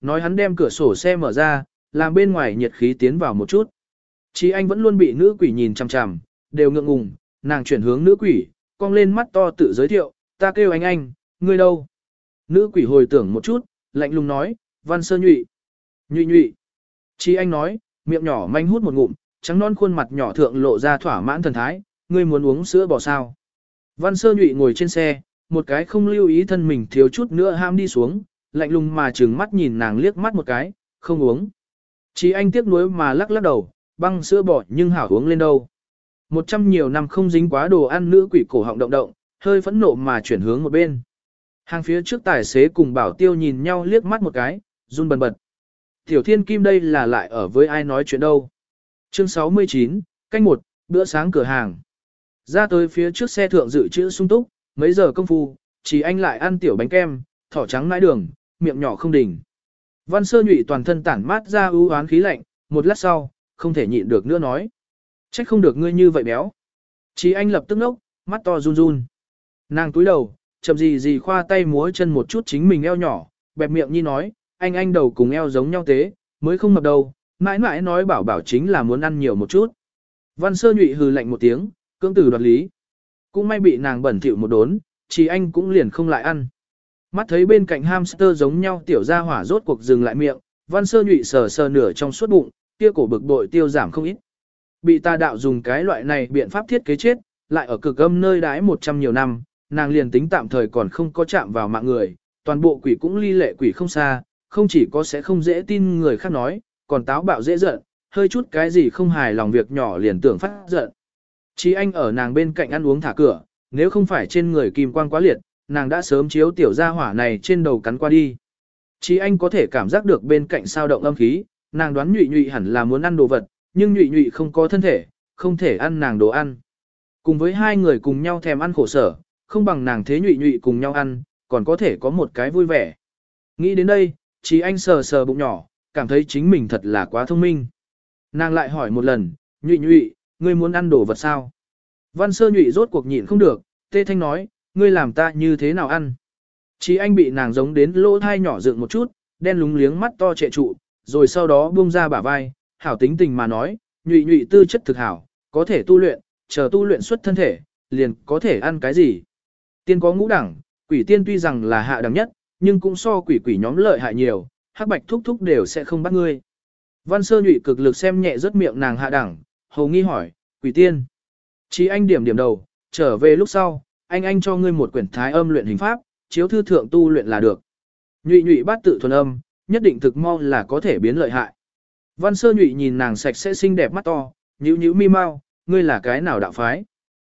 nói hắn đem cửa sổ xe mở ra, làm bên ngoài nhiệt khí tiến vào một chút. Chí anh vẫn luôn bị nữ quỷ nhìn chằm chằm, đều ngượng ngùng, nàng chuyển hướng nữ quỷ, cong lên mắt to tự giới thiệu, ta kêu anh anh, ngươi đâu? Nữ quỷ hồi tưởng một chút, lạnh lùng nói, văn sơ nhụy. Nhụy nhụy. Chí anh nói, miệng nhỏ manh hút một ngụm, trắng non khuôn mặt nhỏ thượng lộ ra thỏa mãn thần thái, ngươi muốn uống sữa bò sao. Văn sơ nhụy ngồi trên xe, một cái không lưu ý thân mình thiếu chút nữa ham đi xuống, lạnh lùng mà trừng mắt nhìn nàng liếc mắt một cái, không uống. Chỉ anh tiếc nuối mà lắc lắc đầu, băng sữa bỏ nhưng hảo uống lên đâu. Một trăm nhiều năm không dính quá đồ ăn nữ quỷ cổ họng động động, hơi phẫn nộ mà chuyển hướng một bên. Hàng phía trước tài xế cùng bảo tiêu nhìn nhau liếc mắt một cái, run bần bật. Tiểu thiên kim đây là lại ở với ai nói chuyện đâu. Chương 69, canh một, bữa sáng cửa hàng. Ra tới phía trước xe thượng dự trữ sung túc, mấy giờ công phu, chỉ anh lại ăn tiểu bánh kem, thỏ trắng nãi đường, miệng nhỏ không đỉnh. Văn sơ nhụy toàn thân tản mát ra ưu oán khí lạnh, một lát sau, không thể nhịn được nữa nói. Trách không được ngươi như vậy béo. Chỉ anh lập tức nốc, mắt to run run. Nàng túi đầu, chậm gì gì khoa tay múa chân một chút chính mình eo nhỏ, bẹp miệng nhi nói, anh anh đầu cùng eo giống nhau thế, mới không mập đầu, mãi mãi nói bảo bảo chính là muốn ăn nhiều một chút. Văn sơ nhụy hừ lạnh một tiếng, cưỡng tử đoạt lý. Cũng may bị nàng bẩn thỉu một đốn, chỉ anh cũng liền không lại ăn. Mắt thấy bên cạnh hamster giống nhau tiểu ra hỏa rốt cuộc dừng lại miệng, văn sơ nhụy sờ sờ nửa trong suốt bụng, kia cổ bực bội tiêu giảm không ít. Bị ta đạo dùng cái loại này biện pháp thiết kế chết, lại ở cực âm nơi đái 100 nhiều năm, nàng liền tính tạm thời còn không có chạm vào mạng người, toàn bộ quỷ cũng ly lệ quỷ không xa, không chỉ có sẽ không dễ tin người khác nói, còn táo bạo dễ giận, hơi chút cái gì không hài lòng việc nhỏ liền tưởng phát giận. Chí anh ở nàng bên cạnh ăn uống thả cửa, nếu không phải trên người kim quang quá liệt, nàng đã sớm chiếu tiểu gia hỏa này trên đầu cắn qua đi. Chí anh có thể cảm giác được bên cạnh sao động âm khí, nàng đoán nhụy nhụy hẳn là muốn ăn đồ vật, nhưng nhụy nhụy không có thân thể, không thể ăn nàng đồ ăn. Cùng với hai người cùng nhau thèm ăn khổ sở, không bằng nàng thế nhụy nhụy cùng nhau ăn, còn có thể có một cái vui vẻ. Nghĩ đến đây, chí anh sờ sờ bụng nhỏ, cảm thấy chính mình thật là quá thông minh. Nàng lại hỏi một lần, nhụy nhụy, ngươi muốn ăn đồ vật sao? Văn sơ nhụy rốt cuộc nhịn không được, tê thanh nói, ngươi làm ta như thế nào ăn? Chí anh bị nàng giống đến lỗ thai nhỏ dựng một chút, đen lúng liếng mắt to trệ trụ, rồi sau đó buông ra bả vai, hảo tính tình mà nói, nhụy nhụy tư chất thực hảo, có thể tu luyện, chờ tu luyện xuất thân thể, liền có thể ăn cái gì. Tiên có ngũ đẳng, quỷ tiên tuy rằng là hạ đẳng nhất, nhưng cũng so quỷ quỷ nhóm lợi hại nhiều, hắc bạch thúc thúc đều sẽ không bắt ngươi. Văn sơ nhụy cực lực xem nhẹ rất miệng nàng hạ đẳng, hầu nghi hỏi, quỷ tiên. Chỉ anh điểm điểm đầu, trở về lúc sau, anh anh cho ngươi một quyển thái âm luyện hình pháp, chiếu thư thượng tu luyện là được. Nhụy nhụy bát tự thuần âm, nhất định thực mau là có thể biến lợi hại. Văn sơ nhụy nhìn nàng sạch sẽ xinh đẹp mắt to, nhíu nhíu mi mau, ngươi là cái nào đạo phái?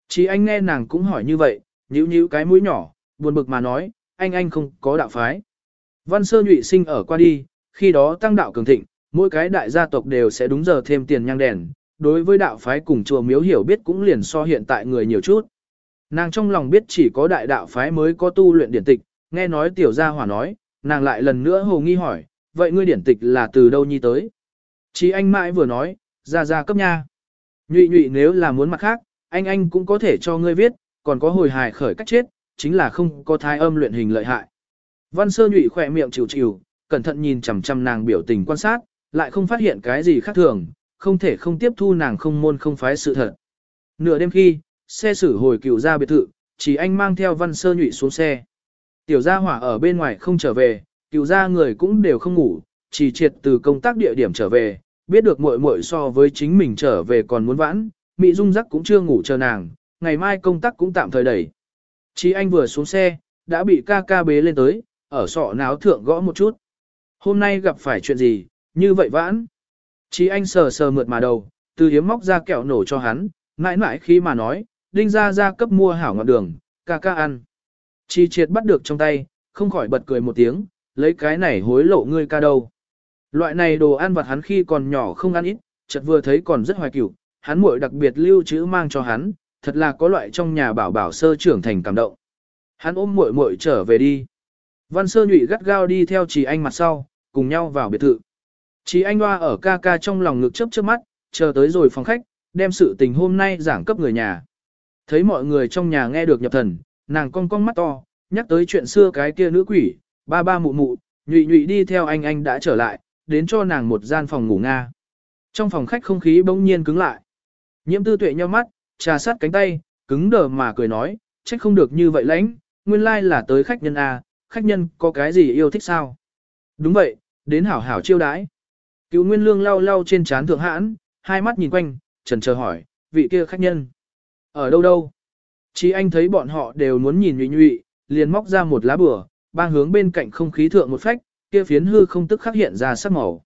Chỉ anh nghe nàng cũng hỏi như vậy, nhíu nhíu cái mũi nhỏ, buồn bực mà nói, anh anh không có đạo phái. Văn sơ nhụy sinh ở qua đi, khi đó tăng đạo cường thịnh, mỗi cái đại gia tộc đều sẽ đúng giờ thêm tiền nhang đèn, đối với đạo phái cùng chùa miếu hiểu biết cũng liền so hiện tại người nhiều chút. Nàng trong lòng biết chỉ có đại đạo phái mới có tu luyện điển tịch, nghe nói tiểu gia hỏa nói, nàng lại lần nữa hồ nghi hỏi, vậy ngươi điển tịch là từ đâu nhi tới? Chí anh mãi vừa nói, ra ra cấp nha. Nhụy nhụy nếu là muốn mặt khác, anh anh cũng có thể cho ngươi viết, còn có hồi hài khởi cách chết, chính là không có thai âm luyện hình lợi hại. Văn sơ nhụy khỏe miệng chịu chịu, cẩn thận nhìn chằm chằm nàng biểu tình quan sát, lại không phát hiện cái gì khác thường, không thể không tiếp thu nàng không môn không phái sự thật. Nửa đêm khi, xe xử hồi cựu ra biệt thự, chỉ anh mang theo văn sơ nhụy xuống xe. Tiểu gia hỏa ở bên ngoài không trở về, cựu gia người cũng đều không ngủ, chỉ triệt từ công tác địa điểm trở về, biết được muội muội so với chính mình trở về còn muốn vãn, Mỹ Dung Giác cũng chưa ngủ chờ nàng, ngày mai công tác cũng tạm thời đẩy. Chỉ anh vừa xuống xe, đã bị ca ca bế lên tới, ở sọ náo thượng gõ một chút. Hôm nay gặp phải chuyện gì, như vậy vãn. Chỉ anh sờ sờ mượt mà đầu, từ hiếm móc ra kẹo nổ cho hắn, mãi mãi khi mà nói, đinh ra ra cấp mua hảo ngọt đường, ca ca ăn. Chi triệt bắt được trong tay, không khỏi bật cười một tiếng, lấy cái này hối lộ ngươi ca đâu. Loại này đồ ăn vặt hắn khi còn nhỏ không ăn ít, chợt vừa thấy còn rất hoài cửu, hắn muội đặc biệt lưu trữ mang cho hắn, thật là có loại trong nhà bảo bảo sơ trưởng thành cảm động. Hắn ôm muội muội trở về đi. Văn sơ nhụy gắt gao đi theo chỉ anh mặt sau, cùng nhau vào biệt thự. Chỉ anh hoa ở ca ca trong lòng ngực chớp chớp mắt, chờ tới rồi phòng khách, đem sự tình hôm nay giảng cấp người nhà. Thấy mọi người trong nhà nghe được nhập thần, nàng cong cong mắt to, nhắc tới chuyện xưa cái kia nữ quỷ, ba ba mụ mụ, Nhụy nhụy đi theo anh anh đã trở lại, đến cho nàng một gian phòng ngủ Nga. Trong phòng khách không khí bỗng nhiên cứng lại. Nhiễm tư tuệ nhau mắt, trà sát cánh tay, cứng đờ mà cười nói, trách không được như vậy lãnh, nguyên lai là tới khách nhân A, khách nhân có cái gì yêu thích sao? Đúng vậy, đến hảo hảo chiêu đãi. Cựu Nguyên Lương lau lau trên trán thượng hãn, hai mắt nhìn quanh, trần chờ hỏi, vị kia khách nhân. Ở đâu đâu? Chí anh thấy bọn họ đều muốn nhìn nhụy nhụy, liền móc ra một lá bửa, bang hướng bên cạnh không khí thượng một phách, kia phiến hư không tức khắc hiện ra sắc màu.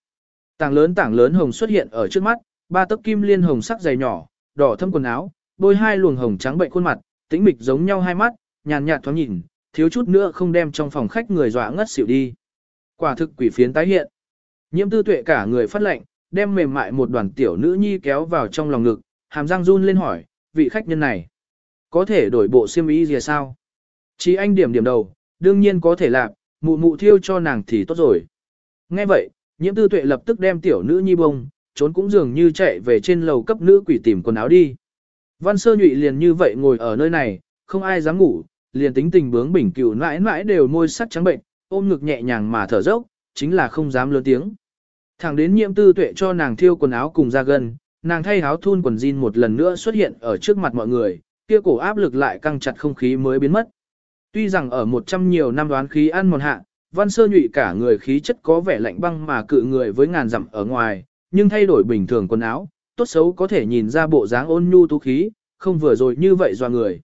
Tảng lớn tảng lớn hồng xuất hiện ở trước mắt, ba tấc kim liên hồng sắc dày nhỏ, đỏ thâm quần áo, đôi hai luồng hồng trắng bệnh khuôn mặt, tĩnh mịch giống nhau hai mắt, nhàn nhạt thoáng nhìn, thiếu chút nữa không đem trong phòng khách người dọa ngất xỉu đi. Quả thực quỷ phiến tái hiện. Nhiễm tư tuệ cả người phát lệnh, đem mềm mại một đoàn tiểu nữ nhi kéo vào trong lòng ngực, hàm răng run lên hỏi, vị khách nhân này, có thể đổi bộ xiêm y gì sao? Chỉ anh điểm điểm đầu, đương nhiên có thể làm, mụ mụ thiêu cho nàng thì tốt rồi. Nghe vậy, nhiễm tư tuệ lập tức đem tiểu nữ nhi bông, trốn cũng dường như chạy về trên lầu cấp nữ quỷ tìm quần áo đi. Văn sơ nhụy liền như vậy ngồi ở nơi này, không ai dám ngủ, liền tính tình bướng bỉnh cựu mãi mãi đều môi sắc trắng bệnh, ôm ngực nhẹ nhàng mà thở dốc, chính là không dám lớn tiếng. Thẳng đến nhiễm tư tuệ cho nàng thiêu quần áo cùng ra gần, nàng thay áo thun quần jean một lần nữa xuất hiện ở trước mặt mọi người, kia cổ áp lực lại căng chặt không khí mới biến mất. Tuy rằng ở một trăm nhiều năm đoán khí ăn mòn hạ, văn sơ nhụy cả người khí chất có vẻ lạnh băng mà cự người với ngàn dặm ở ngoài, nhưng thay đổi bình thường quần áo, tốt xấu có thể nhìn ra bộ dáng ôn nhu tú khí, không vừa rồi như vậy do người.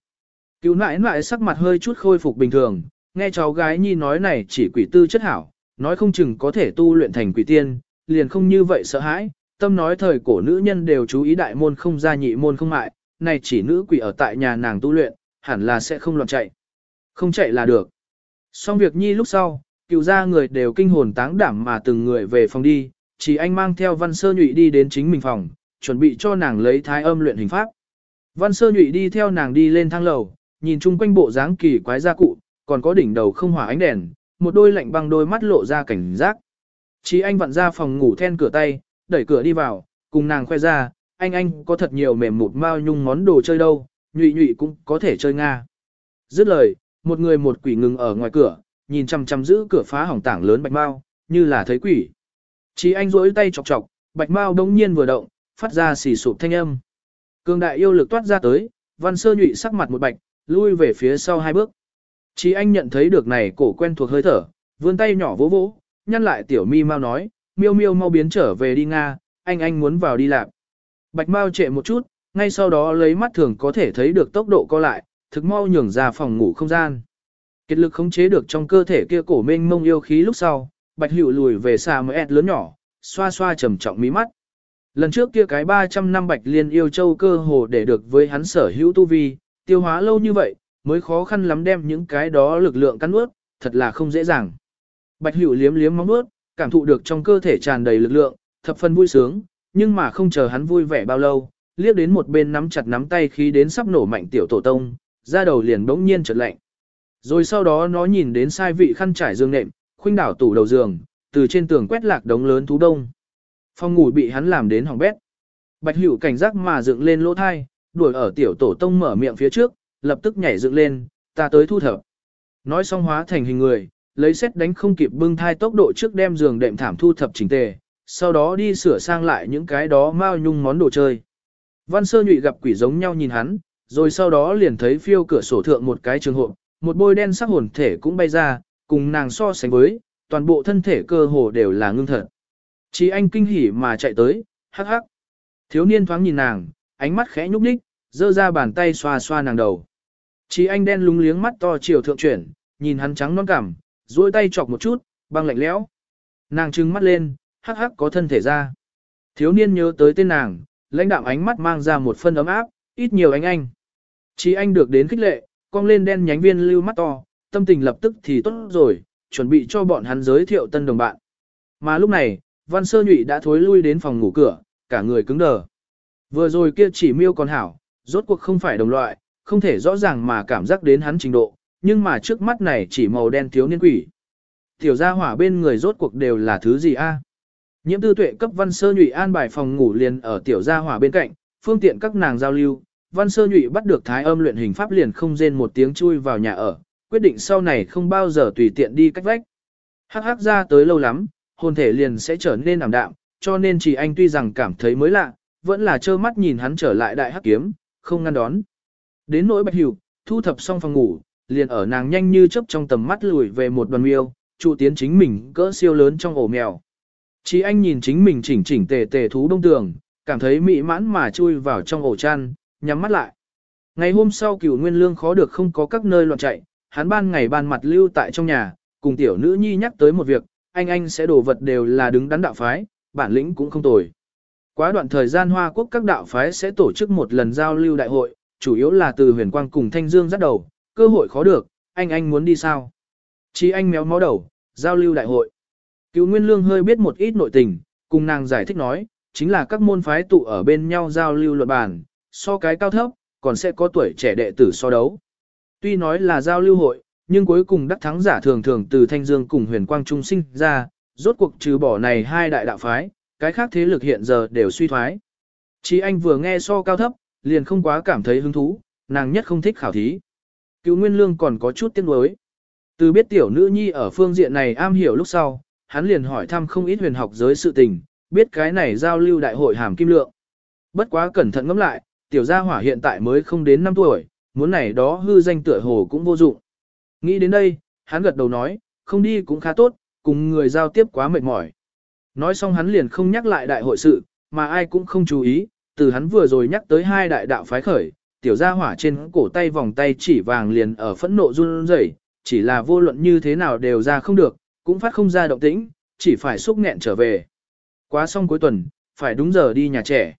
Cứu nãi nãi sắc mặt hơi chút khôi phục bình thường, nghe cháu gái nhi nói này chỉ quỷ tư chất hảo, nói không chừng có thể tu luyện thành quỷ tiên, liền không như vậy sợ hãi, tâm nói thời cổ nữ nhân đều chú ý đại môn không ra nhị môn không mại, này chỉ nữ quỷ ở tại nhà nàng tu luyện, hẳn là sẽ không loạn chạy. Không chạy là được. Xong việc nhi lúc sau, cựu ra người đều kinh hồn táng đảm mà từng người về phòng đi, chỉ anh mang theo văn sơ nhụy đi đến chính mình phòng, chuẩn bị cho nàng lấy thái âm luyện hình pháp. Văn sơ nhụy đi theo nàng đi lên thang lầu, nhìn chung quanh bộ dáng kỳ quái gia cụ, còn có đỉnh đầu không hỏa ánh đèn, một đôi lạnh băng đôi mắt lộ ra cảnh giác. Chỉ anh vặn ra phòng ngủ then cửa tay, đẩy cửa đi vào, cùng nàng khoe ra, anh anh có thật nhiều mềm mụt mao nhung món đồ chơi đâu, nhụy nhụy cũng có thể chơi Nga. Dứt lời, một người một quỷ ngừng ở ngoài cửa, nhìn chăm chăm giữ cửa phá hỏng tảng lớn bạch mao, như là thấy quỷ. Chỉ anh rỗi tay chọc chọc, bạch mao đông nhiên vừa động, phát ra xì sụp thanh âm. Cường đại yêu lực toát ra tới, văn sơ nhụy sắc mặt một bạch, lui về phía sau hai bước. Chỉ anh nhận thấy được này cổ quen thuộc hơi thở, vươn tay nhỏ vỗ vỗ, nhăn lại tiểu mi mau nói, miêu miêu mau biến trở về đi Nga, anh anh muốn vào đi làm. Bạch Mao trệ một chút, ngay sau đó lấy mắt thường có thể thấy được tốc độ co lại, thực mau nhường ra phòng ngủ không gian. Kết lực khống chế được trong cơ thể kia cổ mênh mông yêu khí lúc sau, bạch hữu lùi về xa mới ẹt lớn nhỏ, xoa xoa trầm trọng mí mắt. Lần trước kia cái 300 năm bạch liên yêu châu cơ hồ để được với hắn sở hữu tu vi, tiêu hóa lâu như vậy, mới khó khăn lắm đem những cái đó lực lượng cắn ướt, thật là không dễ dàng. Bạch hữu liếm liếm móng nuốt, cảm thụ được trong cơ thể tràn đầy lực lượng, thập phần vui sướng, nhưng mà không chờ hắn vui vẻ bao lâu, liếc đến một bên nắm chặt nắm tay khí đến sắp nổ mạnh tiểu tổ tông, ra đầu liền bỗng nhiên chợt lạnh. Rồi sau đó nó nhìn đến sai vị khăn trải giường nệm, khuynh đảo tủ đầu giường, từ trên tường quét lạc đống lớn thú đông. Phòng ngủ bị hắn làm đến hỏng bét. Bạch Hữu cảnh giác mà dựng lên lỗ thai, đuổi ở tiểu tổ tông mở miệng phía trước, lập tức nhảy dựng lên, ta tới thu thập. Nói xong hóa thành hình người, lấy xét đánh không kịp bưng thai tốc độ trước đem giường đệm thảm thu thập chỉnh tề, sau đó đi sửa sang lại những cái đó mao nhung món đồ chơi. Văn sơ nhụy gặp quỷ giống nhau nhìn hắn, rồi sau đó liền thấy phiêu cửa sổ thượng một cái trường hộp, một bôi đen sắc hồn thể cũng bay ra, cùng nàng so sánh với, toàn bộ thân thể cơ hồ đều là ngưng thật. Chỉ anh kinh hỉ mà chạy tới, hắc hắc. Thiếu niên thoáng nhìn nàng, ánh mắt khẽ nhúc nhích, giơ ra bàn tay xoa xoa nàng đầu. Chỉ anh đen lúng liếng mắt to chiều thượng chuyển, nhìn hắn trắng non cảm, duỗi tay chọc một chút, băng lạnh lẽo. Nàng trừng mắt lên, hắc hắc có thân thể ra. Thiếu niên nhớ tới tên nàng, lãnh đạo ánh mắt mang ra một phân ấm áp, ít nhiều anh anh. Chỉ anh được đến khích lệ, cong lên đen nhánh viên lưu mắt to, tâm tình lập tức thì tốt rồi, chuẩn bị cho bọn hắn giới thiệu tân đồng bạn. Mà lúc này, Văn Sơ Nhụy đã thối lui đến phòng ngủ cửa, cả người cứng đờ. Vừa rồi kia chỉ miêu còn hảo, rốt cuộc không phải đồng loại, không thể rõ ràng mà cảm giác đến hắn trình độ, nhưng mà trước mắt này chỉ màu đen thiếu niên quỷ. Tiểu gia hỏa bên người rốt cuộc đều là thứ gì a? Nhiễm tư tuệ cấp văn sơ nhụy an bài phòng ngủ liền ở tiểu gia hỏa bên cạnh, phương tiện các nàng giao lưu. Văn sơ nhụy bắt được thái âm luyện hình pháp liền không rên một tiếng chui vào nhà ở, quyết định sau này không bao giờ tùy tiện đi cách vách. Hắc hắc ra tới lâu lắm, hồn thể liền sẽ trở nên ảm đạm, cho nên chỉ anh tuy rằng cảm thấy mới lạ, vẫn là trơ mắt nhìn hắn trở lại đại hắc kiếm, không ngăn đón. Đến nỗi bạch hiểu, thu thập xong phòng ngủ, liền ở nàng nhanh như chớp trong tầm mắt lùi về một đoàn miêu, trụ tiến chính mình cỡ siêu lớn trong ổ mèo. Chỉ anh nhìn chính mình chỉnh chỉnh tề tề thú đông tường, cảm thấy mỹ mãn mà chui vào trong ổ chăn, nhắm mắt lại. Ngày hôm sau cửu nguyên lương khó được không có các nơi loạn chạy, hắn ban ngày ban mặt lưu tại trong nhà, cùng tiểu nữ nhi nhắc tới một việc, anh anh sẽ đổ vật đều là đứng đắn đạo phái, bản lĩnh cũng không tồi. Quá đoạn thời gian Hoa Quốc các đạo phái sẽ tổ chức một lần giao lưu đại hội, chủ yếu là từ huyền quang cùng Thanh Dương dắt đầu, cơ hội khó được, anh anh muốn đi sao? Chí anh méo mó đầu, giao lưu đại hội. Cựu Nguyên Lương hơi biết một ít nội tình, cùng nàng giải thích nói, chính là các môn phái tụ ở bên nhau giao lưu luận bàn, so cái cao thấp, còn sẽ có tuổi trẻ đệ tử so đấu. Tuy nói là giao lưu hội, nhưng cuối cùng đắc thắng giả thường thường từ Thanh Dương cùng huyền quang trung sinh ra, rốt cuộc trừ bỏ này hai đại đạo phái, cái khác thế lực hiện giờ đều suy thoái. Chí anh vừa nghe so cao thấp, liền không quá cảm thấy hứng thú, nàng nhất không thích khảo thí. Cựu Nguyên Lương còn có chút tiếc nuối. Từ biết tiểu nữ nhi ở phương diện này am hiểu lúc sau, hắn liền hỏi thăm không ít huyền học giới sự tình, biết cái này giao lưu đại hội hàm kim lượng. Bất quá cẩn thận ngẫm lại, tiểu gia hỏa hiện tại mới không đến 5 tuổi, muốn này đó hư danh tựa hồ cũng vô dụng. Nghĩ đến đây, hắn gật đầu nói, không đi cũng khá tốt, cùng người giao tiếp quá mệt mỏi. Nói xong hắn liền không nhắc lại đại hội sự, mà ai cũng không chú ý, từ hắn vừa rồi nhắc tới hai đại đạo phái khởi, tiểu gia hỏa trên cổ tay vòng tay chỉ vàng liền ở phẫn nộ run rẩy, chỉ là vô luận như thế nào đều ra không được, cũng phát không ra động tĩnh, chỉ phải xúc nghẹn trở về. Quá xong cuối tuần, phải đúng giờ đi nhà trẻ.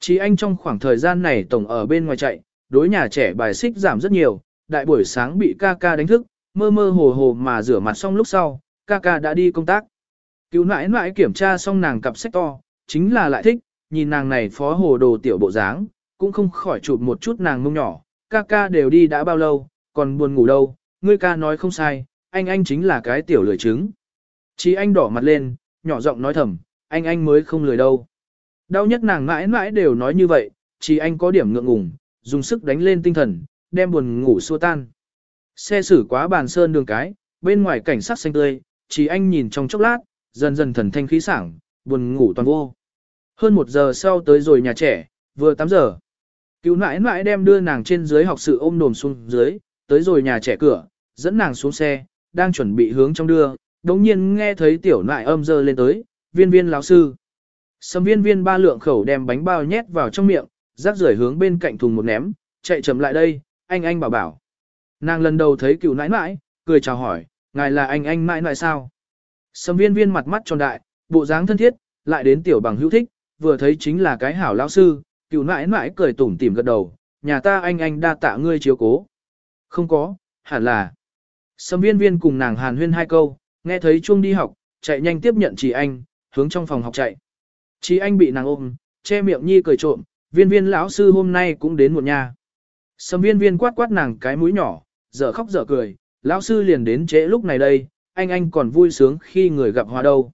Chí anh trong khoảng thời gian này tổng ở bên ngoài chạy, đối nhà trẻ bài xích giảm rất nhiều, đại buổi sáng bị ca ca đánh thức, mơ mơ hồ hồ mà rửa mặt xong lúc sau, ca ca đã đi công tác. Cứu nãi nãi kiểm tra xong nàng cặp sách to, chính là lại thích, nhìn nàng này phó hồ đồ tiểu bộ dáng, cũng không khỏi chụp một chút nàng mông nhỏ, ca ca đều đi đã bao lâu, còn buồn ngủ đâu, ngươi ca nói không sai, anh anh chính là cái tiểu lười trứng. Chí anh đỏ mặt lên, nhỏ giọng nói thầm, anh anh mới không lười đâu. Đau nhất nàng mãi mãi đều nói như vậy, chỉ anh có điểm ngượng ngùng, dùng sức đánh lên tinh thần, đem buồn ngủ xua tan. Xe xử quá bàn sơn đường cái, bên ngoài cảnh sát xanh tươi, chỉ anh nhìn trong chốc lát, dần dần thần thanh khí sảng, buồn ngủ toàn vô. Hơn một giờ sau tới rồi nhà trẻ, vừa 8 giờ. Cứu nãi nãi đem đưa nàng trên dưới học sự ôm đồm xuống dưới, tới rồi nhà trẻ cửa, dẫn nàng xuống xe, đang chuẩn bị hướng trong đưa, đồng nhiên nghe thấy tiểu nại âm dơ lên tới, viên viên lão sư. Sầm viên viên ba lượng khẩu đem bánh bao nhét vào trong miệng, rác rưởi hướng bên cạnh thùng một ném, chạy chậm lại đây, anh anh bảo bảo. Nàng lần đầu thấy cựu nãi nãi, cười chào hỏi, ngài là anh anh nãi nãi sao? Sầm viên viên mặt mắt tròn đại, bộ dáng thân thiết, lại đến tiểu bằng hữu thích, vừa thấy chính là cái hảo lão sư, cựu nãi nãi cười tủm tỉm gật đầu, nhà ta anh anh đa tạ ngươi chiếu cố. Không có, hẳn là. sâm viên viên cùng nàng hàn huyên hai câu, nghe thấy chuông đi học, chạy nhanh tiếp nhận chị anh, hướng trong phòng học chạy. Chị anh bị nàng ôm, che miệng nhi cười trộm, viên viên lão sư hôm nay cũng đến một nhà. sâm viên viên quát quát nàng cái mũi nhỏ, dở khóc dở cười, lão sư liền đến trễ lúc này đây, anh anh còn vui sướng khi người gặp hòa đâu.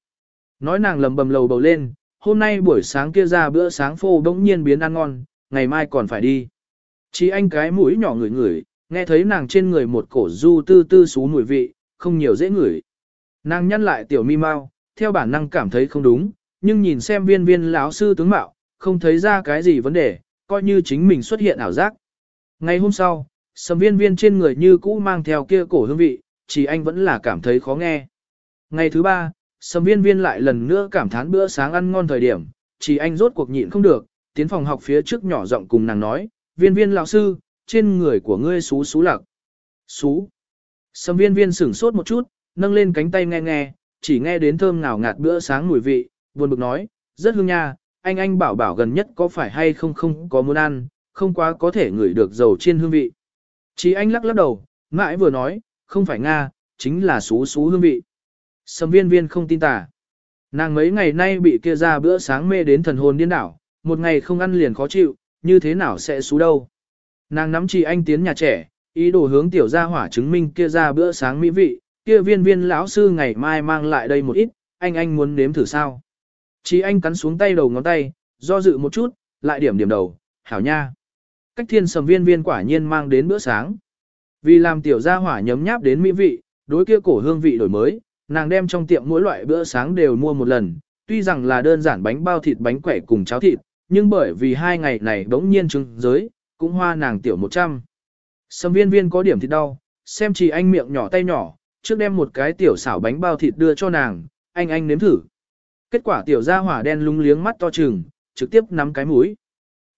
Nói nàng lầm bầm lầu bầu lên, hôm nay buổi sáng kia ra bữa sáng phô bỗng nhiên biến ăn ngon, ngày mai còn phải đi. Chỉ anh cái mũi nhỏ ngửi ngửi, nghe thấy nàng trên người một cổ du tư tư xú mùi vị, không nhiều dễ ngửi. Nàng nhăn lại tiểu mi mau, theo bản năng cảm thấy không đúng, nhưng nhìn xem viên viên lão sư tướng mạo, không thấy ra cái gì vấn đề, coi như chính mình xuất hiện ảo giác. Ngày hôm sau, sầm viên viên trên người như cũ mang theo kia cổ hương vị, chỉ anh vẫn là cảm thấy khó nghe. Ngày thứ ba, sầm viên viên lại lần nữa cảm thán bữa sáng ăn ngon thời điểm, chỉ anh rốt cuộc nhịn không được, tiến phòng học phía trước nhỏ giọng cùng nàng nói, viên viên lão sư, trên người của ngươi xú xú lạc. Xú. Sầm viên viên sửng sốt một chút, nâng lên cánh tay nghe nghe, chỉ nghe đến thơm ngào ngạt bữa sáng mùi vị, buồn bực nói, rất hương nha, anh anh bảo bảo gần nhất có phải hay không không có muốn ăn, không quá có thể ngửi được dầu trên hương vị. Chỉ anh lắc lắc đầu, ngại vừa nói, không phải Nga, chính là xú xú hương vị. Sầm viên viên không tin tả. Nàng mấy ngày nay bị kia ra bữa sáng mê đến thần hồn điên đảo, một ngày không ăn liền khó chịu, như thế nào sẽ xú đâu. Nàng nắm chỉ anh tiến nhà trẻ, ý đồ hướng tiểu gia hỏa chứng minh kia ra bữa sáng mỹ vị, kia viên viên lão sư ngày mai mang lại đây một ít, anh anh muốn nếm thử sao. Chỉ anh cắn xuống tay đầu ngón tay, do dự một chút, lại điểm điểm đầu, hảo nha. Cách thiên sầm viên viên quả nhiên mang đến bữa sáng. Vì làm tiểu gia hỏa nhấm nháp đến mỹ vị, đối kia cổ hương vị đổi mới, nàng đem trong tiệm mỗi loại bữa sáng đều mua một lần, tuy rằng là đơn giản bánh bao thịt bánh quẩy cùng cháo thịt, nhưng bởi vì hai ngày này bỗng nhiên trứng giới, cũng hoa nàng tiểu 100. Sâm viên viên có điểm thịt đau, xem chỉ anh miệng nhỏ tay nhỏ, trước đem một cái tiểu xảo bánh bao thịt đưa cho nàng, anh anh nếm thử. Kết quả tiểu ra hỏa đen lúng liếng mắt to trừng, trực tiếp nắm cái mũi.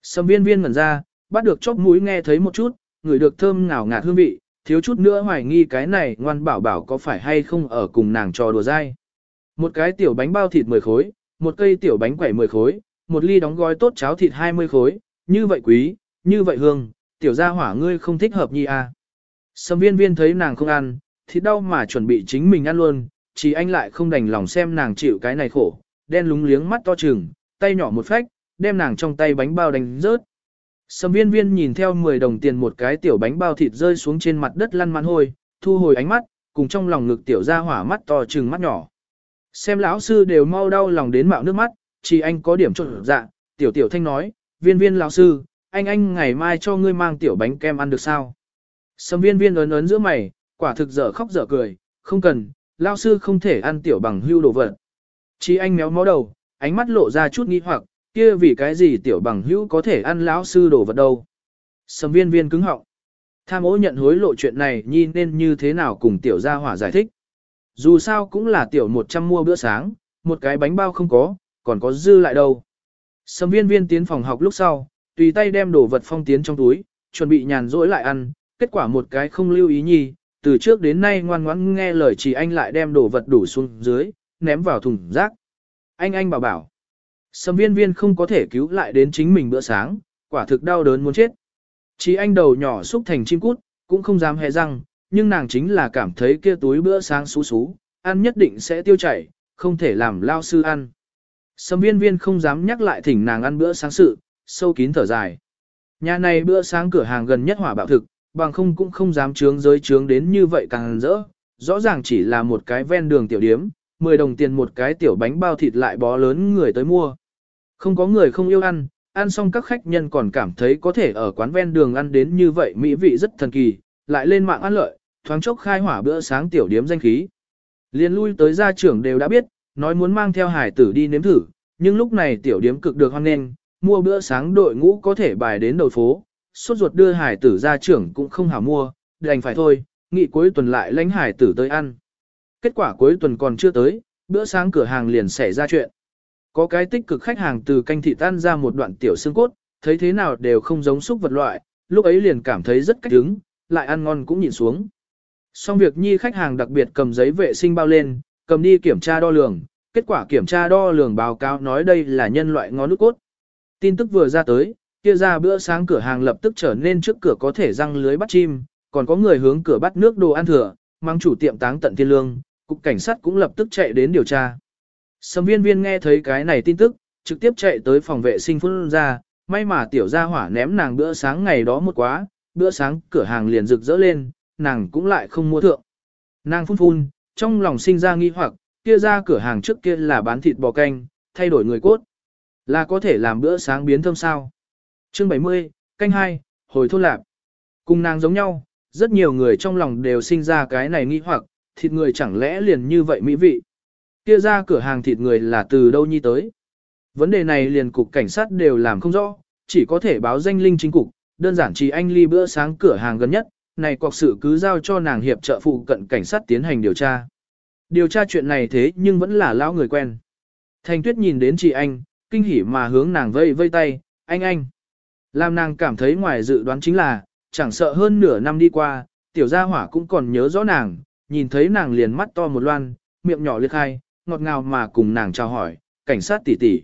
Sâm viên viên ngẩn ra, bắt được chóp mũi nghe thấy một chút, người được thơm ngào ngạt hương vị, thiếu chút nữa hoài nghi cái này ngoan bảo bảo có phải hay không ở cùng nàng trò đùa dai. Một cái tiểu bánh bao thịt 10 khối, một cây tiểu bánh quẩy 10 khối, một ly đóng gói tốt cháo thịt 20 khối, như vậy quý, như vậy hương, tiểu gia hỏa ngươi không thích hợp nhi à. sâm viên viên thấy nàng không ăn, thì đau mà chuẩn bị chính mình ăn luôn, chỉ anh lại không đành lòng xem nàng chịu cái này khổ, đen lúng liếng mắt to trừng, tay nhỏ một phách, đem nàng trong tay bánh bao đánh rớt. Sầm viên viên nhìn theo 10 đồng tiền một cái tiểu bánh bao thịt rơi xuống trên mặt đất lăn mặn hôi, thu hồi ánh mắt, cùng trong lòng ngực tiểu ra hỏa mắt to trừng mắt nhỏ. Xem lão sư đều mau đau lòng đến mạo nước mắt, chỉ anh có điểm trộn dạ, tiểu tiểu thanh nói, viên viên lão sư, anh anh ngày mai cho ngươi mang tiểu bánh kem ăn được sao? Sầm viên viên ấn ấn giữa mày, quả thực dở khóc dở cười, không cần, lão sư không thể ăn tiểu bằng hưu đồ vật. Chỉ anh méo mó đầu, ánh mắt lộ ra chút nghi hoặc, kia vì cái gì tiểu bằng hữu có thể ăn lão sư đồ vật đâu. Sầm viên viên cứng họng. Tham ô nhận hối lộ chuyện này nhi nên như thế nào cùng tiểu gia hỏa giải thích. Dù sao cũng là tiểu 100 mua bữa sáng, một cái bánh bao không có, còn có dư lại đâu. Sầm viên viên tiến phòng học lúc sau, tùy tay đem đồ vật phong tiến trong túi, chuẩn bị nhàn rỗi lại ăn, kết quả một cái không lưu ý nhi, từ trước đến nay ngoan ngoãn nghe lời chỉ anh lại đem đồ vật đủ xuống dưới, ném vào thùng rác. Anh anh bảo bảo. Sầm viên viên không có thể cứu lại đến chính mình bữa sáng, quả thực đau đớn muốn chết. Chỉ anh đầu nhỏ xúc thành chim cút, cũng không dám hé răng, nhưng nàng chính là cảm thấy kia túi bữa sáng xú xú, ăn nhất định sẽ tiêu chảy, không thể làm lao sư ăn. Sầm viên viên không dám nhắc lại thỉnh nàng ăn bữa sáng sự, sâu kín thở dài. Nhà này bữa sáng cửa hàng gần nhất hỏa bạo thực, bằng không cũng không dám trướng giới trướng đến như vậy càng rỡ. Rõ ràng chỉ là một cái ven đường tiểu điếm, 10 đồng tiền một cái tiểu bánh bao thịt lại bó lớn người tới mua. Không có người không yêu ăn, ăn xong các khách nhân còn cảm thấy có thể ở quán ven đường ăn đến như vậy mỹ vị rất thần kỳ, lại lên mạng ăn lợi, thoáng chốc khai hỏa bữa sáng tiểu điếm danh khí. Liên lui tới gia trưởng đều đã biết, nói muốn mang theo hải tử đi nếm thử, nhưng lúc này tiểu điếm cực được hoan nghênh, mua bữa sáng đội ngũ có thể bài đến đầu phố, suốt ruột đưa hải tử gia trưởng cũng không hảo mua, đành phải thôi, nghị cuối tuần lại lãnh hải tử tới ăn. Kết quả cuối tuần còn chưa tới, bữa sáng cửa hàng liền xảy ra chuyện. Có cái tích cực khách hàng từ canh thị tan ra một đoạn tiểu xương cốt, thấy thế nào đều không giống xúc vật loại, lúc ấy liền cảm thấy rất cách đứng, lại ăn ngon cũng nhìn xuống. Xong việc nhi khách hàng đặc biệt cầm giấy vệ sinh bao lên, cầm đi kiểm tra đo lường, kết quả kiểm tra đo lường báo cáo nói đây là nhân loại ngón nút cốt. Tin tức vừa ra tới, kia ra bữa sáng cửa hàng lập tức trở nên trước cửa có thể răng lưới bắt chim, còn có người hướng cửa bắt nước đồ ăn thừa, mang chủ tiệm táng tận thiên lương, cục cảnh sát cũng lập tức chạy đến điều tra. Sầm viên viên nghe thấy cái này tin tức, trực tiếp chạy tới phòng vệ sinh phun ra, may mà tiểu gia hỏa ném nàng bữa sáng ngày đó một quá, bữa sáng cửa hàng liền rực rỡ lên, nàng cũng lại không mua thượng. Nàng phun phun, trong lòng sinh ra nghi hoặc, kia ra cửa hàng trước kia là bán thịt bò canh, thay đổi người cốt. Là có thể làm bữa sáng biến thơm sao. Chương 70, canh 2, hồi thôn lạp. Cùng nàng giống nhau, rất nhiều người trong lòng đều sinh ra cái này nghi hoặc, thịt người chẳng lẽ liền như vậy mỹ vị. Kia ra cửa hàng thịt người là từ đâu nhi tới. Vấn đề này liền cục cảnh sát đều làm không rõ, chỉ có thể báo danh linh chính cục, đơn giản chỉ anh ly bữa sáng cửa hàng gần nhất, này cọc sự cứ giao cho nàng hiệp trợ phụ cận cảnh sát tiến hành điều tra. Điều tra chuyện này thế nhưng vẫn là lão người quen. Thành tuyết nhìn đến chị anh, kinh hỉ mà hướng nàng vây vây tay, anh anh. Làm nàng cảm thấy ngoài dự đoán chính là, chẳng sợ hơn nửa năm đi qua, tiểu gia hỏa cũng còn nhớ rõ nàng, nhìn thấy nàng liền mắt to một loan, miệng nhỏ liệt khai, ngọt ngào mà cùng nàng chào hỏi, cảnh sát tỷ tỷ.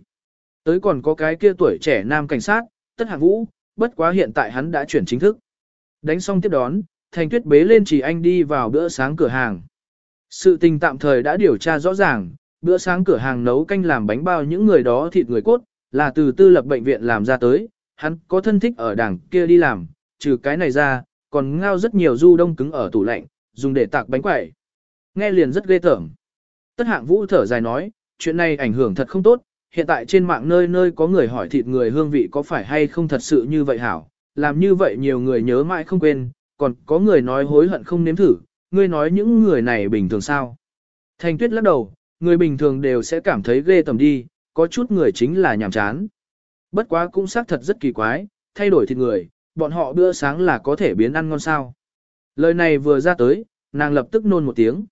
Tới còn có cái kia tuổi trẻ nam cảnh sát, tất hạng vũ, bất quá hiện tại hắn đã chuyển chính thức. Đánh xong tiếp đón, thành tuyết bế lên chỉ anh đi vào bữa sáng cửa hàng. Sự tình tạm thời đã điều tra rõ ràng, bữa sáng cửa hàng nấu canh làm bánh bao những người đó thịt người cốt, là từ tư lập bệnh viện làm ra tới, hắn có thân thích ở đảng kia đi làm, trừ cái này ra, còn ngao rất nhiều du đông cứng ở tủ lạnh, dùng để tạc bánh quẩy. Nghe liền rất ghê tởm. Tất hạng vũ thở dài nói, chuyện này ảnh hưởng thật không tốt, hiện tại trên mạng nơi nơi có người hỏi thịt người hương vị có phải hay không thật sự như vậy hảo, làm như vậy nhiều người nhớ mãi không quên, còn có người nói hối hận không nếm thử, ngươi nói những người này bình thường sao. Thành tuyết lắc đầu, người bình thường đều sẽ cảm thấy ghê tầm đi, có chút người chính là nhàm chán. Bất quá cũng xác thật rất kỳ quái, thay đổi thịt người, bọn họ bữa sáng là có thể biến ăn ngon sao. Lời này vừa ra tới, nàng lập tức nôn một tiếng.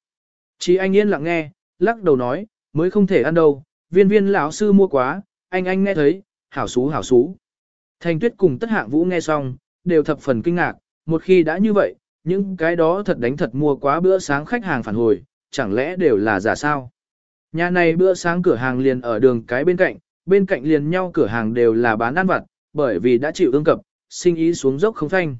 Chỉ anh yên lặng nghe, lắc đầu nói, mới không thể ăn đâu, viên viên lão sư mua quá, anh anh nghe thấy, hảo xú hảo xú. Thành tuyết cùng tất hạng vũ nghe xong, đều thập phần kinh ngạc, một khi đã như vậy, những cái đó thật đánh thật mua quá bữa sáng khách hàng phản hồi, chẳng lẽ đều là giả sao? Nhà này bữa sáng cửa hàng liền ở đường cái bên cạnh, bên cạnh liền nhau cửa hàng đều là bán ăn vặt, bởi vì đã chịu ương cập, sinh ý xuống dốc không thanh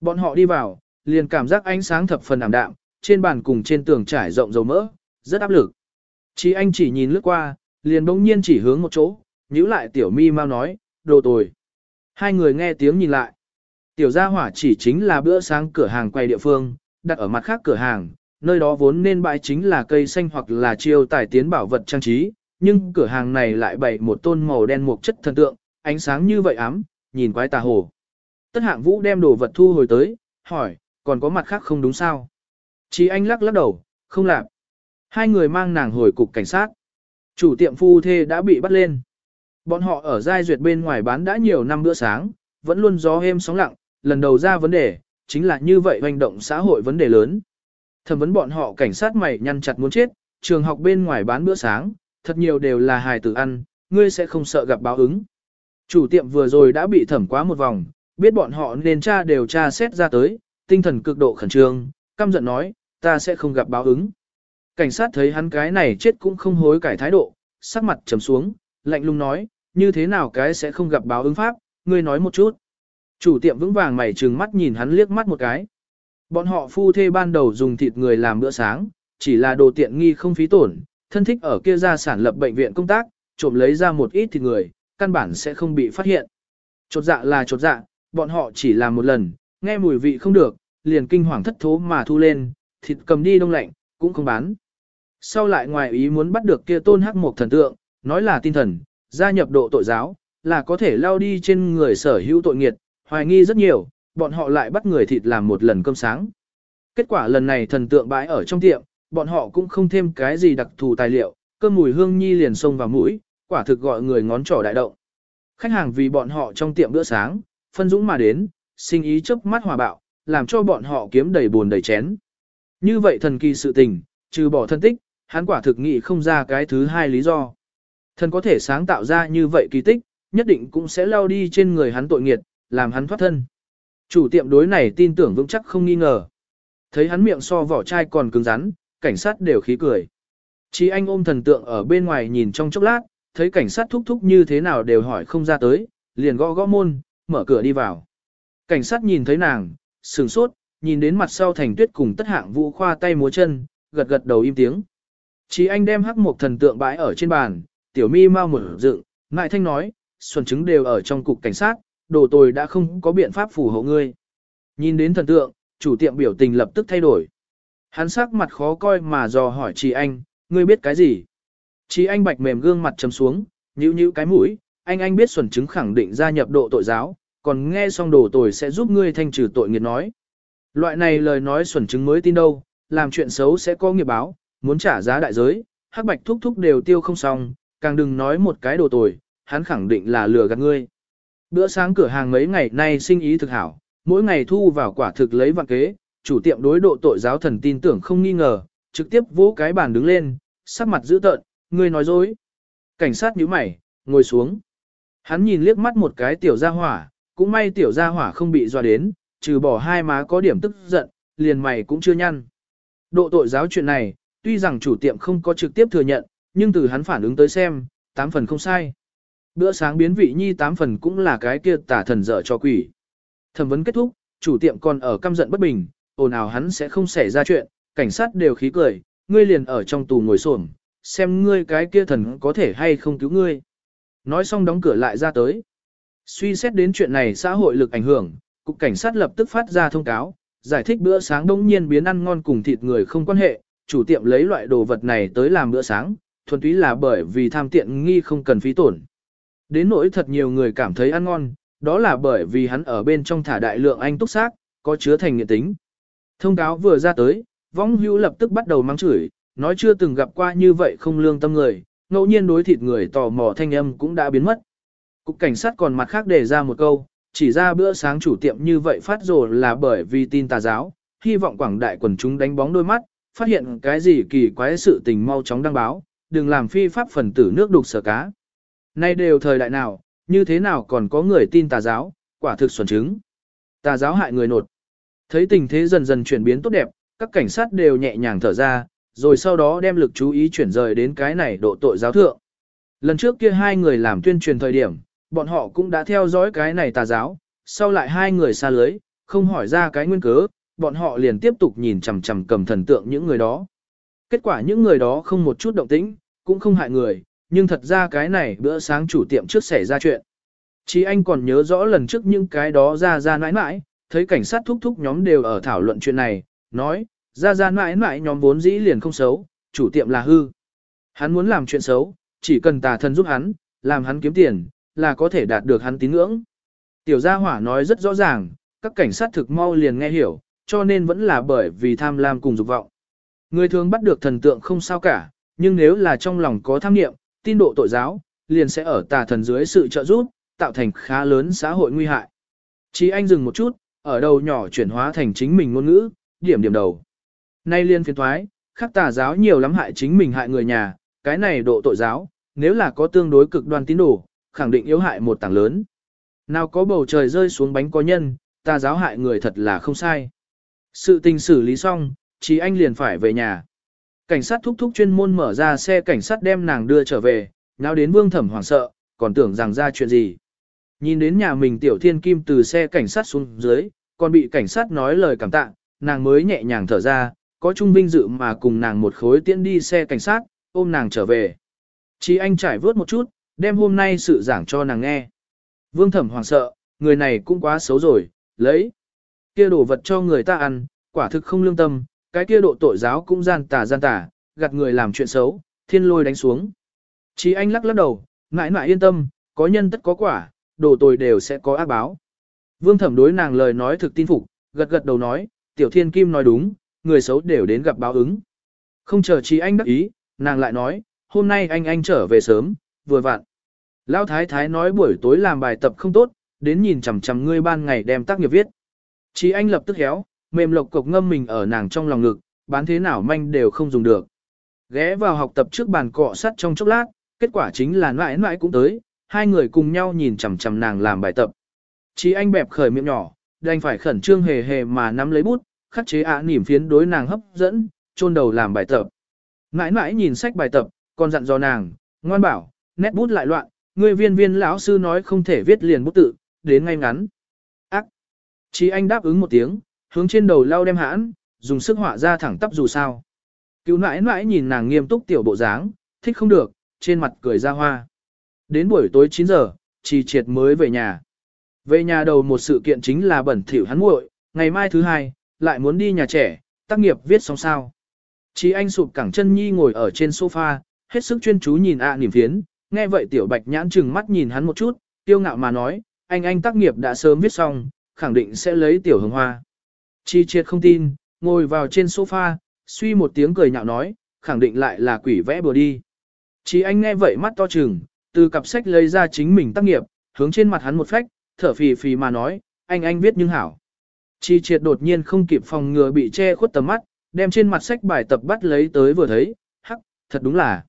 Bọn họ đi vào, liền cảm giác ánh sáng thập phần ảm đạm, trên bàn cùng trên tường trải rộng dầu mỡ, rất áp lực. Chí anh chỉ nhìn lướt qua, liền bỗng nhiên chỉ hướng một chỗ, nhíu lại tiểu mi mau nói, đồ tồi. Hai người nghe tiếng nhìn lại. Tiểu gia hỏa chỉ chính là bữa sáng cửa hàng quay địa phương, đặt ở mặt khác cửa hàng, nơi đó vốn nên bãi chính là cây xanh hoặc là chiêu tài tiến bảo vật trang trí, nhưng cửa hàng này lại bày một tôn màu đen một chất thần tượng, ánh sáng như vậy ám, nhìn quái tà hồ. Tất hạng vũ đem đồ vật thu hồi tới, hỏi, còn có mặt khác không đúng sao? Chỉ anh lắc lắc đầu, không làm. Hai người mang nàng hồi cục cảnh sát. Chủ tiệm phu thê đã bị bắt lên. Bọn họ ở giai duyệt bên ngoài bán đã nhiều năm bữa sáng, vẫn luôn gió êm sóng lặng, lần đầu ra vấn đề, chính là như vậy hành động xã hội vấn đề lớn. Thẩm vấn bọn họ cảnh sát mày nhăn chặt muốn chết, trường học bên ngoài bán bữa sáng, thật nhiều đều là hài tử ăn, ngươi sẽ không sợ gặp báo ứng. Chủ tiệm vừa rồi đã bị thẩm quá một vòng, biết bọn họ nên tra đều tra xét ra tới, tinh thần cực độ khẩn trương, căm giận nói, ta sẽ không gặp báo ứng. Cảnh sát thấy hắn cái này chết cũng không hối cải thái độ, sắc mặt trầm xuống, lạnh lùng nói, như thế nào cái sẽ không gặp báo ứng pháp, ngươi nói một chút. Chủ tiệm vững vàng mày trừng mắt nhìn hắn liếc mắt một cái. Bọn họ phu thê ban đầu dùng thịt người làm bữa sáng, chỉ là đồ tiện nghi không phí tổn, thân thích ở kia ra sản lập bệnh viện công tác, trộm lấy ra một ít thịt người, căn bản sẽ không bị phát hiện. Chột dạ là chột dạ, bọn họ chỉ làm một lần, nghe mùi vị không được, liền kinh hoàng thất thố mà thu lên, thịt cầm đi đông lạnh, cũng không bán. Sau lại ngoài ý muốn bắt được kia tôn hắc một thần tượng, nói là tin thần, gia nhập độ tội giáo, là có thể lao đi trên người sở hữu tội nghiệt, hoài nghi rất nhiều, bọn họ lại bắt người thịt làm một lần cơm sáng. Kết quả lần này thần tượng bãi ở trong tiệm, bọn họ cũng không thêm cái gì đặc thù tài liệu, cơm mùi hương nhi liền xông vào mũi, quả thực gọi người ngón trỏ đại động. Khách hàng vì bọn họ trong tiệm bữa sáng, phân dũng mà đến, sinh ý chớp mắt hòa bạo, làm cho bọn họ kiếm đầy buồn đầy chén. Như vậy thần kỳ sự tình, trừ bỏ thân tích, hắn quả thực nghĩ không ra cái thứ hai lý do. Thần có thể sáng tạo ra như vậy kỳ tích, nhất định cũng sẽ lao đi trên người hắn tội nghiệt, làm hắn thoát thân. Chủ tiệm đối này tin tưởng vững chắc không nghi ngờ. Thấy hắn miệng so vỏ chai còn cứng rắn, cảnh sát đều khí cười. Chí anh ôm thần tượng ở bên ngoài nhìn trong chốc lát, thấy cảnh sát thúc thúc như thế nào đều hỏi không ra tới, liền gõ gõ môn, mở cửa đi vào. Cảnh sát nhìn thấy nàng, sừng sốt, nhìn đến mặt sau thành tuyết cùng tất hạng vũ khoa tay múa chân, gật gật đầu im tiếng. Chí anh đem hắc một thần tượng bãi ở trên bàn, tiểu mi mau mở dựng, ngại thanh nói, xuân chứng đều ở trong cục cảnh sát, đồ tồi đã không có biện pháp phù hộ ngươi. Nhìn đến thần tượng, chủ tiệm biểu tình lập tức thay đổi. Hắn sắc mặt khó coi mà dò hỏi chị anh, ngươi biết cái gì? Chị anh bạch mềm gương mặt chấm xuống, nhíu nhíu cái mũi, anh anh biết xuẩn chứng khẳng định gia nhập độ tội giáo, còn nghe xong đồ tồi sẽ giúp ngươi thanh trừ tội nghiệt nói. Loại này lời nói xuẩn chứng mới tin đâu, làm chuyện xấu sẽ có nghiệp báo, muốn trả giá đại giới, hắc bạch thúc thúc đều tiêu không xong, càng đừng nói một cái đồ tồi, hắn khẳng định là lừa gạt ngươi. Bữa sáng cửa hàng mấy ngày nay sinh ý thực hảo, mỗi ngày thu vào quả thực lấy vạn kế, chủ tiệm đối độ tội giáo thần tin tưởng không nghi ngờ, trực tiếp vỗ cái bàn đứng lên, sắc mặt dữ tợn, ngươi nói dối. Cảnh sát nhíu mày, ngồi xuống. Hắn nhìn liếc mắt một cái tiểu gia hỏa, cũng may tiểu gia hỏa không bị dọa đến, trừ bỏ hai má có điểm tức giận, liền mày cũng chưa nhăn. Độ tội giáo chuyện này, tuy rằng chủ tiệm không có trực tiếp thừa nhận, nhưng từ hắn phản ứng tới xem, tám phần không sai. Bữa sáng biến vị nhi tám phần cũng là cái kia tả thần dở cho quỷ. Thẩm vấn kết thúc, chủ tiệm còn ở căm giận bất bình, ồn ào hắn sẽ không xảy ra chuyện, cảnh sát đều khí cười, ngươi liền ở trong tù ngồi xổm, xem ngươi cái kia thần có thể hay không cứu ngươi. Nói xong đóng cửa lại ra tới. Suy xét đến chuyện này xã hội lực ảnh hưởng, cục cảnh sát lập tức phát ra thông cáo, giải thích bữa sáng đông nhiên biến ăn ngon cùng thịt người không quan hệ, chủ tiệm lấy loại đồ vật này tới làm bữa sáng, thuần túy là bởi vì tham tiện nghi không cần phí tổn. Đến nỗi thật nhiều người cảm thấy ăn ngon, đó là bởi vì hắn ở bên trong thả đại lượng anh túc xác, có chứa thành nghiện tính. Thông cáo vừa ra tới, vong hữu lập tức bắt đầu mắng chửi, nói chưa từng gặp qua như vậy không lương tâm người, ngẫu nhiên đối thịt người tò mò thanh âm cũng đã biến mất. Cục cảnh sát còn mặt khác đề ra một câu, chỉ ra bữa sáng chủ tiệm như vậy phát rồ là bởi vì tin tà giáo, hy vọng quảng đại quần chúng đánh bóng đôi mắt, phát hiện cái gì kỳ quái sự tình mau chóng đăng báo, đừng làm phi pháp phần tử nước đục sở cá. Nay đều thời đại nào, như thế nào còn có người tin tà giáo, quả thực xuẩn chứng. Tà giáo hại người nột. Thấy tình thế dần dần chuyển biến tốt đẹp, các cảnh sát đều nhẹ nhàng thở ra, rồi sau đó đem lực chú ý chuyển rời đến cái này độ tội giáo thượng. Lần trước kia hai người làm tuyên truyền thời điểm, bọn họ cũng đã theo dõi cái này tà giáo, sau lại hai người xa lưới, không hỏi ra cái nguyên cớ, bọn họ liền tiếp tục nhìn chằm chằm cầm thần tượng những người đó. Kết quả những người đó không một chút động tĩnh, cũng không hại người, nhưng thật ra cái này bữa sáng chủ tiệm trước xảy ra chuyện. Chí anh còn nhớ rõ lần trước những cái đó ra ra nãi nãi, thấy cảnh sát thúc thúc nhóm đều ở thảo luận chuyện này, nói, ra ra nãi nãi nhóm vốn dĩ liền không xấu, chủ tiệm là hư. Hắn muốn làm chuyện xấu, chỉ cần tà thần giúp hắn, làm hắn kiếm tiền, là có thể đạt được hắn tín ngưỡng. Tiểu gia hỏa nói rất rõ ràng, các cảnh sát thực mau liền nghe hiểu, cho nên vẫn là bởi vì tham lam cùng dục vọng. Người thường bắt được thần tượng không sao cả, nhưng nếu là trong lòng có tham niệm, tin độ tội giáo, liền sẽ ở tà thần dưới sự trợ giúp, tạo thành khá lớn xã hội nguy hại. Chí anh dừng một chút, ở đầu nhỏ chuyển hóa thành chính mình ngôn ngữ, điểm điểm đầu. Nay liên phiên thoái, khắc tà giáo nhiều lắm hại chính mình hại người nhà, cái này độ tội giáo, nếu là có tương đối cực đoan tín đồ, khẳng định yếu hại một tảng lớn. Nào có bầu trời rơi xuống bánh có nhân, tà giáo hại người thật là không sai. Sự tình xử lý xong, chị anh liền phải về nhà. Cảnh sát thúc thúc chuyên môn mở ra xe cảnh sát đem nàng đưa trở về, nào đến vương thẩm hoảng sợ, còn tưởng rằng ra chuyện gì. Nhìn đến nhà mình tiểu thiên kim từ xe cảnh sát xuống dưới, còn bị cảnh sát nói lời cảm tạ, nàng mới nhẹ nhàng thở ra, có trung vinh dự mà cùng nàng một khối tiễn đi xe cảnh sát, ôm nàng trở về. Chí anh trải vớt một chút, đem hôm nay sự giảng cho nàng nghe. Vương thẩm hoảng sợ, người này cũng quá xấu rồi, lấy kia đồ vật cho người ta ăn, quả thực không lương tâm, cái kia độ tội giáo cũng gian tà gian tà, gạt người làm chuyện xấu, thiên lôi đánh xuống. Chí anh lắc lắc đầu, mãi mãi yên tâm, có nhân tất có quả, đồ tội đều sẽ có ác báo. Vương thẩm đối nàng lời nói thực tin phục, gật gật đầu nói, tiểu thiên kim nói đúng, người xấu đều đến gặp báo ứng. Không chờ chí anh đắc ý, nàng lại nói, hôm nay anh anh trở về sớm, vừa vặn. Lão thái thái nói buổi tối làm bài tập không tốt, đến nhìn chằm chằm ngươi ban ngày đem tác nghiệp viết. Chí anh lập tức héo, mềm lộc cục ngâm mình ở nàng trong lòng ngực, bán thế nào manh đều không dùng được. Ghé vào học tập trước bàn cọ sắt trong chốc lát, kết quả chính là mãi mãi cũng tới, hai người cùng nhau nhìn chằm chằm nàng làm bài tập. Chí anh bẹp khởi miệng nhỏ, đành phải khẩn trương hề hề mà nắm lấy bút, khắc chế ạ nỉm phiến đối nàng hấp dẫn, chôn đầu làm bài tập. Mãi mãi nhìn sách bài tập, còn dặn dò nàng, ngoan bảo, nét bút lại loạn, người viên viên lão sư nói không thể viết liền bút tự, đến ngay ngắn. Chí anh đáp ứng một tiếng, hướng trên đầu lau đem hãn, dùng sức họa ra thẳng tắp dù sao. Cứu nãi nãi nhìn nàng nghiêm túc tiểu bộ dáng, thích không được, trên mặt cười ra hoa. Đến buổi tối 9 giờ, Trì Triệt mới về nhà. Về nhà đầu một sự kiện chính là bẩn thỉu hắn muội, ngày mai thứ hai, lại muốn đi nhà trẻ, tác nghiệp viết xong sao. Chí anh sụp cẳng chân nhi ngồi ở trên sofa, hết sức chuyên chú nhìn ạ à niềm phiến, nghe vậy tiểu bạch nhãn chừng mắt nhìn hắn một chút, tiêu ngạo mà nói, anh anh tác nghiệp đã sớm viết xong, khẳng định sẽ lấy tiểu hồng hoa. Chi triệt không tin, ngồi vào trên sofa, suy một tiếng cười nhạo nói, khẳng định lại là quỷ vẽ bừa đi. Chi anh nghe vậy mắt to chừng, từ cặp sách lấy ra chính mình tác nghiệp, hướng trên mặt hắn một phách, thở phì phì mà nói, anh anh viết nhưng hảo. Chi triệt đột nhiên không kịp phòng ngừa bị che khuất tầm mắt, đem trên mặt sách bài tập bắt lấy tới vừa thấy, hắc, thật đúng là.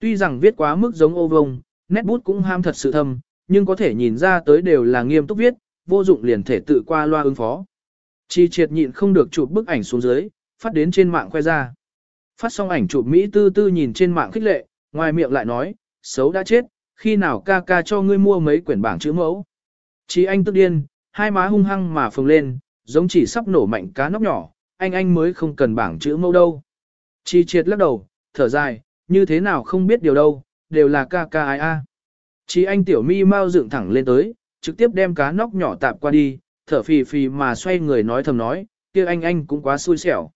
Tuy rằng viết quá mức giống ô vông, nét bút cũng ham thật sự thâm, nhưng có thể nhìn ra tới đều là nghiêm túc viết, vô dụng liền thể tự qua loa ứng phó. Chi triệt nhịn không được chụp bức ảnh xuống dưới, phát đến trên mạng khoe ra. Phát xong ảnh chụp Mỹ tư tư nhìn trên mạng khích lệ, ngoài miệng lại nói, xấu đã chết, khi nào ca ca cho ngươi mua mấy quyển bảng chữ mẫu. Chi anh tức điên, hai má hung hăng mà phồng lên, giống chỉ sắp nổ mạnh cá nóc nhỏ, anh anh mới không cần bảng chữ mẫu đâu. Chi triệt lắc đầu, thở dài, như thế nào không biết điều đâu, đều là ca ca ai a. Chi anh tiểu mi mau dựng thẳng lên tới, trực tiếp đem cá nóc nhỏ tạp qua đi, thở phì phì mà xoay người nói thầm nói, kia anh anh cũng quá xui xẻo.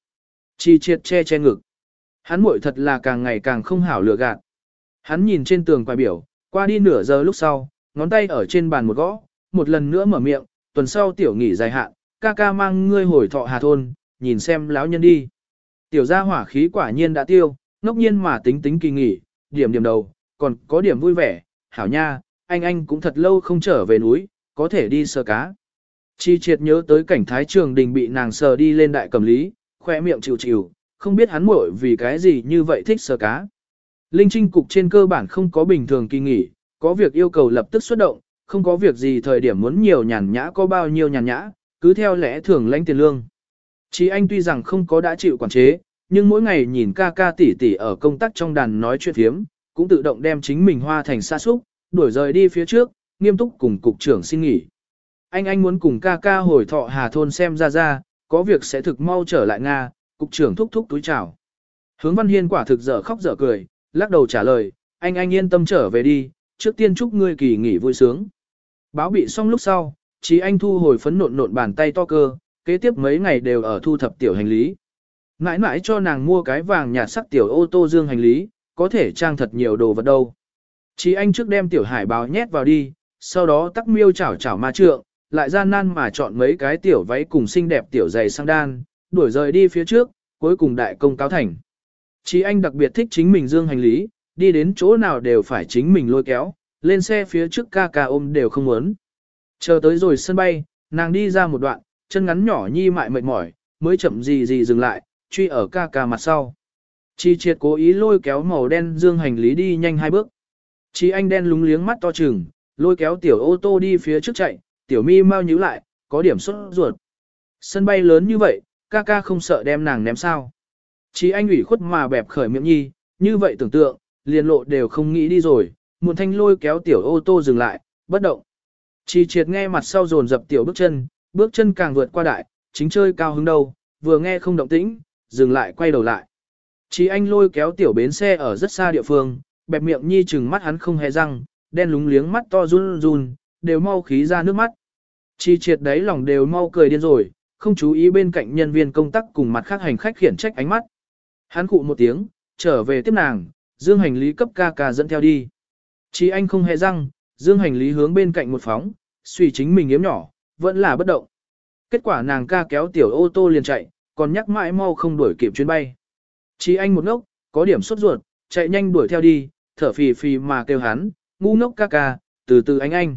Chi triệt che che ngực. Hắn muội thật là càng ngày càng không hảo lựa gạt. Hắn nhìn trên tường quài biểu, qua đi nửa giờ lúc sau, ngón tay ở trên bàn một gõ, một lần nữa mở miệng, tuần sau tiểu nghỉ dài hạn, ca ca mang ngươi hồi thọ hà thôn, nhìn xem lão nhân đi. Tiểu gia hỏa khí quả nhiên đã tiêu, ngốc nhiên mà tính tính kỳ nghỉ, điểm điểm đầu, còn có điểm vui vẻ, hảo nha, anh anh cũng thật lâu không trở về núi, có thể đi sờ cá. Chi triệt nhớ tới cảnh thái trường đình bị nàng sờ đi lên đại cầm lý, khoe miệng chịu chịu, không biết hắn muội vì cái gì như vậy thích sờ cá. Linh trinh cục trên cơ bản không có bình thường kỳ nghỉ, có việc yêu cầu lập tức xuất động, không có việc gì thời điểm muốn nhiều nhàn nhã có bao nhiêu nhàn nhã, cứ theo lẽ thường lãnh tiền lương. Chí anh tuy rằng không có đã chịu quản chế, nhưng mỗi ngày nhìn ca ca tỷ tỷ ở công tác trong đàn nói chuyện thiếm, cũng tự động đem chính mình hoa thành xa xúc, đuổi rời đi phía trước, nghiêm túc cùng cục trưởng xin nghỉ. Anh anh muốn cùng ca ca hồi thọ Hà Thôn xem ra ra, có việc sẽ thực mau trở lại Nga, cục trưởng thúc thúc túi chào. Hướng Văn Hiên quả thực dở khóc dở cười, lắc đầu trả lời, anh anh yên tâm trở về đi, trước tiên chúc ngươi kỳ nghỉ vui sướng. Báo bị xong lúc sau, chí anh thu hồi phấn nộn nộn bàn tay to cơ, kế tiếp mấy ngày đều ở thu thập tiểu hành lý. Mãi mãi cho nàng mua cái vàng nhạt sắc tiểu ô tô dương hành lý, có thể trang thật nhiều đồ vật đâu. Chí anh trước đem tiểu hải báo nhét vào đi, sau đó tắc miêu chảo chảo ma trượng, lại gian nan mà chọn mấy cái tiểu váy cùng xinh đẹp tiểu giày sang đan, đuổi rời đi phía trước, cuối cùng đại công cáo thành. Chí anh đặc biệt thích chính mình dương hành lý, đi đến chỗ nào đều phải chính mình lôi kéo, lên xe phía trước ca ca ôm đều không muốn. Chờ tới rồi sân bay, nàng đi ra một đoạn, chân ngắn nhỏ nhi mại mệt mỏi, mới chậm gì gì dừng lại, truy ở ca ca mặt sau. Chi triệt cố ý lôi kéo màu đen dương hành lý đi nhanh hai bước. Chí anh đen lúng liếng mắt to trừng, lôi kéo tiểu ô tô đi phía trước chạy, tiểu mi mau nhíu lại, có điểm xuất ruột. Sân bay lớn như vậy, ca ca không sợ đem nàng ném sao. Chí anh ủy khuất mà bẹp khởi miệng nhi, như vậy tưởng tượng, liền lộ đều không nghĩ đi rồi, muộn thanh lôi kéo tiểu ô tô dừng lại, bất động. Chí triệt nghe mặt sau dồn dập tiểu bước chân, bước chân càng vượt qua đại, chính chơi cao hứng đâu, vừa nghe không động tĩnh, dừng lại quay đầu lại. Chí anh lôi kéo tiểu bến xe ở rất xa địa phương, bẹp miệng nhi chừng mắt hắn không hề răng, đen lúng liếng mắt to run run, đều mau khí ra nước mắt. Chi triệt đấy lòng đều mau cười điên rồi, không chú ý bên cạnh nhân viên công tác cùng mặt khác hành khách khiển trách ánh mắt. Hắn cụ một tiếng, trở về tiếp nàng, dương hành lý cấp ca ca dẫn theo đi. Chi anh không hề răng, dương hành lý hướng bên cạnh một phóng, suy chính mình yếm nhỏ, vẫn là bất động. Kết quả nàng ca kéo tiểu ô tô liền chạy, còn nhắc mãi mau không đuổi kịp chuyến bay. Chi anh một ngốc, có điểm sốt ruột, chạy nhanh đuổi theo đi, thở phì phì mà kêu hắn, ngu ngốc ca ca, từ từ anh anh.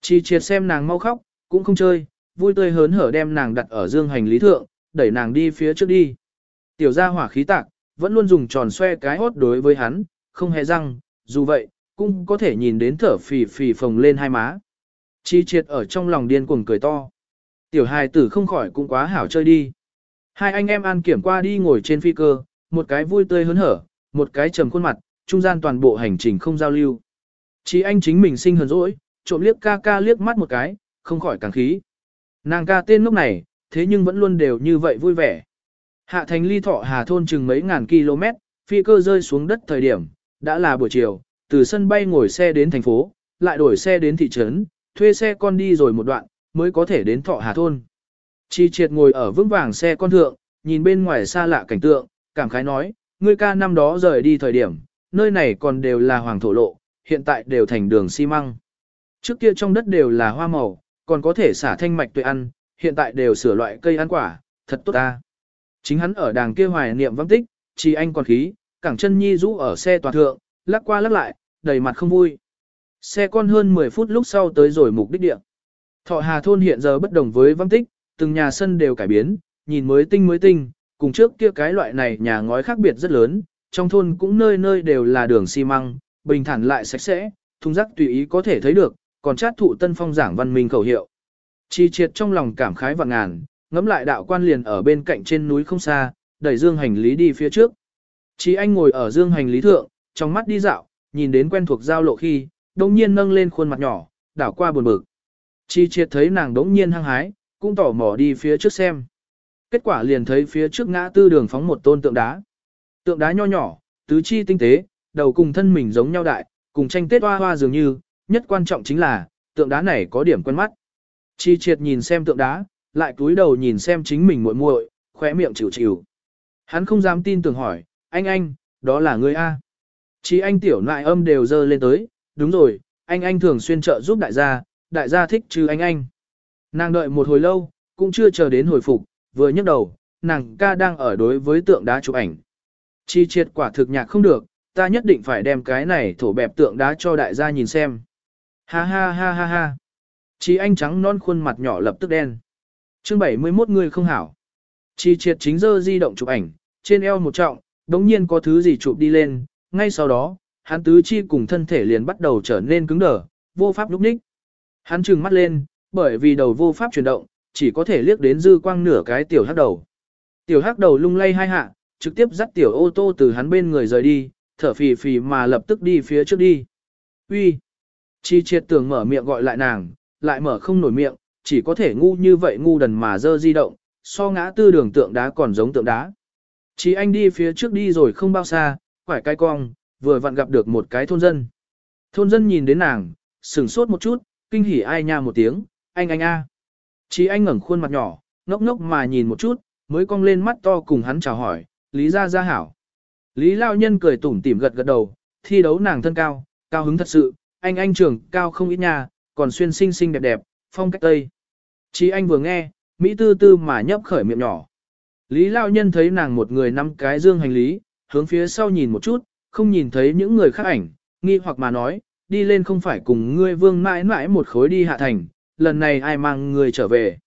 Chi triệt xem nàng mau khóc, cũng không chơi, vui tươi hớn hở đem nàng đặt ở dương hành lý thượng, đẩy nàng đi phía trước đi. Tiểu gia hỏa khí tạc, vẫn luôn dùng tròn xoe cái hốt đối với hắn, không hề răng, dù vậy, cũng có thể nhìn đến thở phì phì phồng lên hai má. Chi triệt ở trong lòng điên cuồng cười to. Tiểu hài tử không khỏi cũng quá hảo chơi đi. Hai anh em an kiểm qua đi ngồi trên phi cơ, một cái vui tươi hớn hở, một cái trầm khuôn mặt, trung gian toàn bộ hành trình không giao lưu. Chỉ anh chính mình sinh hờn dỗi, trộm liếc ca ca liếc mắt một cái, không khỏi càng khí. Nàng ca tên lúc này, thế nhưng vẫn luôn đều như vậy vui vẻ. Hạ thành ly thọ hà thôn chừng mấy ngàn km, phi cơ rơi xuống đất thời điểm, đã là buổi chiều, từ sân bay ngồi xe đến thành phố, lại đổi xe đến thị trấn, thuê xe con đi rồi một đoạn, mới có thể đến thọ hà thôn. Chi triệt ngồi ở vững vàng xe con thượng, nhìn bên ngoài xa lạ cảnh tượng, cảm khái nói, ngươi ca năm đó rời đi thời điểm, nơi này còn đều là hoàng thổ lộ, hiện tại đều thành đường xi măng. Trước kia trong đất đều là hoa màu, còn có thể xả thanh mạch tuệ ăn, hiện tại đều sửa loại cây ăn quả, thật tốt ta. Chính hắn ở đàng kia hoài niệm vắng tích, chỉ anh còn khí, cẳng chân nhi rũ ở xe toàn thượng, lắc qua lắc lại, đầy mặt không vui. Xe con hơn 10 phút lúc sau tới rồi mục đích địa. Thọ Hà thôn hiện giờ bất đồng với vắng tích, từng nhà sân đều cải biến, nhìn mới tinh mới tinh, cùng trước kia cái loại này nhà ngói khác biệt rất lớn, trong thôn cũng nơi nơi đều là đường xi măng, bình thản lại sạch sẽ, thùng rác tùy ý có thể thấy được, còn chát thụ tân phong giảng văn minh khẩu hiệu. Chi triệt trong lòng cảm khái và ngàn, ngắm lại đạo quan liền ở bên cạnh trên núi không xa, đẩy dương hành lý đi phía trước. Chi anh ngồi ở dương hành lý thượng, trong mắt đi dạo, nhìn đến quen thuộc giao lộ khi, đông nhiên nâng lên khuôn mặt nhỏ, đảo qua buồn bực. Chi triệt thấy nàng đống nhiên hăng hái, cũng tỏ mò đi phía trước xem. Kết quả liền thấy phía trước ngã tư đường phóng một tôn tượng đá. Tượng đá nho nhỏ, tứ chi tinh tế, đầu cùng thân mình giống nhau đại, cùng tranh tết hoa hoa dường như, nhất quan trọng chính là, tượng đá này có điểm quen mắt. Chi triệt nhìn xem tượng đá, lại cúi đầu nhìn xem chính mình muội muội, khóe miệng chịu chịu. Hắn không dám tin tưởng hỏi, anh anh, đó là ngươi A. Chi anh tiểu nại âm đều dơ lên tới, đúng rồi, anh anh thường xuyên trợ giúp đại gia, đại gia thích chứ anh anh. Nàng đợi một hồi lâu, cũng chưa chờ đến hồi phục, vừa nhấc đầu, nàng ca đang ở đối với tượng đá chụp ảnh. Chi triệt quả thực nhạc không được, ta nhất định phải đem cái này thổ bẹp tượng đá cho đại gia nhìn xem. Ha ha ha ha ha. Chi anh trắng non khuôn mặt nhỏ lập tức đen. chương 71 người không hảo. Chi triệt chính dơ di động chụp ảnh, trên eo một trọng, đống nhiên có thứ gì chụp đi lên, ngay sau đó, hắn tứ chi cùng thân thể liền bắt đầu trở nên cứng đờ, vô pháp lúc ních. Hắn trừng mắt lên, bởi vì đầu vô pháp chuyển động, chỉ có thể liếc đến dư quang nửa cái tiểu hắc đầu. Tiểu hắc đầu lung lay hai hạ, trực tiếp dắt tiểu ô tô từ hắn bên người rời đi, thở phì phì mà lập tức đi phía trước đi. Uy, Chi triệt tưởng mở miệng gọi lại nàng, lại mở không nổi miệng, chỉ có thể ngu như vậy ngu đần mà dơ di động, so ngã tư đường tượng đá còn giống tượng đá. Chi anh đi phía trước đi rồi không bao xa, quải cái cong, vừa vặn gặp được một cái thôn dân. Thôn dân nhìn đến nàng, sửng sốt một chút, kinh hỉ ai nha một tiếng, anh anh a. Chi anh ngẩng khuôn mặt nhỏ, ngốc ngốc mà nhìn một chút, mới cong lên mắt to cùng hắn chào hỏi, Lý gia gia hảo. Lý Lao Nhân cười tủm tỉm gật gật đầu, thi đấu nàng thân cao, cao hứng thật sự, anh anh trưởng cao không ít nha, còn xuyên xinh xinh đẹp đẹp, phong cách tây. Chí anh vừa nghe, Mỹ tư tư mà nhấp khởi miệng nhỏ. Lý Lao Nhân thấy nàng một người nắm cái dương hành lý, hướng phía sau nhìn một chút, không nhìn thấy những người khác ảnh, nghi hoặc mà nói, đi lên không phải cùng ngươi vương mãi mãi một khối đi hạ thành, lần này ai mang người trở về.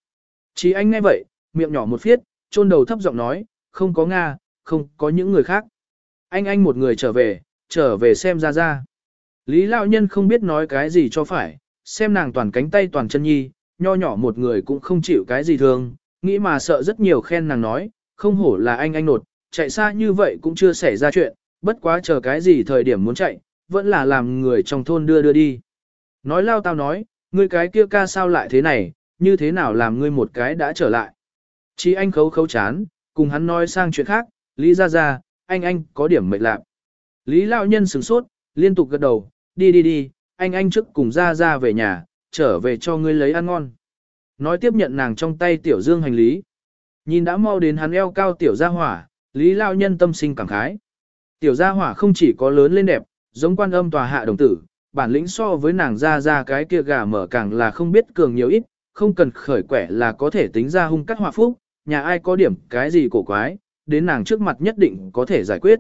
Chí anh nghe vậy, miệng nhỏ một phiết, chôn đầu thấp giọng nói, không có Nga, không có những người khác. Anh anh một người trở về, trở về xem ra ra. Lý Lão Nhân không biết nói cái gì cho phải, xem nàng toàn cánh tay toàn chân nhi, nho nhỏ một người cũng không chịu cái gì thương, nghĩ mà sợ rất nhiều khen nàng nói, không hổ là anh anh nột, chạy xa như vậy cũng chưa xảy ra chuyện, bất quá chờ cái gì thời điểm muốn chạy, vẫn là làm người trong thôn đưa đưa đi. Nói lao tao nói, ngươi cái kia ca sao lại thế này, như thế nào làm ngươi một cái đã trở lại. Chỉ anh khấu khấu chán, cùng hắn nói sang chuyện khác, Lý ra ra, anh anh có điểm mệt lạc. Lý lão nhân sửng sốt, liên tục gật đầu, đi đi đi, anh anh trước cùng ra ra về nhà, trở về cho ngươi lấy ăn ngon. Nói tiếp nhận nàng trong tay tiểu dương hành lý. Nhìn đã mau đến hắn eo cao tiểu gia hỏa, Lý lão nhân tâm sinh cảm khái. Tiểu gia hỏa không chỉ có lớn lên đẹp, giống quan âm tòa hạ đồng tử, bản lĩnh so với nàng ra ra cái kia gà mở càng là không biết cường nhiều ít, không cần khởi quẻ là có thể tính ra hung cắt hỏa phúc, nhà ai có điểm cái gì cổ quái, đến nàng trước mặt nhất định có thể giải quyết.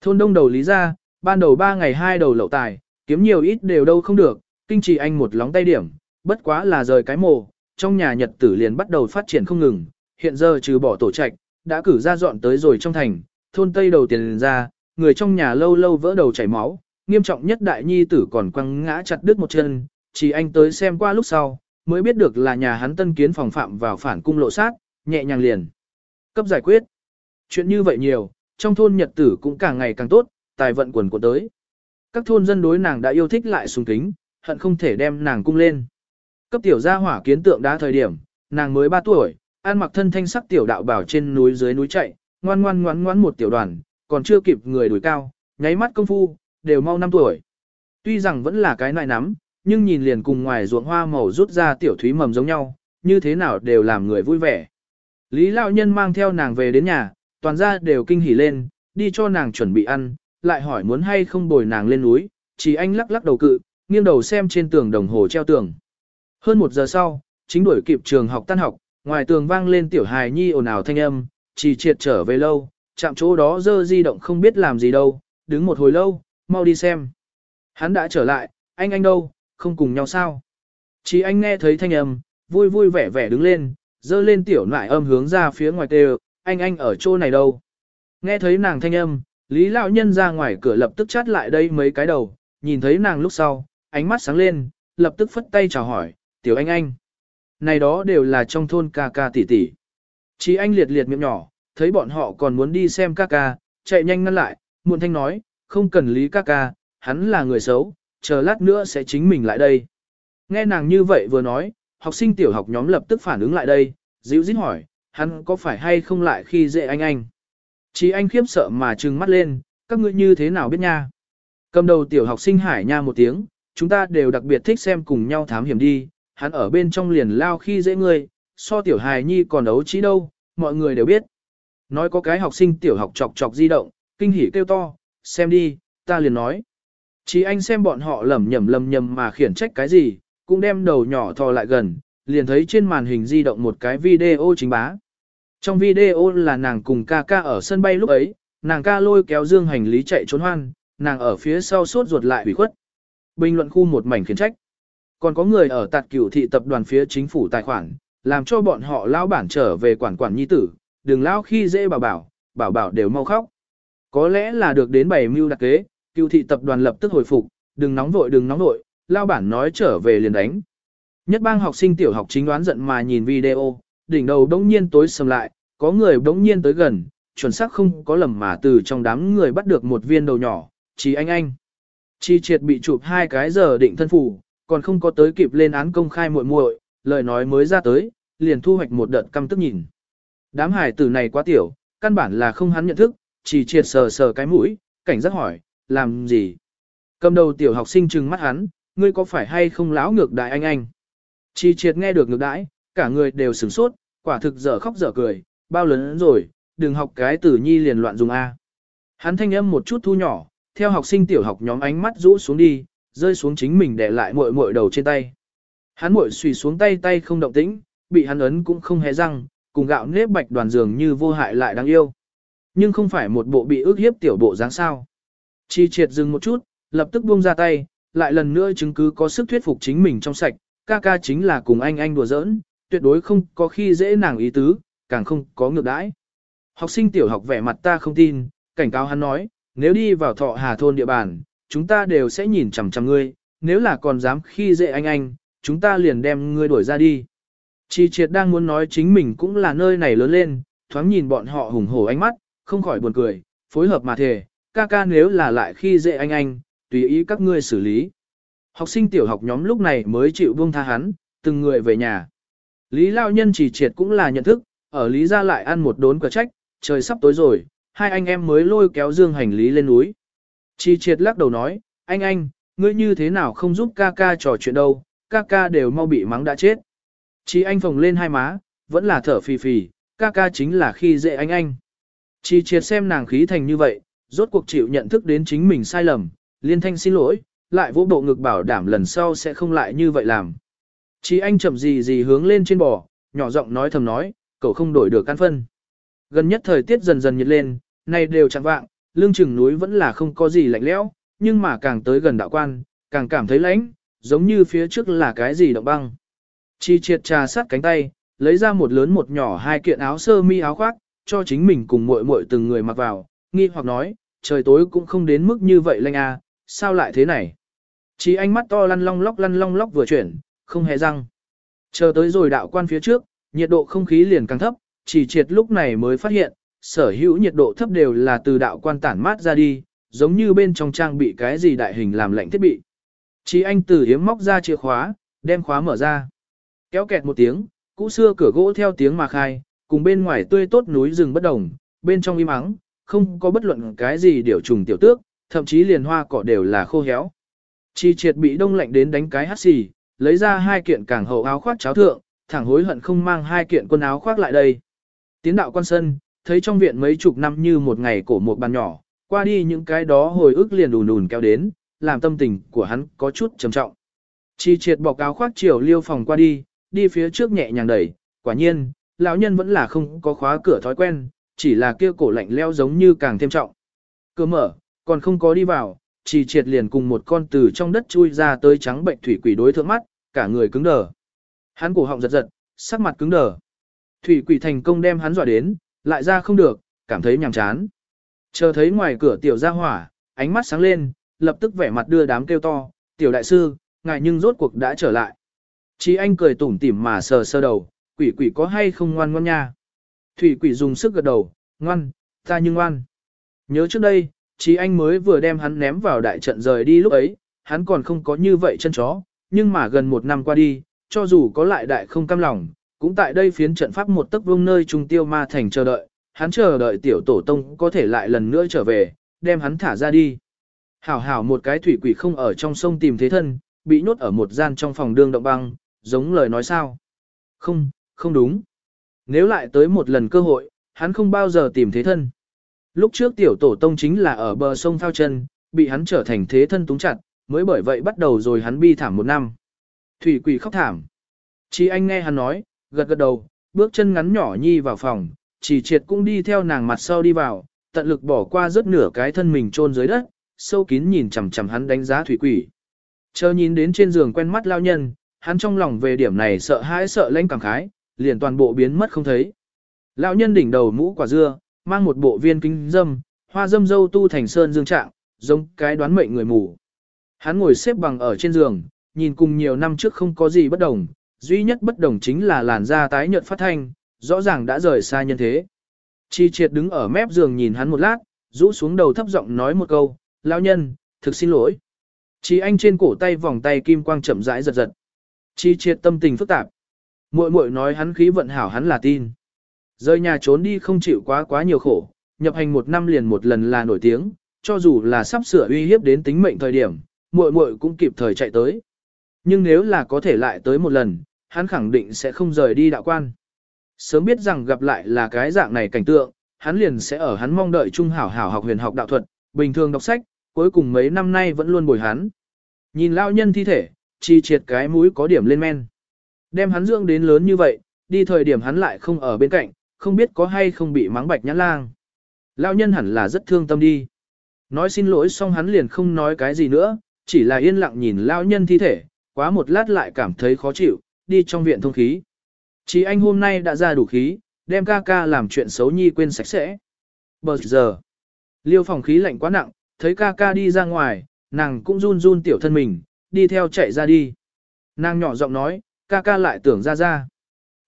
Thôn đông đầu lý ra, ban đầu 3 ngày hai đầu lậu tài, kiếm nhiều ít đều đâu không được, kinh trì anh một lóng tay điểm, bất quá là rời cái mồ, trong nhà nhật tử liền bắt đầu phát triển không ngừng, hiện giờ trừ bỏ tổ trạch, đã cử ra dọn tới rồi trong thành, thôn tây đầu tiền ra, người trong nhà lâu lâu vỡ đầu chảy máu, nghiêm trọng nhất đại nhi tử còn quăng ngã chặt đứt một chân, chỉ anh tới xem qua lúc sau, mới biết được là nhà hắn tân kiến phòng phạm vào phản cung lộ sát, nhẹ nhàng liền. Cấp giải quyết. Chuyện như vậy nhiều, trong thôn nhật tử cũng càng ngày càng tốt, tài vận quần của tới. Các thôn dân đối nàng đã yêu thích lại sùng kính, hận không thể đem nàng cung lên. Cấp tiểu gia hỏa kiến tượng đã thời điểm, nàng mới 3 tuổi, ăn mặc thân thanh sắc tiểu đạo bảo trên núi dưới núi chạy, ngoan ngoan ngoan ngoan một tiểu đoàn, còn chưa kịp người đuổi cao, nháy mắt công phu, đều mau 5 tuổi. Tuy rằng vẫn là cái nại nắm, nhưng nhìn liền cùng ngoài ruộng hoa màu rút ra tiểu thúy mầm giống nhau, như thế nào đều làm người vui vẻ. Lý lão nhân mang theo nàng về đến nhà, toàn ra đều kinh hỉ lên, đi cho nàng chuẩn bị ăn, lại hỏi muốn hay không bồi nàng lên núi, chỉ anh lắc lắc đầu cự, nghiêng đầu xem trên tường đồng hồ treo tường. Hơn một giờ sau, chính đuổi kịp trường học tan học, ngoài tường vang lên tiểu hài nhi ồn ào thanh âm, chỉ triệt trở về lâu, chạm chỗ đó dơ di động không biết làm gì đâu, đứng một hồi lâu, mau đi xem. Hắn đã trở lại, anh anh đâu, không cùng nhau sao? Chỉ anh nghe thấy thanh âm, vui vui vẻ vẻ đứng lên, dơ lên tiểu nại âm hướng ra phía ngoài tê anh anh ở chỗ này đâu. Nghe thấy nàng thanh âm, Lý Lão Nhân ra ngoài cửa lập tức chát lại đây mấy cái đầu, nhìn thấy nàng lúc sau, ánh mắt sáng lên, lập tức phất tay chào hỏi, tiểu anh anh. Này đó đều là trong thôn ca ca tỷ tỷ. Chí anh liệt liệt miệng nhỏ, thấy bọn họ còn muốn đi xem ca ca, chạy nhanh ngăn lại, muộn thanh nói, không cần lý ca ca, hắn là người xấu, chờ lát nữa sẽ chính mình lại đây. Nghe nàng như vậy vừa nói, học sinh tiểu học nhóm lập tức phản ứng lại đây, dịu dít hỏi, hắn có phải hay không lại khi dễ anh anh. Chí anh khiếp sợ mà trừng mắt lên, các ngươi như thế nào biết nha. Cầm đầu tiểu học sinh hải nha một tiếng, chúng ta đều đặc biệt thích xem cùng nhau thám hiểm đi, hắn ở bên trong liền lao khi dễ ngươi, so tiểu hài nhi còn đấu trí đâu, mọi người đều biết. Nói có cái học sinh tiểu học chọc chọc di động, kinh hỉ kêu to, xem đi, ta liền nói. Chí anh xem bọn họ lầm nhầm lầm nhầm mà khiển trách cái gì, cũng đem đầu nhỏ thò lại gần, liền thấy trên màn hình di động một cái video chính bá. Trong video là nàng cùng ca ca ở sân bay lúc ấy, nàng ca lôi kéo dương hành lý chạy trốn hoan, nàng ở phía sau sốt ruột lại ủy khuất. Bình luận khu một mảnh khiển trách. Còn có người ở tạt cửu thị tập đoàn phía chính phủ tài khoản, làm cho bọn họ lao bản trở về quản quản nhi tử, đừng lao khi dễ bảo bảo, bảo bảo đều mau khóc. Có lẽ là được đến bảy mưu đặc kế, cựu thị tập đoàn lập tức hồi phục, đừng nóng vội đừng nóng vội, lao bản nói trở về liền đánh. Nhất bang học sinh tiểu học chính đoán giận mà nhìn video, đỉnh đầu đống nhiên tối sầm lại, có người đống nhiên tới gần, chuẩn xác không có lầm mà từ trong đám người bắt được một viên đầu nhỏ, chỉ anh anh. Chi triệt bị chụp hai cái giờ định thân phủ, còn không có tới kịp lên án công khai muội muội, lời nói mới ra tới, liền thu hoạch một đợt căm tức nhìn. Đám hải tử này quá tiểu, căn bản là không hắn nhận thức, chỉ triệt sờ sờ cái mũi, cảnh giác hỏi, làm gì? Cầm đầu tiểu học sinh trừng mắt hắn, ngươi có phải hay không láo ngược đại anh anh? Chi triệt nghe được ngược đãi, cả người đều sửng sốt, quả thực dở khóc dở cười, bao lớn rồi, đừng học cái tử nhi liền loạn dùng A. Hắn thanh âm một chút thu nhỏ, theo học sinh tiểu học nhóm ánh mắt rũ xuống đi, rơi xuống chính mình để lại muội muội đầu trên tay. Hắn muội xùy xuống tay tay không động tĩnh, bị hắn ấn cũng không hé răng, cùng gạo nếp bạch đoàn dường như vô hại lại đáng yêu. Nhưng không phải một bộ bị ức hiếp tiểu bộ dáng sao. Chi triệt dừng một chút, lập tức buông ra tay, lại lần nữa chứng cứ có sức thuyết phục chính mình trong sạch, ca ca chính là cùng anh anh đùa giỡn, tuyệt đối không có khi dễ nàng ý tứ, càng không có ngược đãi. Học sinh tiểu học vẻ mặt ta không tin, cảnh cáo hắn nói, nếu đi vào thọ hà thôn địa bàn, chúng ta đều sẽ nhìn chằm chằm ngươi, nếu là còn dám khi dễ anh anh, chúng ta liền đem ngươi đuổi ra đi. Chi triệt đang muốn nói chính mình cũng là nơi này lớn lên, thoáng nhìn bọn họ hùng hổ ánh mắt, không khỏi buồn cười, phối hợp mà thề, ca ca nếu là lại khi dễ anh anh, tùy ý các ngươi xử lý. Học sinh tiểu học nhóm lúc này mới chịu buông tha hắn, từng người về nhà. Lý Lao Nhân chỉ triệt cũng là nhận thức, ở Lý ra lại ăn một đốn quả trách, trời sắp tối rồi, hai anh em mới lôi kéo dương hành lý lên núi. Chỉ triệt lắc đầu nói, anh anh, ngươi như thế nào không giúp ca ca trò chuyện đâu, ca ca đều mau bị mắng đã chết. Chỉ anh phồng lên hai má, vẫn là thở phì phì, ca ca chính là khi dễ anh anh. Chỉ triệt xem nàng khí thành như vậy, rốt cuộc chịu nhận thức đến chính mình sai lầm, liên thanh xin lỗi, lại vỗ bộ ngực bảo đảm lần sau sẽ không lại như vậy làm. chí anh chậm gì gì hướng lên trên bò, nhỏ giọng nói thầm nói, cậu không đổi được căn phân. Gần nhất thời tiết dần dần nhiệt lên, nay đều chẳng vạng, lương chừng núi vẫn là không có gì lạnh lẽo, nhưng mà càng tới gần đạo quan, càng cảm thấy lạnh, giống như phía trước là cái gì động băng. Chi triệt trà sát cánh tay, lấy ra một lớn một nhỏ hai kiện áo sơ mi áo khoác, cho chính mình cùng muội muội từng người mặc vào, nghi hoặc nói, trời tối cũng không đến mức như vậy lạnh à, sao lại thế này? Chỉ ánh mắt to lăn long lóc lăn long lóc vừa chuyển, không hề răng. Chờ tới rồi đạo quan phía trước, nhiệt độ không khí liền càng thấp, chỉ triệt lúc này mới phát hiện, sở hữu nhiệt độ thấp đều là từ đạo quan tản mát ra đi, giống như bên trong trang bị cái gì đại hình làm lạnh thiết bị. chỉ anh từ hiếm móc ra chìa khóa, đem khóa mở ra. Kéo kẹt một tiếng, cũ xưa cửa gỗ theo tiếng mà khai, cùng bên ngoài tươi tốt núi rừng bất đồng, bên trong im ắng, không có bất luận cái gì điều trùng tiểu tước, thậm chí liền hoa cỏ đều là khô héo. Chi triệt bị đông lạnh đến đánh cái hắt xì, lấy ra hai kiện càng hậu áo khoác cháo thượng, thẳng hối hận không mang hai kiện quần áo khoác lại đây. Tiến đạo quan sân, thấy trong viện mấy chục năm như một ngày cổ một bàn nhỏ, qua đi những cái đó hồi ức liền đùn đùn kéo đến, làm tâm tình của hắn có chút trầm trọng. Chi triệt bọc áo khoác chiều liêu phòng qua đi, đi phía trước nhẹ nhàng đẩy, quả nhiên, lão nhân vẫn là không có khóa cửa thói quen, chỉ là kia cổ lạnh leo giống như càng thêm trọng. Cửa mở, còn không có đi vào, chỉ triệt liền cùng một con từ trong đất chui ra tới trắng bệnh thủy quỷ đối thượng mắt, cả người cứng đờ. Hắn cổ họng giật giật, sắc mặt cứng đờ. Thủy quỷ thành công đem hắn dọa đến, lại ra không được, cảm thấy nhàm chán. Chờ thấy ngoài cửa tiểu gia hỏa, ánh mắt sáng lên, lập tức vẻ mặt đưa đám kêu to, tiểu đại sư, ngài nhưng rốt cuộc đã trở lại. Chí anh cười tủm tỉm mà sờ sơ đầu, quỷ quỷ có hay không ngoan ngoan nha. Thủy quỷ dùng sức gật đầu, ngoan, ta nhưng ngoan. Nhớ trước đây, chí anh mới vừa đem hắn ném vào đại trận rời đi lúc ấy, hắn còn không có như vậy chân chó, nhưng mà gần một năm qua đi, cho dù có lại đại không cam lòng, cũng tại đây phiến trận pháp một tấc vương nơi trung tiêu ma thành chờ đợi, hắn chờ đợi tiểu tổ tông có thể lại lần nữa trở về, đem hắn thả ra đi. Hảo hảo một cái thủy quỷ không ở trong sông tìm thế thân, bị nhốt ở một gian trong phòng đương động băng, giống lời nói sao. Không, không đúng. Nếu lại tới một lần cơ hội, hắn không bao giờ tìm thế thân. Lúc trước tiểu tổ tông chính là ở bờ sông Thao Chân, bị hắn trở thành thế thân túng chặt, mới bởi vậy bắt đầu rồi hắn bi thảm một năm. Thủy quỷ khóc thảm. Chỉ anh nghe hắn nói, gật gật đầu, bước chân ngắn nhỏ nhi vào phòng, chỉ triệt cũng đi theo nàng mặt sau đi vào, tận lực bỏ qua rất nửa cái thân mình chôn dưới đất, sâu kín nhìn chằm chằm hắn đánh giá thủy quỷ. Chờ nhìn đến trên giường quen mắt lao nhân, hắn trong lòng về điểm này sợ hãi sợ lãnh cảm khái, liền toàn bộ biến mất không thấy. Lão nhân đỉnh đầu mũ quả dưa, mang một bộ viên kính dâm, hoa dâm dâu tu thành sơn dương trạng, giống cái đoán mệnh người mù. Hắn ngồi xếp bằng ở trên giường, nhìn cùng nhiều năm trước không có gì bất đồng, duy nhất bất đồng chính là làn da tái nhợt phát thanh, rõ ràng đã rời xa nhân thế. Chi triệt đứng ở mép giường nhìn hắn một lát, rũ xuống đầu thấp giọng nói một câu, lão nhân, thực xin lỗi. Chi anh trên cổ tay vòng tay kim quang chậm rãi giật giật. Chi triệt tâm tình phức tạp. Muội muội nói hắn khí vận hảo hắn là tin rời nhà trốn đi không chịu quá quá nhiều khổ, nhập hành một năm liền một lần là nổi tiếng, cho dù là sắp sửa uy hiếp đến tính mệnh thời điểm, muội muội cũng kịp thời chạy tới. Nhưng nếu là có thể lại tới một lần, hắn khẳng định sẽ không rời đi đạo quan. Sớm biết rằng gặp lại là cái dạng này cảnh tượng, hắn liền sẽ ở hắn mong đợi trung hảo hảo học huyền học đạo thuật, bình thường đọc sách, cuối cùng mấy năm nay vẫn luôn bồi hắn. Nhìn lao nhân thi thể, chi triệt cái mũi có điểm lên men. Đem hắn dưỡng đến lớn như vậy, đi thời điểm hắn lại không ở bên cạnh, không biết có hay không bị mắng bạch nhãn lang. lão nhân hẳn là rất thương tâm đi. Nói xin lỗi xong hắn liền không nói cái gì nữa, chỉ là yên lặng nhìn lão nhân thi thể, quá một lát lại cảm thấy khó chịu, đi trong viện thông khí. Chỉ anh hôm nay đã ra đủ khí, đem ca ca làm chuyện xấu nhi quên sạch sẽ. Bờ giờ, liêu phòng khí lạnh quá nặng, thấy ca ca đi ra ngoài, nàng cũng run run tiểu thân mình, đi theo chạy ra đi. Nàng nhỏ giọng nói, ca ca lại tưởng ra ra.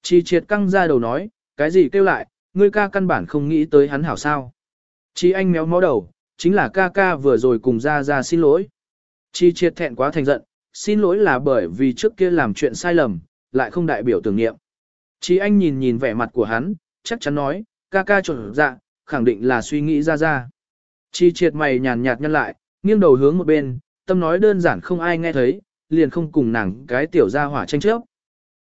Chỉ triệt căng ra đầu nói, cái gì kêu lại, ngươi ca căn bản không nghĩ tới hắn hảo sao. Chi anh méo mó đầu, chính là ca ca vừa rồi cùng ra ra xin lỗi. Chi triệt thẹn quá thành giận, xin lỗi là bởi vì trước kia làm chuyện sai lầm, lại không đại biểu tưởng niệm. Chi anh nhìn nhìn vẻ mặt của hắn, chắc chắn nói, ca ca trộn dạ, khẳng định là suy nghĩ ra ra. Chi triệt mày nhàn nhạt nhân lại, nghiêng đầu hướng một bên, tâm nói đơn giản không ai nghe thấy, liền không cùng nàng cái tiểu ra hỏa tranh chấp.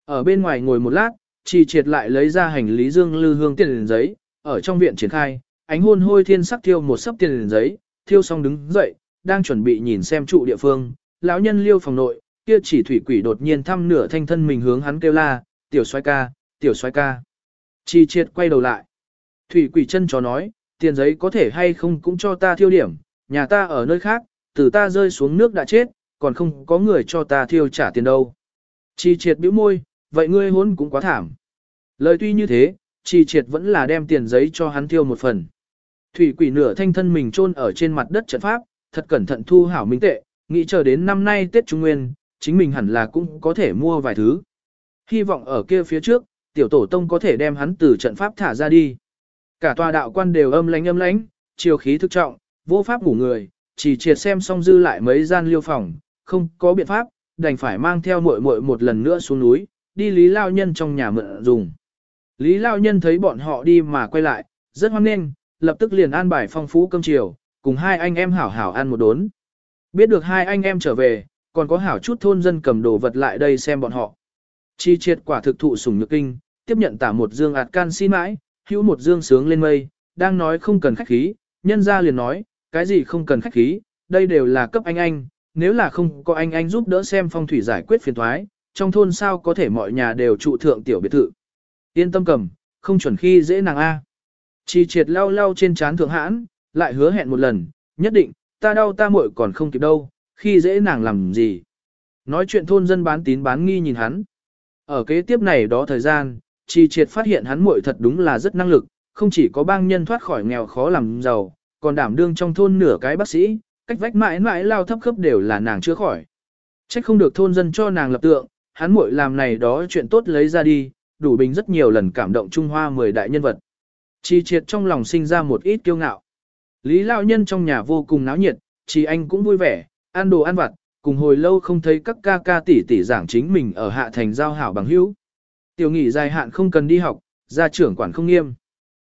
Ở bên ngoài ngồi một lát, chỉ triệt lại lấy ra hành lý dương lư hương tiền giấy, ở trong viện triển khai, ánh hôn hôi thiên sắc thiêu một sấp tiền giấy, thiêu xong đứng dậy, đang chuẩn bị nhìn xem trụ địa phương, lão nhân liêu phòng nội, kia chỉ thủy quỷ đột nhiên thăm nửa thanh thân mình hướng hắn kêu la, tiểu xoay ca, tiểu xoay ca. Chi triệt quay đầu lại. Thủy quỷ chân chó nói, tiền giấy có thể hay không cũng cho ta thiêu điểm, nhà ta ở nơi khác, từ ta rơi xuống nước đã chết, còn không có người cho ta thiêu trả tiền đâu. Chi triệt bĩu môi, vậy ngươi hôn cũng quá thảm. Lời tuy như thế, trì triệt vẫn là đem tiền giấy cho hắn thiêu một phần. Thủy quỷ nửa thanh thân mình chôn ở trên mặt đất trận pháp, thật cẩn thận thu hảo minh tệ, nghĩ chờ đến năm nay Tết Trung Nguyên, chính mình hẳn là cũng có thể mua vài thứ. Hy vọng ở kia phía trước, tiểu tổ tông có thể đem hắn từ trận pháp thả ra đi. Cả tòa đạo quan đều âm lánh âm lánh, chiều khí thức trọng, vô pháp ngủ người, chỉ triệt xem xong dư lại mấy gian liêu phòng, không có biện pháp, đành phải mang theo muội muội một lần nữa xuống núi, đi Lý Lao Nhân trong nhà mượn dùng. Lý Lao Nhân thấy bọn họ đi mà quay lại, rất hoan nghênh, lập tức liền an bài phong phú cơm chiều, cùng hai anh em hảo hảo ăn một đốn. Biết được hai anh em trở về, còn có hảo chút thôn dân cầm đồ vật lại đây xem bọn họ. Chi triệt quả thực thụ sủng nhược kinh, tiếp nhận tả một dương ạt can xin mãi, hữu một dương sướng lên mây, đang nói không cần khách khí, nhân ra liền nói, cái gì không cần khách khí, đây đều là cấp anh anh, nếu là không có anh anh giúp đỡ xem phong thủy giải quyết phiền thoái, trong thôn sao có thể mọi nhà đều trụ thượng tiểu biệt thự. Yên tâm cầm, không chuẩn khi dễ nàng A. Chi triệt lau lau trên trán thượng hãn, lại hứa hẹn một lần, nhất định, ta đau ta muội còn không kịp đâu, khi dễ nàng làm gì. Nói chuyện thôn dân bán tín bán nghi nhìn hắn. Ở kế tiếp này đó thời gian, chi triệt phát hiện hắn muội thật đúng là rất năng lực, không chỉ có bang nhân thoát khỏi nghèo khó làm giàu, còn đảm đương trong thôn nửa cái bác sĩ, cách vách mãi mãi lao thấp khớp đều là nàng chữa khỏi. Trách không được thôn dân cho nàng lập tượng, hắn muội làm này đó chuyện tốt lấy ra đi, đủ bình rất nhiều lần cảm động Trung Hoa mười đại nhân vật. Chi triệt trong lòng sinh ra một ít kiêu ngạo. Lý Lão Nhân trong nhà vô cùng náo nhiệt, chi anh cũng vui vẻ, ăn đồ ăn vặt, cùng hồi lâu không thấy các ca ca tỷ tỷ giảng chính mình ở hạ thành giao hảo bằng hữu. Tiểu nghỉ dài hạn không cần đi học, gia trưởng quản không nghiêm.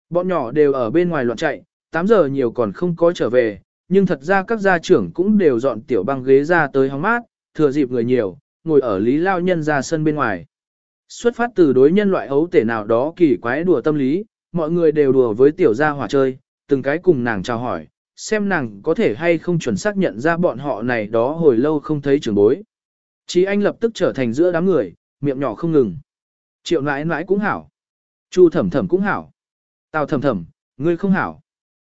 Bọn nhỏ đều ở bên ngoài loạn chạy, 8 giờ nhiều còn không có trở về, nhưng thật ra các gia trưởng cũng đều dọn tiểu băng ghế ra tới hóng mát, thừa dịp người nhiều, ngồi ở Lý Lao Nhân ra sân bên ngoài. Xuất phát từ đối nhân loại ấu tể nào đó kỳ quái đùa tâm lý, mọi người đều đùa với tiểu gia hỏa chơi, từng cái cùng nàng chào hỏi, xem nàng có thể hay không chuẩn xác nhận ra bọn họ này đó hồi lâu không thấy trưởng bối. Chí anh lập tức trở thành giữa đám người, miệng nhỏ không ngừng. Triệu nãi nãi cũng hảo. Chu thẩm thẩm cũng hảo. Tào thầm thầm, ngươi không hảo.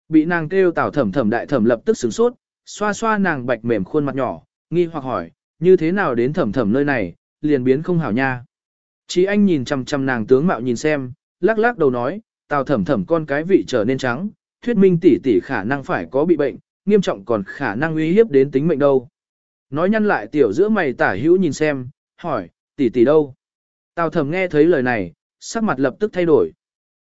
Bị nàng kêu tào thầm thầm đại thầm lập tức sửng sốt, xoa xoa nàng bạch mềm khuôn mặt nhỏ, nghi hoặc hỏi, như thế nào đến thầm thầm nơi này, liền biến không hảo nha. Chí anh nhìn chằm chằm nàng tướng mạo nhìn xem, lắc lắc đầu nói, tào thầm thầm con cái vị trở nên trắng, thuyết minh tỷ tỷ khả năng phải có bị bệnh, nghiêm trọng còn khả năng uy hiếp đến tính mệnh đâu. Nói nhăn lại tiểu giữa mày tả hữu nhìn xem, hỏi, tỷ tỷ đâu? Tào thầm nghe thấy lời này, sắc mặt lập tức thay đổi.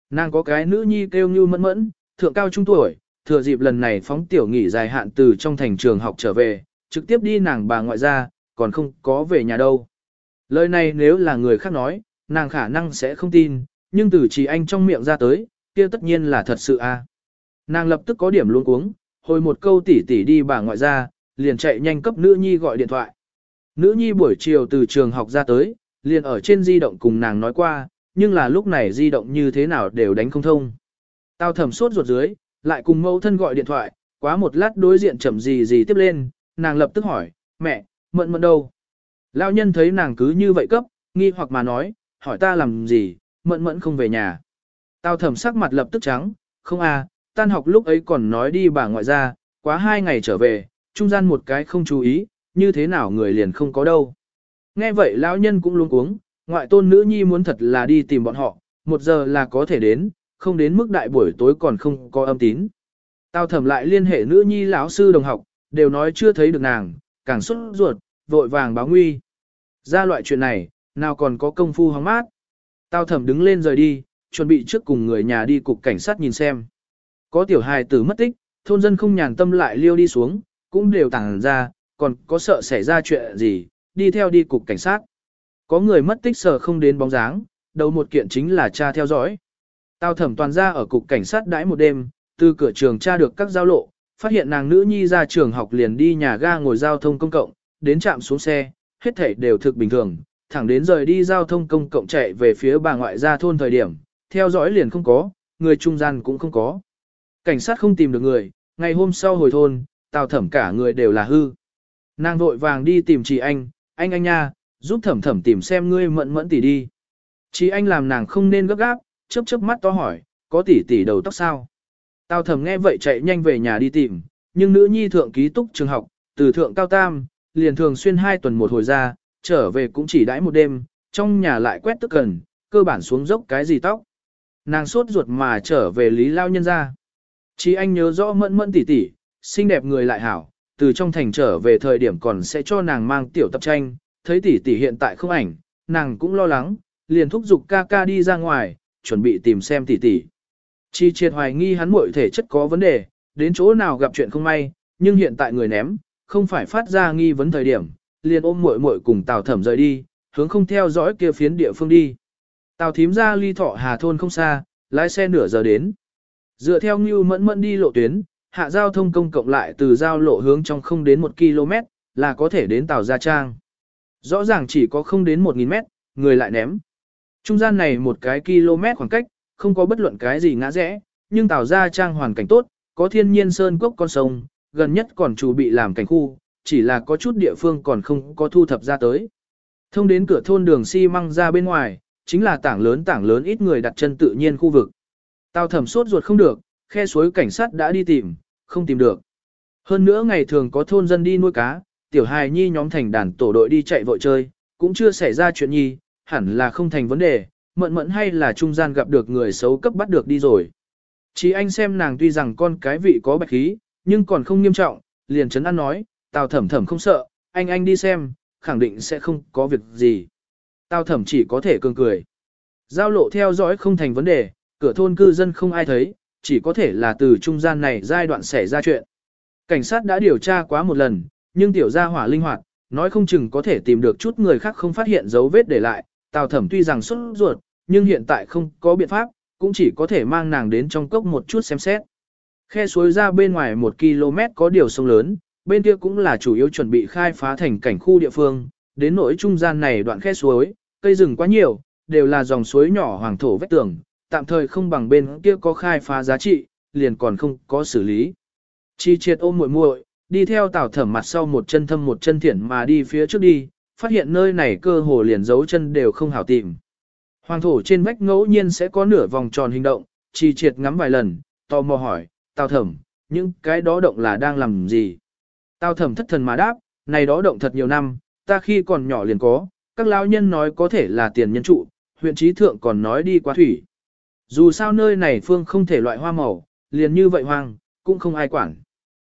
Nàng có cái nữ nhi kêu như mẫn mẫn, thượng cao trung tuổi, thừa dịp lần này phóng tiểu nghỉ dài hạn từ trong thành trường học trở về, trực tiếp đi nàng bà ngoại ra, còn không có về nhà đâu. Lời này nếu là người khác nói, nàng khả năng sẽ không tin, nhưng từ chỉ anh trong miệng ra tới, kia tất nhiên là thật sự a. À. Nàng lập tức có điểm luống cuống, hồi một câu tỉ tỉ đi bà ngoại ra, liền chạy nhanh cấp nữ nhi gọi điện thoại. Nữ nhi buổi chiều từ trường học ra tới, liền ở trên di động cùng nàng nói qua, nhưng là lúc này di động như thế nào đều đánh không thông. Tao thầm sốt ruột dưới, lại cùng mẫu thân gọi điện thoại, quá một lát đối diện chậm gì gì tiếp lên, nàng lập tức hỏi, mẹ, mận mận đâu? Lão nhân thấy nàng cứ như vậy cấp, nghi hoặc mà nói, hỏi ta làm gì, mận mận không về nhà. Tao Thẩm sắc mặt lập tức trắng, không à, tan học lúc ấy còn nói đi bà ngoại ra, quá hai ngày trở về, trung gian một cái không chú ý, như thế nào người liền không có đâu. Nghe vậy lão nhân cũng luống cuống, ngoại tôn nữ nhi muốn thật là đi tìm bọn họ, một giờ là có thể đến, không đến mức đại buổi tối còn không có âm tín. Tao Thẩm lại liên hệ nữ nhi lão sư đồng học, đều nói chưa thấy được nàng, càng xuất ruột, vội vàng báo nguy. Ra loại chuyện này, nào còn có công phu hóng mát. Tao Thẩm đứng lên rời đi, chuẩn bị trước cùng người nhà đi cục cảnh sát nhìn xem. Có tiểu hài tử mất tích, thôn dân không nhàn tâm lại liêu đi xuống, cũng đều tàng ra, còn có sợ xảy ra chuyện gì, đi theo đi cục cảnh sát. Có người mất tích sợ không đến bóng dáng, đầu một kiện chính là cha theo dõi. Tao thẩm toàn ra ở cục cảnh sát đãi một đêm, từ cửa trường tra được các giao lộ, phát hiện nàng nữ nhi ra trường học liền đi nhà ga ngồi giao thông công cộng, đến trạm xuống xe, hết thảy đều thực bình thường, thẳng đến rời đi giao thông công cộng chạy về phía bà ngoại ra thôn thời điểm, theo dõi liền không có, người trung gian cũng không có. Cảnh sát không tìm được người, ngày hôm sau hồi thôn, tào thẩm cả người đều là hư. Nàng vội vàng đi tìm chị anh, anh anh nha, giúp thẩm thẩm tìm xem ngươi mẫn mẫn tỷ đi. Chị anh làm nàng không nên gấp gáp, chớp chớp mắt to hỏi, có tỷ tỷ đầu tóc sao? Tào thẩm nghe vậy chạy nhanh về nhà đi tìm, nhưng nữ nhi thượng ký túc trường học, từ thượng cao tam, liền thường xuyên hai tuần một hồi ra, trở về cũng chỉ đãi một đêm, trong nhà lại quét tức cần, cơ bản xuống dốc cái gì tóc. Nàng sốt ruột mà trở về lý lao nhân ra. Chỉ anh nhớ rõ mẫn mẫn tỷ tỷ, xinh đẹp người lại hảo, từ trong thành trở về thời điểm còn sẽ cho nàng mang tiểu tập tranh, thấy tỷ tỷ hiện tại không ảnh, nàng cũng lo lắng, liền thúc giục ca ca đi ra ngoài, chuẩn bị tìm xem tỷ tỷ. Chi triệt hoài nghi hắn muội thể chất có vấn đề, đến chỗ nào gặp chuyện không may, nhưng hiện tại người ném, không phải phát ra nghi vấn thời điểm, liền ôm muội muội cùng Tào Thẩm rời đi, hướng không theo dõi kia phiến địa phương đi. Tào thím ra ly thọ hà thôn không xa, lái xe nửa giờ đến. Dựa theo Ngưu mẫn mẫn đi lộ tuyến, hạ giao thông công cộng lại từ giao lộ hướng trong không đến 1 km, là có thể đến Tào Gia Trang. Rõ ràng chỉ có không đến 1.000 mét, người lại ném. Trung gian này một cái km khoảng cách, không có bất luận cái gì ngã rẽ, nhưng Tào Gia Trang hoàn cảnh tốt, có thiên nhiên sơn cốc con sông, gần nhất còn chủ bị làm cảnh khu, chỉ là có chút địa phương còn không có thu thập ra tới. Thông đến cửa thôn đường xi măng ra bên ngoài, chính là tảng lớn tảng lớn ít người đặt chân tự nhiên khu vực. Tào thẩm sốt ruột không được, khe suối cảnh sát đã đi tìm, không tìm được. Hơn nữa ngày thường có thôn dân đi nuôi cá, tiểu hài nhi nhóm thành đàn tổ đội đi chạy vội chơi, cũng chưa xảy ra chuyện nhi, hẳn là không thành vấn đề, mận mận hay là trung gian gặp được người xấu cấp bắt được đi rồi. Chỉ anh xem nàng tuy rằng con cái vị có bạch khí, nhưng còn không nghiêm trọng, liền chấn an nói, tào thẩm thẩm không sợ, anh anh đi xem, khẳng định sẽ không có việc gì. Tào thẩm chỉ có thể cường cười. Giao lộ theo dõi không thành vấn đề, cửa thôn cư dân không ai thấy, chỉ có thể là từ trung gian này giai đoạn xảy ra chuyện. Cảnh sát đã điều tra quá một lần, nhưng tiểu gia hỏa linh hoạt, nói không chừng có thể tìm được chút người khác không phát hiện dấu vết để lại. Tào thẩm tuy rằng xuất ruột, nhưng hiện tại không có biện pháp, cũng chỉ có thể mang nàng đến trong cốc một chút xem xét. Khe suối ra bên ngoài một km có điều sông lớn, bên kia cũng là chủ yếu chuẩn bị khai phá thành cảnh khu địa phương, đến nỗi trung gian này đoạn khe suối, cây rừng quá nhiều, đều là dòng suối nhỏ hoàng thổ vách tường, tạm thời không bằng bên kia có khai phá giá trị, liền còn không có xử lý. Chi triệt ôm muội muội, đi theo tảo thẩm mặt sau một chân thâm một chân thiển mà đi phía trước đi, phát hiện nơi này cơ hồ liền dấu chân đều không hảo tìm. Hoàng thổ trên vách ngẫu nhiên sẽ có nửa vòng tròn hình động, trì triệt ngắm vài lần, tò mò hỏi, Tào Thẩm, những cái đó động là đang làm gì? Tào Thẩm thất thần mà đáp, này đó động thật nhiều năm, ta khi còn nhỏ liền có, các lão nhân nói có thể là tiền nhân trụ, huyện trí thượng còn nói đi qua thủy. Dù sao nơi này phương không thể loại hoa màu, liền như vậy hoang, cũng không ai quản.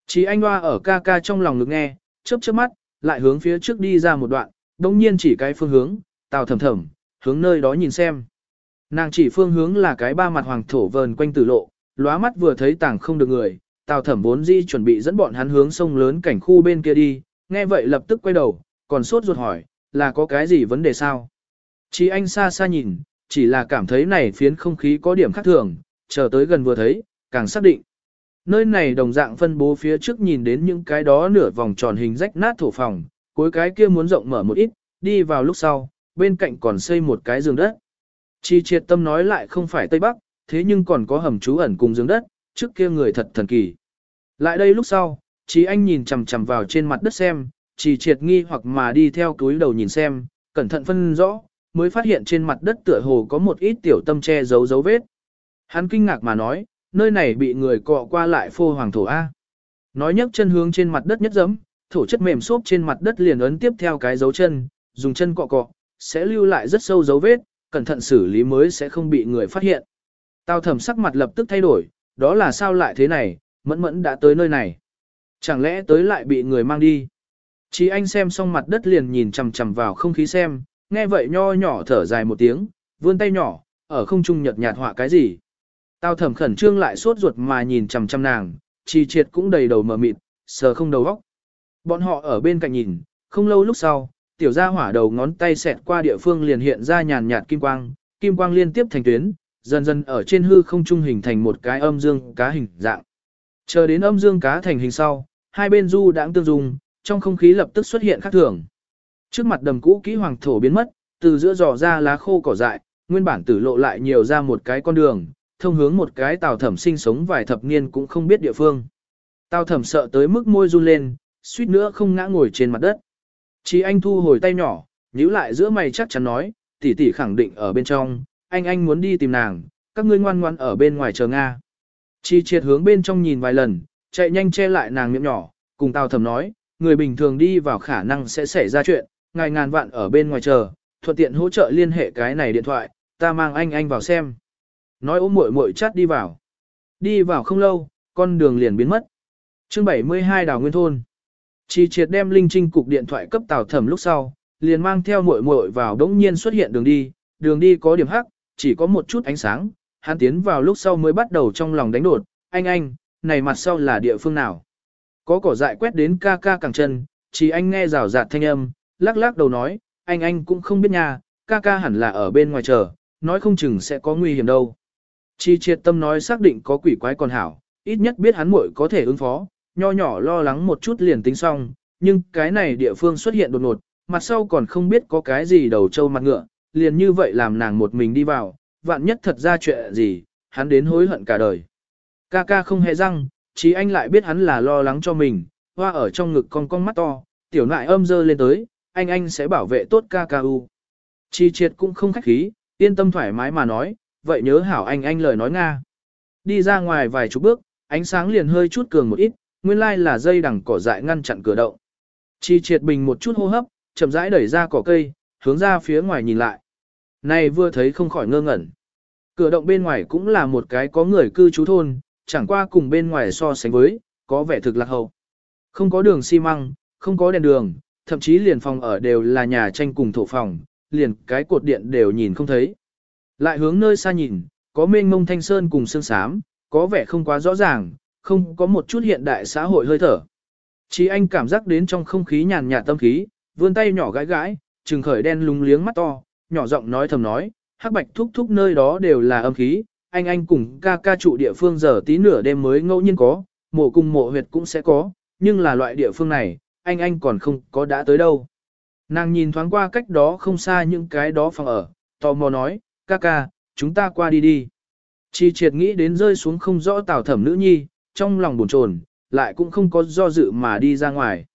Chỉ anh hoa ở ca ca trong lòng ngực nghe, chớp chớp mắt, lại hướng phía trước đi ra một đoạn, đồng nhiên chỉ cái phương hướng, tào thầm thầm, hướng nơi đó nhìn xem. Nàng chỉ phương hướng là cái ba mặt hoàng thổ vờn quanh tử lộ, lóa mắt vừa thấy tảng không được người, tào thẩm vốn di chuẩn bị dẫn bọn hắn hướng sông lớn cảnh khu bên kia đi, nghe vậy lập tức quay đầu, còn sốt ruột hỏi, là có cái gì vấn đề sao? Chỉ anh xa xa nhìn, chỉ là cảm thấy này phiến không khí có điểm khác thường, chờ tới gần vừa thấy, càng xác định. Nơi này đồng dạng phân bố phía trước nhìn đến những cái đó nửa vòng tròn hình rách nát thổ phòng, cuối cái kia muốn rộng mở một ít, đi vào lúc sau, bên cạnh còn xây một cái giường đất. Chi triệt tâm nói lại không phải Tây Bắc, thế nhưng còn có hầm trú ẩn cùng giường đất, trước kia người thật thần kỳ. Lại đây lúc sau, Chí anh nhìn chằm chằm vào trên mặt đất xem, chỉ triệt nghi hoặc mà đi theo túi đầu nhìn xem, cẩn thận phân rõ, mới phát hiện trên mặt đất tựa hồ có một ít tiểu tâm che giấu dấu vết. Hắn kinh ngạc mà nói, nơi này bị người cọ qua lại phô hoàng thổ A. Nói nhấc chân hướng trên mặt đất nhất dẫm, thổ chất mềm xốp trên mặt đất liền ấn tiếp theo cái dấu chân, dùng chân cọ cọ, sẽ lưu lại rất sâu dấu vết, cẩn thận xử lý mới sẽ không bị người phát hiện. Tao Thẩm sắc mặt lập tức thay đổi, đó là sao lại thế này, mẫn mẫn đã tới nơi này. Chẳng lẽ tới lại bị người mang đi? Chỉ anh xem xong mặt đất liền nhìn chằm chằm vào không khí xem, nghe vậy nho nhỏ thở dài một tiếng, vươn tay nhỏ, ở không trung nhật nhạt họa cái gì. Tao thẩm khẩn trương lại sốt ruột mà nhìn chằm chằm nàng, chi triệt cũng đầy đầu mờ mịt, sờ không đầu óc. Bọn họ ở bên cạnh nhìn, không lâu lúc sau, tiểu gia hỏa đầu ngón tay xẹt qua địa phương liền hiện ra nhàn nhạt kim quang, kim quang liên tiếp thành tuyến, dần dần ở trên hư không trung hình thành một cái âm dương cá hình dạng. Chờ đến âm dương cá thành hình sau, hai bên du đãng tương dung, trong không khí lập tức xuất hiện khác thường. Trước mặt đầm cũ kỹ hoàng thổ biến mất, từ giữa dò ra lá khô cỏ dại, nguyên bản tử lộ lại nhiều ra một cái con đường, thông hướng một cái tàu thẩm sinh sống vài thập niên cũng không biết địa phương. Tàu thẩm sợ tới mức môi run lên, suýt nữa không ngã ngồi trên mặt đất. Chỉ anh thu hồi tay nhỏ, nhíu lại giữa mày chắc chắn nói, tỷ tỷ khẳng định ở bên trong, anh anh muốn đi tìm nàng, các ngươi ngoan ngoan ở bên ngoài chờ Nga. Chi triệt hướng bên trong nhìn vài lần, chạy nhanh che lại nàng miệng nhỏ, cùng tào thẩm nói, người bình thường đi vào khả năng sẽ xảy ra chuyện, ngài ngàn vạn ở bên ngoài chờ, thuận tiện hỗ trợ liên hệ cái này điện thoại, ta mang anh anh vào xem. Nói ôm muội muội chát đi vào. Đi vào không lâu, con đường liền biến mất. chương 72 đào nguyên thôn. Chi triệt đem linh trinh cục điện thoại cấp tào thẩm lúc sau, liền mang theo muội muội vào đống nhiên xuất hiện đường đi, đường đi có điểm hắc, chỉ có một chút ánh sáng, hắn tiến vào lúc sau mới bắt đầu trong lòng đánh đột, anh anh, này mặt sau là địa phương nào? Có cỏ dại quét đến ca ca càng chân, chỉ anh nghe rào rạt thanh âm, lắc lắc đầu nói, anh anh cũng không biết nha, ca ca hẳn là ở bên ngoài chờ, nói không chừng sẽ có nguy hiểm đâu. Chi triệt tâm nói xác định có quỷ quái còn hảo, ít nhất biết hắn muội có thể ứng phó, nho nhỏ lo lắng một chút liền tính xong, nhưng cái này địa phương xuất hiện đột ngột, mặt sau còn không biết có cái gì đầu trâu mặt ngựa, liền như vậy làm nàng một mình đi vào, vạn nhất thật ra chuyện gì, hắn đến hối hận cả đời. Ca ca không hề răng, chí anh lại biết hắn là lo lắng cho mình, hoa ở trong ngực con con mắt to, tiểu nại âm dơ lên tới, anh anh sẽ bảo vệ tốt ca ca u. Chi triệt cũng không khách khí, yên tâm thoải mái mà nói, vậy nhớ hảo anh anh lời nói Nga. Đi ra ngoài vài chục bước, ánh sáng liền hơi chút cường một ít, nguyên lai là dây đằng cỏ dại ngăn chặn cửa động. Chi triệt bình một chút hô hấp, chậm rãi đẩy ra cỏ cây, hướng ra phía ngoài nhìn lại. Này vừa thấy không khỏi ngơ ngẩn. Cửa động bên ngoài cũng là một cái có người cư trú thôn, chẳng qua cùng bên ngoài so sánh với, có vẻ thực lạc hậu. Không có đường xi măng, không có đèn đường, thậm chí liền phòng ở đều là nhà tranh cùng thổ phòng, liền cái cột điện đều nhìn không thấy. Lại hướng nơi xa nhìn, có mênh mông thanh sơn cùng sương sám, có vẻ không quá rõ ràng, không có một chút hiện đại xã hội hơi thở. Chỉ anh cảm giác đến trong không khí nhàn nhạt tâm khí, vươn tay nhỏ gãi gãi, trừng khởi đen lúng liếng mắt to, nhỏ giọng nói thầm nói, hắc bạch thúc thúc nơi đó đều là âm khí, anh anh cùng ca ca trụ địa phương giờ tí nửa đêm mới ngẫu nhiên có, mộ cùng mộ huyệt cũng sẽ có, nhưng là loại địa phương này, anh anh còn không có đã tới đâu. Nàng nhìn thoáng qua cách đó không xa những cái đó phòng ở, tò mò nói, ca ca, chúng ta qua đi đi. Chi triệt nghĩ đến rơi xuống không rõ tào thẩm nữ nhi, trong lòng buồn chồn, lại cũng không có do dự mà đi ra ngoài.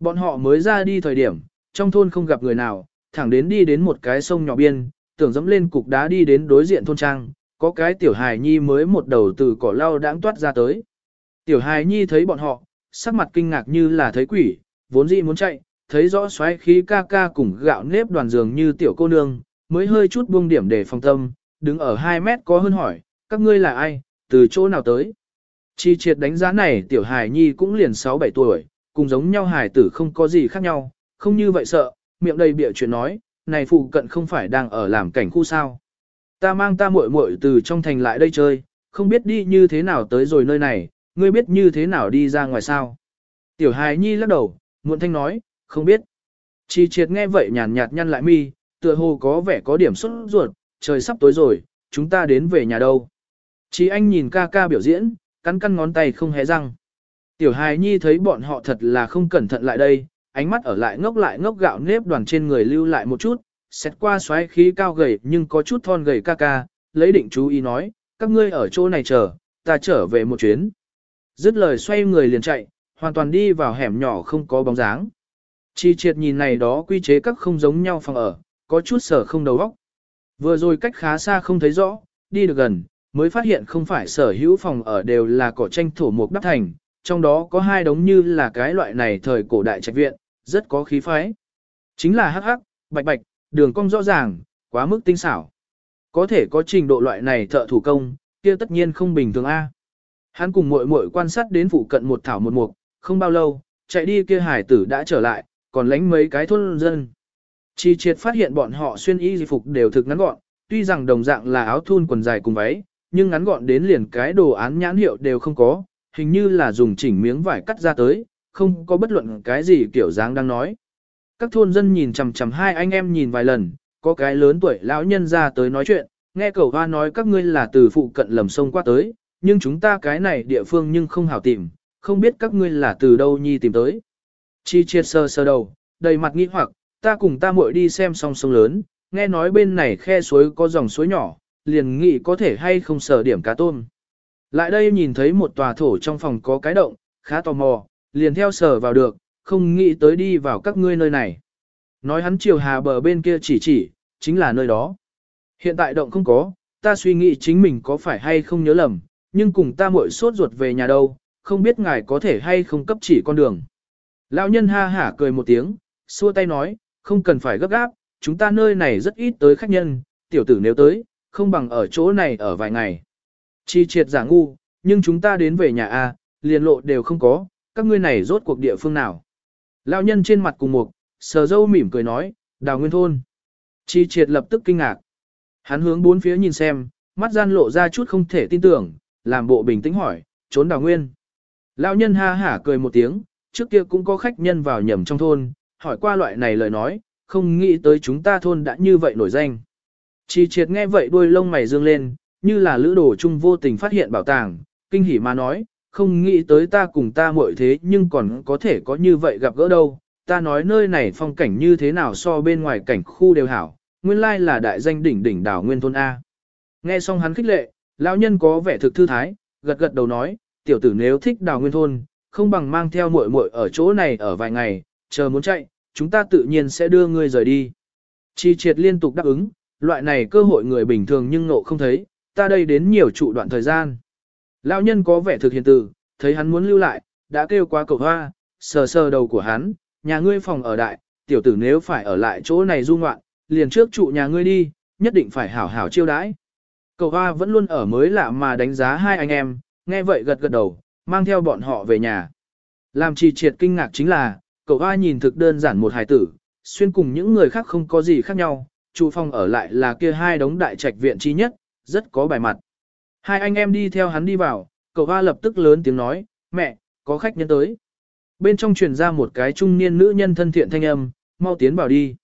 Bọn họ mới ra đi thời điểm, trong thôn không gặp người nào, thẳng đến đi đến một cái sông nhỏ biên, tưởng dẫm lên cục đá đi đến đối diện thôn trang, có cái tiểu hài nhi mới một đầu từ cỏ lau đãng toát ra tới. Tiểu hài nhi thấy bọn họ, sắc mặt kinh ngạc như là thấy quỷ, vốn dĩ muốn chạy, thấy rõ xoáy khí ca ca cùng gạo nếp đoàn giường như tiểu cô nương, mới hơi chút buông điểm để phòng tâm, đứng ở 2 mét có hơn hỏi, các ngươi là ai, từ chỗ nào tới. Chi triệt đánh giá này tiểu hài nhi cũng liền 6-7 tuổi, cùng giống nhau hài tử không có gì khác nhau, không như vậy sợ, miệng đầy bịa chuyện nói, này phụ cận không phải đang ở làm cảnh khu sao. Ta mang ta muội muội từ trong thành lại đây chơi, không biết đi như thế nào tới rồi nơi này, ngươi biết như thế nào đi ra ngoài sao. Tiểu hài nhi lắc đầu, muộn thanh nói, không biết. Chi triệt nghe vậy nhàn nhạt nhăn lại mi, tựa hồ có vẻ có điểm xuất ruột, trời sắp tối rồi, chúng ta đến về nhà đâu. Chi anh nhìn ca ca biểu diễn, cắn cắn ngón tay không hé răng. Tiểu hài nhi thấy bọn họ thật là không cẩn thận lại đây, ánh mắt ở lại ngốc lại ngốc gạo nếp đoàn trên người lưu lại một chút, xét qua xoáy khí cao gầy nhưng có chút thon gầy ca ca, lấy định chú ý nói, các ngươi ở chỗ này chờ, ta trở về một chuyến. Dứt lời xoay người liền chạy, hoàn toàn đi vào hẻm nhỏ không có bóng dáng. Chi triệt nhìn này đó quy chế các không giống nhau phòng ở, có chút sở không đầu óc. Vừa rồi cách khá xa không thấy rõ, đi được gần, mới phát hiện không phải sở hữu phòng ở đều là cỏ tranh thổ mục đắp thành, trong đó có hai đống như là cái loại này thời cổ đại trạch viện, rất có khí phái. Chính là hắc hắc, bạch bạch, đường cong rõ ràng, quá mức tinh xảo. Có thể có trình độ loại này thợ thủ công, kia tất nhiên không bình thường A. Hắn cùng muội muội quan sát đến phụ cận một thảo một mục, không bao lâu, chạy đi kia hải tử đã trở lại, còn lánh mấy cái thôn dân. Chi triệt phát hiện bọn họ xuyên y di phục đều thực ngắn gọn, tuy rằng đồng dạng là áo thun quần dài cùng váy, nhưng ngắn gọn đến liền cái đồ án nhãn hiệu đều không có, hình như là dùng chỉnh miếng vải cắt ra tới, không có bất luận cái gì kiểu dáng đang nói. Các thôn dân nhìn chằm chằm hai anh em nhìn vài lần, có cái lớn tuổi lão nhân ra tới nói chuyện, nghe cầu hoa nói các ngươi là từ phụ cận lầm sông qua tới, nhưng chúng ta cái này địa phương nhưng không hảo tìm, không biết các ngươi là từ đâu nhi tìm tới. Chi triệt sơ sơ đầu, đầy mặt nghi hoặc, ta cùng ta muội đi xem song sông lớn, nghe nói bên này khe suối có dòng suối nhỏ, liền nghĩ có thể hay không sở điểm cá tôm. Lại đây nhìn thấy một tòa thổ trong phòng có cái động, khá tò mò, liền theo sở vào được, không nghĩ tới đi vào các ngươi nơi này. Nói hắn chiều hà bờ bên kia chỉ chỉ, chính là nơi đó. Hiện tại động không có, ta suy nghĩ chính mình có phải hay không nhớ lầm, nhưng cùng ta muội sốt ruột về nhà đâu, không biết ngài có thể hay không cấp chỉ con đường. Lão nhân ha hả cười một tiếng, xua tay nói, không cần phải gấp gáp, chúng ta nơi này rất ít tới khách nhân, tiểu tử nếu tới, không bằng ở chỗ này ở vài ngày. Chi triệt giả ngu, nhưng chúng ta đến về nhà A, liền lộ đều không có, các ngươi này rốt cuộc địa phương nào. Lão nhân trên mặt cùng mục, sờ dâu mỉm cười nói, đào nguyên thôn. Chi triệt lập tức kinh ngạc. Hắn hướng bốn phía nhìn xem, mắt gian lộ ra chút không thể tin tưởng, làm bộ bình tĩnh hỏi, trốn đào nguyên. Lão nhân ha hả cười một tiếng, trước kia cũng có khách nhân vào nhầm trong thôn, hỏi qua loại này lời nói, không nghĩ tới chúng ta thôn đã như vậy nổi danh. Chi triệt nghe vậy đuôi lông mày dương lên, như là lữ đồ chung vô tình phát hiện bảo tàng, kinh hỉ mà nói, không nghĩ tới ta cùng ta muội thế nhưng còn có thể có như vậy gặp gỡ đâu. Ta nói nơi này phong cảnh như thế nào so bên ngoài cảnh khu đều hảo, nguyên lai là đại danh đỉnh đỉnh đảo nguyên thôn A. Nghe xong hắn khích lệ, lão nhân có vẻ thực thư thái, gật gật đầu nói, tiểu tử nếu thích đào nguyên thôn, không bằng mang theo muội muội ở chỗ này ở vài ngày, chờ muốn chạy, chúng ta tự nhiên sẽ đưa ngươi rời đi. Chi triệt liên tục đáp ứng, loại này cơ hội người bình thường nhưng nộ không thấy, ta đây đến nhiều trụ đoạn thời gian. Lão nhân có vẻ thực hiện từ, thấy hắn muốn lưu lại, đã kêu qua cầu hoa, sờ sờ đầu của hắn, nhà ngươi phòng ở đại, tiểu tử nếu phải ở lại chỗ này du ngoạn, liền trước trụ nhà ngươi đi, nhất định phải hảo hảo chiêu đãi. Cầu hoa vẫn luôn ở mới lạ mà đánh giá hai anh em, nghe vậy gật gật đầu, mang theo bọn họ về nhà. Làm trì triệt kinh ngạc chính là, cậu hoa nhìn thực đơn giản một hài tử, xuyên cùng những người khác không có gì khác nhau, chủ phong ở lại là kia hai đống đại trạch viện chi nhất, rất có bài mặt. Hai anh em đi theo hắn đi vào, cậu hoa lập tức lớn tiếng nói, mẹ, có khách nhân tới. Bên trong truyền ra một cái trung niên nữ nhân thân thiện thanh âm, mau tiến vào đi.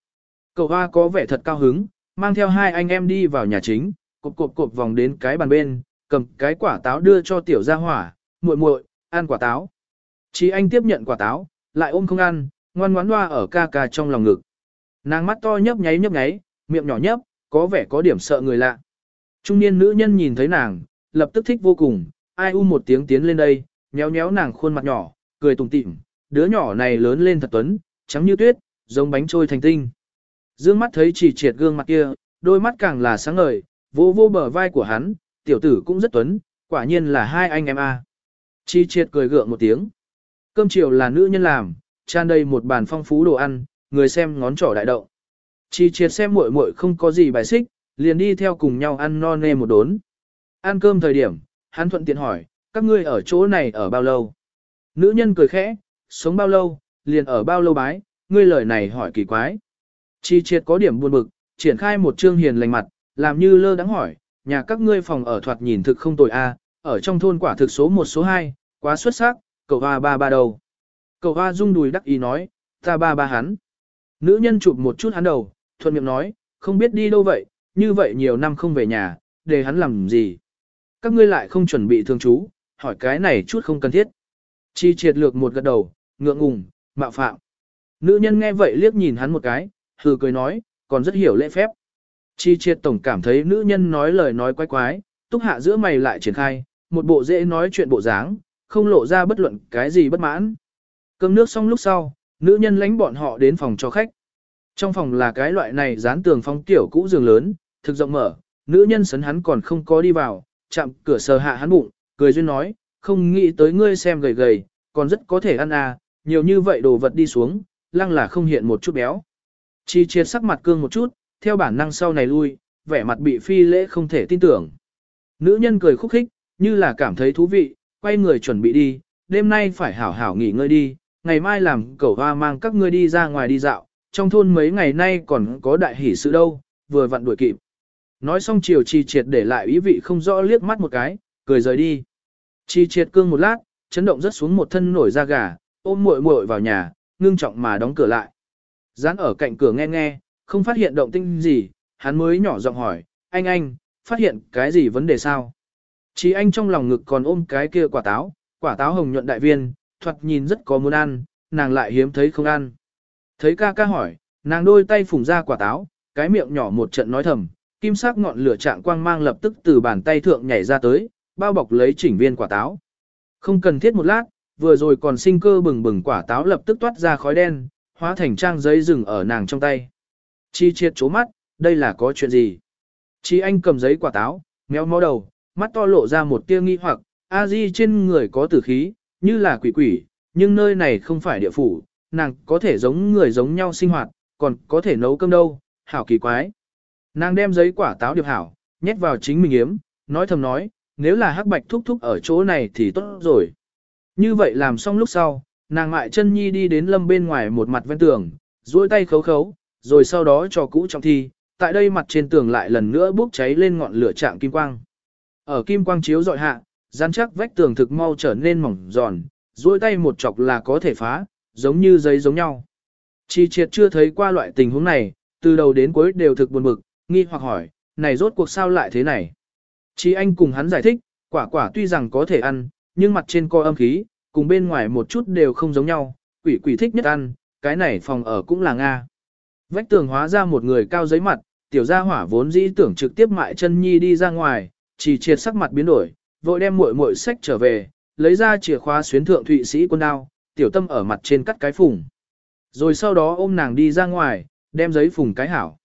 Cậu hoa có vẻ thật cao hứng, mang theo hai anh em đi vào nhà chính, cộp cộp cộp vòng đến cái bàn bên, cầm cái quả táo đưa cho tiểu gia hỏa, muội muội, ăn quả táo. Chí anh tiếp nhận quả táo, lại ôm không ăn, ngoan ngoãn loa ở ca ca trong lòng ngực. Nàng mắt to nhấp nháy nhấp nháy, miệng nhỏ nhấp, có vẻ có điểm sợ người lạ. Trung niên nữ nhân nhìn thấy nàng, lập tức thích vô cùng, ai u một tiếng tiến lên đây, nhéo nhéo nàng khuôn mặt nhỏ, cười tùng tịm, đứa nhỏ này lớn lên thật tuấn, trắng như tuyết, giống bánh trôi thành tinh. Dương mắt thấy chỉ triệt gương mặt kia, đôi mắt càng là sáng ngời, vô vô bờ vai của hắn, tiểu tử cũng rất tuấn, quả nhiên là hai anh em a. Chi triệt cười gượng một tiếng. Cơm chiều là nữ nhân làm, tràn đầy một bàn phong phú đồ ăn, người xem ngón trỏ đại động. Chi triệt xem muội muội không có gì bài xích, liền đi theo cùng nhau ăn no nê một đốn. Ăn cơm thời điểm, hắn thuận tiện hỏi, các ngươi ở chỗ này ở bao lâu? Nữ nhân cười khẽ, sống bao lâu, liền ở bao lâu bái, ngươi lời này hỏi kỳ quái. Chi triệt có điểm buồn bực, triển khai một trương hiền lành mặt, làm như lơ đắng hỏi, nhà các ngươi phòng ở thoạt nhìn thực không tồi a, ở trong thôn quả thực số một số hai, quá xuất sắc, cậu hoa ba ba đầu. Cậu hoa rung đùi đắc ý nói, ta ba ba hắn. Nữ nhân chụp một chút hắn đầu, thuận miệng nói, không biết đi đâu vậy, như vậy nhiều năm không về nhà, để hắn làm gì. Các ngươi lại không chuẩn bị thương chú, hỏi cái này chút không cần thiết. Chi triệt lược một gật đầu, ngượng ngùng, mạo phạm. Nữ nhân nghe vậy liếc nhìn hắn một cái, hừ cười nói, còn rất hiểu lễ phép. Chi triệt tổng cảm thấy nữ nhân nói lời nói quái quái, túc hạ giữa mày lại triển khai, một bộ dễ nói chuyện bộ dáng, không lộ ra bất luận cái gì bất mãn. Cơm nước xong lúc sau, nữ nhân lãnh bọn họ đến phòng cho khách. Trong phòng là cái loại này dán tường phong tiểu cũ giường lớn, thực rộng mở, nữ nhân sấn hắn còn không có đi vào, chạm cửa sờ hạ hắn bụng, cười duyên nói, không nghĩ tới ngươi xem gầy gầy, còn rất có thể ăn à, nhiều như vậy đồ vật đi xuống, lăng là không hiện một chút béo. Chi triệt sắc mặt cương một chút, theo bản năng sau này lui, vẻ mặt bị phi lễ không thể tin tưởng. Nữ nhân cười khúc khích, như là cảm thấy thú vị, quay người chuẩn bị đi, đêm nay phải hảo hảo nghỉ ngơi đi, ngày mai làm cẩu hoa mang các ngươi đi ra ngoài đi dạo, trong thôn mấy ngày nay còn có đại hỷ sự đâu, vừa vặn đuổi kịp. Nói xong chiều chi triệt để lại ý vị không rõ liếc mắt một cái, cười rời đi. Chi triệt cương một lát, chấn động rất xuống một thân nổi da gà, ôm muội muội vào nhà, ngưng trọng mà đóng cửa lại. Dán ở cạnh cửa nghe nghe, không phát hiện động tinh gì, hắn mới nhỏ giọng hỏi, anh anh, phát hiện cái gì vấn đề sao? Chỉ anh trong lòng ngực còn ôm cái kia quả táo, quả táo hồng nhuận đại viên, thoạt nhìn rất có muốn ăn, nàng lại hiếm thấy không ăn. Thấy ca ca hỏi, nàng đôi tay phủng ra quả táo, cái miệng nhỏ một trận nói thầm, kim sắc ngọn lửa trạng quang mang lập tức từ bàn tay thượng nhảy ra tới, bao bọc lấy chỉnh viên quả táo. Không cần thiết một lát, vừa rồi còn sinh cơ bừng bừng quả táo lập tức toát ra khói đen, hóa thành trang giấy rừng ở nàng trong tay. Chi triệt chố mắt, đây là có chuyện gì? Chi anh cầm giấy quả táo, méo mó đầu, mắt to lộ ra một tia nghi hoặc, a di trên người có tử khí, như là quỷ quỷ, nhưng nơi này không phải địa phủ, nàng có thể giống người giống nhau sinh hoạt, còn có thể nấu cơm đâu, hảo kỳ quái. Nàng đem giấy quả táo điệp hảo, nhét vào chính mình yếm, nói thầm nói, nếu là hắc bạch thúc thúc ở chỗ này thì tốt rồi. Như vậy làm xong lúc sau, nàng mại chân nhi đi đến lâm bên ngoài một mặt ven tường, duỗi tay khấu khấu, rồi sau đó cho cũ trọng thi, tại đây mặt trên tường lại lần nữa bốc cháy lên ngọn lửa trạng kim quang. Ở kim quang chiếu dọi hạ, rắn chắc vách tường thực mau trở nên mỏng giòn, duỗi tay một chọc là có thể phá, giống như giấy giống nhau. Chi triệt chưa thấy qua loại tình huống này, từ đầu đến cuối đều thực buồn bực, nghi hoặc hỏi, này rốt cuộc sao lại thế này? Chi anh cùng hắn giải thích, quả quả tuy rằng có thể ăn, nhưng mặt trên co âm khí, cùng bên ngoài một chút đều không giống nhau, quỷ quỷ thích nhất ăn, cái này phòng ở cũng là Nga. Vách tường hóa ra một người cao giấy mặt, tiểu gia hỏa vốn dĩ tưởng trực tiếp mại chân nhi đi ra ngoài, chỉ triệt sắc mặt biến đổi, vội đem muội muội sách trở về, lấy ra chìa khóa xuyến thượng thụy sĩ quân đao, tiểu tâm ở mặt trên cắt cái phùng. Rồi sau đó ôm nàng đi ra ngoài, đem giấy phùng cái hảo.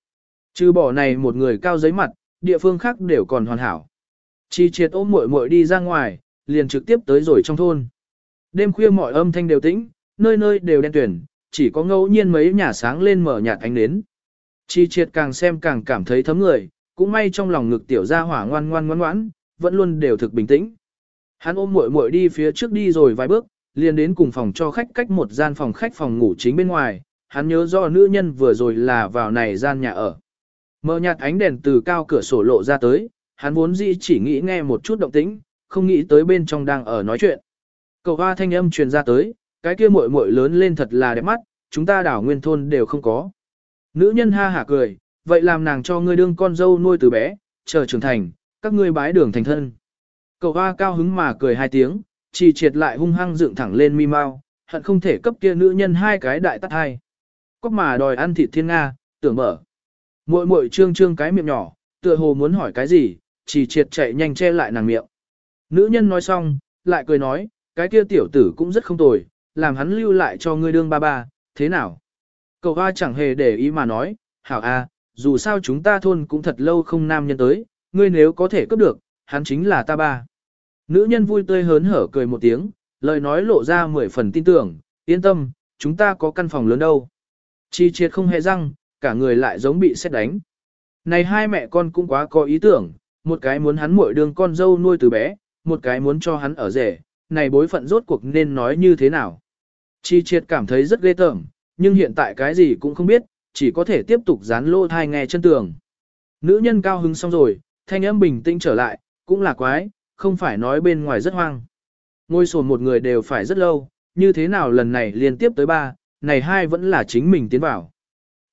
Trừ bỏ này một người cao giấy mặt, địa phương khác đều còn hoàn hảo. Chi triệt ôm muội muội đi ra ngoài, liền trực tiếp tới rồi trong thôn. Đêm khuya mọi âm thanh đều tĩnh, nơi nơi đều đen tuyển, chỉ có ngẫu nhiên mấy nhà sáng lên mở nhạt ánh nến. Chi triệt càng xem càng cảm thấy thấm người, cũng may trong lòng ngực tiểu gia hỏa ngoan ngoan ngoan ngoãn, vẫn luôn đều thực bình tĩnh. Hắn ôm muội muội đi phía trước đi rồi vài bước, liền đến cùng phòng cho khách cách một gian phòng khách phòng ngủ chính bên ngoài, hắn nhớ do nữ nhân vừa rồi là vào này gian nhà ở. Mở nhạt ánh đèn từ cao cửa sổ lộ ra tới, hắn vốn dĩ chỉ nghĩ nghe một chút động tĩnh, không nghĩ tới bên trong đang ở nói chuyện. Cầu hoa thanh âm truyền ra tới, cái kia muội muội lớn lên thật là đẹp mắt, chúng ta đảo nguyên thôn đều không có. Nữ nhân ha hả cười, vậy làm nàng cho ngươi đương con dâu nuôi từ bé, chờ trưởng thành, các ngươi bái đường thành thân. cậu hoa cao hứng mà cười hai tiếng, chỉ triệt lại hung hăng dựng thẳng lên mi mau, hận không thể cấp kia nữ nhân hai cái đại tắt hai. Cóc mà đòi ăn thịt thiên Nga, tưởng mở. Muội muội trương trương cái miệng nhỏ, tựa hồ muốn hỏi cái gì, chỉ triệt chạy nhanh che lại nàng miệng. Nữ nhân nói xong, lại cười nói, cái kia tiểu tử cũng rất không tồi, làm hắn lưu lại cho ngươi đương ba ba, thế nào? Cậu hoa chẳng hề để ý mà nói, hảo a, dù sao chúng ta thôn cũng thật lâu không nam nhân tới, ngươi nếu có thể cướp được, hắn chính là ta ba. Nữ nhân vui tươi hớn hở cười một tiếng, lời nói lộ ra mười phần tin tưởng, yên tâm, chúng ta có căn phòng lớn đâu. Chi triệt không hề răng, cả người lại giống bị xét đánh. Này hai mẹ con cũng quá có ý tưởng, một cái muốn hắn muội đường con dâu nuôi từ bé, một cái muốn cho hắn ở rể, này bối phận rốt cuộc nên nói như thế nào. Chi triệt cảm thấy rất ghê tởm, nhưng hiện tại cái gì cũng không biết, chỉ có thể tiếp tục dán lô thai nghe chân tường. Nữ nhân cao hứng xong rồi, thanh âm bình tĩnh trở lại, cũng là quái, không phải nói bên ngoài rất hoang. Ngôi sồn một người đều phải rất lâu, như thế nào lần này liên tiếp tới ba, này hai vẫn là chính mình tiến vào.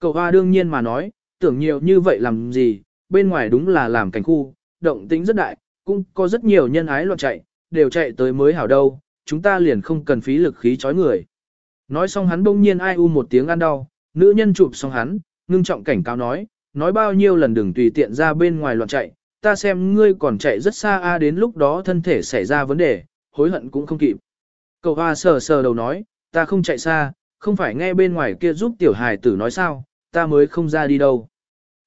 Cậu hoa đương nhiên mà nói, tưởng nhiều như vậy làm gì, bên ngoài đúng là làm cảnh khu, động tính rất đại, cũng có rất nhiều nhân ái loạn chạy, đều chạy tới mới hảo đâu, chúng ta liền không cần phí lực khí chói người. Nói xong hắn bỗng nhiên ai u một tiếng ăn đau, nữ nhân chụp xong hắn, ngưng trọng cảnh cáo nói, nói bao nhiêu lần đừng tùy tiện ra bên ngoài loạn chạy, ta xem ngươi còn chạy rất xa a đến lúc đó thân thể xảy ra vấn đề, hối hận cũng không kịp. Cậu hoa sờ sờ đầu nói, ta không chạy xa, không phải nghe bên ngoài kia giúp tiểu hài tử nói sao, ta mới không ra đi đâu.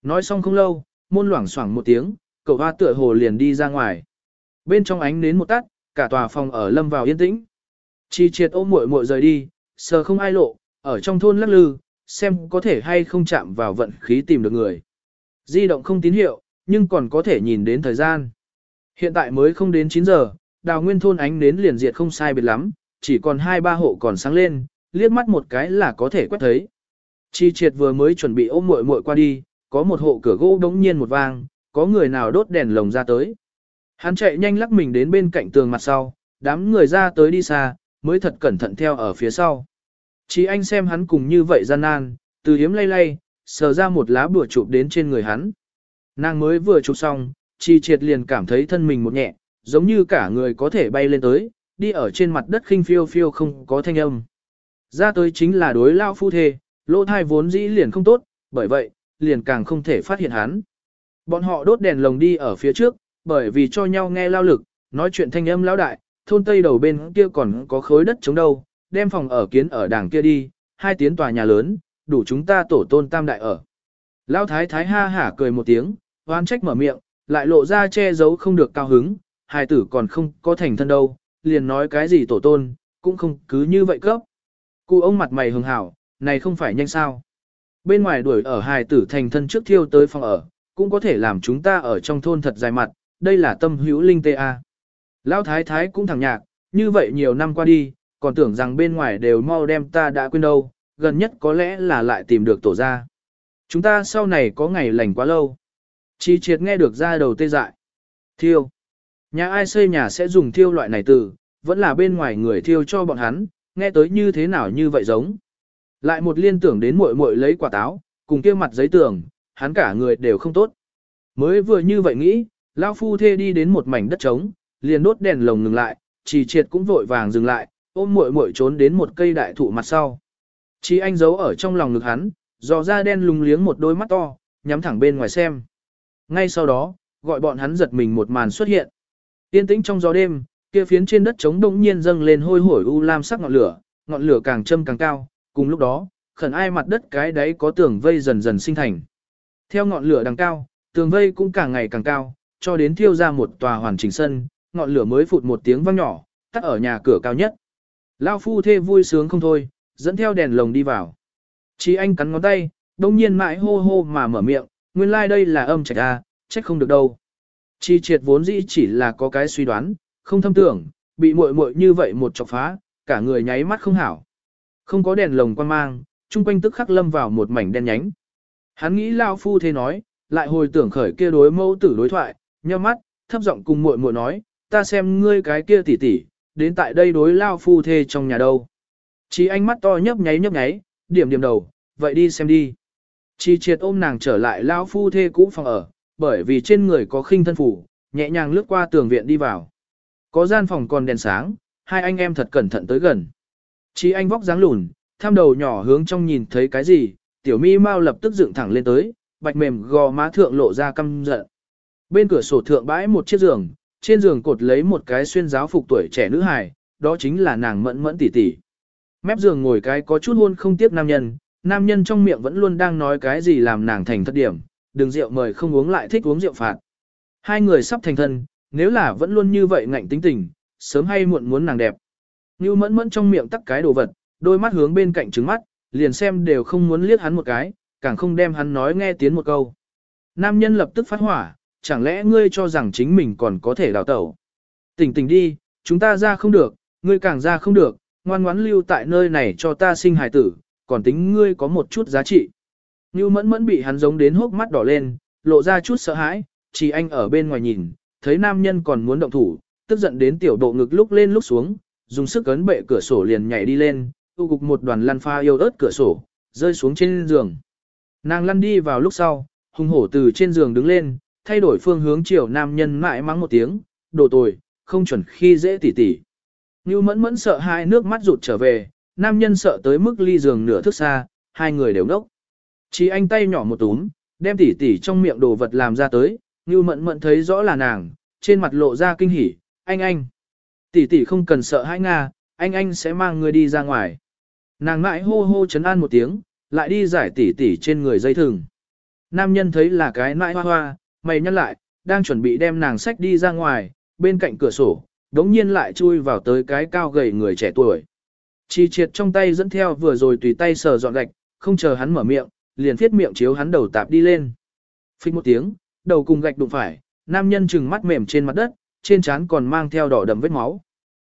Nói xong không lâu, môn loảng xoảng một tiếng, cậu hoa tựa hồ liền đi ra ngoài. Bên trong ánh nến một tắt, cả tòa phòng ở lâm vào yên tĩnh. Chi triệt ôm muội muội rời đi, sờ không ai lộ, ở trong thôn lắc lư, xem có thể hay không chạm vào vận khí tìm được người. Di động không tín hiệu, nhưng còn có thể nhìn đến thời gian. Hiện tại mới không đến 9 giờ, đào nguyên thôn ánh nến liền diệt không sai biệt lắm, chỉ còn hai ba hộ còn sáng lên, liếc mắt một cái là có thể quét thấy. Chi triệt vừa mới chuẩn bị ôm muội muội qua đi, có một hộ cửa gỗ đống nhiên một vang, có người nào đốt đèn lồng ra tới. Hắn chạy nhanh lắc mình đến bên cạnh tường mặt sau, đám người ra tới đi xa, mới thật cẩn thận theo ở phía sau. Chỉ anh xem hắn cùng như vậy gian nan, từ hiếm lay lay, sờ ra một lá bùa chụp đến trên người hắn. Nàng mới vừa chụp xong, chi triệt liền cảm thấy thân mình một nhẹ, giống như cả người có thể bay lên tới, đi ở trên mặt đất khinh phiêu phiêu không có thanh âm. Ra tới chính là đối lao phu thê, lỗ thai vốn dĩ liền không tốt, bởi vậy, liền càng không thể phát hiện hắn. Bọn họ đốt đèn lồng đi ở phía trước, bởi vì cho nhau nghe lao lực, nói chuyện thanh âm lão đại, thôn tây đầu bên kia còn có khối đất chống đâu, đem phòng ở kiến ở đảng kia đi, hai tiến tòa nhà lớn, đủ chúng ta tổ tôn tam đại ở. Lão thái thái ha hả cười một tiếng, oan trách mở miệng, lại lộ ra che giấu không được cao hứng, hài tử còn không có thành thân đâu, liền nói cái gì tổ tôn, cũng không cứ như vậy cấp. Cụ ông mặt mày hường hảo, này không phải nhanh sao. Bên ngoài đuổi ở hài tử thành thân trước thiêu tới phòng ở, cũng có thể làm chúng ta ở trong thôn thật dài mặt, đây là tâm hữu linh tê a. Lão thái thái cũng thẳng nhạc, như vậy nhiều năm qua đi, còn tưởng rằng bên ngoài đều mau đem ta đã quên đâu, gần nhất có lẽ là lại tìm được tổ ra. Chúng ta sau này có ngày lành quá lâu. Chi triệt nghe được ra đầu tê dại. Thiêu. Nhà ai xây nhà sẽ dùng thiêu loại này từ, vẫn là bên ngoài người thiêu cho bọn hắn, nghe tới như thế nào như vậy giống. Lại một liên tưởng đến muội muội lấy quả táo, cùng kia mặt giấy tường, hắn cả người đều không tốt. Mới vừa như vậy nghĩ, lão phu thê đi đến một mảnh đất trống, liền đốt đèn lồng ngừng lại, chỉ triệt cũng vội vàng dừng lại, ôm muội muội trốn đến một cây đại thụ mặt sau. Chí anh giấu ở trong lòng ngực hắn, dò ra đen lùng liếng một đôi mắt to, nhắm thẳng bên ngoài xem. Ngay sau đó, gọi bọn hắn giật mình một màn xuất hiện. Tiên tĩnh trong gió đêm, kia phiến trên đất trống đông nhiên dâng lên hôi hổi u lam sắc ngọn lửa, ngọn lửa càng châm càng cao, cùng lúc đó, khẩn ai mặt đất cái đấy có tường vây dần dần sinh thành. Theo ngọn lửa đằng cao, tường vây cũng càng ngày càng cao, cho đến thiêu ra một tòa hoàn chỉnh sân, ngọn lửa mới phụt một tiếng vang nhỏ, tắt ở nhà cửa cao nhất. Lao phu thê vui sướng không thôi, dẫn theo đèn lồng đi vào. Chí anh cắn ngón tay, đông nhiên mãi hô hô mà mở miệng, nguyên lai like đây là âm trạch a, trách không được đâu. Chi triệt vốn dĩ chỉ là có cái suy đoán, không thâm tưởng, bị muội muội như vậy một chọc phá, cả người nháy mắt không hảo. Không có đèn lồng quan mang, chung quanh tức khắc lâm vào một mảnh đen nhánh. Hắn nghĩ lao phu thế nói, lại hồi tưởng khởi kia đối mẫu tử đối thoại, nheo mắt, thấp giọng cùng muội muội nói, ta xem ngươi cái kia tỉ tỉ, đến tại đây đối lao phu thê trong nhà đâu. Chí ánh mắt to nhấp nháy nhấp nháy, điểm điểm đầu, vậy đi xem đi. Chi triệt ôm nàng trở lại lao phu thê cũ phòng ở, bởi vì trên người có khinh thân phủ, nhẹ nhàng lướt qua tường viện đi vào. Có gian phòng còn đèn sáng, hai anh em thật cẩn thận tới gần. Chi anh vóc dáng lùn, tham đầu nhỏ hướng trong nhìn thấy cái gì, tiểu mi mau lập tức dựng thẳng lên tới, bạch mềm gò má thượng lộ ra căm giận. Bên cửa sổ thượng bãi một chiếc giường, trên giường cột lấy một cái xuyên giáo phục tuổi trẻ nữ hài, đó chính là nàng mẫn mẫn tỷ tỷ. Mép giường ngồi cái có chút hôn không tiếc nam nhân, nam nhân trong miệng vẫn luôn đang nói cái gì làm nàng thành thất điểm, đừng rượu mời không uống lại thích uống rượu phạt. Hai người sắp thành thân, nếu là vẫn luôn như vậy ngạnh tính tình, sớm hay muộn muốn nàng đẹp. Như mẫn mẫn trong miệng tắc cái đồ vật, đôi mắt hướng bên cạnh trứng mắt, liền xem đều không muốn liếc hắn một cái, càng không đem hắn nói nghe tiếng một câu. Nam nhân lập tức phát hỏa, chẳng lẽ ngươi cho rằng chính mình còn có thể đào tẩu. Tỉnh tỉnh đi, chúng ta ra không được, ngươi càng ra không được, ngoan ngoãn lưu tại nơi này cho ta sinh hài tử, còn tính ngươi có một chút giá trị. Như mẫn mẫn bị hắn giống đến hốc mắt đỏ lên, lộ ra chút sợ hãi, chỉ anh ở bên ngoài nhìn, thấy nam nhân còn muốn động thủ, tức giận đến tiểu độ ngực lúc lên lúc xuống, dùng sức ấn bệ cửa sổ liền nhảy đi lên, tu cục một đoàn lăn pha yêu ớt cửa sổ, rơi xuống trên giường. Nàng lăn đi vào lúc sau, hung hổ từ trên giường đứng lên, thay đổi phương hướng chiều nam nhân mãi mắng một tiếng, đồ tồi, không chuẩn khi dễ tỉ tỉ. Như mẫn mẫn sợ hai nước mắt rụt trở về, nam nhân sợ tới mức ly giường nửa thước xa, hai người đều nốc. Chỉ anh tay nhỏ một túm, đem tỉ tỉ trong miệng đồ vật làm ra tới, như mẫn mẫn thấy rõ là nàng, trên mặt lộ ra kinh hỉ, anh anh. Tỷ tỷ không cần sợ hãi Nga, anh anh sẽ mang người đi ra ngoài. Nàng ngại hô hô chấn an một tiếng, lại đi giải tỷ tỷ trên người dây thừng. Nam nhân thấy là cái nãi hoa hoa, mày nhăn lại, đang chuẩn bị đem nàng sách đi ra ngoài, bên cạnh cửa sổ, đống nhiên lại chui vào tới cái cao gầy người trẻ tuổi. Chi triệt trong tay dẫn theo vừa rồi tùy tay sờ dọn gạch, không chờ hắn mở miệng, liền thiết miệng chiếu hắn đầu tạp đi lên. Phích một tiếng, đầu cùng gạch đụng phải, nam nhân trừng mắt mềm trên mặt đất, trên trán còn mang theo đỏ đầm vết máu.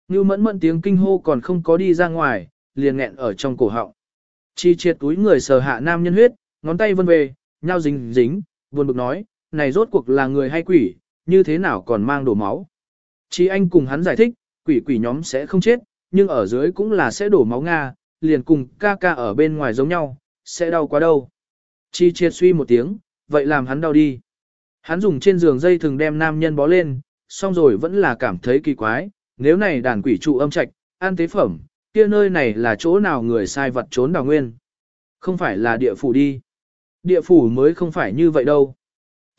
Như mẫn mẫn tiếng kinh hô còn không có đi ra ngoài, liền nghẹn ở trong cổ họng. Chi triệt túi người sờ hạ nam nhân huyết, ngón tay vân về, nhau dính dính, buồn bực nói, này rốt cuộc là người hay quỷ, như thế nào còn mang đổ máu. Chi anh cùng hắn giải thích, quỷ quỷ nhóm sẽ không chết, nhưng ở dưới cũng là sẽ đổ máu Nga, liền cùng ca ca ở bên ngoài giống nhau, sẽ đau quá đâu. Chi triệt suy một tiếng, vậy làm hắn đau đi. Hắn dùng trên giường dây thường đem nam nhân bó lên, xong rồi vẫn là cảm thấy kỳ quái, nếu này đàn quỷ trụ âm trạch, an tế phẩm, kia nơi này là chỗ nào người sai vật trốn đào nguyên. Không phải là địa phủ đi. Địa phủ mới không phải như vậy đâu.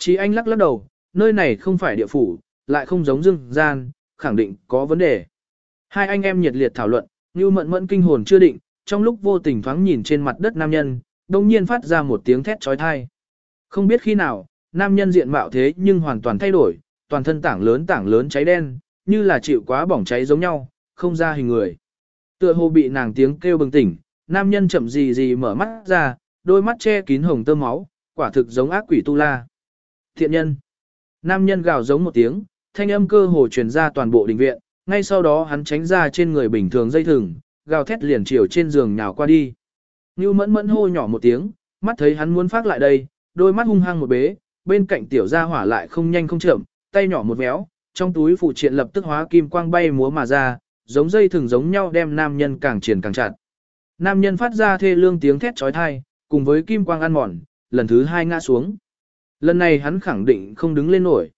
Chí anh lắc lắc đầu, nơi này không phải địa phủ, lại không giống dương gian, khẳng định có vấn đề. Hai anh em nhiệt liệt thảo luận, như mận mẫn kinh hồn chưa định, trong lúc vô tình thoáng nhìn trên mặt đất nam nhân, đồng nhiên phát ra một tiếng thét trói thai. Không biết khi nào, nam nhân diện mạo thế nhưng hoàn toàn thay đổi, toàn thân tảng lớn tảng lớn cháy đen, như là chịu quá bỏng cháy giống nhau, không ra hình người. Tựa hồ bị nàng tiếng kêu bừng tỉnh, nam nhân chậm gì gì mở mắt ra, đôi mắt che kín hồng tơ máu, quả thực giống ác quỷ tu la. Thiện nhân. Nam nhân gào giống một tiếng, thanh âm cơ hồ truyền ra toàn bộ đình viện, ngay sau đó hắn tránh ra trên người bình thường dây thừng, gào thét liền chiều trên giường nhào qua đi. Như mẫn mẫn hô nhỏ một tiếng, mắt thấy hắn muốn phát lại đây, đôi mắt hung hăng một bế, bên cạnh tiểu gia hỏa lại không nhanh không chậm, tay nhỏ một méo, trong túi phụ triện lập tức hóa kim quang bay múa mà ra, giống dây thừng giống nhau đem nam nhân càng triển càng chặt. Nam nhân phát ra thê lương tiếng thét trói thai, cùng với kim quang ăn mòn, lần thứ hai ngã xuống. Lần này hắn khẳng định không đứng lên nổi.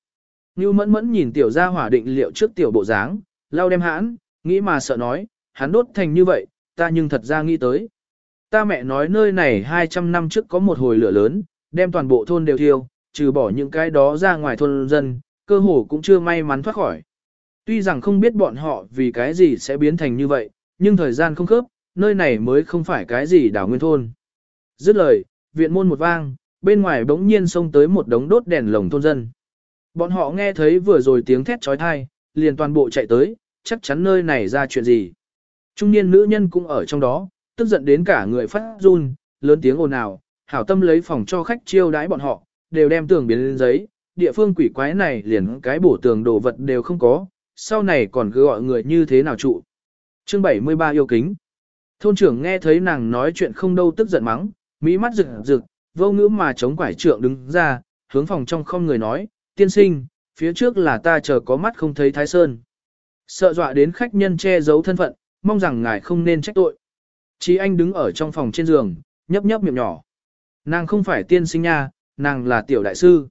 Như mẫn mẫn nhìn tiểu gia hỏa định liệu trước tiểu bộ dáng, lau đem hãn, nghĩ mà sợ nói, hắn đốt thành như vậy, ta nhưng thật ra nghĩ tới. Ta mẹ nói nơi này 200 năm trước có một hồi lửa lớn, đem toàn bộ thôn đều thiêu, trừ bỏ những cái đó ra ngoài thôn dân, cơ hồ cũng chưa may mắn thoát khỏi. Tuy rằng không biết bọn họ vì cái gì sẽ biến thành như vậy, nhưng thời gian không khớp, nơi này mới không phải cái gì đảo nguyên thôn. Dứt lời, viện môn một vang, bên ngoài bỗng nhiên xông tới một đống đốt đèn lồng thôn dân. Bọn họ nghe thấy vừa rồi tiếng thét trói thai, liền toàn bộ chạy tới, chắc chắn nơi này ra chuyện gì. Trung niên nữ nhân cũng ở trong đó, tức giận đến cả người phát run, lớn tiếng ồn ào, hảo tâm lấy phòng cho khách chiêu đãi bọn họ, đều đem tường biến lên giấy, địa phương quỷ quái này liền cái bổ tường đồ vật đều không có, sau này còn cứ gọi người như thế nào trụ. Chương 73 yêu kính. Thôn trưởng nghe thấy nàng nói chuyện không đâu tức giận mắng, mỹ mắt rực rực, vô ngữ mà chống quải trượng đứng ra, hướng phòng trong không người nói, tiên sinh, phía trước là ta chờ có mắt không thấy thái sơn. Sợ dọa đến khách nhân che giấu thân phận, mong rằng ngài không nên trách tội. Chí anh đứng ở trong phòng trên giường, nhấp nhấp miệng nhỏ. Nàng không phải tiên sinh nha, nàng là tiểu đại sư.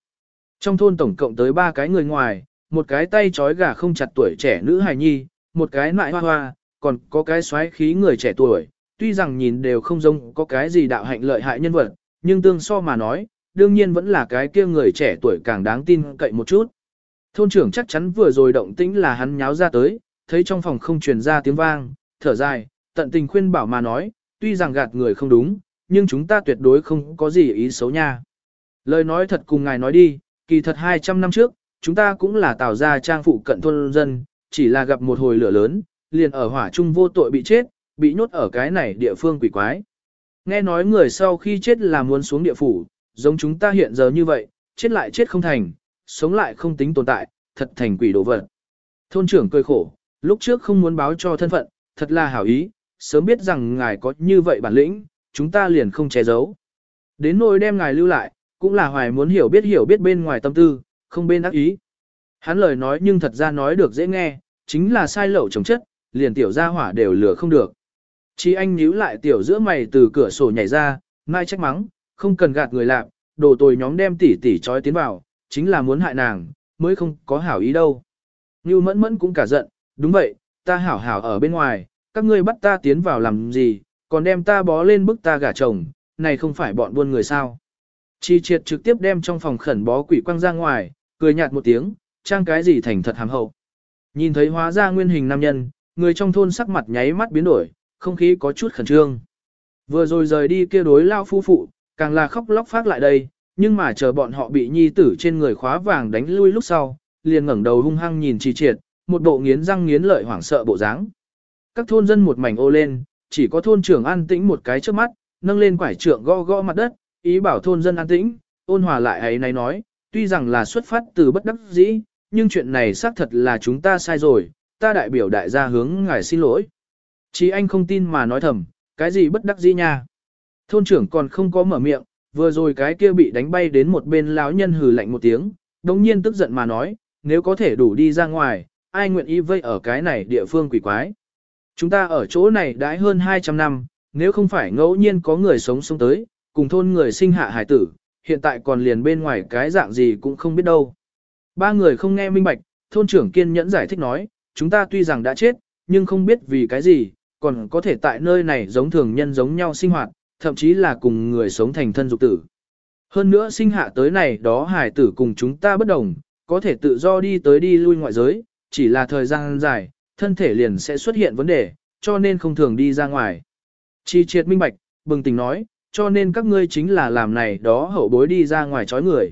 Trong thôn tổng cộng tới ba cái người ngoài, một cái tay trói gà không chặt tuổi trẻ nữ hài nhi, một cái nại hoa hoa, còn có cái xoáy khí người trẻ tuổi, tuy rằng nhìn đều không giống có cái gì đạo hạnh lợi hại nhân vật, nhưng tương so mà nói, đương nhiên vẫn là cái kia người trẻ tuổi càng đáng tin cậy một chút. Thôn trưởng chắc chắn vừa rồi động tĩnh là hắn nháo ra tới, thấy trong phòng không truyền ra tiếng vang, thở dài, tận tình khuyên bảo mà nói, tuy rằng gạt người không đúng, nhưng chúng ta tuyệt đối không có gì ý xấu nha. Lời nói thật cùng ngài nói đi, kỳ thật 200 năm trước, chúng ta cũng là tạo ra trang phụ cận thôn dân, chỉ là gặp một hồi lửa lớn, liền ở hỏa trung vô tội bị chết, bị nhốt ở cái này địa phương quỷ quái. Nghe nói người sau khi chết là muốn xuống địa phủ, giống chúng ta hiện giờ như vậy, chết lại chết không thành, sống lại không tính tồn tại, thật thành quỷ đồ vật. Thôn trưởng cười khổ, lúc trước không muốn báo cho thân phận, thật là hảo ý, sớm biết rằng ngài có như vậy bản lĩnh, chúng ta liền không che giấu. Đến nỗi đem ngài lưu lại, cũng là hoài muốn hiểu biết hiểu biết bên ngoài tâm tư, không bên ác ý. Hắn lời nói nhưng thật ra nói được dễ nghe, chính là sai lậu chống chất, liền tiểu gia hỏa đều lừa không được. Chi anh nhíu lại tiểu giữa mày từ cửa sổ nhảy ra, mai trách mắng, không cần gạt người lạc, đồ tồi nhóm đem tỷ tỷ trói tiến vào, chính là muốn hại nàng, mới không có hảo ý đâu. Như mẫn mẫn cũng cả giận, đúng vậy, ta hảo hảo ở bên ngoài, các ngươi bắt ta tiến vào làm gì, còn đem ta bó lên bức ta gả chồng, này không phải bọn buôn người sao. Chi triệt trực tiếp đem trong phòng khẩn bó quỷ quăng ra ngoài, cười nhạt một tiếng, trang cái gì thành thật hàm hậu. Nhìn thấy hóa ra nguyên hình nam nhân, người trong thôn sắc mặt nháy mắt biến đổi, không khí có chút khẩn trương. Vừa rồi rời đi kia đối lao phu phụ, càng là khóc lóc phát lại đây, nhưng mà chờ bọn họ bị nhi tử trên người khóa vàng đánh lui lúc sau, liền ngẩng đầu hung hăng nhìn trì triệt, một bộ nghiến răng nghiến lợi hoảng sợ bộ dáng. Các thôn dân một mảnh ô lên, chỉ có thôn trưởng an tĩnh một cái trước mắt, nâng lên quải trượng gõ gõ mặt đất, ý bảo thôn dân an tĩnh, ôn hòa lại ấy này nói, tuy rằng là xuất phát từ bất đắc dĩ, nhưng chuyện này xác thật là chúng ta sai rồi, ta đại biểu đại gia hướng ngài xin lỗi. Chí anh không tin mà nói thầm, cái gì bất đắc dĩ nha. Thôn trưởng còn không có mở miệng, vừa rồi cái kia bị đánh bay đến một bên lão nhân hừ lạnh một tiếng, đồng nhiên tức giận mà nói, nếu có thể đủ đi ra ngoài, ai nguyện ý vây ở cái này địa phương quỷ quái. Chúng ta ở chỗ này đãi hơn 200 năm, nếu không phải ngẫu nhiên có người sống sống tới, cùng thôn người sinh hạ hải tử, hiện tại còn liền bên ngoài cái dạng gì cũng không biết đâu. Ba người không nghe minh bạch, thôn trưởng kiên nhẫn giải thích nói, chúng ta tuy rằng đã chết, nhưng không biết vì cái gì, còn có thể tại nơi này giống thường nhân giống nhau sinh hoạt, thậm chí là cùng người sống thành thân dục tử. Hơn nữa sinh hạ tới này đó hải tử cùng chúng ta bất đồng, có thể tự do đi tới đi lui ngoại giới, chỉ là thời gian dài, thân thể liền sẽ xuất hiện vấn đề, cho nên không thường đi ra ngoài. Chi triệt minh bạch, bừng tỉnh nói, cho nên các ngươi chính là làm này đó hậu bối đi ra ngoài chói người.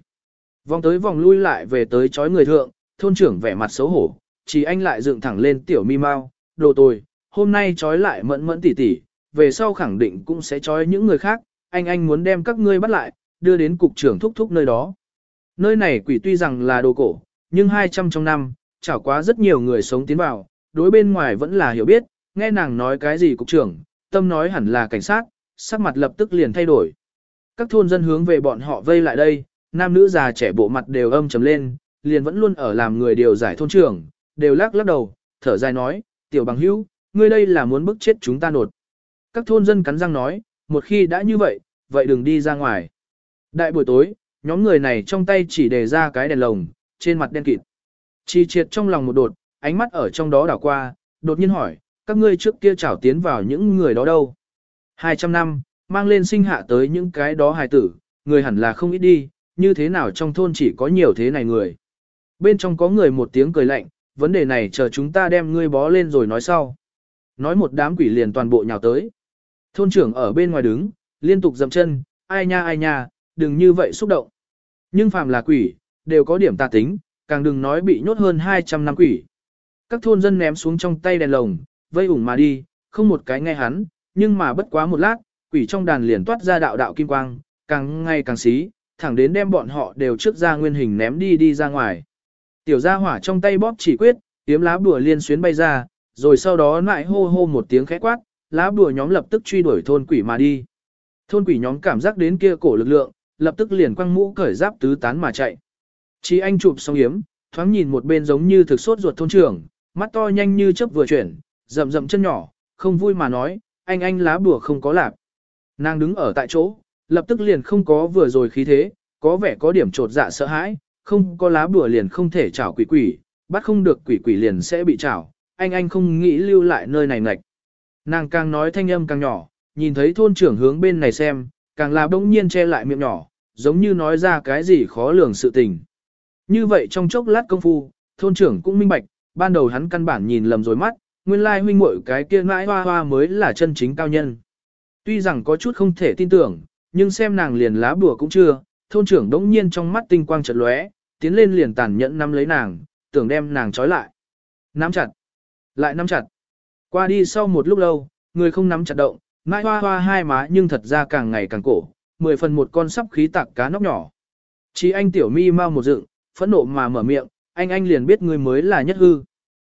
Vòng tới vòng lui lại về tới chói người thượng, thôn trưởng vẻ mặt xấu hổ, chỉ anh lại dựng thẳng lên tiểu mi mau, đồ tồi, hôm nay trói lại mẫn mẫn tỉ tỉ, về sau khẳng định cũng sẽ trói những người khác, anh anh muốn đem các ngươi bắt lại, đưa đến cục trưởng thúc thúc nơi đó. Nơi này quỷ tuy rằng là đồ cổ, nhưng 200 trong năm, chảo quá rất nhiều người sống tiến vào, đối bên ngoài vẫn là hiểu biết, nghe nàng nói cái gì cục trưởng, tâm nói hẳn là cảnh sát, sắc mặt lập tức liền thay đổi. Các thôn dân hướng về bọn họ vây lại đây, nam nữ già trẻ bộ mặt đều âm trầm lên, liền vẫn luôn ở làm người điều giải thôn trưởng, đều lắc lắc đầu, thở dài nói, tiểu bằng hữu, ngươi đây là muốn bức chết chúng ta nột. Các thôn dân cắn răng nói, một khi đã như vậy, vậy đừng đi ra ngoài. Đại buổi tối, nhóm người này trong tay chỉ để ra cái đèn lồng, trên mặt đen kịt. Chi triệt trong lòng một đột, ánh mắt ở trong đó đảo qua, đột nhiên hỏi, các ngươi trước kia trảo tiến vào những người đó đâu? 200 năm, mang lên sinh hạ tới những cái đó hài tử, người hẳn là không ít đi, như thế nào trong thôn chỉ có nhiều thế này người. Bên trong có người một tiếng cười lạnh, vấn đề này chờ chúng ta đem ngươi bó lên rồi nói sau. Nói một đám quỷ liền toàn bộ nhào tới. Thôn trưởng ở bên ngoài đứng, liên tục dậm chân, ai nha ai nha, đừng như vậy xúc động. Nhưng phàm là quỷ, đều có điểm tà tính, càng đừng nói bị nhốt hơn 200 năm quỷ. Các thôn dân ném xuống trong tay đèn lồng, vây ủng mà đi, không một cái nghe hắn, nhưng mà bất quá một lát, quỷ trong đàn liền toát ra đạo đạo kim quang, càng ngày càng xí, thẳng đến đem bọn họ đều trước ra nguyên hình ném đi đi ra ngoài. Tiểu gia hỏa trong tay bóp chỉ quyết, tiếm lá bùa liên xuyến bay ra, rồi sau đó lại hô hô một tiếng khẽ quát, lá bùa nhóm lập tức truy đuổi thôn quỷ mà đi. Thôn quỷ nhóm cảm giác đến kia cổ lực lượng, lập tức liền quăng mũ cởi giáp tứ tán mà chạy. Chí anh chụp xong yếm, thoáng nhìn một bên giống như thực sốt ruột thôn trưởng, mắt to nhanh như chớp vừa chuyển, rậm rậm chân nhỏ, không vui mà nói, anh anh lá bùa không có lạc. Nàng đứng ở tại chỗ, lập tức liền không có vừa rồi khí thế, có vẻ có điểm trột dạ sợ hãi, không có lá bùa liền không thể chảo quỷ quỷ, bắt không được quỷ quỷ liền sẽ bị chảo, anh anh không nghĩ lưu lại nơi này ngạch. Nàng càng nói thanh âm càng nhỏ, nhìn thấy thôn trưởng hướng bên này xem, càng là bỗng nhiên che lại miệng nhỏ, giống như nói ra cái gì khó lường sự tình. Như vậy trong chốc lát công phu, thôn trưởng cũng minh bạch, ban đầu hắn căn bản nhìn lầm rồi mắt, nguyên lai huynh muội cái kia mãi hoa hoa mới là chân chính cao nhân. Tuy rằng có chút không thể tin tưởng, nhưng xem nàng liền lá bùa cũng chưa, thôn trưởng đống nhiên trong mắt tinh quang chợt lóe, tiến lên liền tàn nhẫn nắm lấy nàng, tưởng đem nàng trói lại. Nắm chặt, lại nắm chặt. Qua đi sau một lúc lâu, người không nắm chặt động, mãi hoa hoa hai má nhưng thật ra càng ngày càng cổ, mười phần một con sắp khí tạc cá nóc nhỏ. Chỉ anh tiểu mi mau một dựng, phẫn nộ mà mở miệng, anh anh liền biết người mới là nhất hư.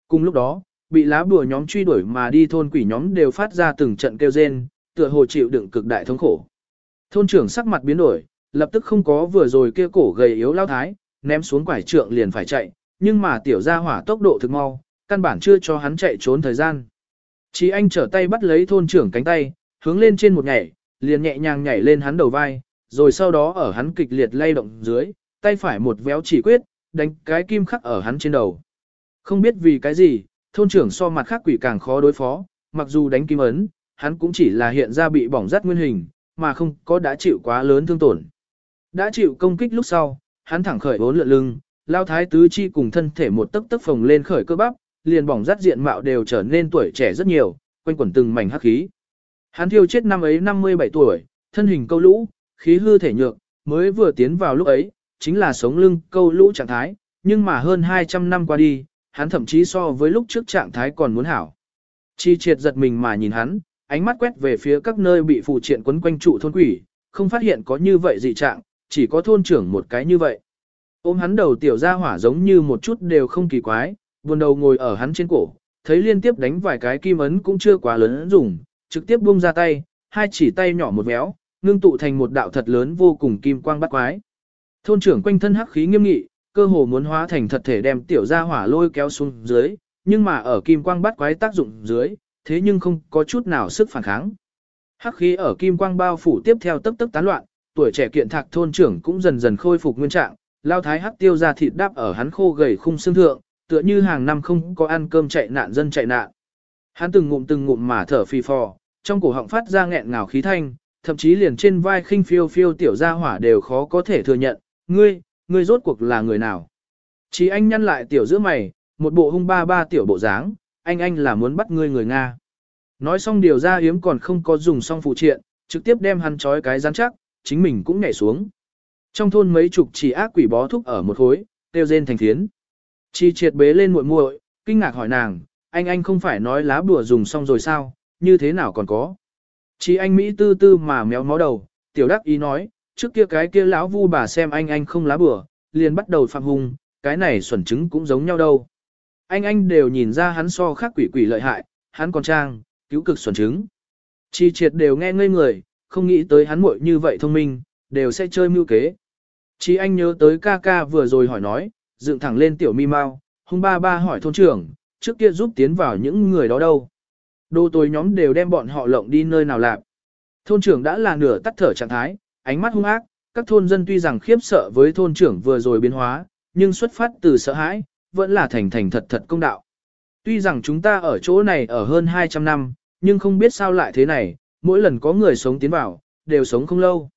Cùng lúc đó, bị lá bùa nhóm truy đuổi mà đi thôn quỷ nhóm đều phát ra từng trận kêu rên, tựa hồ chịu đựng cực đại thống khổ. Thôn trưởng sắc mặt biến đổi, lập tức không có vừa rồi kia cổ gầy yếu lao thái, ném xuống quải trượng liền phải chạy, nhưng mà tiểu gia hỏa tốc độ thực mau, căn bản chưa cho hắn chạy trốn thời gian. Chí anh trở tay bắt lấy thôn trưởng cánh tay, hướng lên trên một nhảy, liền nhẹ nhàng nhảy lên hắn đầu vai, rồi sau đó ở hắn kịch liệt lay động dưới, tay phải một véo chỉ quyết, đánh cái kim khắc ở hắn trên đầu. Không biết vì cái gì, thôn trưởng so mặt khác quỷ càng khó đối phó, mặc dù đánh kim ấn, hắn cũng chỉ là hiện ra bị bỏng rát nguyên hình, mà không có đã chịu quá lớn thương tổn. Đã chịu công kích lúc sau, hắn thẳng khởi bốn lượn lưng, lao thái tứ chi cùng thân thể một tấc tấc phồng lên khởi cơ bắp, liền bỏng rát diện mạo đều trở nên tuổi trẻ rất nhiều, quanh quẩn từng mảnh hắc khí. Hắn thiêu chết năm ấy 57 tuổi, thân hình câu lũ, khí hư thể nhược, mới vừa tiến vào lúc ấy, chính là sống lưng câu lũ trạng thái, nhưng mà hơn 200 năm qua đi, hắn thậm chí so với lúc trước trạng thái còn muốn hảo. Chi triệt giật mình mà nhìn hắn, ánh mắt quét về phía các nơi bị phụ triện quấn quanh trụ thôn quỷ, không phát hiện có như vậy dị trạng, chỉ có thôn trưởng một cái như vậy. Ôm hắn đầu tiểu ra hỏa giống như một chút đều không kỳ quái, buồn đầu ngồi ở hắn trên cổ, thấy liên tiếp đánh vài cái kim ấn cũng chưa quá lớn dùng, trực tiếp buông ra tay, hai chỉ tay nhỏ một méo, ngưng tụ thành một đạo thật lớn vô cùng kim quang bắt quái. Thôn trưởng quanh thân hắc khí nghiêm nghị, cơ hồ muốn hóa thành thật thể đem tiểu gia hỏa lôi kéo xuống dưới, nhưng mà ở kim quang bắt quái tác dụng dưới, thế nhưng không có chút nào sức phản kháng. Hắc khí ở kim quang bao phủ tiếp theo tấp tấp tán loạn, tuổi trẻ kiện thạc thôn trưởng cũng dần dần khôi phục nguyên trạng, lao thái hắc tiêu ra thịt đáp ở hắn khô gầy khung xương thượng, tựa như hàng năm không có ăn cơm chạy nạn dân chạy nạn. Hắn từng ngụm từng ngụm mà thở phì phò, trong cổ họng phát ra nghẹn ngào khí thanh, thậm chí liền trên vai khinh phiêu phiêu tiểu gia hỏa đều khó có thể thừa nhận, ngươi, ngươi rốt cuộc là người nào. Chỉ anh nhăn lại tiểu giữa mày, một bộ hung ba ba tiểu bộ dáng, anh anh là muốn bắt ngươi người Nga. Nói xong điều ra hiếm còn không có dùng xong phụ triện, trực tiếp đem hắn trói cái rắn chắc, chính mình cũng nhảy xuống. Trong thôn mấy chục chỉ ác quỷ bó thúc ở một khối, tiêu rên thành thiến. Chi triệt bế lên muội muội, kinh ngạc hỏi nàng, anh anh không phải nói lá bùa dùng xong rồi sao, như thế nào còn có. Chi anh Mỹ tư tư mà méo mó đầu, tiểu đắc ý nói, trước kia cái kia lão vu bà xem anh anh không lá bùa, liền bắt đầu phạm hung, cái này xuẩn chứng cũng giống nhau đâu. Anh anh đều nhìn ra hắn so khác quỷ quỷ lợi hại, hắn còn trang, cứu cực xuẩn chứng. Chi triệt đều nghe ngây người, không nghĩ tới hắn muội như vậy thông minh, đều sẽ chơi mưu kế. Chi anh nhớ tới ca ca vừa rồi hỏi nói, dựng thẳng lên tiểu mi mau, hung ba ba hỏi thôn trưởng, trước kia giúp tiến vào những người đó đâu. Đồ tối nhóm đều đem bọn họ lộng đi nơi nào làm. Thôn trưởng đã là nửa tắt thở trạng thái, ánh mắt hung ác, các thôn dân tuy rằng khiếp sợ với thôn trưởng vừa rồi biến hóa, nhưng xuất phát từ sợ hãi, vẫn là thành thành thật thật công đạo. Tuy rằng chúng ta ở chỗ này ở hơn 200 năm, nhưng không biết sao lại thế này, mỗi lần có người sống tiến vào, đều sống không lâu.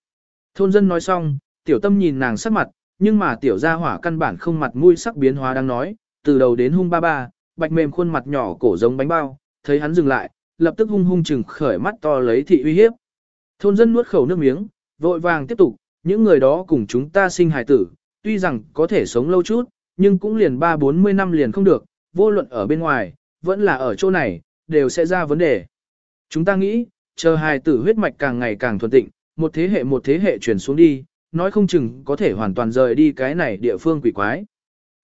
Thôn dân nói xong, tiểu tâm nhìn nàng sắc mặt, nhưng mà tiểu gia hỏa căn bản không mặt mũi sắc biến hóa đang nói, từ đầu đến hung ba ba, bạch mềm khuôn mặt nhỏ cổ giống bánh bao, thấy hắn dừng lại, lập tức hung hung chừng khởi mắt to lấy thị uy hiếp. Thôn dân nuốt khẩu nước miếng, vội vàng tiếp tục, những người đó cùng chúng ta sinh hài tử, tuy rằng có thể sống lâu chút, nhưng cũng liền ba bốn mươi năm liền không được, vô luận ở bên ngoài, vẫn là ở chỗ này, đều sẽ ra vấn đề. Chúng ta nghĩ, chờ hài tử huyết mạch càng ngày càng thuần tịnh, một thế hệ một thế hệ chuyển xuống đi, nói không chừng có thể hoàn toàn rời đi cái này địa phương quỷ quái.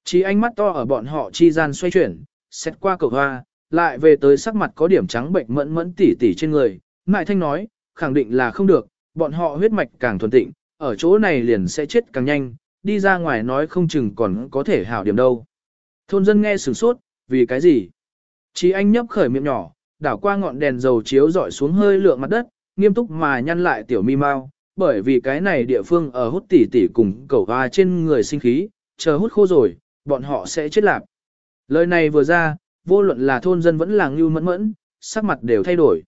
Chỉ ánh mắt to ở bọn họ chi gian xoay chuyển, xét qua cầu hoa, lại về tới sắc mặt có điểm trắng bệnh mẫn mẫn tỉ tỉ trên người. Ngại thanh nói, khẳng định là không được, bọn họ huyết mạch càng thuần tịnh, ở chỗ này liền sẽ chết càng nhanh, đi ra ngoài nói không chừng còn có thể hảo điểm đâu. Thôn dân nghe sửng sốt, vì cái gì? Chỉ anh nhấp khởi miệng nhỏ, đảo qua ngọn đèn dầu chiếu dọi xuống hơi lượng mặt đất, nghiêm túc mà nhăn lại tiểu mi mau, bởi vì cái này địa phương ở hút tỉ tỉ cùng cẩu hoa trên người sinh khí, chờ hút khô rồi, bọn họ sẽ chết lạc. Lời này vừa ra, vô luận là thôn dân vẫn là ngưu mẫn mẫn, sắc mặt đều thay đổi.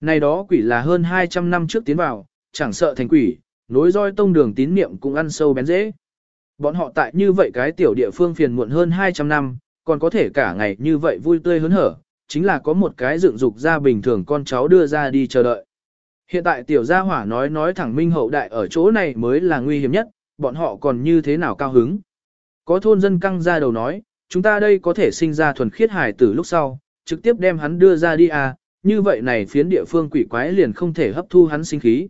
Này đó quỷ là hơn 200 năm trước tiến vào, chẳng sợ thành quỷ, nối roi tông đường tín niệm cũng ăn sâu bén dễ. Bọn họ tại như vậy cái tiểu địa phương phiền muộn hơn 200 năm, còn có thể cả ngày như vậy vui tươi hớn hở, chính là có một cái dựng dục ra bình thường con cháu đưa ra đi chờ đợi. Hiện tại tiểu gia hỏa nói nói thẳng minh hậu đại ở chỗ này mới là nguy hiểm nhất, bọn họ còn như thế nào cao hứng. Có thôn dân căng ra đầu nói, chúng ta đây có thể sinh ra thuần khiết hải tử lúc sau, trực tiếp đem hắn đưa ra đi à, như vậy này phiến địa phương quỷ quái liền không thể hấp thu hắn sinh khí.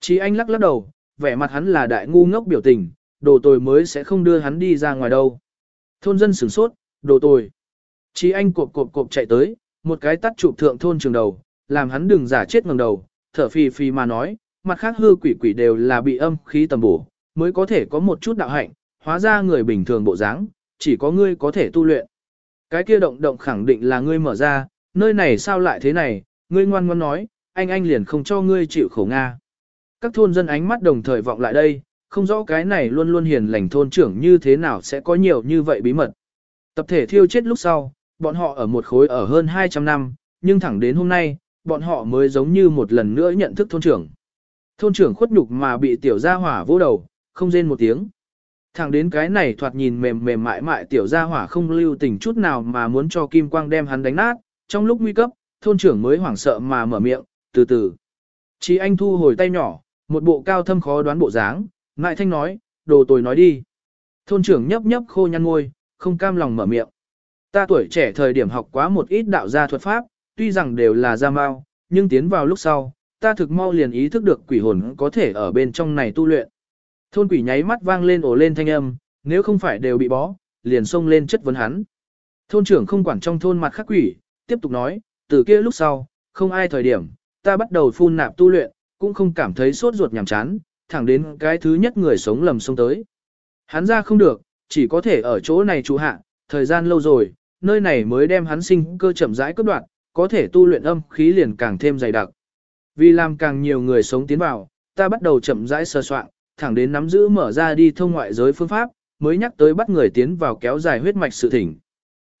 Chí anh lắc lắc đầu, vẻ mặt hắn là đại ngu ngốc biểu tình, đồ tồi mới sẽ không đưa hắn đi ra ngoài đâu. Thôn dân sửng sốt, đồ tồi. Chí anh cộp cộp cộp chạy tới, một cái tắt chụp thượng thôn trường đầu, làm hắn đừng giả chết ngẩng đầu, thở phì phì mà nói, mặt khác hư quỷ quỷ đều là bị âm khí tầm bổ, mới có thể có một chút đạo hạnh, hóa ra người bình thường bộ dáng, chỉ có ngươi có thể tu luyện. Cái kia động động khẳng định là ngươi mở ra, nơi này sao lại thế này, ngươi ngoan ngoan nói, anh anh liền không cho ngươi chịu khổ Nga. Các thôn dân ánh mắt đồng thời vọng lại đây, không rõ cái này luôn luôn hiền lành thôn trưởng như thế nào sẽ có nhiều như vậy bí mật. Tập thể thiêu chết lúc sau, bọn họ ở một khối ở hơn 200 năm, nhưng thẳng đến hôm nay, bọn họ mới giống như một lần nữa nhận thức thôn trưởng. Thôn trưởng khuất nhục mà bị tiểu gia hỏa vô đầu, không rên một tiếng. Thẳng đến cái này thoạt nhìn mềm mềm mại mại tiểu gia hỏa không lưu tình chút nào mà muốn cho Kim Quang đem hắn đánh nát, trong lúc nguy cấp, thôn trưởng mới hoảng sợ mà mở miệng, từ từ. Chí anh thu hồi tay nhỏ, một bộ cao thâm khó đoán bộ dáng, ngại thanh nói, đồ tồi nói đi. Thôn trưởng nhấp nhấp khô nhăn ngôi, không cam lòng mở miệng. Ta tuổi trẻ thời điểm học quá một ít đạo gia thuật pháp, tuy rằng đều là gia mao, nhưng tiến vào lúc sau, ta thực mau liền ý thức được quỷ hồn có thể ở bên trong này tu luyện. Thôn quỷ nháy mắt vang lên ổ lên thanh âm, nếu không phải đều bị bó, liền xông lên chất vấn hắn. Thôn trưởng không quản trong thôn mặt khắc quỷ, tiếp tục nói, từ kia lúc sau, không ai thời điểm, ta bắt đầu phun nạp tu luyện, cũng không cảm thấy sốt ruột nhàm chán, thẳng đến cái thứ nhất người sống lầm xông tới. Hắn ra không được, chỉ có thể ở chỗ này trụ hạ, thời gian lâu rồi, nơi này mới đem hắn sinh cơ chậm rãi cấp đoạn, có thể tu luyện âm khí liền càng thêm dày đặc. Vì làm càng nhiều người sống tiến vào, ta bắt đầu chậm rãi sơ soạn, thẳng đến nắm giữ mở ra đi thông ngoại giới phương pháp, mới nhắc tới bắt người tiến vào kéo dài huyết mạch sự thỉnh.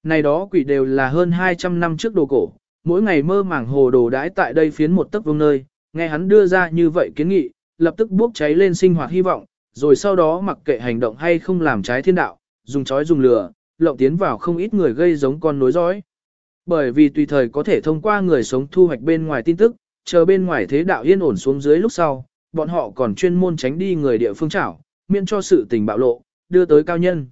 Này đó quỷ đều là hơn 200 năm trước đồ cổ, mỗi ngày mơ màng hồ đồ đãi tại đây phiến một tấc vương nơi, nghe hắn đưa ra như vậy kiến nghị, lập tức bốc cháy lên sinh hoạt hy vọng, rồi sau đó mặc kệ hành động hay không làm trái thiên đạo, dùng chói dùng lửa, lộng tiến vào không ít người gây giống con nối dõi. Bởi vì tùy thời có thể thông qua người sống thu hoạch bên ngoài tin tức, chờ bên ngoài thế đạo yên ổn xuống dưới lúc sau, bọn họ còn chuyên môn tránh đi người địa phương chảo, miễn cho sự tình bạo lộ, đưa tới cao nhân.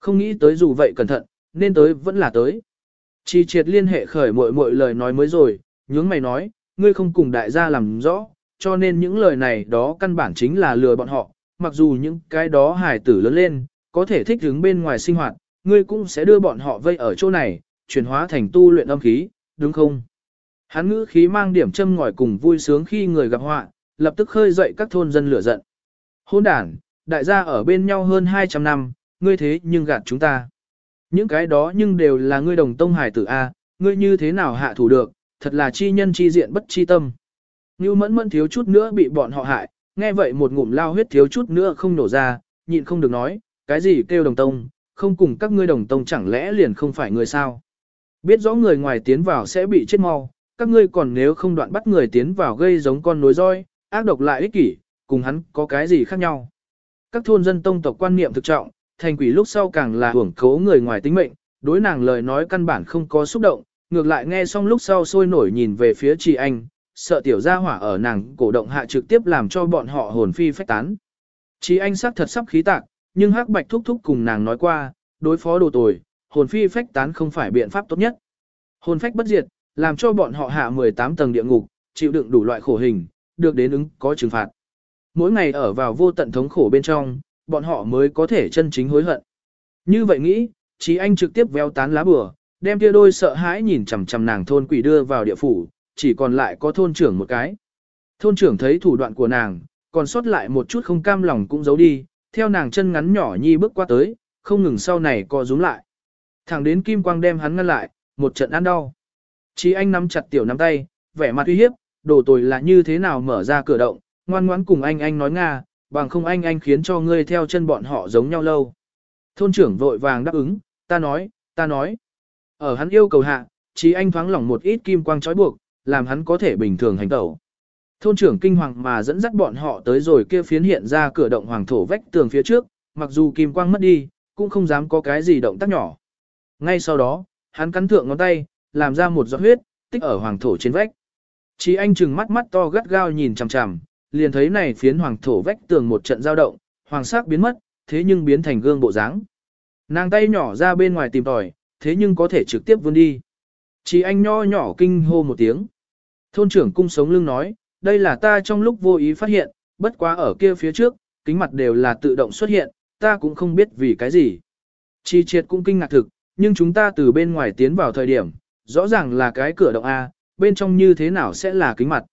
Không nghĩ tới dù vậy cẩn thận, nên tới vẫn là tới. Chi triệt liên hệ khởi mội mội lời nói mới rồi, nhướng mày nói, ngươi không cùng đại gia làm rõ, cho nên những lời này đó căn bản chính là lừa bọn họ, mặc dù những cái đó hài tử lớn lên, có thể thích đứng bên ngoài sinh hoạt, ngươi cũng sẽ đưa bọn họ vây ở chỗ này, chuyển hóa thành tu luyện âm khí, đúng không? Hắn ngữ khí mang điểm châm ngòi cùng vui sướng khi người gặp họa, lập tức khơi dậy các thôn dân lửa giận. Hôn đản, đại gia ở bên nhau hơn 200 năm, ngươi thế nhưng gạt chúng ta. Những cái đó nhưng đều là ngươi đồng tông hải tử A, ngươi như thế nào hạ thủ được, thật là chi nhân chi diện bất chi tâm. Như mẫn mẫn thiếu chút nữa bị bọn họ hại, nghe vậy một ngụm lao huyết thiếu chút nữa không nổ ra, nhịn không được nói, cái gì kêu đồng tông, không cùng các ngươi đồng tông chẳng lẽ liền không phải người sao. Biết rõ người ngoài tiến vào sẽ bị chết mau, các ngươi còn nếu không đoạn bắt người tiến vào gây giống con nối roi, ác độc lại ích kỷ, cùng hắn có cái gì khác nhau. Các thôn dân tông tộc quan niệm thực trọng, thành quỷ lúc sau càng là hưởng cố người ngoài tính mệnh, đối nàng lời nói căn bản không có xúc động, ngược lại nghe xong lúc sau sôi nổi nhìn về phía chị anh, sợ tiểu gia hỏa ở nàng cổ động hạ trực tiếp làm cho bọn họ hồn phi phách tán. Chị anh sắc thật sắp khí tạc, nhưng hắc bạch thúc thúc cùng nàng nói qua, đối phó đồ tồi, hồn phi phách tán không phải biện pháp tốt nhất. Hồn phách bất diệt, làm cho bọn họ hạ 18 tầng địa ngục, chịu đựng đủ loại khổ hình, được đến ứng có trừng phạt. Mỗi ngày ở vào vô tận thống khổ bên trong, bọn họ mới có thể chân chính hối hận. Như vậy nghĩ, Chí Anh trực tiếp véo tán lá bừa, đem kia đôi sợ hãi nhìn chằm chằm nàng thôn quỷ đưa vào địa phủ, chỉ còn lại có thôn trưởng một cái. Thôn trưởng thấy thủ đoạn của nàng, còn sót lại một chút không cam lòng cũng giấu đi, theo nàng chân ngắn nhỏ nhi bước qua tới, không ngừng sau này co rúm lại. Thẳng đến kim quang đem hắn ngăn lại, một trận ăn đau. Chí anh nắm chặt tiểu nắm tay, vẻ mặt uy hiếp, đồ tồi là như thế nào mở ra cửa động, ngoan ngoãn cùng anh anh nói nga, bằng không anh anh khiến cho ngươi theo chân bọn họ giống nhau lâu. Thôn trưởng vội vàng đáp ứng, ta nói, ta nói. Ở hắn yêu cầu hạ, chí anh thoáng lỏng một ít kim quang trói buộc, làm hắn có thể bình thường hành tẩu. Thôn trưởng kinh hoàng mà dẫn dắt bọn họ tới rồi kia phiến hiện ra cửa động hoàng thổ vách tường phía trước, mặc dù kim quang mất đi, cũng không dám có cái gì động tác nhỏ. Ngay sau đó, hắn cắn thượng ngón tay, làm ra một giọt huyết, tích ở hoàng thổ trên vách. Chí anh trừng mắt mắt to gắt gao nhìn chằm chằm, liền thấy này phiến hoàng thổ vách tường một trận dao động, hoàng sắc biến mất, thế nhưng biến thành gương bộ dáng. Nàng tay nhỏ ra bên ngoài tìm tòi, thế nhưng có thể trực tiếp vươn đi. Chỉ anh nho nhỏ kinh hô một tiếng. Thôn trưởng cung sống lưng nói, đây là ta trong lúc vô ý phát hiện, bất quá ở kia phía trước, kính mặt đều là tự động xuất hiện, ta cũng không biết vì cái gì. Chi triệt cũng kinh ngạc thực, nhưng chúng ta từ bên ngoài tiến vào thời điểm, rõ ràng là cái cửa động A, bên trong như thế nào sẽ là kính mặt.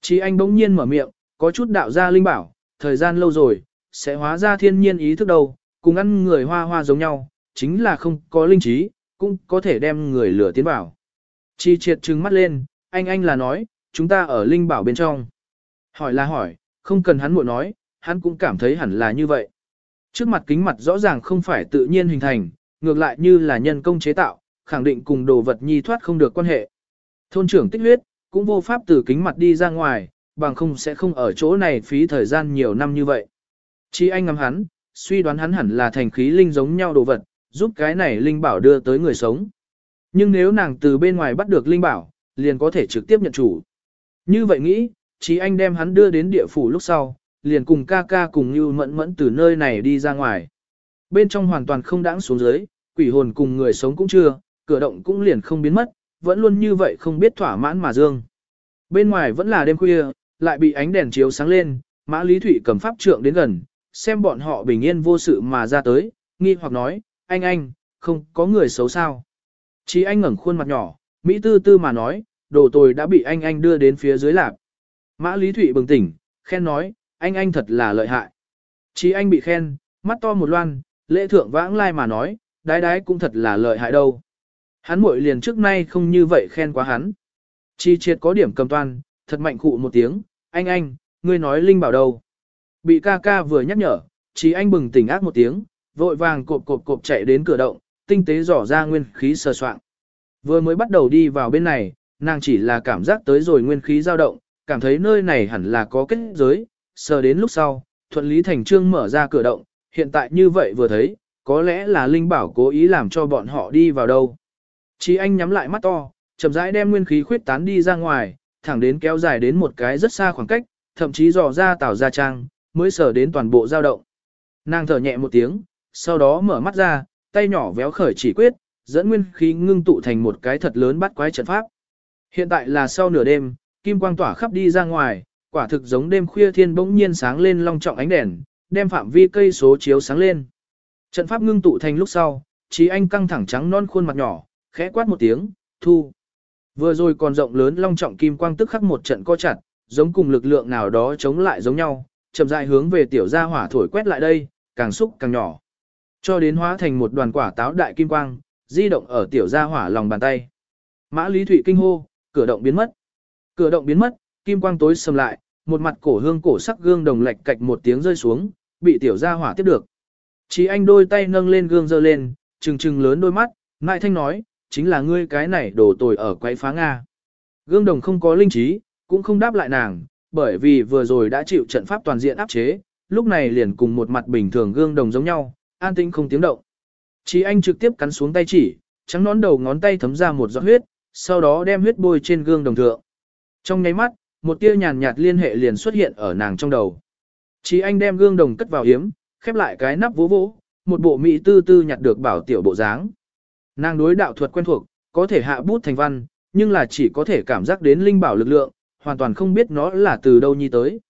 Chi anh bỗng nhiên mở miệng, có chút đạo gia linh bảo, thời gian lâu rồi, sẽ hóa ra thiên nhiên ý thức đâu, cùng ăn người hoa hoa giống nhau, chính là không có linh trí, cũng có thể đem người lửa tiến vào. Chi triệt trừng mắt lên, anh anh là nói, chúng ta ở linh bảo bên trong. Hỏi là hỏi, không cần hắn muội nói, hắn cũng cảm thấy hẳn là như vậy. Trước mặt kính mặt rõ ràng không phải tự nhiên hình thành, ngược lại như là nhân công chế tạo, khẳng định cùng đồ vật nhi thoát không được quan hệ. Thôn trưởng tích huyết, cũng vô pháp từ kính mặt đi ra ngoài, bằng không sẽ không ở chỗ này phí thời gian nhiều năm như vậy. Chỉ anh ngắm hắn, suy đoán hắn hẳn là thành khí linh giống nhau đồ vật, giúp cái này linh bảo đưa tới người sống. Nhưng nếu nàng từ bên ngoài bắt được linh bảo, liền có thể trực tiếp nhận chủ. Như vậy nghĩ, chỉ anh đem hắn đưa đến địa phủ lúc sau, liền cùng ca ca cùng như mẫn mẫn từ nơi này đi ra ngoài. Bên trong hoàn toàn không đãng xuống dưới, quỷ hồn cùng người sống cũng chưa, cửa động cũng liền không biến mất, vẫn luôn như vậy không biết thỏa mãn mà dương. Bên ngoài vẫn là đêm khuya, lại bị ánh đèn chiếu sáng lên, mã lý thủy cầm pháp trượng đến gần, xem bọn họ bình yên vô sự mà ra tới, nghi hoặc nói, anh anh, không có người xấu sao. Chỉ anh ngẩng khuôn mặt nhỏ, Mỹ tư tư mà nói, đồ tồi đã bị anh anh đưa đến phía dưới lạp. Mã Lý Thụy bừng tỉnh, khen nói, anh anh thật là lợi hại. Chỉ anh bị khen, mắt to một loan, lễ thượng vãng lai mà nói, đái đái cũng thật là lợi hại đâu. Hắn muội liền trước nay không như vậy khen quá hắn. Chi triệt có điểm cầm toan, thật mạnh cụ một tiếng, anh anh, ngươi nói Linh bảo đâu. Bị ca ca vừa nhắc nhở, chỉ anh bừng tỉnh ác một tiếng, vội vàng cộp cộp cộp chạy đến cửa động, tinh tế dò ra nguyên khí sờ soạn. Vừa mới bắt đầu đi vào bên này, nàng chỉ là cảm giác tới rồi nguyên khí dao động, cảm thấy nơi này hẳn là có kết giới, sờ đến lúc sau, thuận lý thành trương mở ra cửa động, hiện tại như vậy vừa thấy, có lẽ là Linh Bảo cố ý làm cho bọn họ đi vào đâu. Chí anh nhắm lại mắt to, chậm rãi đem nguyên khí khuyết tán đi ra ngoài, thẳng đến kéo dài đến một cái rất xa khoảng cách, thậm chí dò ra tảo ra trang, mới sở đến toàn bộ dao động. Nàng thở nhẹ một tiếng, sau đó mở mắt ra, tay nhỏ véo khởi chỉ quyết, dẫn nguyên khí ngưng tụ thành một cái thật lớn bắt quái trận pháp. Hiện tại là sau nửa đêm, kim quang tỏa khắp đi ra ngoài, quả thực giống đêm khuya thiên bỗng nhiên sáng lên long trọng ánh đèn, đem phạm vi cây số chiếu sáng lên. Trận pháp ngưng tụ thành lúc sau, trí anh căng thẳng trắng non khuôn mặt nhỏ, khẽ quát một tiếng, thu. Vừa rồi còn rộng lớn long trọng kim quang tức khắc một trận co chặt, giống cùng lực lượng nào đó chống lại giống nhau, chậm rãi hướng về tiểu gia hỏa thổi quét lại đây, càng xúc càng nhỏ. Cho đến hóa thành một đoàn quả táo đại kim quang, di động ở tiểu gia hỏa lòng bàn tay. Mã Lý Thụy kinh hô, cửa động biến mất. Cửa động biến mất, kim quang tối sầm lại, một mặt cổ hương cổ sắc gương đồng lệch cạch một tiếng rơi xuống, bị tiểu gia hỏa tiếp được. Chí anh đôi tay nâng lên gương dơ lên, trừng trừng lớn đôi mắt, nại thanh nói, chính là ngươi cái này đổ tồi ở quay phá Nga. Gương đồng không có linh trí, cũng không đáp lại nàng, bởi vì vừa rồi đã chịu trận pháp toàn diện áp chế, lúc này liền cùng một mặt bình thường gương đồng giống nhau, an tĩnh không tiếng động. Chí anh trực tiếp cắn xuống tay chỉ, trắng nón đầu ngón tay thấm ra một giọt huyết, sau đó đem huyết bôi trên gương đồng thượng. Trong nháy mắt, một tia nhàn nhạt liên hệ liền xuất hiện ở nàng trong đầu. Chỉ anh đem gương đồng cất vào hiếm, khép lại cái nắp vỗ vỗ, một bộ mỹ tư tư nhặt được bảo tiểu bộ dáng. Nàng đối đạo thuật quen thuộc, có thể hạ bút thành văn, nhưng là chỉ có thể cảm giác đến linh bảo lực lượng, hoàn toàn không biết nó là từ đâu nhi tới.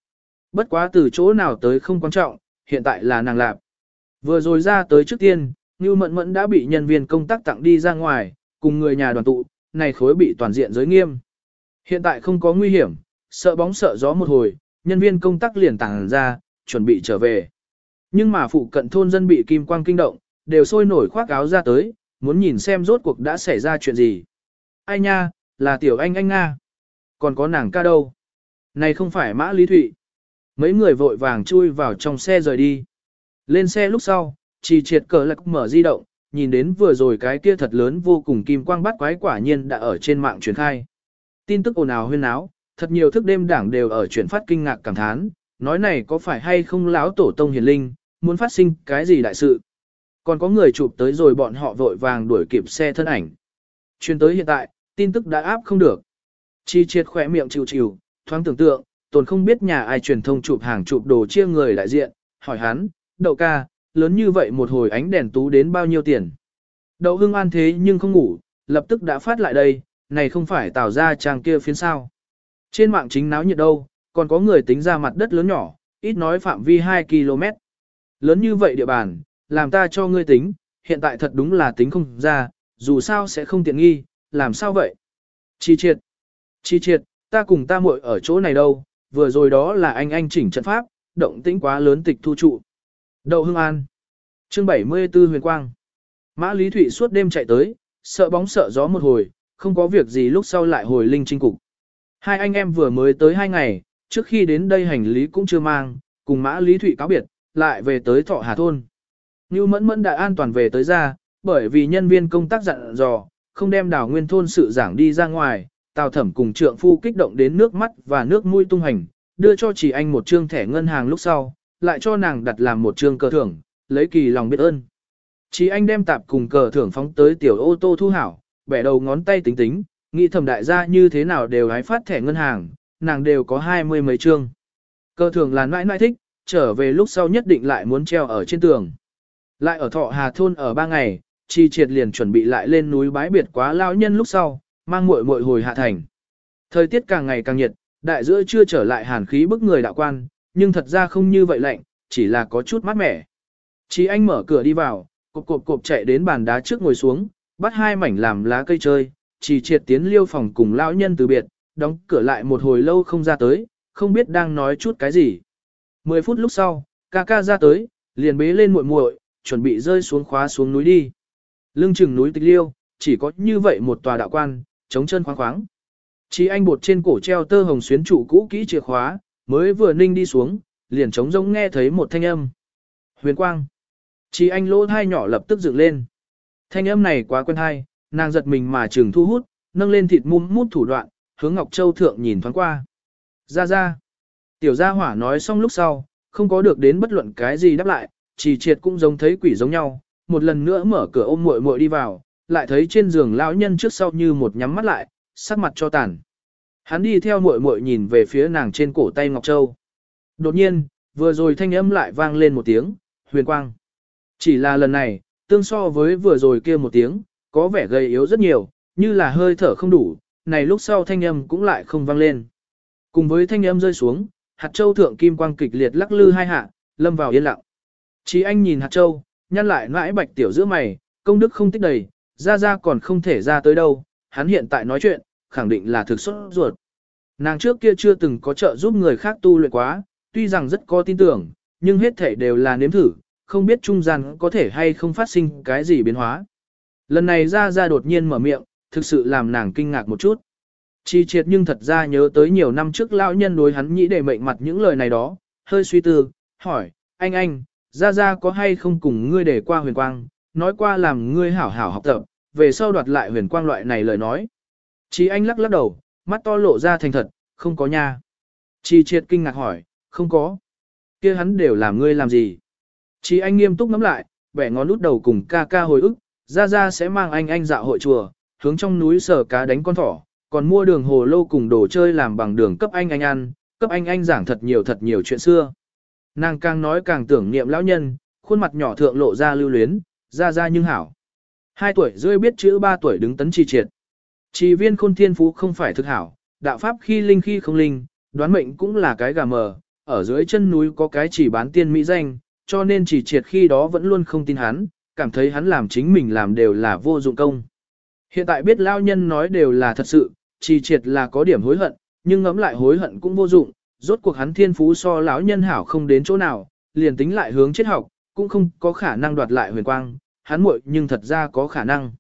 Bất quá từ chỗ nào tới không quan trọng, hiện tại là nàng lạp. Vừa rồi ra tới trước tiên, Ngưu Mẫn Mẫn đã bị nhân viên công tác tặng đi ra ngoài, cùng người nhà đoàn tụ, này khối bị toàn diện giới nghiêm. Hiện tại không có nguy hiểm, sợ bóng sợ gió một hồi, nhân viên công tác liền tàng ra, chuẩn bị trở về. Nhưng mà phụ cận thôn dân bị kim quang kinh động, đều sôi nổi khoác áo ra tới, muốn nhìn xem rốt cuộc đã xảy ra chuyện gì. Ai nha, là tiểu anh anh Nga. Còn có nàng ca đâu? Này không phải mã lý thụy. Mấy người vội vàng chui vào trong xe rời đi. Lên xe lúc sau, chỉ triệt cờ lạc mở di động, nhìn đến vừa rồi cái kia thật lớn vô cùng kim quang bắt quái quả nhiên đã ở trên mạng truyền khai. Tin tức ồn ào huyên áo, thật nhiều thức đêm đảng đều ở chuyển phát kinh ngạc cảm thán, nói này có phải hay không láo tổ tông hiền linh, muốn phát sinh cái gì đại sự. Còn có người chụp tới rồi bọn họ vội vàng đuổi kịp xe thân ảnh. Chuyên tới hiện tại, tin tức đã áp không được. Chi triệt khỏe miệng chịu chịu, thoáng tưởng tượng, tồn không biết nhà ai truyền thông chụp hàng chụp đồ chia người đại diện, hỏi hắn, đậu ca, lớn như vậy một hồi ánh đèn tú đến bao nhiêu tiền. Đậu hưng an thế nhưng không ngủ, lập tức đã phát lại đây, này không phải tạo ra trang kia phiến sao. Trên mạng chính náo nhiệt đâu, còn có người tính ra mặt đất lớn nhỏ, ít nói phạm vi 2 km. Lớn như vậy địa bàn, làm ta cho ngươi tính, hiện tại thật đúng là tính không ra, dù sao sẽ không tiện nghi, làm sao vậy? Chi triệt, chi triệt, ta cùng ta muội ở chỗ này đâu, vừa rồi đó là anh anh chỉnh trận pháp, động tĩnh quá lớn tịch thu trụ. Đậu Hưng An chương 74 huyền quang Mã Lý Thụy suốt đêm chạy tới, sợ bóng sợ gió một hồi, không có việc gì lúc sau lại hồi linh trinh cục. Hai anh em vừa mới tới hai ngày, trước khi đến đây hành lý cũng chưa mang, cùng Mã Lý Thụy cáo biệt, lại về tới Thọ Hà Thôn. Như Mẫn Mẫn đã an toàn về tới ra, bởi vì nhân viên công tác dặn dò, không đem đảo nguyên thôn sự giảng đi ra ngoài, Tào Thẩm cùng trượng phu kích động đến nước mắt và nước mũi tung hành, đưa cho chỉ anh một trương thẻ ngân hàng lúc sau, lại cho nàng đặt làm một trương cờ thưởng, lấy kỳ lòng biết ơn. Chỉ anh đem tạp cùng cờ thưởng phóng tới tiểu ô tô thu hảo, bẻ đầu ngón tay tính tính, nghĩ thẩm đại gia như thế nào đều hái phát thẻ ngân hàng, nàng đều có hai mươi mấy trương. cơ thường là mãi mãi thích, trở về lúc sau nhất định lại muốn treo ở trên tường. Lại ở thọ hà thôn ở ba ngày, chi triệt liền chuẩn bị lại lên núi bái biệt quá lao nhân lúc sau, mang muội muội hồi hạ thành. Thời tiết càng ngày càng nhiệt, đại giữa chưa trở lại hàn khí bức người đạo quan, nhưng thật ra không như vậy lạnh, chỉ là có chút mát mẻ. Chi anh mở cửa đi vào, cộp cộp cộp chạy đến bàn đá trước ngồi xuống, bắt hai mảnh làm lá cây chơi, chỉ triệt tiến liêu phòng cùng lão nhân từ biệt, đóng cửa lại một hồi lâu không ra tới, không biết đang nói chút cái gì. Mười phút lúc sau, ca ca ra tới, liền bế lên muội muội, chuẩn bị rơi xuống khóa xuống núi đi. Lưng chừng núi tịch liêu, chỉ có như vậy một tòa đạo quan, chống chân khoáng khoáng. Chỉ anh bột trên cổ treo tơ hồng xuyến trụ cũ kỹ chìa khóa, mới vừa ninh đi xuống, liền trống rỗng nghe thấy một thanh âm. Huyền quang. Chỉ anh lỗ thai nhỏ lập tức dựng lên. Thanh âm này quá quen hay, nàng giật mình mà trường thu hút, nâng lên thịt mum mút thủ đoạn, hướng Ngọc Châu thượng nhìn thoáng qua. Ra ra. Tiểu gia hỏa nói xong lúc sau, không có được đến bất luận cái gì đáp lại, chỉ triệt cũng giống thấy quỷ giống nhau, một lần nữa mở cửa ôm muội muội đi vào, lại thấy trên giường lão nhân trước sau như một nhắm mắt lại, sắc mặt cho tàn. Hắn đi theo muội muội nhìn về phía nàng trên cổ tay Ngọc Châu. Đột nhiên, vừa rồi thanh âm lại vang lên một tiếng, huyền quang. Chỉ là lần này, tương so với vừa rồi kia một tiếng, có vẻ gầy yếu rất nhiều, như là hơi thở không đủ, này lúc sau thanh âm cũng lại không vang lên. Cùng với thanh âm rơi xuống, hạt châu thượng kim quang kịch liệt lắc lư hai hạ, lâm vào yên lặng. Chí anh nhìn hạt châu, nhăn lại mãi bạch tiểu giữa mày, công đức không tích đầy, ra ra còn không thể ra tới đâu, hắn hiện tại nói chuyện, khẳng định là thực xuất ruột. Nàng trước kia chưa từng có trợ giúp người khác tu luyện quá, tuy rằng rất có tin tưởng, nhưng hết thể đều là nếm thử, không biết trung gian có thể hay không phát sinh cái gì biến hóa. Lần này ra ra đột nhiên mở miệng, thực sự làm nàng kinh ngạc một chút. Chi triệt nhưng thật ra nhớ tới nhiều năm trước lão nhân đối hắn nhĩ để mệnh mặt những lời này đó, hơi suy tư, hỏi, anh anh, ra ra có hay không cùng ngươi để qua huyền quang, nói qua làm ngươi hảo hảo học tập, về sau đoạt lại huyền quang loại này lời nói. Chi anh lắc lắc đầu, mắt to lộ ra thành thật, không có nha. Chi triệt kinh ngạc hỏi, không có. kia hắn đều làm ngươi làm gì? Chi anh nghiêm túc ngắm lại, vẻ ngón út đầu cùng ca ca hồi ức, ra ra sẽ mang anh anh dạo hội chùa, hướng trong núi sở cá đánh con thỏ, còn mua đường hồ lô cùng đồ chơi làm bằng đường cấp anh anh ăn, cấp anh anh giảng thật nhiều thật nhiều chuyện xưa. Nàng càng nói càng tưởng niệm lão nhân, khuôn mặt nhỏ thượng lộ ra lưu luyến, ra ra nhưng hảo. Hai tuổi rơi biết chữ ba tuổi đứng tấn trì triệt. Trì viên khôn thiên phú không phải thực hảo, đạo pháp khi linh khi không linh, đoán mệnh cũng là cái gà mờ, ở dưới chân núi có cái chỉ bán tiên mỹ danh, cho nên chỉ triệt khi đó vẫn luôn không tin hắn, cảm thấy hắn làm chính mình làm đều là vô dụng công. Hiện tại biết lao nhân nói đều là thật sự, trì triệt là có điểm hối hận, nhưng ngẫm lại hối hận cũng vô dụng, rốt cuộc hắn thiên phú so lão nhân hảo không đến chỗ nào, liền tính lại hướng chết học, cũng không có khả năng đoạt lại huyền quang, hắn muội nhưng thật ra có khả năng.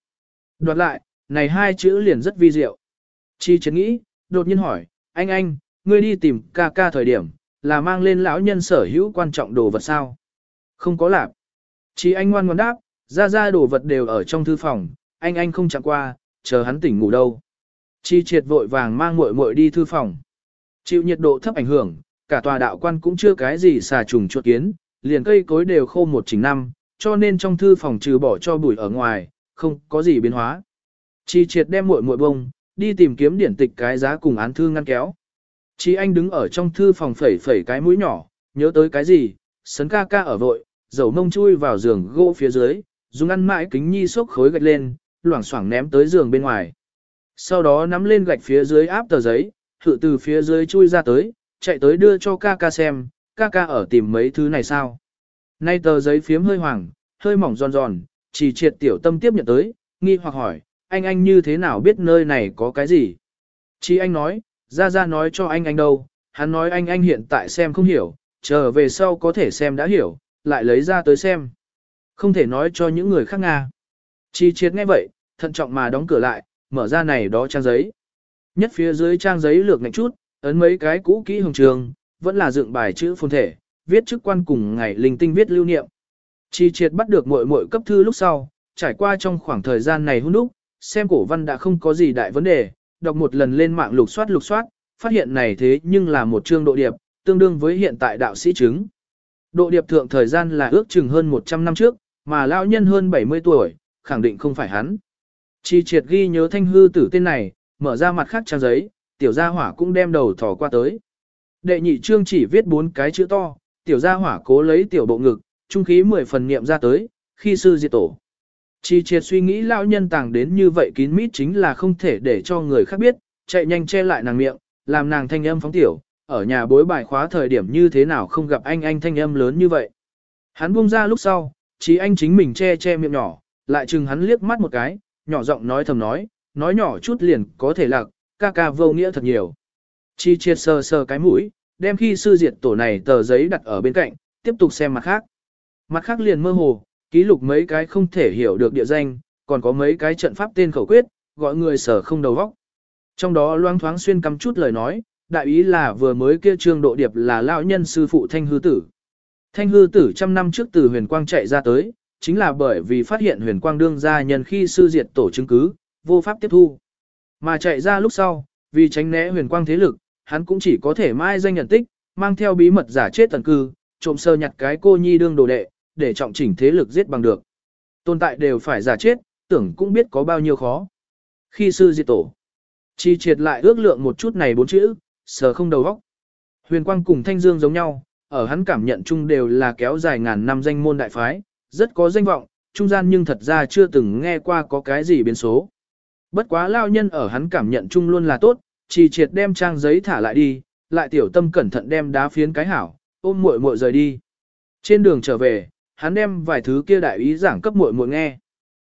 Đoạt lại, này hai chữ liền rất vi diệu. Chi chấn nghĩ, đột nhiên hỏi, anh anh, ngươi đi tìm ca ca thời điểm, là mang lên lão nhân sở hữu quan trọng đồ vật sao? Không có lạp. Chi anh ngoan ngoãn đáp, ra ra đồ vật đều ở trong thư phòng, anh anh không chạm qua, chờ hắn tỉnh ngủ đâu. Chi triệt vội vàng mang muội muội đi thư phòng. Chịu nhiệt độ thấp ảnh hưởng, cả tòa đạo quan cũng chưa cái gì xà trùng chuột kiến, liền cây cối đều khô một chỉnh năm, cho nên trong thư phòng trừ bỏ cho bụi ở ngoài, không có gì biến hóa. Chi triệt đem muội muội bông, đi tìm kiếm điển tịch cái giá cùng án thư ngăn kéo. Chi anh đứng ở trong thư phòng phẩy phẩy cái mũi nhỏ, nhớ tới cái gì, sấn ca ca ở vội, dầu mông chui vào giường gỗ phía dưới, dùng ăn mãi kính nhi xốc khối gạch lên, loảng xoảng ném tới giường bên ngoài. Sau đó nắm lên gạch phía dưới áp tờ giấy, thử từ phía dưới chui ra tới, chạy tới đưa cho ca ca xem, ca ca ở tìm mấy thứ này sao. Nay tờ giấy phiếm hơi hoàng, hơi mỏng giòn giòn, chỉ triệt tiểu tâm tiếp nhận tới, nghi hoặc hỏi, anh anh như thế nào biết nơi này có cái gì? Chỉ anh nói, ra ra nói cho anh anh đâu, hắn nói anh anh hiện tại xem không hiểu, chờ về sau có thể xem đã hiểu, lại lấy ra tới xem. Không thể nói cho những người khác Nga. Chi triệt nghe vậy, thận trọng mà đóng cửa lại, mở ra này đó trang giấy. Nhất phía dưới trang giấy lược ngạch chút, ấn mấy cái cũ kỹ hồng trường, vẫn là dựng bài chữ phồn thể, viết chức quan cùng ngày linh tinh viết lưu niệm. Chi triệt bắt được muội muội cấp thư lúc sau, trải qua trong khoảng thời gian này hôn đúc, xem cổ văn đã không có gì đại vấn đề, đọc một lần lên mạng lục soát lục soát, phát hiện này thế nhưng là một chương độ điệp, tương đương với hiện tại đạo sĩ chứng. Độ điệp thượng thời gian là ước chừng hơn 100 năm trước, mà lão nhân hơn 70 tuổi, khẳng định không phải hắn. Chi triệt ghi nhớ thanh hư tử tên này, mở ra mặt khác trang giấy, tiểu gia hỏa cũng đem đầu thò qua tới. Đệ nhị chương chỉ viết bốn cái chữ to, tiểu gia hỏa cố lấy tiểu bộ ngực, trung khí mười phần niệm ra tới, khi sư diệt tổ. Chi triệt suy nghĩ lão nhân tàng đến như vậy kín mít chính là không thể để cho người khác biết, chạy nhanh che lại nàng miệng, làm nàng thanh âm phóng tiểu, ở nhà bối bài khóa thời điểm như thế nào không gặp anh anh thanh âm lớn như vậy. Hắn buông ra lúc sau, Chí anh chính mình che che miệng nhỏ, lại chừng hắn liếc mắt một cái, nhỏ giọng nói thầm nói, nói nhỏ chút liền có thể lạc, ca ca vô nghĩa thật nhiều. Chi triệt sờ sờ cái mũi, đem khi sư diệt tổ này tờ giấy đặt ở bên cạnh, tiếp tục xem mặt khác. Mặt khác liền mơ hồ, ký lục mấy cái không thể hiểu được địa danh, còn có mấy cái trận pháp tên khẩu quyết, gọi người sở không đầu vóc. Trong đó loang thoáng xuyên cắm chút lời nói, đại ý là vừa mới kia trương độ điệp là lão nhân sư phụ Thanh Hư Tử. Thanh Hư Tử trăm năm trước từ huyền quang chạy ra tới, chính là bởi vì phát hiện huyền quang đương gia nhân khi sư diệt tổ chứng cứ, vô pháp tiếp thu. Mà chạy ra lúc sau, vì tránh né huyền quang thế lực, hắn cũng chỉ có thể mai danh nhận tích, mang theo bí mật giả chết tần cư, trộm sơ nhặt cái cô nhi đương đồ đệ, để trọng chỉnh thế lực giết bằng được. Tồn tại đều phải giả chết, tưởng cũng biết có bao nhiêu khó. Khi sư diệt tổ, chi triệt lại ước lượng một chút này bốn chữ, sờ không đầu góc. Huyền quang cùng thanh dương giống nhau, ở hắn cảm nhận chung đều là kéo dài ngàn năm danh môn đại phái, rất có danh vọng, trung gian nhưng thật ra chưa từng nghe qua có cái gì biến số. Bất quá lao nhân ở hắn cảm nhận chung luôn là tốt, chỉ triệt đem trang giấy thả lại đi, lại tiểu tâm cẩn thận đem đá phiến cái hảo, ôm muội muội rời đi. Trên đường trở về, hắn đem vài thứ kia đại ý giảng cấp muội muội nghe.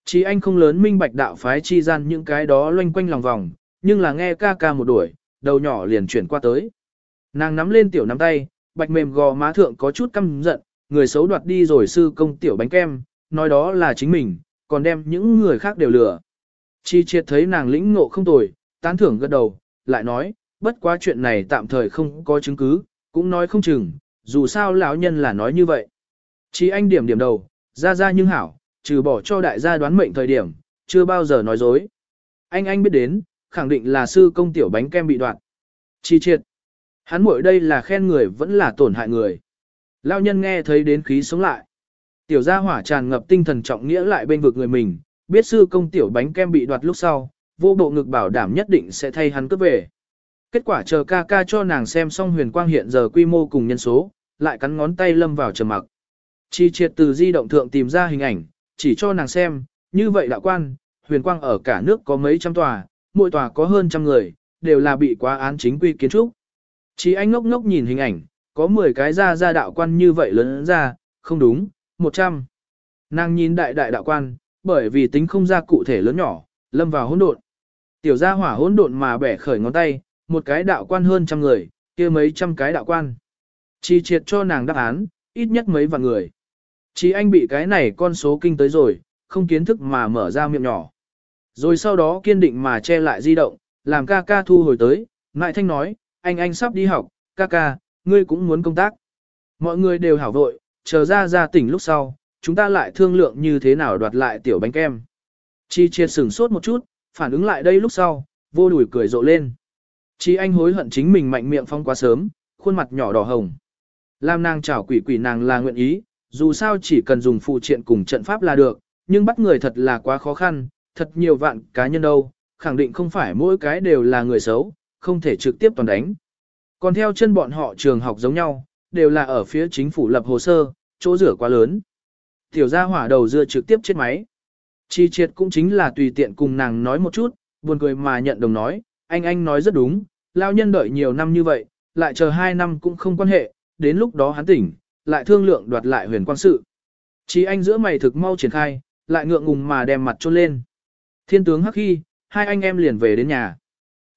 Chỉ anh không lớn minh bạch đạo phái chi gian những cái đó loanh quanh lòng vòng, nhưng là nghe ca ca một đuổi, đầu nhỏ liền chuyển qua tới. Nàng nắm lên tiểu nắm tay, bạch mềm gò má thượng có chút căm giận, người xấu đoạt đi rồi sư công tiểu bánh kem, nói đó là chính mình, còn đem những người khác đều lừa. Chi triệt thấy nàng lĩnh ngộ không tồi, tán thưởng gật đầu, lại nói, bất quá chuyện này tạm thời không có chứng cứ, cũng nói không chừng, dù sao lão nhân là nói như vậy. Chi anh điểm điểm đầu, ra ra nhưng hảo, trừ bỏ cho đại gia đoán mệnh thời điểm, chưa bao giờ nói dối. Anh anh biết đến, khẳng định là sư công tiểu bánh kem bị đoạn. Chi triệt. Hắn muội đây là khen người vẫn là tổn hại người. Lão nhân nghe thấy đến khí sống lại. Tiểu gia hỏa tràn ngập tinh thần trọng nghĩa lại bên vực người mình, biết sư công tiểu bánh kem bị đoạt lúc sau, vô bộ ngực bảo đảm nhất định sẽ thay hắn cướp về. Kết quả chờ ca ca cho nàng xem xong huyền quang hiện giờ quy mô cùng nhân số, lại cắn ngón tay lâm vào trầm mặc. Chi triệt từ di động thượng tìm ra hình ảnh, chỉ cho nàng xem, như vậy đạo quan, huyền quang ở cả nước có mấy trăm tòa, mỗi tòa có hơn trăm người, đều là bị quá án chính quy kiến trúc. Chỉ anh ngốc ngốc nhìn hình ảnh, có 10 cái ra ra đạo quan như vậy lớn ra, không đúng, 100. Nàng nhìn đại đại đạo quan, bởi vì tính không ra cụ thể lớn nhỏ, lâm vào hỗn độn. Tiểu gia hỏa hỗn độn mà bẻ khởi ngón tay, một cái đạo quan hơn trăm người, kia mấy trăm cái đạo quan. Chi triệt cho nàng đáp án, ít nhất mấy vạn người. Chỉ anh bị cái này con số kinh tới rồi, không kiến thức mà mở ra miệng nhỏ. Rồi sau đó kiên định mà che lại di động, làm ca ca thu hồi tới, ngại thanh nói, anh anh sắp đi học, ca ca, ngươi cũng muốn công tác. Mọi người đều hảo vội, chờ ra ra tỉnh lúc sau, chúng ta lại thương lượng như thế nào đoạt lại tiểu bánh kem. Chi triệt sửng sốt một chút, phản ứng lại đây lúc sau, vô đùi cười rộ lên. Chi anh hối hận chính mình mạnh miệng phong quá sớm, khuôn mặt nhỏ đỏ hồng. Lam nàng chảo quỷ quỷ nàng là nguyện ý, dù sao chỉ cần dùng phụ triện cùng trận pháp là được, nhưng bắt người thật là quá khó khăn, thật nhiều vạn cá nhân đâu, khẳng định không phải mỗi cái đều là người xấu, không thể trực tiếp toàn đánh. Còn theo chân bọn họ trường học giống nhau, đều là ở phía chính phủ lập hồ sơ, chỗ rửa quá lớn. Tiểu gia hỏa đầu dưa trực tiếp chết máy. Chi triệt cũng chính là tùy tiện cùng nàng nói một chút, buồn cười mà nhận đồng nói, anh anh nói rất đúng, lao nhân đợi nhiều năm như vậy, lại chờ hai năm cũng không quan hệ, đến lúc đó hắn tỉnh, lại thương lượng đoạt lại huyền quan sự. Chi anh giữa mày thực mau triển khai, lại ngượng ngùng mà đem mặt trôn lên. Thiên tướng hắc khi, hai anh em liền về đến nhà.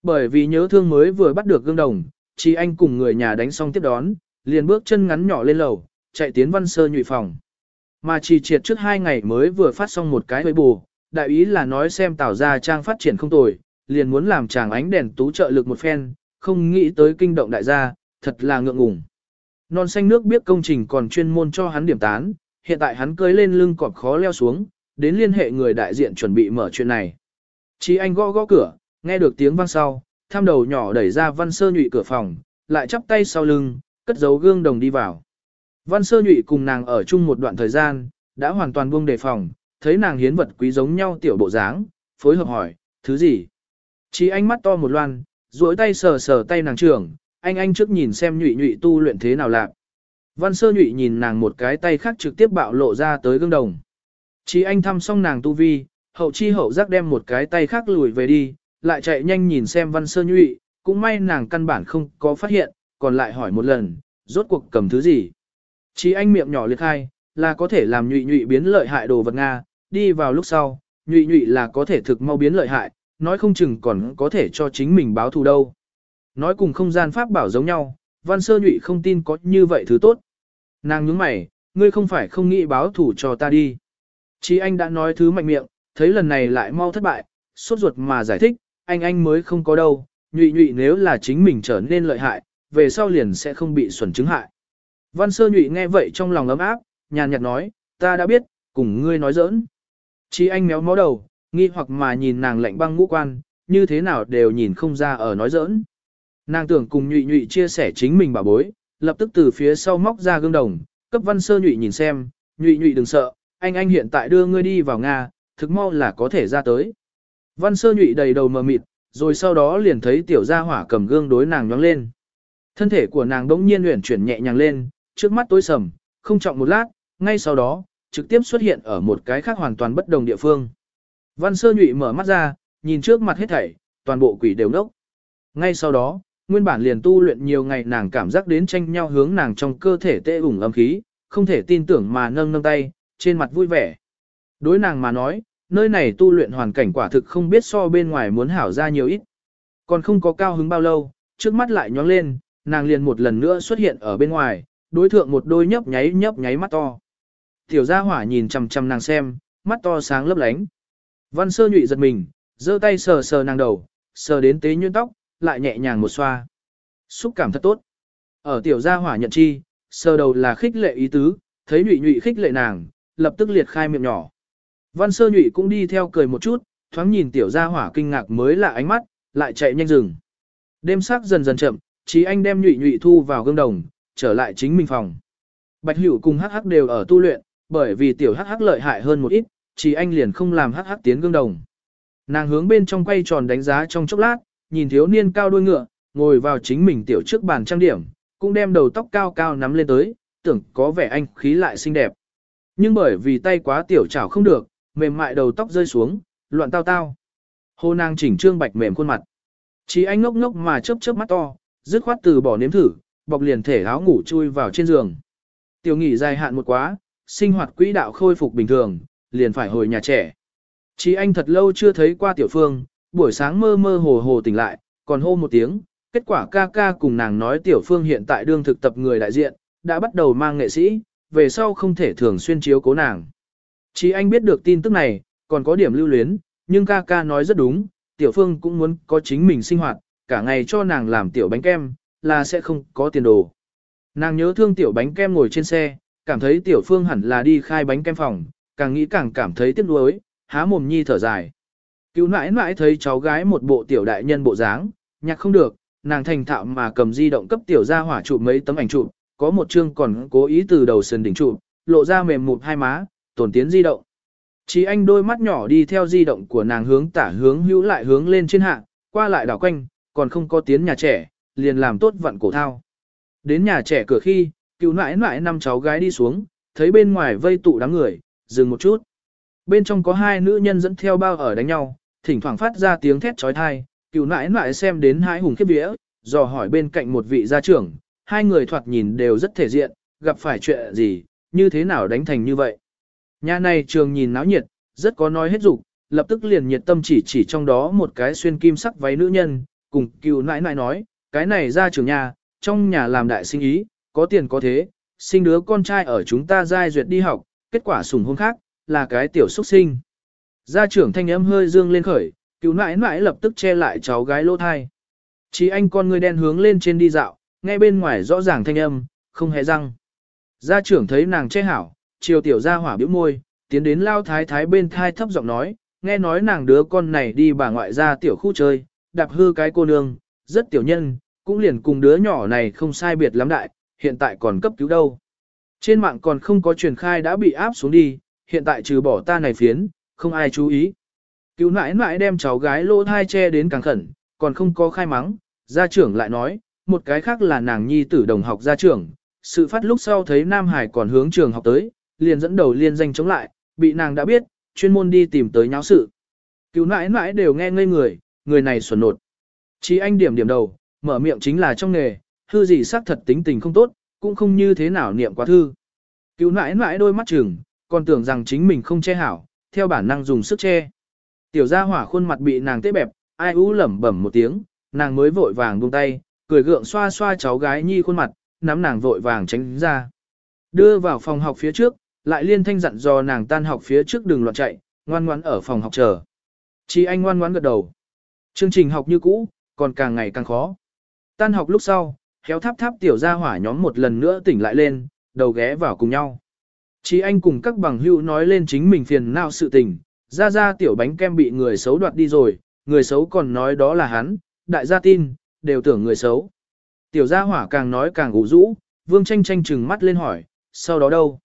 Bởi vì nhớ thương mới vừa bắt được gương đồng, chỉ anh cùng người nhà đánh xong tiếp đón, liền bước chân ngắn nhỏ lên lầu, chạy tiến văn sơ nhụy phòng. Mà chỉ triệt trước hai ngày mới vừa phát xong một cái hơi bù, đại ý là nói xem tảo ra trang phát triển không tồi, liền muốn làm chàng ánh đèn tú trợ lực một phen, không nghĩ tới kinh động đại gia, thật là ngượng ngùng. Non xanh nước biết công trình còn chuyên môn cho hắn điểm tán, hiện tại hắn cưới lên lưng cọp khó leo xuống, đến liên hệ người đại diện chuẩn bị mở chuyện này. Chí anh gõ gõ cửa, nghe được tiếng vang sau, tham đầu nhỏ đẩy ra văn sơ nhụy cửa phòng, lại chắp tay sau lưng, cất giấu gương đồng đi vào. Văn sơ nhụy cùng nàng ở chung một đoạn thời gian, đã hoàn toàn buông đề phòng, thấy nàng hiến vật quý giống nhau tiểu bộ dáng, phối hợp hỏi, thứ gì? Chỉ anh mắt to một loan, duỗi tay sờ sờ tay nàng trưởng, anh anh trước nhìn xem nhụy nhụy tu luyện thế nào lạc. Văn sơ nhụy nhìn nàng một cái tay khác trực tiếp bạo lộ ra tới gương đồng. Chí anh thăm xong nàng tu vi, hậu chi hậu giác đem một cái tay khác lùi về đi, lại chạy nhanh nhìn xem văn sơ nhụy, cũng may nàng căn bản không có phát hiện, còn lại hỏi một lần, rốt cuộc cầm thứ gì. Chí anh miệng nhỏ liệt khai, là có thể làm nhụy nhụy biến lợi hại đồ vật Nga, đi vào lúc sau, nhụy nhụy là có thể thực mau biến lợi hại, nói không chừng còn có thể cho chính mình báo thù đâu. Nói cùng không gian pháp bảo giống nhau, văn sơ nhụy không tin có như vậy thứ tốt. Nàng nhướng mày, ngươi không phải không nghĩ báo thù cho ta đi. Chí anh đã nói thứ mạnh miệng, thấy lần này lại mau thất bại, sốt ruột mà giải thích, anh anh mới không có đâu, nhụy nhụy nếu là chính mình trở nên lợi hại, về sau liền sẽ không bị xuẩn chứng hại. Văn sơ nhụy nghe vậy trong lòng ấm áp, nhàn nhạt nói, ta đã biết, cùng ngươi nói giỡn. Chí anh méo mó đầu, nghi hoặc mà nhìn nàng lạnh băng ngũ quan, như thế nào đều nhìn không ra ở nói giỡn. Nàng tưởng cùng nhụy nhụy chia sẻ chính mình bảo bối, lập tức từ phía sau móc ra gương đồng, cấp văn sơ nhụy nhìn xem, nhụy nhụy đừng sợ, anh anh hiện tại đưa ngươi đi vào Nga, thực mau là có thể ra tới. Văn sơ nhụy đầy đầu mờ mịt, rồi sau đó liền thấy tiểu gia hỏa cầm gương đối nàng nhoáng lên. Thân thể của nàng đống nhiên luyện chuyển nhẹ nhàng lên, trước mắt tối sầm, không trọng một lát, ngay sau đó, trực tiếp xuất hiện ở một cái khác hoàn toàn bất đồng địa phương. Văn sơ nhụy mở mắt ra, nhìn trước mặt hết thảy, toàn bộ quỷ đều nốc. Ngay sau đó, nguyên bản liền tu luyện nhiều ngày nàng cảm giác đến tranh nhau hướng nàng trong cơ thể tê ủng âm khí, không thể tin tưởng mà nâng nâng tay, trên mặt vui vẻ. Đối nàng mà nói, nơi này tu luyện hoàn cảnh quả thực không biết so bên ngoài muốn hảo ra nhiều ít. Còn không có cao hứng bao lâu, trước mắt lại nhóng lên, nàng liền một lần nữa xuất hiện ở bên ngoài, đối thượng một đôi nhấp nháy nhấp nháy mắt to. Tiểu gia hỏa nhìn chằm chằm nàng xem, mắt to sáng lấp lánh. Văn sơ nhụy giật mình, giơ tay sờ sờ nàng đầu, sờ đến tế nhuyễn tóc, lại nhẹ nhàng một xoa. Xúc cảm thật tốt. Ở tiểu gia hỏa nhận chi, sờ đầu là khích lệ ý tứ, thấy nhụy nhụy khích lệ nàng, lập tức liệt khai miệng nhỏ. Văn sơ nhụy cũng đi theo cười một chút, thoáng nhìn tiểu gia hỏa kinh ngạc mới là ánh mắt, lại chạy nhanh rừng. Đêm sắc dần dần chậm, chí anh đem nhụy nhụy thu vào gương đồng, trở lại chính mình phòng. Bạch Hữu cùng Hắc Hắc đều ở tu luyện, bởi vì tiểu Hắc Hắc lợi hại hơn một ít, Chí anh liền không làm Hắc Hắc tiến gương đồng. Nàng hướng bên trong quay tròn đánh giá trong chốc lát, nhìn thiếu niên cao đuôi ngựa, ngồi vào chính mình tiểu trước bàn trang điểm, cũng đem đầu tóc cao cao nắm lên tới, tưởng có vẻ anh khí lại xinh đẹp. Nhưng bởi vì tay quá tiểu chảo không được, mềm mại đầu tóc rơi xuống, loạn tao tao. Hồ nàng chỉnh trương bạch mềm khuôn mặt. Chỉ anh ngốc ngốc mà chớp chớp mắt to, dứt khoát từ bỏ nếm thử, bọc liền thể áo ngủ chui vào trên giường. Tiểu nghỉ dài hạn một quá, sinh hoạt quỹ đạo khôi phục bình thường, liền phải hồi nhà trẻ. Chỉ anh thật lâu chưa thấy qua tiểu phương, buổi sáng mơ mơ hồ hồ tỉnh lại, còn hô một tiếng, kết quả ca ca cùng nàng nói tiểu phương hiện tại đương thực tập người đại diện, đã bắt đầu mang nghệ sĩ, về sau không thể thường xuyên chiếu cố nàng. Chỉ anh biết được tin tức này, còn có điểm lưu luyến, nhưng ca ca nói rất đúng, tiểu phương cũng muốn có chính mình sinh hoạt, cả ngày cho nàng làm tiểu bánh kem, là sẽ không có tiền đồ. Nàng nhớ thương tiểu bánh kem ngồi trên xe, cảm thấy tiểu phương hẳn là đi khai bánh kem phòng, càng nghĩ càng cảm thấy tiếc nuối, há mồm nhi thở dài. Cứu nãi nãi thấy cháu gái một bộ tiểu đại nhân bộ dáng, nhạc không được, nàng thành thạo mà cầm di động cấp tiểu ra hỏa chụp mấy tấm ảnh chụp, có một chương còn cố ý từ đầu sườn đỉnh chụp, lộ ra mềm mụt hai má, tổn tiến di động. Chỉ anh đôi mắt nhỏ đi theo di động của nàng hướng tả hướng hữu lại hướng lên trên hạ, qua lại đảo quanh, còn không có tiến nhà trẻ, liền làm tốt vận cổ thao. Đến nhà trẻ cửa khi, cựu nãi nãi năm cháu gái đi xuống, thấy bên ngoài vây tụ đám người, dừng một chút. Bên trong có hai nữ nhân dẫn theo bao ở đánh nhau, thỉnh thoảng phát ra tiếng thét trói thai, cựu nãi nãi xem đến hai hùng khiếp vía, dò hỏi bên cạnh một vị gia trưởng, hai người thoạt nhìn đều rất thể diện, gặp phải chuyện gì, như thế nào đánh thành như vậy. Nhà này trường nhìn náo nhiệt, rất có nói hết dục lập tức liền nhiệt tâm chỉ chỉ trong đó một cái xuyên kim sắc váy nữ nhân, cùng cựu nãi nãi nói, cái này ra trường nhà, trong nhà làm đại sinh ý, có tiền có thế, sinh đứa con trai ở chúng ta giai duyệt đi học, kết quả sủng hôn khác, là cái tiểu xuất sinh. Gia trưởng thanh âm hơi dương lên khởi, cứu nãi nãi lập tức che lại cháu gái lỗ thai. Chỉ anh con người đen hướng lên trên đi dạo, nghe bên ngoài rõ ràng thanh âm, không hề răng. Gia trưởng thấy nàng che hảo, chiều tiểu gia hỏa biểu môi, tiến đến lao thái thái bên thai thấp giọng nói, nghe nói nàng đứa con này đi bà ngoại ra tiểu khu chơi, đạp hư cái cô nương, rất tiểu nhân, cũng liền cùng đứa nhỏ này không sai biệt lắm đại, hiện tại còn cấp cứu đâu. Trên mạng còn không có truyền khai đã bị áp xuống đi, hiện tại trừ bỏ ta này phiến, không ai chú ý. Cứu nãi nãi đem cháu gái lỗ thai che đến càng khẩn, còn không có khai mắng, gia trưởng lại nói, một cái khác là nàng nhi tử đồng học gia trưởng, sự phát lúc sau thấy Nam Hải còn hướng trường học tới, liền dẫn đầu liên danh chống lại, bị nàng đã biết, chuyên môn đi tìm tới nháo sự. Cứu nãi nãi đều nghe ngây người, người này xuẩn nột. Chỉ anh điểm điểm đầu, mở miệng chính là trong nghề, hư gì xác thật tính tình không tốt, cũng không như thế nào niệm quá thư. Cứu nãi nãi đôi mắt chừng, còn tưởng rằng chính mình không che hảo, theo bản năng dùng sức che. Tiểu gia hỏa khuôn mặt bị nàng tế bẹp, ai ú lẩm bẩm một tiếng, nàng mới vội vàng buông tay, cười gượng xoa xoa cháu gái nhi khuôn mặt, nắm nàng vội vàng tránh ra. Đưa vào phòng học phía trước, lại liên thanh dặn dò nàng tan học phía trước đường loạn chạy, ngoan ngoãn ở phòng học chờ. Chỉ anh ngoan ngoãn gật đầu. Chương trình học như cũ, còn càng ngày càng khó. Tan học lúc sau, khéo tháp tháp tiểu gia hỏa nhóm một lần nữa tỉnh lại lên, đầu ghé vào cùng nhau. Chỉ anh cùng các bằng hữu nói lên chính mình phiền não sự tình, ra ra tiểu bánh kem bị người xấu đoạt đi rồi, người xấu còn nói đó là hắn, đại gia tin, đều tưởng người xấu. Tiểu gia hỏa càng nói càng ủ rũ, vương tranh tranh chừng mắt lên hỏi, sau đó đâu?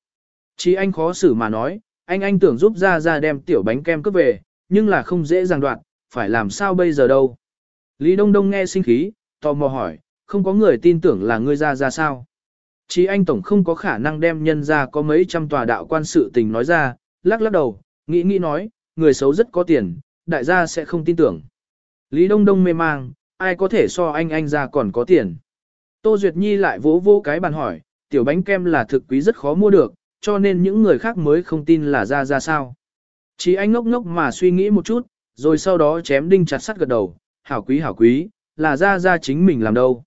Chí anh khó xử mà nói, anh anh tưởng giúp ra ra đem tiểu bánh kem cướp về, nhưng là không dễ dàng đoạn, phải làm sao bây giờ đâu? Lý Đông Đông nghe sinh khí, tò mò hỏi, không có người tin tưởng là ngươi ra ra sao? chí anh tổng không có khả năng đem nhân ra có mấy trăm tòa đạo quan sự tình nói ra, lắc lắc đầu, nghĩ nghĩ nói, người xấu rất có tiền, đại gia sẽ không tin tưởng. Lý Đông Đông mê mang, ai có thể so anh anh ra còn có tiền. Tô Duyệt Nhi lại vỗ vỗ cái bàn hỏi, tiểu bánh kem là thực quý rất khó mua được, cho nên những người khác mới không tin là ra ra sao. Chỉ anh ngốc ngốc mà suy nghĩ một chút, rồi sau đó chém đinh chặt sắt gật đầu, hảo quý hảo quý, là ra ra chính mình làm đâu.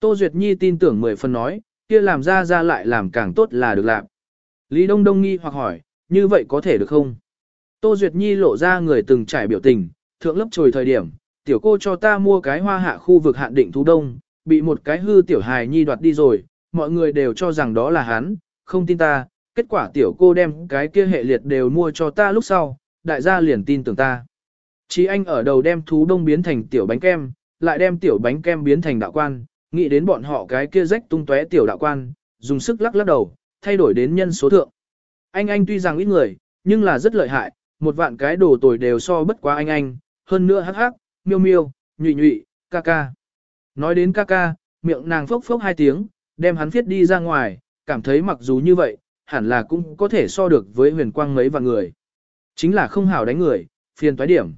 Tô Duyệt Nhi tin tưởng mười phần nói, kia làm ra ra lại làm càng tốt là được làm. Lý Đông Đông nghi hoặc hỏi, như vậy có thể được không? Tô Duyệt Nhi lộ ra người từng trải biểu tình, thượng lớp trồi thời điểm, tiểu cô cho ta mua cái hoa hạ khu vực hạn định thú đông, bị một cái hư tiểu hài nhi đoạt đi rồi, mọi người đều cho rằng đó là hắn, không tin ta, kết quả tiểu cô đem cái kia hệ liệt đều mua cho ta lúc sau, đại gia liền tin tưởng ta. Chí anh ở đầu đem thú đông biến thành tiểu bánh kem, lại đem tiểu bánh kem biến thành đạo quan, nghĩ đến bọn họ cái kia rách tung tóe tiểu đạo quan, dùng sức lắc lắc đầu, thay đổi đến nhân số thượng. Anh anh tuy rằng ít người, nhưng là rất lợi hại, một vạn cái đồ tồi đều so bất quá anh anh, hơn nữa hắc hắc, miêu miêu, nhụy nhụy, ca ca. Nói đến ca ca, miệng nàng phốc phốc hai tiếng, đem hắn viết đi ra ngoài, cảm thấy mặc dù như vậy, hẳn là cũng có thể so được với huyền quang mấy vạn người. Chính là không hảo đánh người, phiền toái điểm.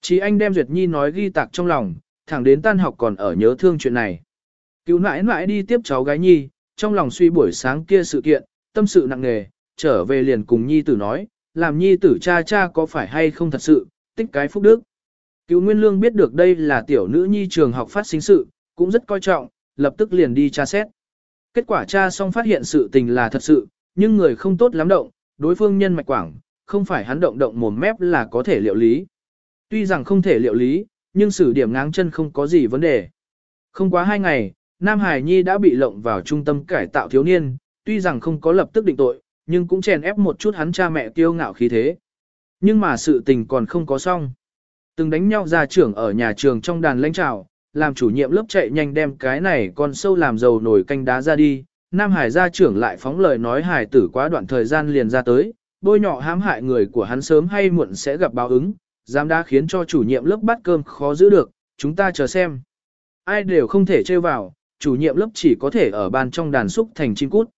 Chỉ anh đem Duyệt Nhi nói ghi tạc trong lòng, thẳng đến tan học còn ở nhớ thương chuyện này. Cứu nãi nãi đi tiếp cháu gái Nhi, trong lòng suy buổi sáng kia sự kiện, tâm sự nặng nề, trở về liền cùng Nhi tử nói, làm Nhi tử cha cha có phải hay không thật sự, tích cái phúc đức. Cứu Nguyên Lương biết được đây là tiểu nữ Nhi trường học phát sinh sự, cũng rất coi trọng, lập tức liền đi tra xét. Kết quả cha xong phát hiện sự tình là thật sự, nhưng người không tốt lắm động, đối phương nhân mạch quảng, không phải hắn động động mồm mép là có thể liệu lý. Tuy rằng không thể liệu lý, nhưng xử điểm ngáng chân không có gì vấn đề. Không quá hai ngày, Nam Hải Nhi đã bị lộng vào trung tâm cải tạo thiếu niên, tuy rằng không có lập tức định tội, nhưng cũng chèn ép một chút hắn cha mẹ kiêu ngạo khí thế. Nhưng mà sự tình còn không có xong. Từng đánh nhau ra trưởng ở nhà trường trong đàn lãnh trào, làm chủ nhiệm lớp chạy nhanh đem cái này con sâu làm dầu nổi canh đá ra đi. Nam Hải gia trưởng lại phóng lời nói hải tử quá đoạn thời gian liền ra tới, bôi nhọ hãm hại người của hắn sớm hay muộn sẽ gặp báo ứng, dám đã khiến cho chủ nhiệm lớp bắt cơm khó giữ được, chúng ta chờ xem. Ai đều không thể chơi vào, chủ nhiệm lớp chỉ có thể ở ban trong đàn xúc thành chim cút.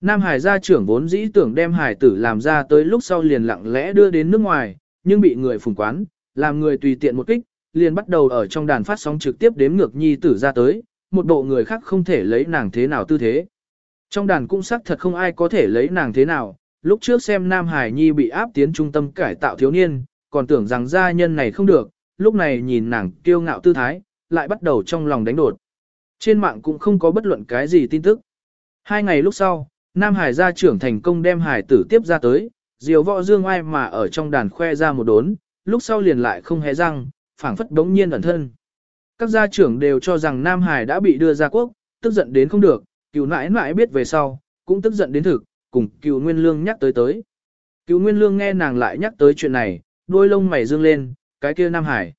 Nam Hải gia trưởng vốn dĩ tưởng đem hải tử làm ra tới lúc sau liền lặng lẽ đưa đến nước ngoài, nhưng bị người phùng quán, làm người tùy tiện một kích, liền bắt đầu ở trong đàn phát sóng trực tiếp đếm ngược nhi tử ra tới, một bộ người khác không thể lấy nàng thế nào tư thế. Trong đàn cũng xác thật không ai có thể lấy nàng thế nào, lúc trước xem Nam Hải Nhi bị áp tiến trung tâm cải tạo thiếu niên, còn tưởng rằng gia nhân này không được, lúc này nhìn nàng kiêu ngạo tư thái, lại bắt đầu trong lòng đánh đột. Trên mạng cũng không có bất luận cái gì tin tức. Hai ngày lúc sau, Nam Hải gia trưởng thành công đem hải tử tiếp ra tới, diều võ dương ai mà ở trong đàn khoe ra một đốn, lúc sau liền lại không hé răng, phảng phất đống nhiên ẩn thân. Các gia trưởng đều cho rằng Nam Hải đã bị đưa ra quốc, tức giận đến không được, cựu nãi nãi biết về sau, cũng tức giận đến thực, cùng cựu Nguyên Lương nhắc tới tới. Cựu Nguyên Lương nghe nàng lại nhắc tới chuyện này, đôi lông mày dương lên, cái kia Nam Hải.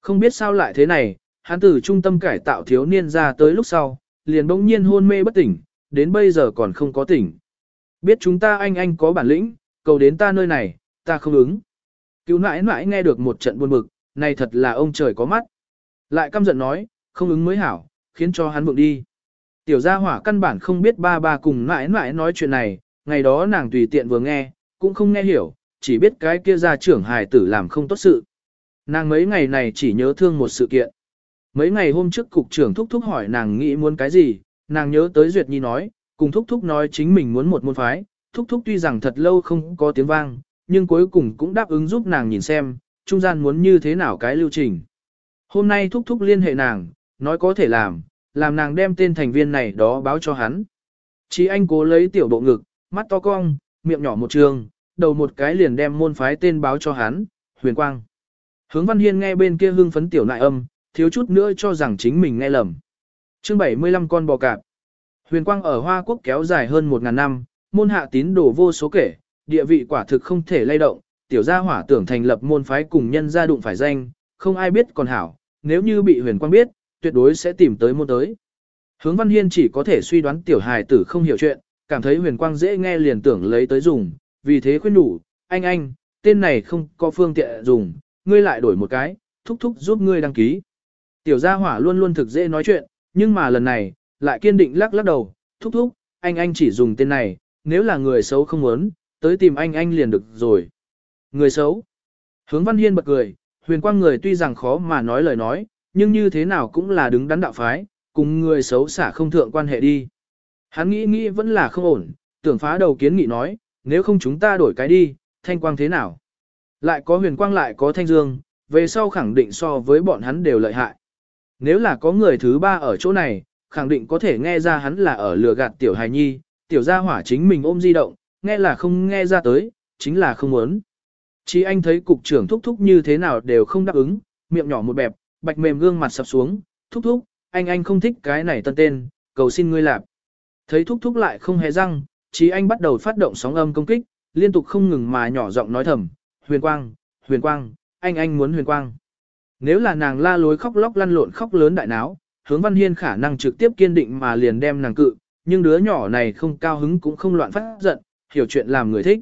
Không biết sao lại thế này, hắn từ trung tâm cải tạo thiếu niên ra tới lúc sau, liền bỗng nhiên hôn mê bất tỉnh, đến bây giờ còn không có tỉnh. Biết chúng ta anh anh có bản lĩnh, cầu đến ta nơi này, ta không ứng. Cứu nãi nãi nghe được một trận buồn bực, này thật là ông trời có mắt. Lại căm giận nói, không ứng mới hảo, khiến cho hắn vượng đi. Tiểu gia hỏa căn bản không biết ba ba cùng mãi mãi nói chuyện này, ngày đó nàng tùy tiện vừa nghe, cũng không nghe hiểu, chỉ biết cái kia gia trưởng hài tử làm không tốt sự. Nàng mấy ngày này chỉ nhớ thương một sự kiện. Mấy ngày hôm trước cục trưởng thúc thúc hỏi nàng nghĩ muốn cái gì, nàng nhớ tới Duyệt Nhi nói, cùng thúc thúc nói chính mình muốn một môn phái, thúc thúc tuy rằng thật lâu không có tiếng vang, nhưng cuối cùng cũng đáp ứng giúp nàng nhìn xem, trung gian muốn như thế nào cái lưu trình. Hôm nay thúc thúc liên hệ nàng, nói có thể làm, làm nàng đem tên thành viên này đó báo cho hắn. Chí anh cố lấy tiểu bộ ngực, mắt to cong, miệng nhỏ một trường, đầu một cái liền đem môn phái tên báo cho hắn, huyền quang. Hướng văn hiên nghe bên kia hưng phấn tiểu nại âm, thiếu chút nữa cho rằng chính mình nghe lầm. chương 75 con bò cạp. Huyền quang ở Hoa Quốc kéo dài hơn 1.000 năm, môn hạ tín đồ vô số kể, địa vị quả thực không thể lay động, tiểu gia hỏa tưởng thành lập môn phái cùng nhân gia đụng phải danh, không ai biết còn hảo, nếu như bị huyền quang biết, tuyệt đối sẽ tìm tới môn tới. Hướng Văn Hiên chỉ có thể suy đoán tiểu hài tử không hiểu chuyện, cảm thấy huyền quang dễ nghe liền tưởng lấy tới dùng, vì thế khuyên đủ, anh anh, tên này không có phương tiện dùng, ngươi lại đổi một cái, thúc thúc giúp ngươi đăng ký. Tiểu gia hỏa luôn luôn thực dễ nói chuyện, nhưng mà lần này, lại kiên định lắc lắc đầu, thúc thúc, anh anh chỉ dùng tên này, nếu là người xấu không muốn, tới tìm anh anh liền được rồi. Người xấu. Hướng Văn Hiên bật cười, huyền quang người tuy rằng khó mà nói lời nói, nhưng như thế nào cũng là đứng đắn đạo phái, cùng người xấu xả không thượng quan hệ đi. Hắn nghĩ nghĩ vẫn là không ổn, tưởng phá đầu kiến nghị nói, nếu không chúng ta đổi cái đi, thanh quang thế nào? Lại có huyền quang lại có thanh dương, về sau khẳng định so với bọn hắn đều lợi hại. Nếu là có người thứ ba ở chỗ này, khẳng định có thể nghe ra hắn là ở lừa gạt tiểu hài nhi, tiểu gia hỏa chính mình ôm di động, nghe là không nghe ra tới, chính là không muốn. Chỉ anh thấy cục trưởng thúc thúc như thế nào đều không đáp ứng, miệng nhỏ một bẹp, bạch mềm gương mặt sập xuống, thúc thúc, anh anh không thích cái này tân tên, cầu xin ngươi lạp. Thấy thúc thúc lại không hề răng, Chí anh bắt đầu phát động sóng âm công kích, liên tục không ngừng mà nhỏ giọng nói thầm, huyền quang, huyền quang, anh anh muốn huyền quang. Nếu là nàng la lối khóc lóc lăn lộn khóc lớn đại náo, hướng văn hiên khả năng trực tiếp kiên định mà liền đem nàng cự, nhưng đứa nhỏ này không cao hứng cũng không loạn phát giận, hiểu chuyện làm người thích.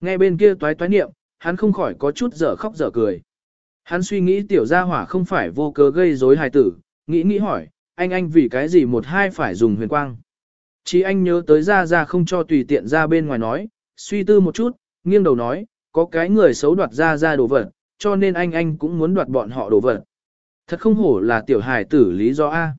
Nghe bên kia toái toái niệm, hắn không khỏi có chút dở khóc dở cười. Hắn suy nghĩ tiểu gia hỏa không phải vô cớ gây rối hài tử, nghĩ nghĩ hỏi, anh anh vì cái gì một hai phải dùng huyền quang. Chỉ anh nhớ tới ra ra không cho tùy tiện ra bên ngoài nói, suy tư một chút, nghiêng đầu nói, có cái người xấu đoạt ra ra đồ vật, cho nên anh anh cũng muốn đoạt bọn họ đồ vật. Thật không hổ là tiểu hài tử lý do A.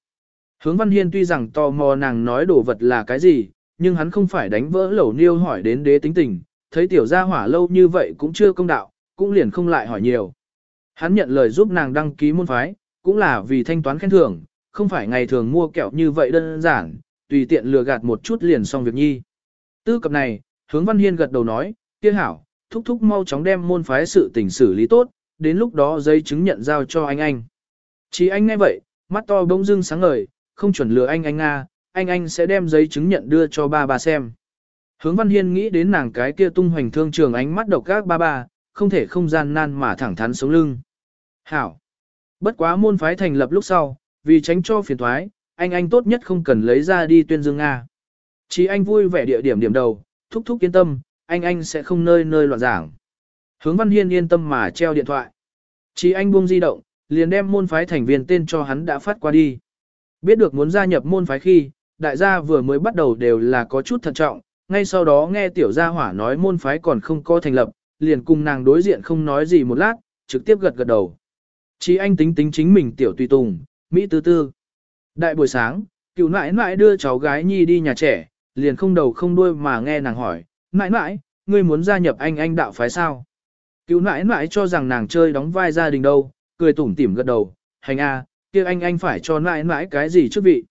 Hướng Văn Hiên tuy rằng tò mò nàng nói đồ vật là cái gì, nhưng hắn không phải đánh vỡ lẩu niêu hỏi đến đế tính tình, thấy tiểu gia hỏa lâu như vậy cũng chưa công đạo, cũng liền không lại hỏi nhiều. Hắn nhận lời giúp nàng đăng ký môn phái, cũng là vì thanh toán khen thưởng, không phải ngày thường mua kẹo như vậy đơn giản, tùy tiện lừa gạt một chút liền xong việc nhi. Tư cập này, hướng Văn Hiên gật đầu nói, kia hảo, thúc thúc mau chóng đem môn phái sự tình xử lý tốt, đến lúc đó giấy chứng nhận giao cho anh anh. Chỉ anh nghe vậy, mắt to bỗng dưng sáng ngời, không chuẩn lừa anh anh Nga, anh anh sẽ đem giấy chứng nhận đưa cho ba bà xem. Hướng Văn Hiên nghĩ đến nàng cái kia tung hoành thương trường ánh mắt độc các ba ba, không thể không gian nan mà thẳng thắn sống lưng. Hảo! Bất quá môn phái thành lập lúc sau, vì tránh cho phiền thoái, anh anh tốt nhất không cần lấy ra đi tuyên dương Nga. Chỉ anh vui vẻ địa điểm điểm đầu, thúc thúc yên tâm, anh anh sẽ không nơi nơi loạn giảng. Hướng Văn Hiên yên tâm mà treo điện thoại. Chỉ anh buông di động, liền đem môn phái thành viên tên cho hắn đã phát qua đi. Biết được muốn gia nhập môn phái khi, đại gia vừa mới bắt đầu đều là có chút thận trọng, ngay sau đó nghe tiểu gia hỏa nói môn phái còn không có thành lập, liền cùng nàng đối diện không nói gì một lát, trực tiếp gật gật đầu. Chí anh tính tính chính mình tiểu tùy tùng, Mỹ tư tư. Đại buổi sáng, cựu nãi nãi đưa cháu gái nhi đi nhà trẻ, liền không đầu không đuôi mà nghe nàng hỏi, nãi nãi, ngươi muốn gia nhập anh anh đạo phái sao? Cựu nãi nãi cho rằng nàng chơi đóng vai gia đình đâu, cười tủm tỉm gật đầu, hành a, kia anh anh phải cho nãi nãi cái gì trước vị.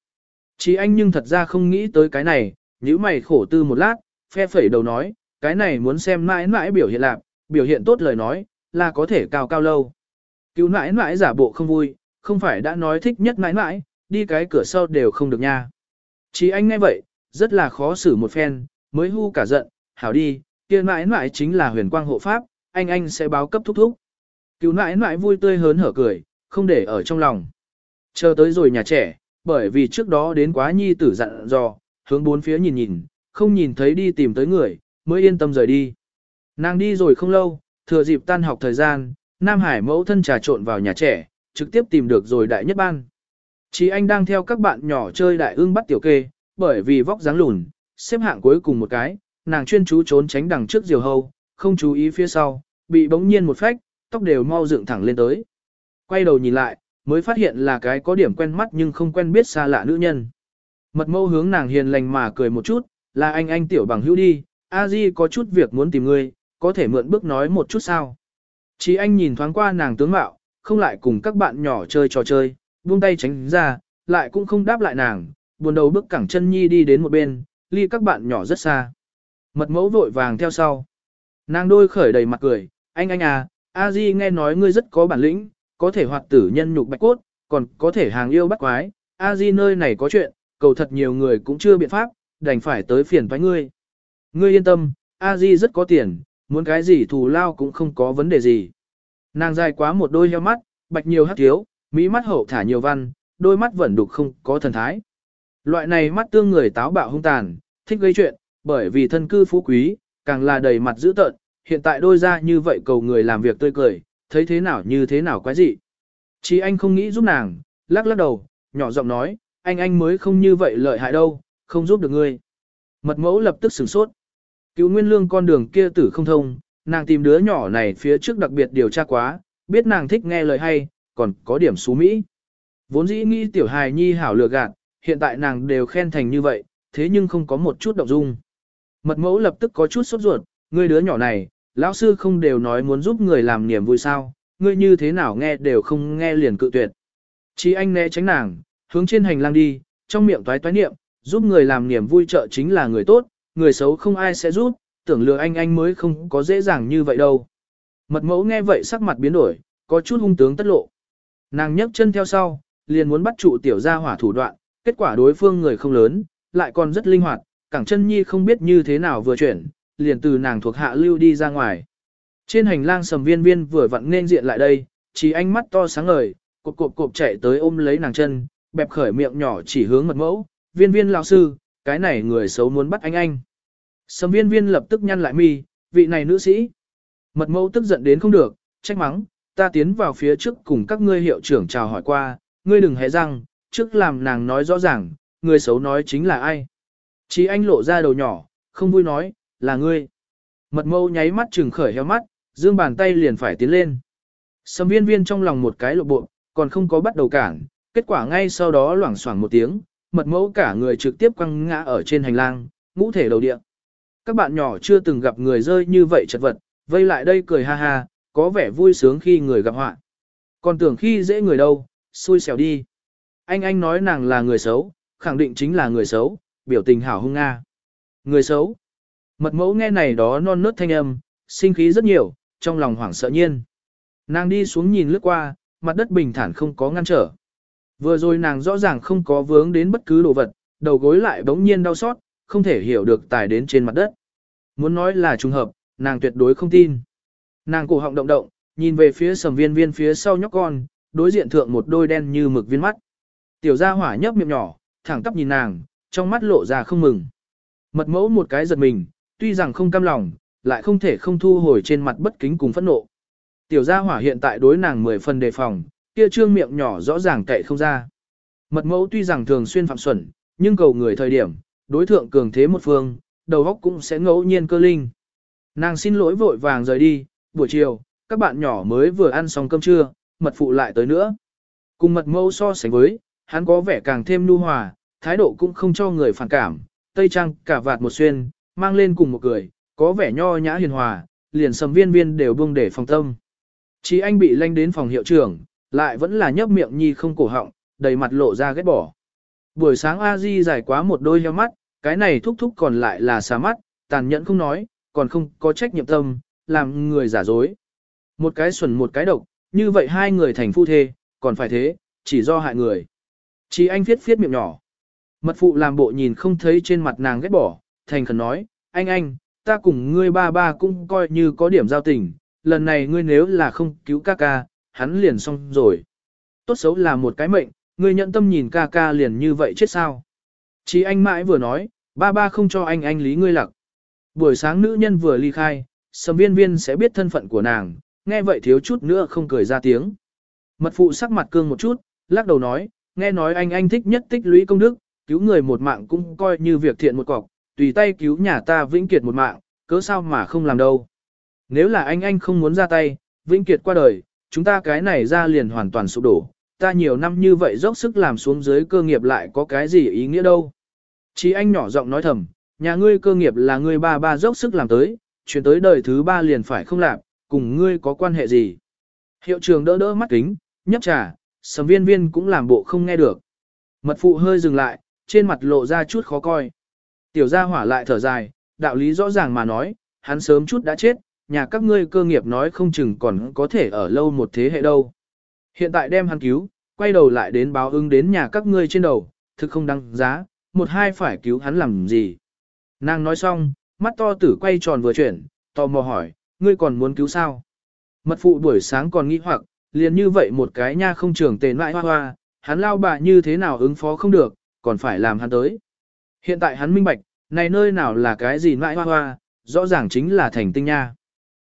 Chí anh nhưng thật ra không nghĩ tới cái này, nhíu mày khổ tư một lát, phe phẩy đầu nói, cái này muốn xem nãi nãi biểu hiện lạc, biểu hiện tốt lời nói, là có thể cao cao lâu. Cứu nãi nãi giả bộ không vui, không phải đã nói thích nhất nãi nãi, đi cái cửa sau đều không được nha. Chí anh nghe vậy, rất là khó xử một phen, mới hưu cả giận, hảo đi, kia nãi nãi chính là huyền quang hộ pháp, anh anh sẽ báo cấp thúc thúc. Cứu nãi nãi vui tươi hớn hở cười, không để ở trong lòng. Chờ tới rồi nhà trẻ, bởi vì trước đó đến quá nhi tử dặn dò, hướng bốn phía nhìn nhìn, không nhìn thấy đi tìm tới người, mới yên tâm rời đi. Nàng đi rồi không lâu, thừa dịp tan học thời gian, Nam Hải mẫu thân trà trộn vào nhà trẻ, trực tiếp tìm được rồi đại nhất ban. Chí anh đang theo các bạn nhỏ chơi đại ương bắt tiểu kê, bởi vì vóc dáng lùn, xếp hạng cuối cùng một cái, nàng chuyên chú trốn tránh đằng trước diều hâu, không chú ý phía sau, bị bỗng nhiên một phách, tóc đều mau dựng thẳng lên tới. Quay đầu nhìn lại, mới phát hiện là cái có điểm quen mắt nhưng không quen biết xa lạ nữ nhân. Mật mâu hướng nàng hiền lành mà cười một chút, là anh anh tiểu bằng hữu đi, a di có chút việc muốn tìm ngươi, có thể mượn bước nói một chút sao. Chí anh nhìn thoáng qua nàng tướng mạo, không lại cùng các bạn nhỏ chơi trò chơi, buông tay tránh ra, lại cũng không đáp lại nàng, buồn đầu bước cẳng chân nhi đi đến một bên, ly các bạn nhỏ rất xa. Mật mẫu vội vàng theo sau. Nàng đôi khởi đầy mặt cười, anh anh à, a di nghe nói ngươi rất có bản lĩnh, có thể hoạt tử nhân nhục bạch cốt, còn có thể hàng yêu bắt quái, a di nơi này có chuyện, cầu thật nhiều người cũng chưa biện pháp, đành phải tới phiền với ngươi. Ngươi yên tâm, a di rất có tiền, muốn cái gì thù lao cũng không có vấn đề gì. Nàng dài quá một đôi heo mắt, bạch nhiều hắc thiếu, mỹ mắt hậu thả nhiều văn, đôi mắt vẫn đục không có thần thái. Loại này mắt tương người táo bạo hung tàn, thích gây chuyện, bởi vì thân cư phú quý, càng là đầy mặt dữ tợn, hiện tại đôi ra như vậy cầu người làm việc tươi cười, thấy thế nào như thế nào quái dị. Chỉ anh không nghĩ giúp nàng, lắc lắc đầu, nhỏ giọng nói, anh anh mới không như vậy lợi hại đâu, không giúp được ngươi. Mật mẫu lập tức sửng sốt. Cứu nguyên lương con đường kia tử không thông, nàng tìm đứa nhỏ này phía trước đặc biệt điều tra quá, biết nàng thích nghe lời hay, còn có điểm xú mỹ. Vốn dĩ nghĩ tiểu hài nhi hảo lừa gạt, hiện tại nàng đều khen thành như vậy, thế nhưng không có một chút động dung. Mật mẫu lập tức có chút sốt ruột, ngươi đứa nhỏ này, lão sư không đều nói muốn giúp người làm niềm vui sao, ngươi như thế nào nghe đều không nghe liền cự tuyệt. Chỉ anh né tránh nàng, hướng trên hành lang đi, trong miệng toái toái niệm, giúp người làm niềm vui trợ chính là người tốt, người xấu không ai sẽ giúp, tưởng lừa anh anh mới không có dễ dàng như vậy đâu. Mật mẫu nghe vậy sắc mặt biến đổi, có chút hung tướng tất lộ. Nàng nhấc chân theo sau, liền muốn bắt trụ tiểu gia hỏa thủ đoạn, kết quả đối phương người không lớn, lại còn rất linh hoạt, cẳng chân nhi không biết như thế nào vừa chuyển, liền từ nàng thuộc hạ lưu đi ra ngoài. Trên hành lang sầm viên viên vừa vặn nên diện lại đây, chỉ ánh mắt to sáng ngời, cộp cộp cộp chạy tới ôm lấy nàng chân, bẹp khởi miệng nhỏ chỉ hướng mật mẫu, viên viên lão sư, cái này người xấu muốn bắt anh anh. Sầm viên viên lập tức nhăn lại mi, vị này nữ sĩ. Mật mẫu tức giận đến không được, trách mắng, ta tiến vào phía trước cùng các ngươi hiệu trưởng chào hỏi qua, ngươi đừng hé răng, trước làm nàng nói rõ ràng, người xấu nói chính là ai. Chí anh lộ ra đầu nhỏ, không vui nói, là ngươi. Mật mâu nháy mắt trừng khởi heo mắt, dương bàn tay liền phải tiến lên. Sầm viên viên trong lòng một cái lộ bộ, còn không có bắt đầu cản, kết quả ngay sau đó loảng xoảng một tiếng, mật mẫu cả người trực tiếp quăng ngã ở trên hành lang, ngũ thể đầu địa. Các bạn nhỏ chưa từng gặp người rơi như vậy chật vật, vây lại đây cười ha ha, có vẻ vui sướng khi người gặp họa. Còn tưởng khi dễ người đâu, xui xẻo đi. Anh anh nói nàng là người xấu, khẳng định chính là người xấu, biểu tình hảo hung nga. Người xấu. Mật mẫu nghe này đó non nớt thanh âm, sinh khí rất nhiều, trong lòng hoảng sợ nhiên. Nàng đi xuống nhìn lướt qua, mặt đất bình thản không có ngăn trở. Vừa rồi nàng rõ ràng không có vướng đến bất cứ đồ vật, đầu gối lại bỗng nhiên đau xót, không thể hiểu được tài đến trên mặt đất. Muốn nói là trùng hợp, nàng tuyệt đối không tin. Nàng cổ họng động động, nhìn về phía sầm viên viên phía sau nhóc con, đối diện thượng một đôi đen như mực viên mắt. Tiểu gia hỏa nhấp miệng nhỏ, thẳng tắp nhìn nàng, trong mắt lộ ra không mừng. Mật mẫu một cái giật mình, tuy rằng không cam lòng, lại không thể không thu hồi trên mặt bất kính cùng phẫn nộ. Tiểu gia hỏa hiện tại đối nàng mười phần đề phòng, kia trương miệng nhỏ rõ ràng cậy không ra. Mật mẫu tuy rằng thường xuyên phạm xuẩn, nhưng cầu người thời điểm, đối thượng cường thế một phương, đầu óc cũng sẽ ngẫu nhiên cơ linh. Nàng xin lỗi vội vàng rời đi, buổi chiều, các bạn nhỏ mới vừa ăn xong cơm trưa, mật phụ lại tới nữa. Cùng mật mẫu so sánh với, hắn có vẻ càng thêm nu hòa, thái độ cũng không cho người phản cảm, tây trang cả vạt một xuyên, mang lên cùng một cười, có vẻ nho nhã hiền hòa, liền sầm viên viên đều buông để phòng tâm. Chỉ anh bị lanh đến phòng hiệu trưởng, lại vẫn là nhấp miệng nhi không cổ họng, đầy mặt lộ ra ghét bỏ. Buổi sáng a di dài quá một đôi heo mắt, cái này thúc thúc còn lại là xà mắt, tàn nhẫn không nói, còn không có trách nhiệm tâm, làm người giả dối. Một cái xuẩn một cái độc, như vậy hai người thành phu thê, còn phải thế, chỉ do hại người. Chỉ anh viết viết miệng nhỏ. Mật phụ làm bộ nhìn không thấy trên mặt nàng ghét bỏ, thành khẩn nói, anh anh, ta cùng ngươi ba ba cũng coi như có điểm giao tình, lần này ngươi nếu là không cứu ca ca, hắn liền xong rồi. Tốt xấu là một cái mệnh, ngươi nhận tâm nhìn ca ca liền như vậy chết sao. Chỉ anh mãi vừa nói, ba ba không cho anh anh lý ngươi lặc. Buổi sáng nữ nhân vừa ly khai, sầm viên viên sẽ biết thân phận của nàng, nghe vậy thiếu chút nữa không cười ra tiếng. Mật phụ sắc mặt cương một chút, lắc đầu nói, nghe nói anh anh thích nhất tích lũy công đức, cứu người một mạng cũng coi như việc thiện một cọc, tùy tay cứu nhà ta vĩnh kiệt một mạng, cớ sao mà không làm đâu. Nếu là anh anh không muốn ra tay, vĩnh kiệt qua đời, chúng ta cái này ra liền hoàn toàn sụp đổ, ta nhiều năm như vậy dốc sức làm xuống dưới cơ nghiệp lại có cái gì ý nghĩa đâu. Chí anh nhỏ giọng nói thầm, nhà ngươi cơ nghiệp là ngươi ba ba dốc sức làm tới, chuyển tới đời thứ ba liền phải không làm, cùng ngươi có quan hệ gì. Hiệu trường đỡ đỡ mắt kính, nhấp trà, sầm viên viên cũng làm bộ không nghe được. Mật phụ hơi dừng lại, trên mặt lộ ra chút khó coi. Tiểu gia hỏa lại thở dài, đạo lý rõ ràng mà nói, hắn sớm chút đã chết, nhà các ngươi cơ nghiệp nói không chừng còn có thể ở lâu một thế hệ đâu. Hiện tại đem hắn cứu, quay đầu lại đến báo ứng đến nhà các ngươi trên đầu, thực không đăng giá, một hai phải cứu hắn làm gì. Nàng nói xong, mắt to tử quay tròn vừa chuyển, tò mò hỏi, ngươi còn muốn cứu sao? Mật phụ buổi sáng còn nghĩ hoặc, liền như vậy một cái nha không trường tề mãi hoa hoa, hắn lao bà như thế nào ứng phó không được, còn phải làm hắn tới. Hiện tại hắn minh bạch, này nơi nào là cái gì mãi hoa hoa, rõ ràng chính là thành tinh nha.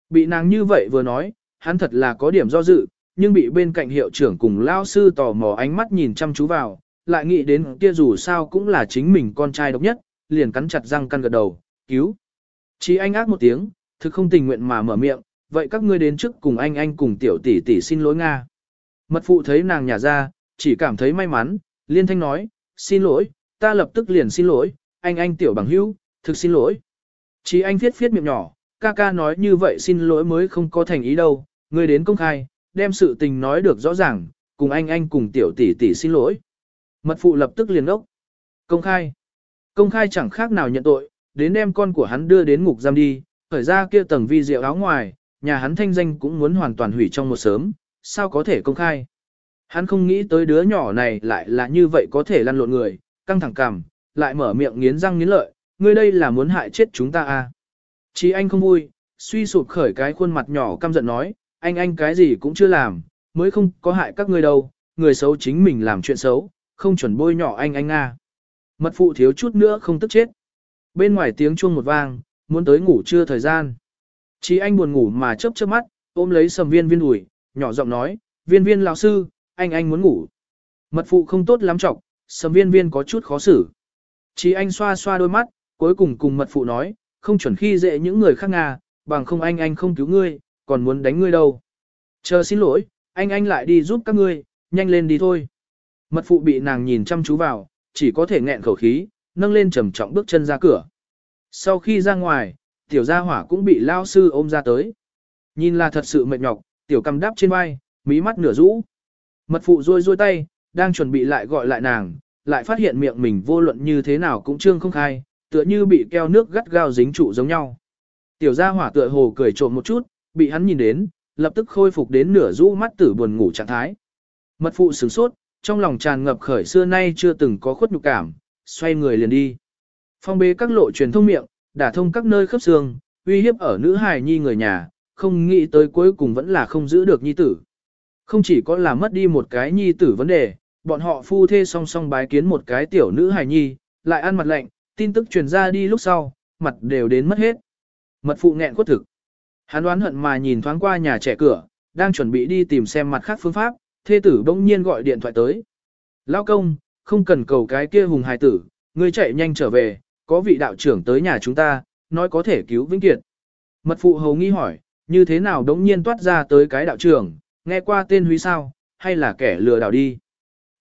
Bị nàng như vậy vừa nói, hắn thật là có điểm do dự, nhưng bị bên cạnh hiệu trưởng cùng lao sư tò mò ánh mắt nhìn chăm chú vào, lại nghĩ đến kia dù sao cũng là chính mình con trai độc nhất, liền cắn chặt răng căn gật đầu, cứu. Chỉ anh ác một tiếng, thực không tình nguyện mà mở miệng, vậy các ngươi đến trước cùng anh anh cùng tiểu tỷ tỷ xin lỗi Nga. Mật phụ thấy nàng nhả ra, chỉ cảm thấy may mắn, liên thanh nói, xin lỗi, ta lập tức liền xin lỗi, anh anh tiểu bằng hữu, thực xin lỗi. Chỉ anh viết viết miệng nhỏ, ca ca nói như vậy xin lỗi mới không có thành ý đâu, ngươi đến công khai, đem sự tình nói được rõ ràng, cùng anh anh cùng tiểu tỷ tỷ xin lỗi. Mật phụ lập tức liền ốc. Công khai. Công khai chẳng khác nào nhận tội, đến đem con của hắn đưa đến ngục giam đi, khởi ra kia tầng vi diệu áo ngoài, nhà hắn thanh danh cũng muốn hoàn toàn hủy trong một sớm, sao có thể công khai. Hắn không nghĩ tới đứa nhỏ này lại là như vậy có thể lăn lộn người, căng thẳng cằm, lại mở miệng nghiến răng nghiến lợi, ngươi đây là muốn hại chết chúng ta à. Chí anh không vui, suy sụp khởi cái khuôn mặt nhỏ căm giận nói, anh anh cái gì cũng chưa làm, mới không có hại các ngươi đâu, người xấu chính mình làm chuyện xấu, không chuẩn bôi nhỏ anh anh à. Mật phụ thiếu chút nữa không tức chết. Bên ngoài tiếng chuông một vang, muốn tới ngủ chưa thời gian. Chí anh buồn ngủ mà chớp chớp mắt, ôm lấy sầm viên viên ủi, nhỏ giọng nói, viên viên lão sư, anh anh muốn ngủ. Mật phụ không tốt lắm trọng, sầm viên viên có chút khó xử. Chí anh xoa xoa đôi mắt, cuối cùng cùng mật phụ nói, không chuẩn khi dễ những người khác Nga, bằng không anh anh không cứu ngươi, còn muốn đánh ngươi đâu. Chờ xin lỗi, anh anh lại đi giúp các ngươi, nhanh lên đi thôi. Mật phụ bị nàng nhìn chăm chú vào, chỉ có thể nghẹn khẩu khí, nâng lên trầm trọng bước chân ra cửa. Sau khi ra ngoài, tiểu gia hỏa cũng bị lao sư ôm ra tới. Nhìn là thật sự mệt nhọc, tiểu cầm đáp trên vai, mí mắt nửa rũ. Mật phụ rôi rôi tay, đang chuẩn bị lại gọi lại nàng, lại phát hiện miệng mình vô luận như thế nào cũng trương không khai, tựa như bị keo nước gắt gao dính trụ giống nhau. Tiểu gia hỏa tựa hồ cười trộm một chút, bị hắn nhìn đến, lập tức khôi phục đến nửa rũ mắt tử buồn ngủ trạng thái. Mật phụ sửng sốt, trong lòng tràn ngập khởi xưa nay chưa từng có khuất nhục cảm, xoay người liền đi. Phong bế các lộ truyền thông miệng, đả thông các nơi khớp xương, uy hiếp ở nữ hài nhi người nhà, không nghĩ tới cuối cùng vẫn là không giữ được nhi tử. Không chỉ có là mất đi một cái nhi tử vấn đề, bọn họ phu thê song song bái kiến một cái tiểu nữ hài nhi, lại ăn mặt lạnh, tin tức truyền ra đi lúc sau, mặt đều đến mất hết. Mật phụ nghẹn quất thực. Hắn đoán hận mà nhìn thoáng qua nhà trẻ cửa, đang chuẩn bị đi tìm xem mặt khác phương pháp, thê tử bỗng nhiên gọi điện thoại tới. Lao công, không cần cầu cái kia hùng hài tử, ngươi chạy nhanh trở về, có vị đạo trưởng tới nhà chúng ta, nói có thể cứu Vĩnh Kiệt. Mật phụ hầu nghi hỏi, như thế nào đống nhiên toát ra tới cái đạo trưởng, nghe qua tên Huy sao, hay là kẻ lừa đảo đi.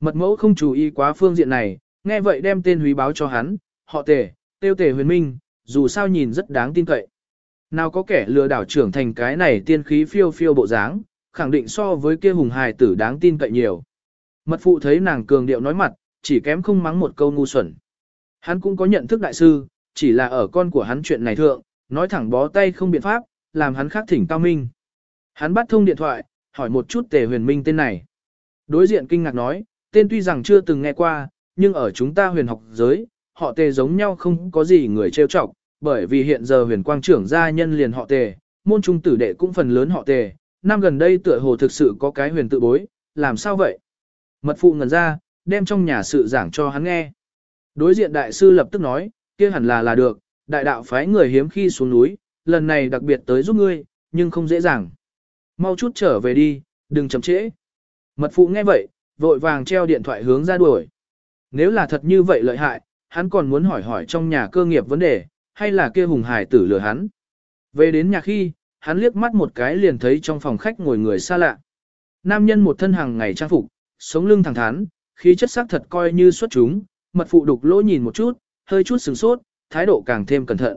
Mật mẫu không chú ý quá phương diện này, nghe vậy đem tên Huy báo cho hắn, họ tề, tiêu tề huyền minh, dù sao nhìn rất đáng tin cậy. Nào có kẻ lừa đảo trưởng thành cái này tiên khí phiêu phiêu bộ dáng, khẳng định so với kia hùng hài tử đáng tin cậy nhiều. Mật phụ thấy nàng cường điệu nói mặt, chỉ kém không mắng một câu ngu xuẩn. Hắn cũng có nhận thức đại sư, chỉ là ở con của hắn chuyện này thượng, nói thẳng bó tay không biện pháp, làm hắn khác thỉnh cao minh. Hắn bắt thông điện thoại, hỏi một chút tề huyền minh tên này. Đối diện kinh ngạc nói, tên tuy rằng chưa từng nghe qua, nhưng ở chúng ta huyền học giới, họ tề giống nhau không có gì người trêu chọc, bởi vì hiện giờ huyền quang trưởng gia nhân liền họ tề, môn trung tử đệ cũng phần lớn họ tề, năm gần đây tựa hồ thực sự có cái huyền tự bối, làm sao vậy? Mật phụ ngần ra, đem trong nhà sự giảng cho hắn nghe. Đối diện đại sư lập tức nói, kia hẳn là là được, đại đạo phái người hiếm khi xuống núi, lần này đặc biệt tới giúp ngươi, nhưng không dễ dàng. Mau chút trở về đi, đừng chậm trễ. Mật phụ nghe vậy, vội vàng treo điện thoại hướng ra đuổi. Nếu là thật như vậy lợi hại, hắn còn muốn hỏi hỏi trong nhà cơ nghiệp vấn đề, hay là kia hùng hải tử lừa hắn. Về đến nhà khi, hắn liếc mắt một cái liền thấy trong phòng khách ngồi người xa lạ. Nam nhân một thân hàng ngày trang phục, sống lưng thẳng thắn, khí chất sắc thật coi như xuất chúng, mật phụ đục lỗ nhìn một chút, hơi chút sửng sốt, thái độ càng thêm cẩn thận.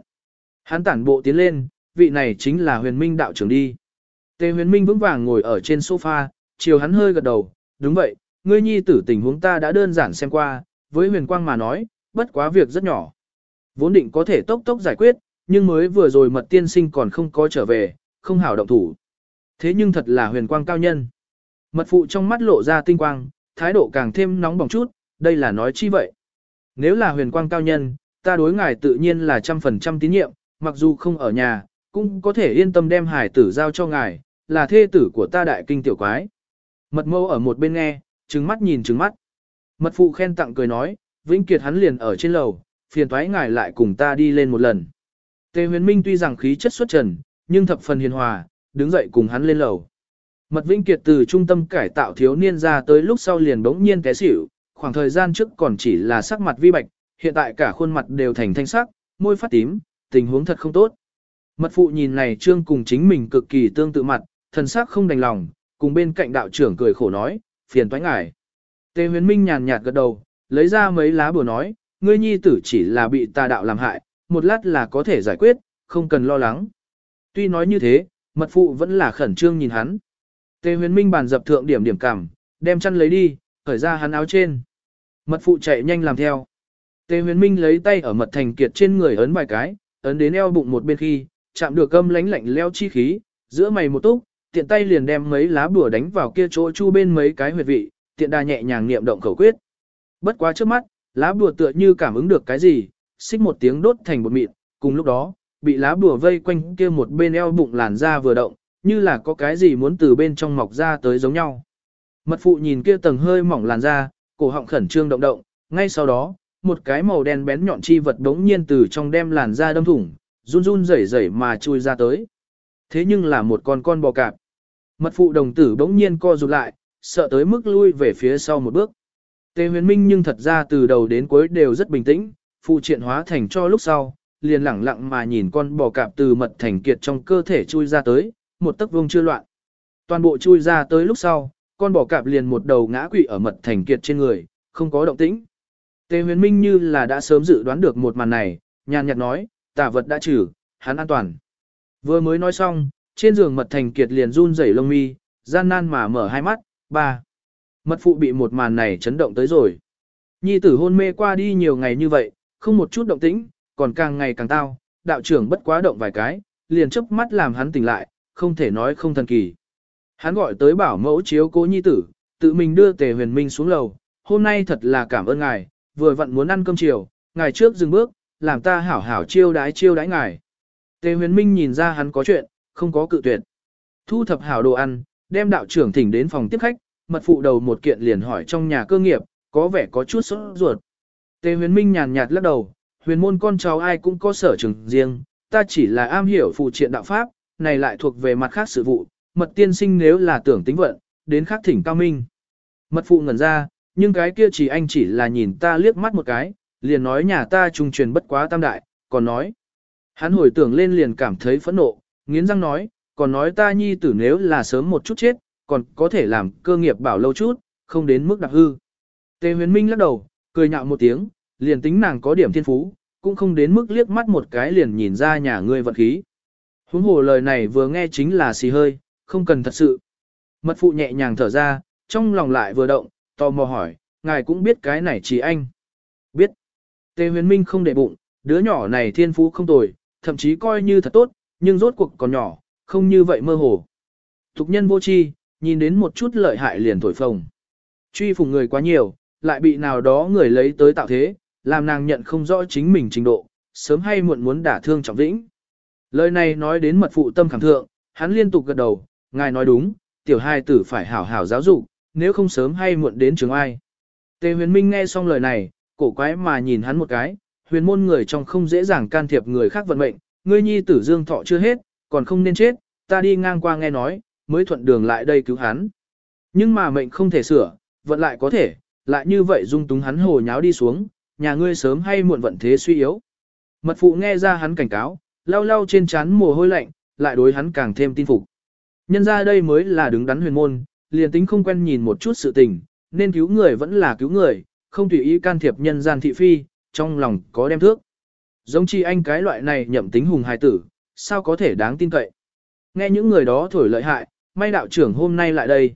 Hắn tản bộ tiến lên, vị này chính là huyền minh đạo trưởng đi. Tề huyền minh vững vàng ngồi ở trên sofa, chiều hắn hơi gật đầu, đúng vậy, ngươi nhi tử tình huống ta đã đơn giản xem qua, với huyền quang mà nói, bất quá việc rất nhỏ. Vốn định có thể tốc tốc giải quyết, nhưng mới vừa rồi mật tiên sinh còn không có trở về, không hảo động thủ. Thế nhưng thật là huyền quang cao nhân. Mật phụ trong mắt lộ ra tinh quang, thái độ càng thêm nóng bỏng chút, đây là nói chi vậy. Nếu là huyền quang cao nhân, ta đối ngài tự nhiên là trăm phần trăm tín nhiệm, mặc dù không ở nhà, cũng có thể yên tâm đem hải tử giao cho ngài, là thê tử của ta đại kinh tiểu quái. Mật mâu ở một bên nghe, trừng mắt nhìn trừng mắt. Mật phụ khen tặng cười nói, Vĩnh Kiệt hắn liền ở trên lầu, phiền thoái ngài lại cùng ta đi lên một lần. Tề huyền minh tuy rằng khí chất xuất trần, nhưng thập phần hiền hòa, đứng dậy cùng hắn lên lầu. Mật Vĩnh Kiệt từ trung tâm cải tạo thiếu niên ra tới lúc sau liền bỗng nhiên té xỉu, khoảng thời gian trước còn chỉ là sắc mặt vi bạch, hiện tại cả khuôn mặt đều thành thanh sắc, môi phát tím, tình huống thật không tốt. Mật phụ nhìn này trương cùng chính mình cực kỳ tương tự mặt, thần sắc không đành lòng, cùng bên cạnh đạo trưởng cười khổ nói, phiền toái ngài. Tề huyền minh nhàn nhạt gật đầu, lấy ra mấy lá bùa nói, ngươi nhi tử chỉ là bị tà đạo làm hại, một lát là có thể giải quyết, không cần lo lắng. Tuy nói như thế, mật phụ vẫn là khẩn trương nhìn hắn. Tề huyền minh bàn dập thượng điểm điểm cảm, đem chăn lấy đi, khởi ra hắn áo trên. Mật phụ chạy nhanh làm theo. Tề huyền minh lấy tay ở mật thành kiệt trên người ấn vài cái, ấn đến eo bụng một bên khi, chạm được âm lánh lạnh leo chi khí, giữa mày một túc, tiện tay liền đem mấy lá bùa đánh vào kia chỗ chu bên mấy cái huyệt vị, tiện đa nhẹ nhàng niệm động khẩu quyết. Bất quá trước mắt, lá bùa tựa như cảm ứng được cái gì, xích một tiếng đốt thành một mịn, cùng lúc đó, bị lá bùa vây quanh kia một bên eo bụng làn da vừa động, như là có cái gì muốn từ bên trong mọc ra tới giống nhau. Mật phụ nhìn kia tầng hơi mỏng làn da, cổ họng khẩn trương động động, ngay sau đó, một cái màu đen bén nhọn chi vật đống nhiên từ trong đem làn da đâm thủng, run run rẩy rẩy mà chui ra tới. Thế nhưng là một con con bò cạp. Mật phụ đồng tử đống nhiên co rụt lại, sợ tới mức lui về phía sau một bước. Tề huyền minh nhưng thật ra từ đầu đến cuối đều rất bình tĩnh, phụ triện hóa thành cho lúc sau, liền lẳng lặng mà nhìn con bò cạp từ mật thành kiệt trong cơ thể chui ra tới, một tấc vương chưa loạn. Toàn bộ chui ra tới lúc sau, con bò cạp liền một đầu ngã quỵ ở mật thành kiệt trên người, không có động tĩnh. Tề huyền minh như là đã sớm dự đoán được một màn này, nhàn nhạt nói, tà vật đã trừ, hắn an toàn. Vừa mới nói xong, trên giường mật thành kiệt liền run rẩy lông mi, gian nan mà mở hai mắt, ba. Mật phụ bị một màn này chấn động tới rồi. Nhi tử hôn mê qua đi nhiều ngày như vậy, không một chút động tĩnh, còn càng ngày càng tao, đạo trưởng bất quá động vài cái, liền chớp mắt làm hắn tỉnh lại, không thể nói không thần kỳ. Hắn gọi tới bảo mẫu chiếu cố nhi tử, tự mình đưa tề huyền minh xuống lầu, hôm nay thật là cảm ơn ngài, vừa vặn muốn ăn cơm chiều, ngài trước dừng bước, làm ta hảo hảo chiêu đái chiêu đái ngài. Tề huyền minh nhìn ra hắn có chuyện, không có cự tuyệt. Thu thập hảo đồ ăn, đem đạo trưởng thỉnh đến phòng tiếp khách, mật phụ đầu một kiện liền hỏi trong nhà cơ nghiệp, có vẻ có chút sốt ruột. Tề huyền minh nhàn nhạt lắc đầu, huyền môn con cháu ai cũng có sở trường riêng, ta chỉ là am hiểu phụ triện đạo pháp, này lại thuộc về mặt khác sự vụ, mật tiên sinh nếu là tưởng tính vận, đến khác thỉnh cao minh. Mật phụ ngẩn ra, nhưng cái kia chỉ anh chỉ là nhìn ta liếc mắt một cái, liền nói nhà ta trung truyền bất quá tam đại, còn nói. Hắn hồi tưởng lên liền cảm thấy phẫn nộ, nghiến răng nói, còn nói ta nhi tử nếu là sớm một chút chết, còn có thể làm cơ nghiệp bảo lâu chút, không đến mức đặc hư. Tề huyền minh lắc đầu, cười nhạo một tiếng, liền tính nàng có điểm thiên phú, cũng không đến mức liếc mắt một cái liền nhìn ra nhà ngươi vận khí. Huống hồ lời này vừa nghe chính là xì hơi, không cần thật sự. Mật phụ nhẹ nhàng thở ra, trong lòng lại vừa động, tò mò hỏi, ngài cũng biết cái này chỉ anh. Biết. Tề huyền minh không để bụng, đứa nhỏ này thiên phú không tồi, thậm chí coi như thật tốt, nhưng rốt cuộc còn nhỏ, không như vậy mơ hồ. Thục nhân vô chi, nhìn đến một chút lợi hại liền thổi phồng. Truy phùng người quá nhiều, lại bị nào đó người lấy tới tạo thế, làm nàng nhận không rõ chính mình trình độ, sớm hay muộn muốn đả thương trọng vĩnh. Lời này nói đến mật phụ tâm cảm thượng, hắn liên tục gật đầu, ngài nói đúng, tiểu hai tử phải hảo hảo giáo dục, nếu không sớm hay muộn đến trường ai. Tề huyền minh nghe xong lời này, cổ quái mà nhìn hắn một cái, huyền môn người trong không dễ dàng can thiệp người khác vận mệnh, ngươi nhi tử dương thọ chưa hết, còn không nên chết, ta đi ngang qua nghe nói, mới thuận đường lại đây cứu hắn. Nhưng mà mệnh không thể sửa, vận lại có thể, lại như vậy dung túng hắn hồ nháo đi xuống, nhà ngươi sớm hay muộn vận thế suy yếu. Mật phụ nghe ra hắn cảnh cáo, lau lau trên trán mồ hôi lạnh, lại đối hắn càng thêm tin phục. Nhân ra đây mới là đứng đắn huyền môn, liền tính không quen nhìn một chút sự tình, nên cứu người vẫn là cứu người, không tùy ý can thiệp nhân gian thị phi, trong lòng có đem thước. Giống chi anh cái loại này nhậm tính hùng hài tử, sao có thể đáng tin cậy. Nghe những người đó thổi lợi hại, may đạo trưởng hôm nay lại đây.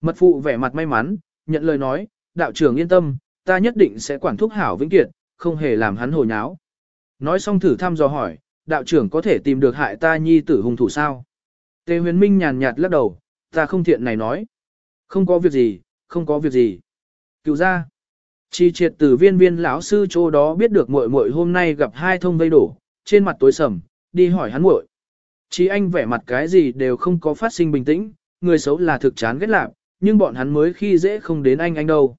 Mật phụ vẻ mặt may mắn, nhận lời nói, đạo trưởng yên tâm, ta nhất định sẽ quản thúc hảo vĩnh kiệt, không hề làm hắn hồ nháo. Nói xong thử thăm dò hỏi, đạo trưởng có thể tìm được hại ta nhi tử hung thủ sao? Tề huyền minh nhàn nhạt lắc đầu, ta không thiện này nói. Không có việc gì, không có việc gì. Cựu ra. Chi triệt từ viên viên lão sư chỗ đó biết được muội muội hôm nay gặp hai thông vây đổ, trên mặt tối sầm, đi hỏi hắn muội. Chí anh vẻ mặt cái gì đều không có phát sinh bình tĩnh, người xấu là thực chán ghét lạc, nhưng bọn hắn mới khi dễ không đến anh anh đâu.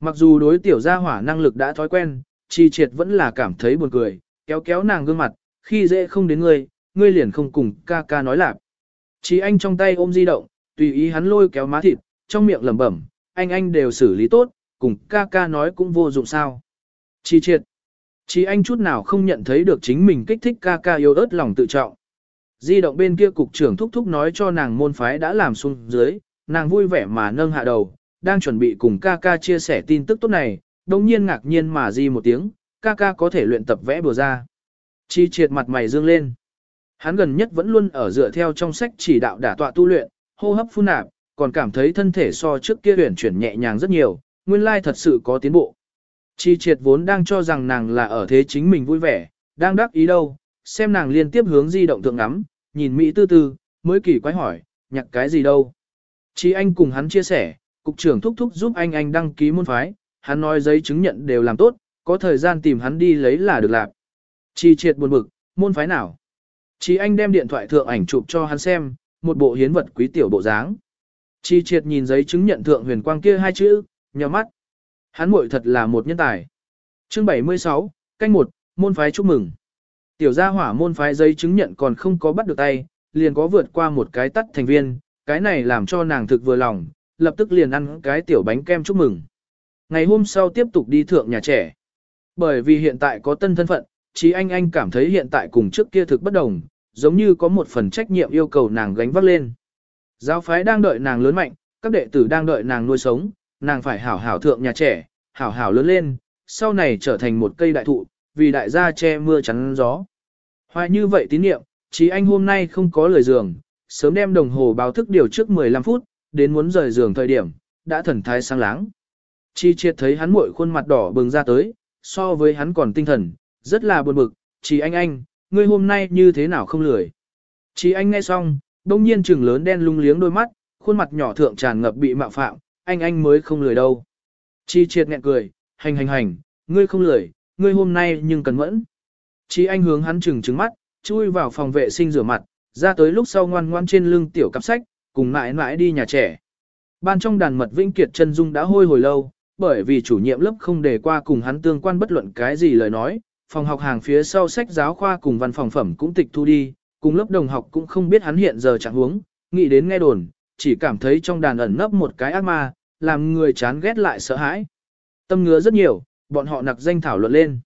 Mặc dù đối tiểu gia hỏa năng lực đã thói quen, chi triệt vẫn là cảm thấy buồn cười, kéo kéo nàng gương mặt, khi dễ không đến ngươi, ngươi liền không cùng ca ca nói lạc. Chí anh trong tay ôm di động, tùy ý hắn lôi kéo má thịt, trong miệng lẩm bẩm, anh anh đều xử lý tốt, cùng ca ca nói cũng vô dụng sao. Chi triệt. Chí anh chút nào không nhận thấy được chính mình kích thích ca ca yêu ớt lòng tự trọng. Di động bên kia cục trưởng thúc thúc nói cho nàng môn phái đã làm xuống dưới, nàng vui vẻ mà nâng hạ đầu, đang chuẩn bị cùng ca ca chia sẻ tin tức tốt này, đồng nhiên ngạc nhiên mà di một tiếng, ca ca có thể luyện tập vẽ bừa ra. Chi triệt mặt mày dương lên. Hắn gần nhất vẫn luôn ở dựa theo trong sách chỉ đạo đả tọa tu luyện, hô hấp phun nạp, còn cảm thấy thân thể so trước kia tuyển chuyển nhẹ nhàng rất nhiều, nguyên lai thật sự có tiến bộ. Chi triệt vốn đang cho rằng nàng là ở thế chính mình vui vẻ, đang đắc ý đâu, xem nàng liên tiếp hướng di động thượng ngắm, nhìn Mỹ tư tư, mới kỳ quái hỏi, nhặt cái gì đâu. Chi anh cùng hắn chia sẻ, cục trưởng thúc thúc giúp anh anh đăng ký môn phái, hắn nói giấy chứng nhận đều làm tốt, có thời gian tìm hắn đi lấy là được làm. Chi triệt buồn bực, môn phái nào? Chi anh đem điện thoại thượng ảnh chụp cho hắn xem, một bộ hiến vật quý tiểu bộ dáng. Chi triệt nhìn giấy chứng nhận thượng huyền quang kia hai chữ, nhíu mắt. Hắn muội thật là một nhân tài. Chương 76, canh một, môn phái chúc mừng. Tiểu gia hỏa môn phái giấy chứng nhận còn không có bắt được tay, liền có vượt qua một cái tắt thành viên, cái này làm cho nàng thực vừa lòng, lập tức liền ăn cái tiểu bánh kem chúc mừng. Ngày hôm sau tiếp tục đi thượng nhà trẻ. Bởi vì hiện tại có tân thân phận, chí anh anh cảm thấy hiện tại cùng trước kia thực bất đồng, giống như có một phần trách nhiệm yêu cầu nàng gánh vác lên. Giáo phái đang đợi nàng lớn mạnh, các đệ tử đang đợi nàng nuôi sống, nàng phải hảo hảo thượng nhà trẻ, hảo hảo lớn lên, sau này trở thành một cây đại thụ, vì đại gia che mưa chắn gió. Hoài như vậy tín niệm, chí anh hôm nay không có lời giường, sớm đem đồng hồ báo thức điều trước 15 phút, đến muốn rời giường thời điểm, đã thần thái sáng láng. Chi triệt thấy hắn muội khuôn mặt đỏ bừng ra tới, so với hắn còn tinh thần, rất là buồn bực, chỉ anh anh, ngươi hôm nay như thế nào không lười. Chỉ anh nghe xong, đông nhiên trừng lớn đen lung liếng đôi mắt, khuôn mặt nhỏ thượng tràn ngập bị mạo phạm, anh anh mới không lười đâu. Chi triệt nghẹn cười, hành hành hành, ngươi không lười, ngươi hôm nay nhưng cần mẫn. Chi anh hướng hắn trừng trừng mắt, chui vào phòng vệ sinh rửa mặt, ra tới lúc sau ngoan ngoan trên lưng tiểu cặp sách, cùng mãi mãi đi nhà trẻ. Ban trong đàn mật Vĩnh Kiệt chân dung đã hôi hồi lâu, bởi vì chủ nhiệm lớp không để qua cùng hắn tương quan bất luận cái gì lời nói, phòng học hàng phía sau sách giáo khoa cùng văn phòng phẩm cũng tịch thu đi, cùng lớp đồng học cũng không biết hắn hiện giờ trạng huống, nghĩ đến nghe đồn, chỉ cảm thấy trong đàn ẩn nấp một cái ác ma, làm người chán ghét lại sợ hãi. Tâm ngứa rất nhiều, bọn họ nặc danh thảo luận lên.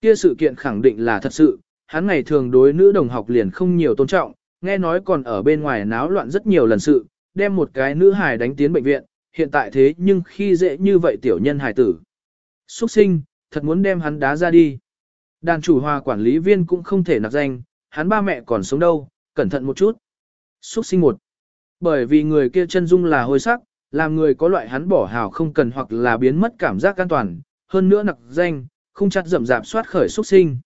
Kia sự kiện khẳng định là thật sự, hắn ngày thường đối nữ đồng học liền không nhiều tôn trọng, nghe nói còn ở bên ngoài náo loạn rất nhiều lần sự, đem một cái nữ hài đánh tiến bệnh viện, hiện tại thế nhưng khi dễ như vậy tiểu nhân hài tử. Xuất sinh, thật muốn đem hắn đá ra đi. Đàn chủ hòa quản lý viên cũng không thể nạp danh, hắn ba mẹ còn sống đâu, cẩn thận một chút. Xuất sinh một. Bởi vì người kia chân dung là hôi sắc, làm người có loại hắn bỏ hào không cần hoặc là biến mất cảm giác an toàn, hơn nữa nặc danh, không chặt rậm rạp soát khởi xuất sinh.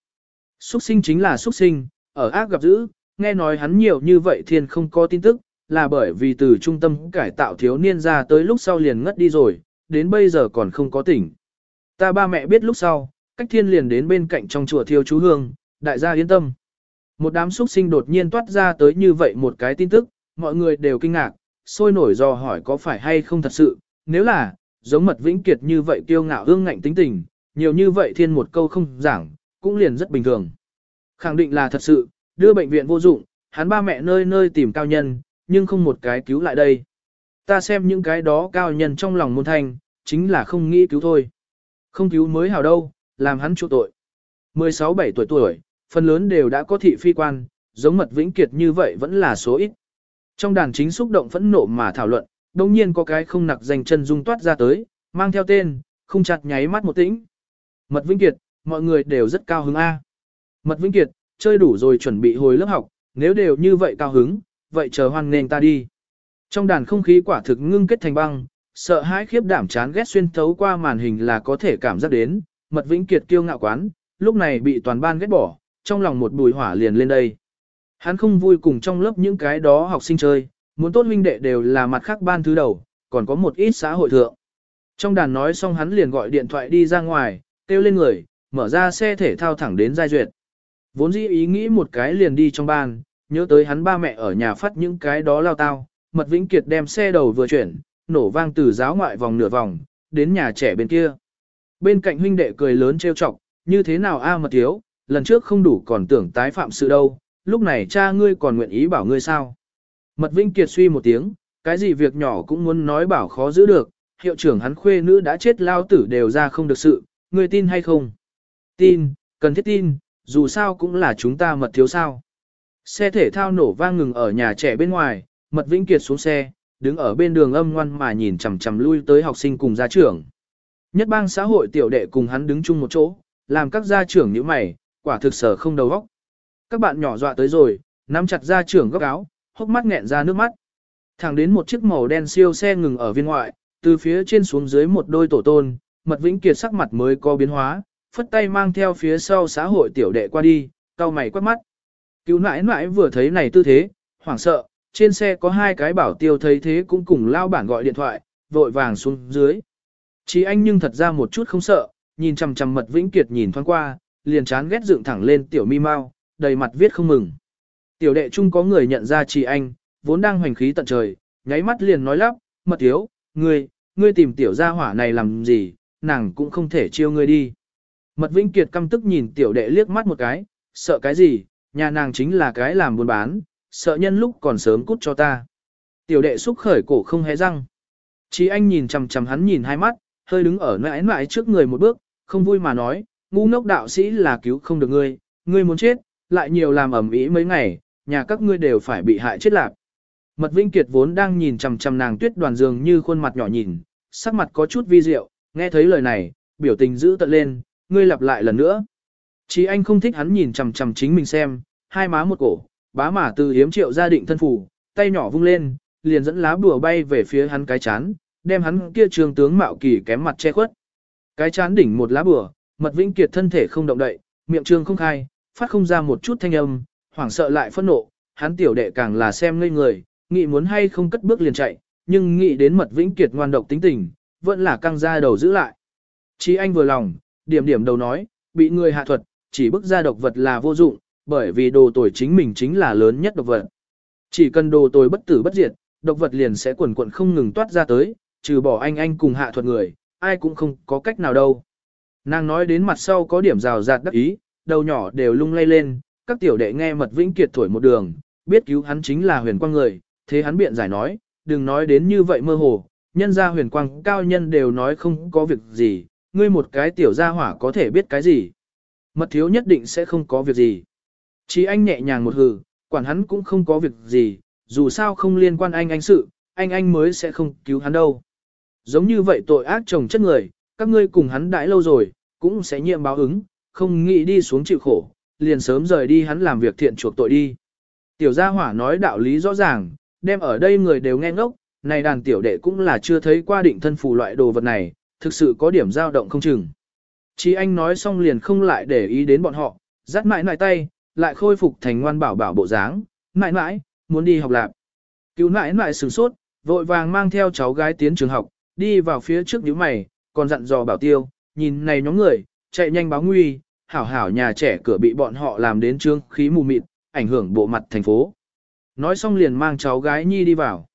Xuất sinh chính là xuất sinh, ở ác gặp dữ, nghe nói hắn nhiều như vậy thiên không có tin tức, là bởi vì từ trung tâm cải tạo thiếu niên ra tới lúc sau liền ngất đi rồi, đến bây giờ còn không có tỉnh. Ta ba mẹ biết lúc sau, cách thiên liền đến bên cạnh trong chùa thiêu chú hương, đại gia yên tâm. Một đám xuất sinh đột nhiên toát ra tới như vậy một cái tin tức, mọi người đều kinh ngạc, sôi nổi do hỏi có phải hay không thật sự, nếu là, giống mật vĩnh kiệt như vậy kiêu ngạo hương ngạnh tính tình, nhiều như vậy thiên một câu không giảng, cũng liền rất bình thường. Khẳng định là thật sự, đưa bệnh viện vô dụng, hắn ba mẹ nơi nơi tìm cao nhân, nhưng không một cái cứu lại đây. Ta xem những cái đó cao nhân trong lòng môn thanh, chính là không nghĩ cứu thôi. Không cứu mới hào đâu, làm hắn chịu tội. 16-17 tuổi tuổi, phần lớn đều đã có thị phi quan, giống mật vĩnh kiệt như vậy vẫn là số ít. Trong đàn chính xúc động phẫn nộ mà thảo luận, đồng nhiên có cái không nặc danh chân dung toát ra tới, mang theo tên, không chặt nháy mắt một tĩnh. Mật Vĩnh Kiệt, mọi người đều rất cao hứng A. Mật Vĩnh Kiệt, chơi đủ rồi chuẩn bị hồi lớp học, nếu đều như vậy cao hứng, vậy chờ hoan nền ta đi. Trong đàn không khí quả thực ngưng kết thành băng, sợ hãi khiếp đảm chán ghét xuyên thấu qua màn hình là có thể cảm giác đến, Mật Vĩnh Kiệt kiêu ngạo quán, lúc này bị toàn ban ghét bỏ, trong lòng một bùi hỏa liền lên đây. Hắn không vui cùng trong lớp những cái đó học sinh chơi, muốn tốt huynh đệ đều là mặt khác ban thứ đầu, còn có một ít xã hội thượng. Trong đàn nói xong hắn liền gọi điện thoại đi ra ngoài, kêu lên người, mở ra xe thể thao thẳng đến giai duyệt. Vốn dĩ ý nghĩ một cái liền đi trong ban, nhớ tới hắn ba mẹ ở nhà phát những cái đó lao tao, mật vĩnh kiệt đem xe đầu vừa chuyển, nổ vang từ giáo ngoại vòng nửa vòng, đến nhà trẻ bên kia. Bên cạnh huynh đệ cười lớn trêu chọc, như thế nào a mật thiếu, lần trước không đủ còn tưởng tái phạm sự đâu, lúc này cha ngươi còn nguyện ý bảo ngươi sao. Mật Vinh Kiệt suy một tiếng, cái gì việc nhỏ cũng muốn nói bảo khó giữ được, hiệu trưởng hắn khuê nữ đã chết lao tử đều ra không được sự, người tin hay không? Tin, cần thiết tin, dù sao cũng là chúng ta mật thiếu sao. Xe thể thao nổ vang ngừng ở nhà trẻ bên ngoài, mật Vĩnh Kiệt xuống xe, đứng ở bên đường âm ngoan mà nhìn chằm chằm lui tới học sinh cùng gia trưởng. Nhất bang xã hội tiểu đệ cùng hắn đứng chung một chỗ, làm các gia trưởng như mày, quả thực sở không đầu óc. Các bạn nhỏ dọa tới rồi, nắm chặt gia trưởng góc áo, hốc mắt nghẹn ra nước mắt. Thẳng đến một chiếc màu đen siêu xe ngừng ở viên ngoại, từ phía trên xuống dưới một đôi tổ tôn, mật vĩnh kiệt sắc mặt mới có biến hóa, phất tay mang theo phía sau xã hội tiểu đệ qua đi, cao mày quát mắt. Cứu nãi nãi vừa thấy này tư thế, hoảng sợ, trên xe có hai cái bảo tiêu thấy thế cũng cùng lao bản gọi điện thoại, vội vàng xuống dưới. Chí anh nhưng thật ra một chút không sợ, nhìn chằm chằm mật vĩnh kiệt nhìn thoáng qua, liền chán ghét dựng thẳng lên tiểu mi mau, đầy mặt viết không mừng. Tiểu đệ chung có người nhận ra chị anh, vốn đang hoành khí tận trời, nháy mắt liền nói lắp, mật thiếu, ngươi, ngươi tìm tiểu gia hỏa này làm gì, nàng cũng không thể chiêu ngươi đi. Mật Vĩnh Kiệt căm tức nhìn tiểu đệ liếc mắt một cái, sợ cái gì, nhà nàng chính là cái làm buôn bán, sợ nhân lúc còn sớm cút cho ta. Tiểu đệ xúc khởi cổ không hé răng. Chí anh nhìn chằm chằm hắn nhìn hai mắt, hơi đứng ở mãi mãi trước người một bước, không vui mà nói, ngu ngốc đạo sĩ là cứu không được ngươi, ngươi muốn chết, lại nhiều làm ẩm ý mấy ngày, nhà các ngươi đều phải bị hại chết lạc. Mật Vinh Kiệt vốn đang nhìn chằm chằm nàng tuyết đoàn dường như khuôn mặt nhỏ nhìn, sắc mặt có chút vi diệu, nghe thấy lời này, biểu tình giữ tận lên, ngươi lặp lại lần nữa. Chí anh không thích hắn nhìn chằm chằm chính mình xem, hai má một cổ, bá mả từ hiếm triệu gia định thân phủ, tay nhỏ vung lên, liền dẫn lá bùa bay về phía hắn cái chán, đem hắn kia trường tướng mạo kỳ kém mặt che khuất. Cái chán đỉnh một lá bùa, mật vĩnh kiệt thân thể không động đậy, miệng trương không khai, phát không ra một chút thanh âm, hoảng sợ lại phẫn nộ, hắn tiểu đệ càng là xem ngây người, nghĩ muốn hay không cất bước liền chạy, nhưng nghĩ đến mật vĩnh kiệt ngoan độc tính tình, vẫn là căng ra đầu giữ lại. Chí anh vừa lòng, điểm điểm đầu nói, bị người hạ thuật, chỉ bức ra độc vật là vô dụng, bởi vì đồ tồi chính mình chính là lớn nhất độc vật. Chỉ cần đồ tồi bất tử bất diệt, độc vật liền sẽ quần quận không ngừng toát ra tới, trừ bỏ anh anh cùng hạ thuật người, ai cũng không có cách nào đâu. Nàng nói đến mặt sau có điểm rào rạt đắc ý, đầu nhỏ đều lung lay lên, các tiểu đệ nghe mật vĩnh kiệt thổi một đường, biết cứu hắn chính là huyền quang người, thế hắn biện giải nói, đừng nói đến như vậy mơ hồ, nhân gia huyền quang cao nhân đều nói không có việc gì, ngươi một cái tiểu gia hỏa có thể biết cái gì. Mật thiếu nhất định sẽ không có việc gì. chỉ anh nhẹ nhàng một hừ, quản hắn cũng không có việc gì, dù sao không liên quan anh anh sự, anh anh mới sẽ không cứu hắn đâu. Giống như vậy tội ác chồng chất người, các ngươi cùng hắn đãi lâu rồi, cũng sẽ nhiệm báo ứng, không nghĩ đi xuống chịu khổ, liền sớm rời đi hắn làm việc thiện chuộc tội đi. Tiểu gia hỏa nói đạo lý rõ ràng, đem ở đây người đều nghe ngốc, này đàn tiểu đệ cũng là chưa thấy qua định thân phù loại đồ vật này, thực sự có điểm dao động không chừng. Chí anh nói xong liền không lại để ý đến bọn họ, dắt mãi mãi tay, lại khôi phục thành ngoan bảo bảo bộ dáng, mãi mãi, muốn đi học lạc. Cứu mãi mãi sửng sốt, vội vàng mang theo cháu gái tiến trường học, đi vào phía trước nhíu mày, còn dặn dò bảo tiêu, nhìn này nhóm người, chạy nhanh báo nguy, hảo hảo nhà trẻ cửa bị bọn họ làm đến trương khí mù mịt, ảnh hưởng bộ mặt thành phố. Nói xong liền mang cháu gái nhi đi vào.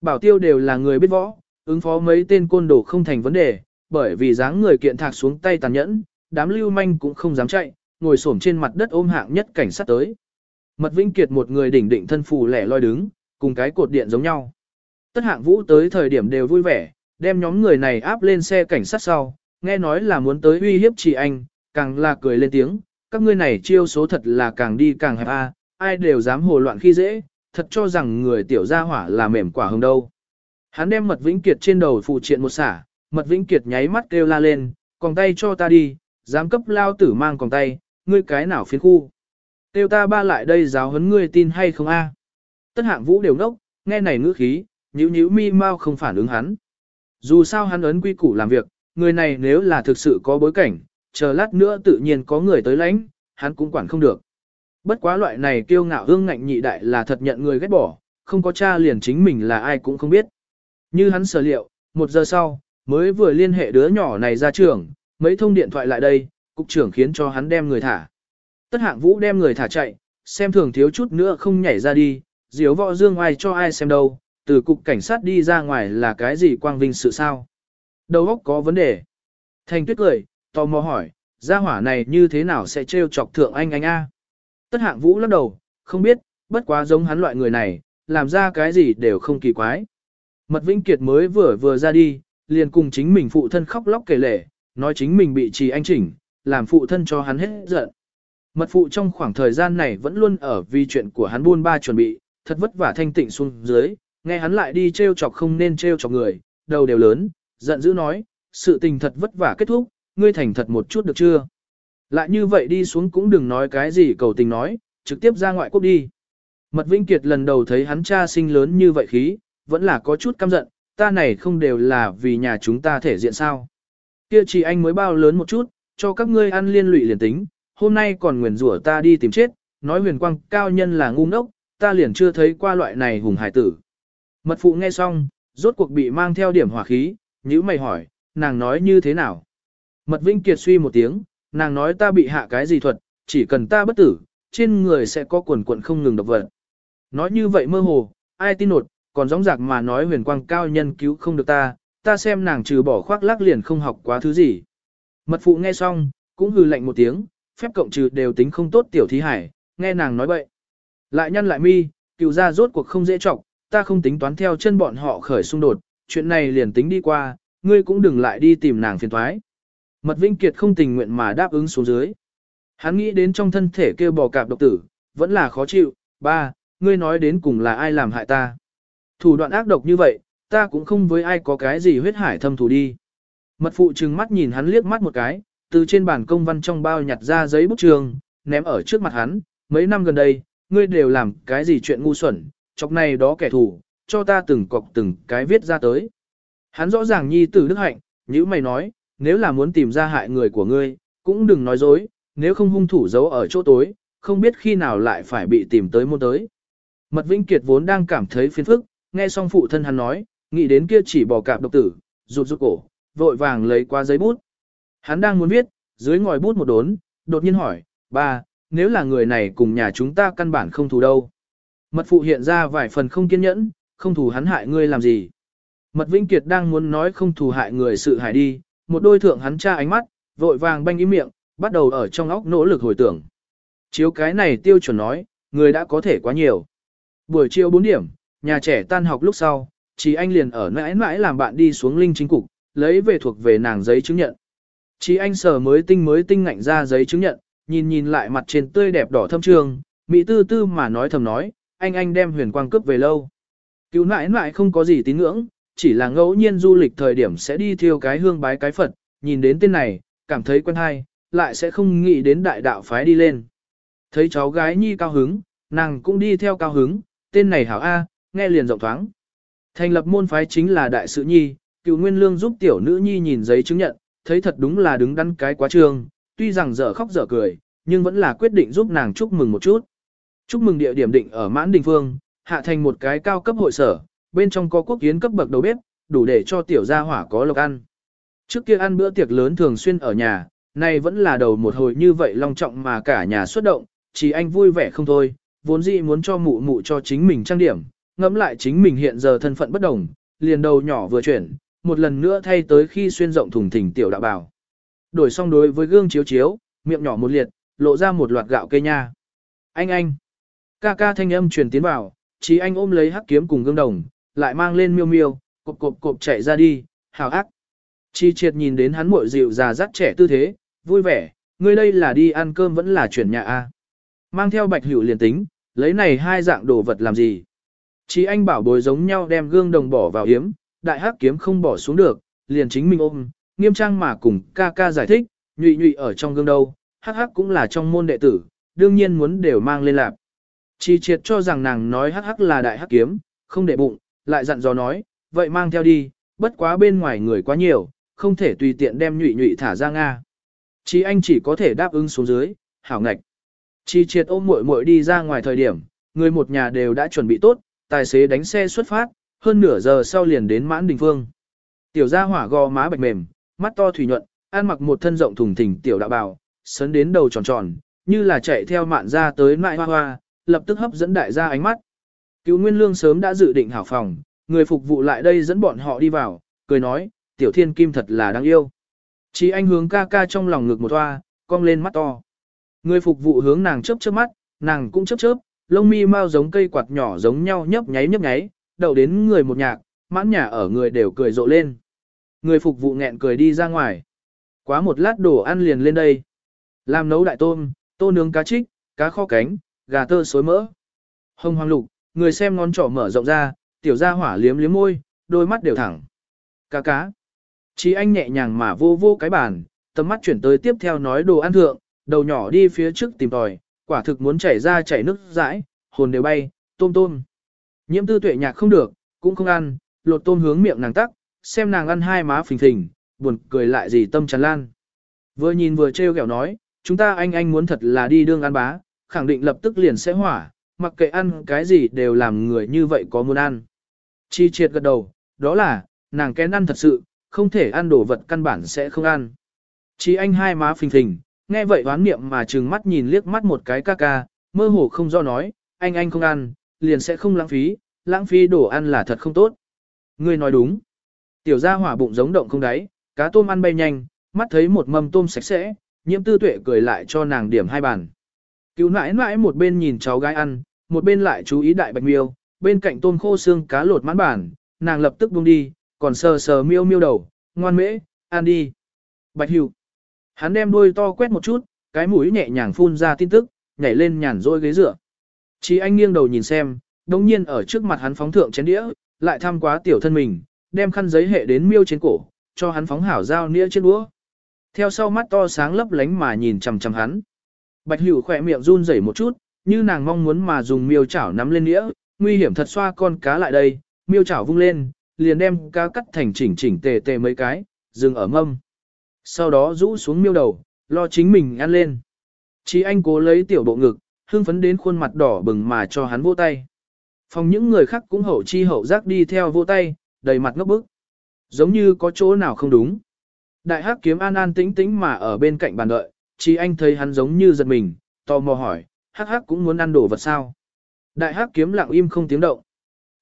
Bảo tiêu đều là người biết võ, ứng phó mấy tên côn đồ không thành vấn đề, bởi vì dáng người kiện thạc xuống tay tàn nhẫn, đám lưu manh cũng không dám chạy, ngồi xổm trên mặt đất ôm hạng nhất cảnh sát tới. Mật Vĩnh Kiệt một người đỉnh định thân phù lẻ loi đứng, cùng cái cột điện giống nhau. Tất hạng vũ tới thời điểm đều vui vẻ, đem nhóm người này áp lên xe cảnh sát sau, nghe nói là muốn tới uy hiếp chị anh, càng là cười lên tiếng, các ngươi này chiêu số thật là càng đi càng hẹp a, ai đều dám hồ loạn khi dễ, thật cho rằng người tiểu gia hỏa là mềm quả hồng đâu. Hắn đem Mật Vĩnh Kiệt trên đầu phụ triện một xả, Mật Vĩnh Kiệt nháy mắt kêu la lên, còn tay cho ta đi, dám cấp lao tử mang còn tay, ngươi cái nào phiến khu. Tiêu ta ba lại đây giáo huấn ngươi tin hay không a? Tất hạng vũ đều nốc, nghe này ngữ khí, nhíu nhíu mi mau không phản ứng hắn. Dù sao hắn ấn quy củ làm việc, người này nếu là thực sự có bối cảnh, chờ lát nữa tự nhiên có người tới lãnh, hắn cũng quản không được. Bất quá loại này kiêu ngạo hương ngạnh nhị đại là thật nhận người ghét bỏ, không có cha liền chính mình là ai cũng không biết. Như hắn sở liệu, một giờ sau, mới vừa liên hệ đứa nhỏ này ra trường, mấy thông điện thoại lại đây, cục trưởng khiến cho hắn đem người thả. Tất hạng vũ đem người thả chạy, xem thường thiếu chút nữa không nhảy ra đi, diếu võ dương ai cho ai xem đâu, từ cục cảnh sát đi ra ngoài là cái gì quang vinh sự sao. Đầu óc có vấn đề. Thành tuyết cười, tò mò hỏi, gia hỏa này như thế nào sẽ trêu chọc thượng anh anh a? Tất hạng vũ lắc đầu, không biết, bất quá giống hắn loại người này, làm ra cái gì đều không kỳ quái. Mật Vĩnh Kiệt mới vừa vừa ra đi, liền cùng chính mình phụ thân khóc lóc kể lể, nói chính mình bị trì anh chỉnh, làm phụ thân cho hắn hết giận. Mật phụ trong khoảng thời gian này vẫn luôn ở vì chuyện của hắn buôn ba chuẩn bị, thật vất vả thanh tịnh xuống dưới, nghe hắn lại đi trêu chọc không nên trêu chọc người, đầu đều lớn, giận dữ nói, sự tình thật vất vả kết thúc, ngươi thành thật một chút được chưa? Lại như vậy đi xuống cũng đừng nói cái gì cầu tình nói, trực tiếp ra ngoại quốc đi. Mật Vĩnh Kiệt lần đầu thấy hắn cha sinh lớn như vậy khí, vẫn là có chút căm giận, ta này không đều là vì nhà chúng ta thể diện sao. Kia chỉ anh mới bao lớn một chút, cho các ngươi ăn liên lụy liền tính, hôm nay còn nguyền rủa ta đi tìm chết, nói huyền quang cao nhân là ngu ngốc, ta liền chưa thấy qua loại này hùng hải tử. Mật phụ nghe xong, rốt cuộc bị mang theo điểm hỏa khí, nhữ mày hỏi, nàng nói như thế nào? Mật Vinh Kiệt suy một tiếng, nàng nói ta bị hạ cái gì thuật, chỉ cần ta bất tử, trên người sẽ có quần quần không ngừng độc vật. Nói như vậy mơ hồ, ai tin nột, còn gióng giạc mà nói huyền quang cao nhân cứu không được ta, ta xem nàng trừ bỏ khoác lác liền không học quá thứ gì. Mật phụ nghe xong, cũng hừ lạnh một tiếng, phép cộng trừ đều tính không tốt tiểu thí hải, nghe nàng nói bậy. Lại nhăn lại mi, cựu ra rốt cuộc không dễ trọng, ta không tính toán theo chân bọn họ khởi xung đột, chuyện này liền tính đi qua, ngươi cũng đừng lại đi tìm nàng phiền thoái. Mật Vinh Kiệt không tình nguyện mà đáp ứng xuống dưới. Hắn nghĩ đến trong thân thể kêu bò cạp độc tử, vẫn là khó chịu, ba, ngươi nói đến cùng là ai làm hại ta. Thủ đoạn ác độc như vậy, ta cũng không với ai có cái gì huyết hải thâm thù đi. Mật phụ trừng mắt nhìn hắn liếc mắt một cái, từ trên bàn công văn trong bao nhặt ra giấy bút trường, ném ở trước mặt hắn, mấy năm gần đây, ngươi đều làm cái gì chuyện ngu xuẩn, chọc này đó kẻ thù, cho ta từng cọc từng cái viết ra tới. Hắn rõ ràng nhi tử đức hạnh, như mày nói, nếu là muốn tìm ra hại người của ngươi, cũng đừng nói dối, nếu không hung thủ giấu ở chỗ tối, không biết khi nào lại phải bị tìm tới môn tới. Mật Vĩnh Kiệt vốn đang cảm thấy phiền phức, nghe xong phụ thân hắn nói, nghĩ đến kia chỉ bỏ cạp độc tử, rụt rụt cổ, vội vàng lấy qua giấy bút. Hắn đang muốn viết, dưới ngòi bút một đốn, đột nhiên hỏi, ba, nếu là người này cùng nhà chúng ta căn bản không thù đâu. Mật phụ hiện ra vài phần không kiên nhẫn, không thù hắn hại ngươi làm gì. Mật Vĩnh Kiệt đang muốn nói không thù hại người sự hại đi, một đôi thượng hắn tra ánh mắt, vội vàng banh ý miệng, bắt đầu ở trong óc nỗ lực hồi tưởng. Chiếu cái này tiêu chuẩn nói, người đã có thể quá nhiều. Buổi chiều 4 điểm, nhà trẻ tan học lúc sau, chỉ anh liền ở mãi mãi làm bạn đi xuống linh chính cục, lấy về thuộc về nàng giấy chứng nhận. Chí anh sờ mới tinh mới tinh ngạnh ra giấy chứng nhận, nhìn nhìn lại mặt trên tươi đẹp đỏ thâm trường, mỹ tư tư mà nói thầm nói, anh anh đem huyền quang cướp về lâu. Cứu nãi mãi không có gì tín ngưỡng, chỉ là ngẫu nhiên du lịch thời điểm sẽ đi thiêu cái hương bái cái Phật, nhìn đến tên này, cảm thấy quen hay, lại sẽ không nghĩ đến đại đạo phái đi lên. Thấy cháu gái nhi cao hứng, nàng cũng đi theo cao hứng, tên này hảo A, nghe liền rộng thoáng. Thành lập môn phái chính là đại sự nhi, cựu nguyên lương giúp tiểu nữ nhi nhìn giấy chứng nhận, thấy thật đúng là đứng đắn cái quá trương, tuy rằng dở khóc dở cười, nhưng vẫn là quyết định giúp nàng chúc mừng một chút. Chúc mừng địa điểm định ở mãn đình phương, hạ thành một cái cao cấp hội sở, bên trong có quốc kiến cấp bậc đầu bếp, đủ để cho tiểu gia hỏa có lộc ăn. Trước kia ăn bữa tiệc lớn thường xuyên ở nhà, nay vẫn là đầu một hồi như vậy long trọng mà cả nhà xuất động, chỉ anh vui vẻ không thôi, vốn dĩ muốn cho mụ mụ cho chính mình trang điểm, ngẫm lại chính mình hiện giờ thân phận bất đồng, liền đầu nhỏ vừa chuyển, một lần nữa thay tới khi xuyên rộng thùng thình tiểu đạo bảo. Đổi xong đối với gương chiếu chiếu, miệng nhỏ một liệt, lộ ra một loạt gạo cây nha. Anh anh, ca ca thanh âm truyền tiến vào, chỉ anh ôm lấy hắc kiếm cùng gương đồng, lại mang lên miêu miêu, cộp cộp cộp chạy ra đi, hào ác. Chi triệt nhìn đến hắn muội dịu già dắt trẻ tư thế, vui vẻ, ngươi đây là đi ăn cơm vẫn là chuyển nhà a. Mang theo bạch hữu liền tính, lấy này hai dạng đồ vật làm gì. Chi anh bảo bối giống nhau đem gương đồng bỏ vào hiếm, đại hắc kiếm không bỏ xuống được, liền chính mình ôm, nghiêm trang mà cùng ca ca giải thích, nhụy nhụy ở trong gương đâu, hắc hắc cũng là trong môn đệ tử, đương nhiên muốn đều mang lên lạp. Chi triệt cho rằng nàng nói hắc hắc là đại hắc kiếm, không để bụng, lại dặn dò nói, vậy mang theo đi, bất quá bên ngoài người quá nhiều, không thể tùy tiện đem nhụy nhụy thả ra Nga. Chí anh chỉ có thể đáp ứng xuống dưới, hảo ngạch. Chi triệt ôm muội muội đi ra ngoài thời điểm, người một nhà đều đã chuẩn bị tốt, tài xế đánh xe xuất phát, hơn nửa giờ sau liền đến mãn đình phương. Tiểu gia hỏa gò má bạch mềm, mắt to thủy nhuận, ăn mặc một thân rộng thùng thình tiểu đạo bào, sấn đến đầu tròn tròn, như là chạy theo mạn ra tới nại hoa hoa, lập tức hấp dẫn đại gia ánh mắt. Cứu Nguyên Lương sớm đã dự định hảo phòng, người phục vụ lại đây dẫn bọn họ đi vào, cười nói, tiểu thiên kim thật là đáng yêu. Chỉ anh hướng ca ca trong lòng ngực một hoa, cong lên mắt to. Người phục vụ hướng nàng chớp chớp mắt, nàng cũng chớp chớp, lông mi mau giống cây quạt nhỏ giống nhau nhấp nháy nhấp nháy, đậu đến người một nhạc, mãn nhà ở người đều cười rộ lên. Người phục vụ nghẹn cười đi ra ngoài. Quá một lát đồ ăn liền lên đây. Làm nấu đại tôm, tô nướng cá trích, cá kho cánh, gà tơ xối mỡ. Hồng hoàng lục, người xem ngón trỏ mở rộng ra, tiểu gia hỏa liếm liếm môi, đôi mắt đều thẳng. Cá cá. Chí anh nhẹ nhàng mà vô vô cái bàn, tầm mắt chuyển tới tiếp theo nói đồ ăn thượng, đầu nhỏ đi phía trước tìm tòi, quả thực muốn chảy ra chảy nước dãi, hồn đều bay, tôm tôm. Nhiễm tư tuệ nhạc không được, cũng không ăn, lột tôm hướng miệng nàng tắc, xem nàng ăn hai má phình phình, buồn cười lại gì tâm tràn lan. Vừa nhìn vừa trêu ghẹo nói, chúng ta anh anh muốn thật là đi đương ăn bá, khẳng định lập tức liền sẽ hỏa, mặc kệ ăn cái gì đều làm người như vậy có muốn ăn. Chi triệt gật đầu, đó là, nàng kén ăn thật sự, không thể ăn đồ vật căn bản sẽ không ăn. Chi anh hai má phình phình, nghe vậy đoán niệm mà trừng mắt nhìn liếc mắt một cái ca ca, mơ hồ không do nói, anh anh không ăn, liền sẽ không lãng phí, lãng phí đồ ăn là thật không tốt. Ngươi nói đúng. Tiểu gia hỏa bụng giống động không đáy, cá tôm ăn bay nhanh, mắt thấy một mâm tôm sạch sẽ, nhiễm tư tuệ cười lại cho nàng điểm hai bàn. Cứu nãi nãi một bên nhìn cháu gái ăn, một bên lại chú ý đại bạch miêu, bên cạnh tôm khô xương cá lột mãn bản, nàng lập tức buông đi, còn sờ sờ miêu miêu đầu, ngoan mễ, ăn đi. Bạch hữu. Hắn đem đuôi to quét một chút, cái mũi nhẹ nhàng phun ra tin tức, nhảy lên nhàn rôi ghế dựa. Chí anh nghiêng đầu nhìn xem, đồng nhiên ở trước mặt hắn phóng thượng chén đĩa, lại tham quá tiểu thân mình, đem khăn giấy hệ đến miêu trên cổ, cho hắn phóng hảo dao nĩa trên đũa. Theo sau mắt to sáng lấp lánh mà nhìn chằm chằm hắn. Bạch Hữu khỏe miệng run rẩy một chút, như nàng mong muốn mà dùng miêu chảo nắm lên nĩa, nguy hiểm thật xoa con cá lại đây, miêu chảo vung lên, liền đem cá cắt thành chỉnh chỉnh tề tề mấy cái, dừng ở mâm. Sau đó rũ xuống miêu đầu, lo chính mình ăn lên. Chí anh cố lấy tiểu bộ ngực, hưng phấn đến khuôn mặt đỏ bừng mà cho hắn vỗ tay. Phòng những người khác cũng hậu chi hậu giác đi theo vỗ tay, đầy mặt ngốc bức. Giống như có chỗ nào không đúng. Đại hắc kiếm an an tĩnh tĩnh mà ở bên cạnh bàn đợi, chỉ anh thấy hắn giống như giật mình, tò mò hỏi, hắc hắc cũng muốn ăn đồ vật sao. Đại hắc kiếm lặng im không tiếng động.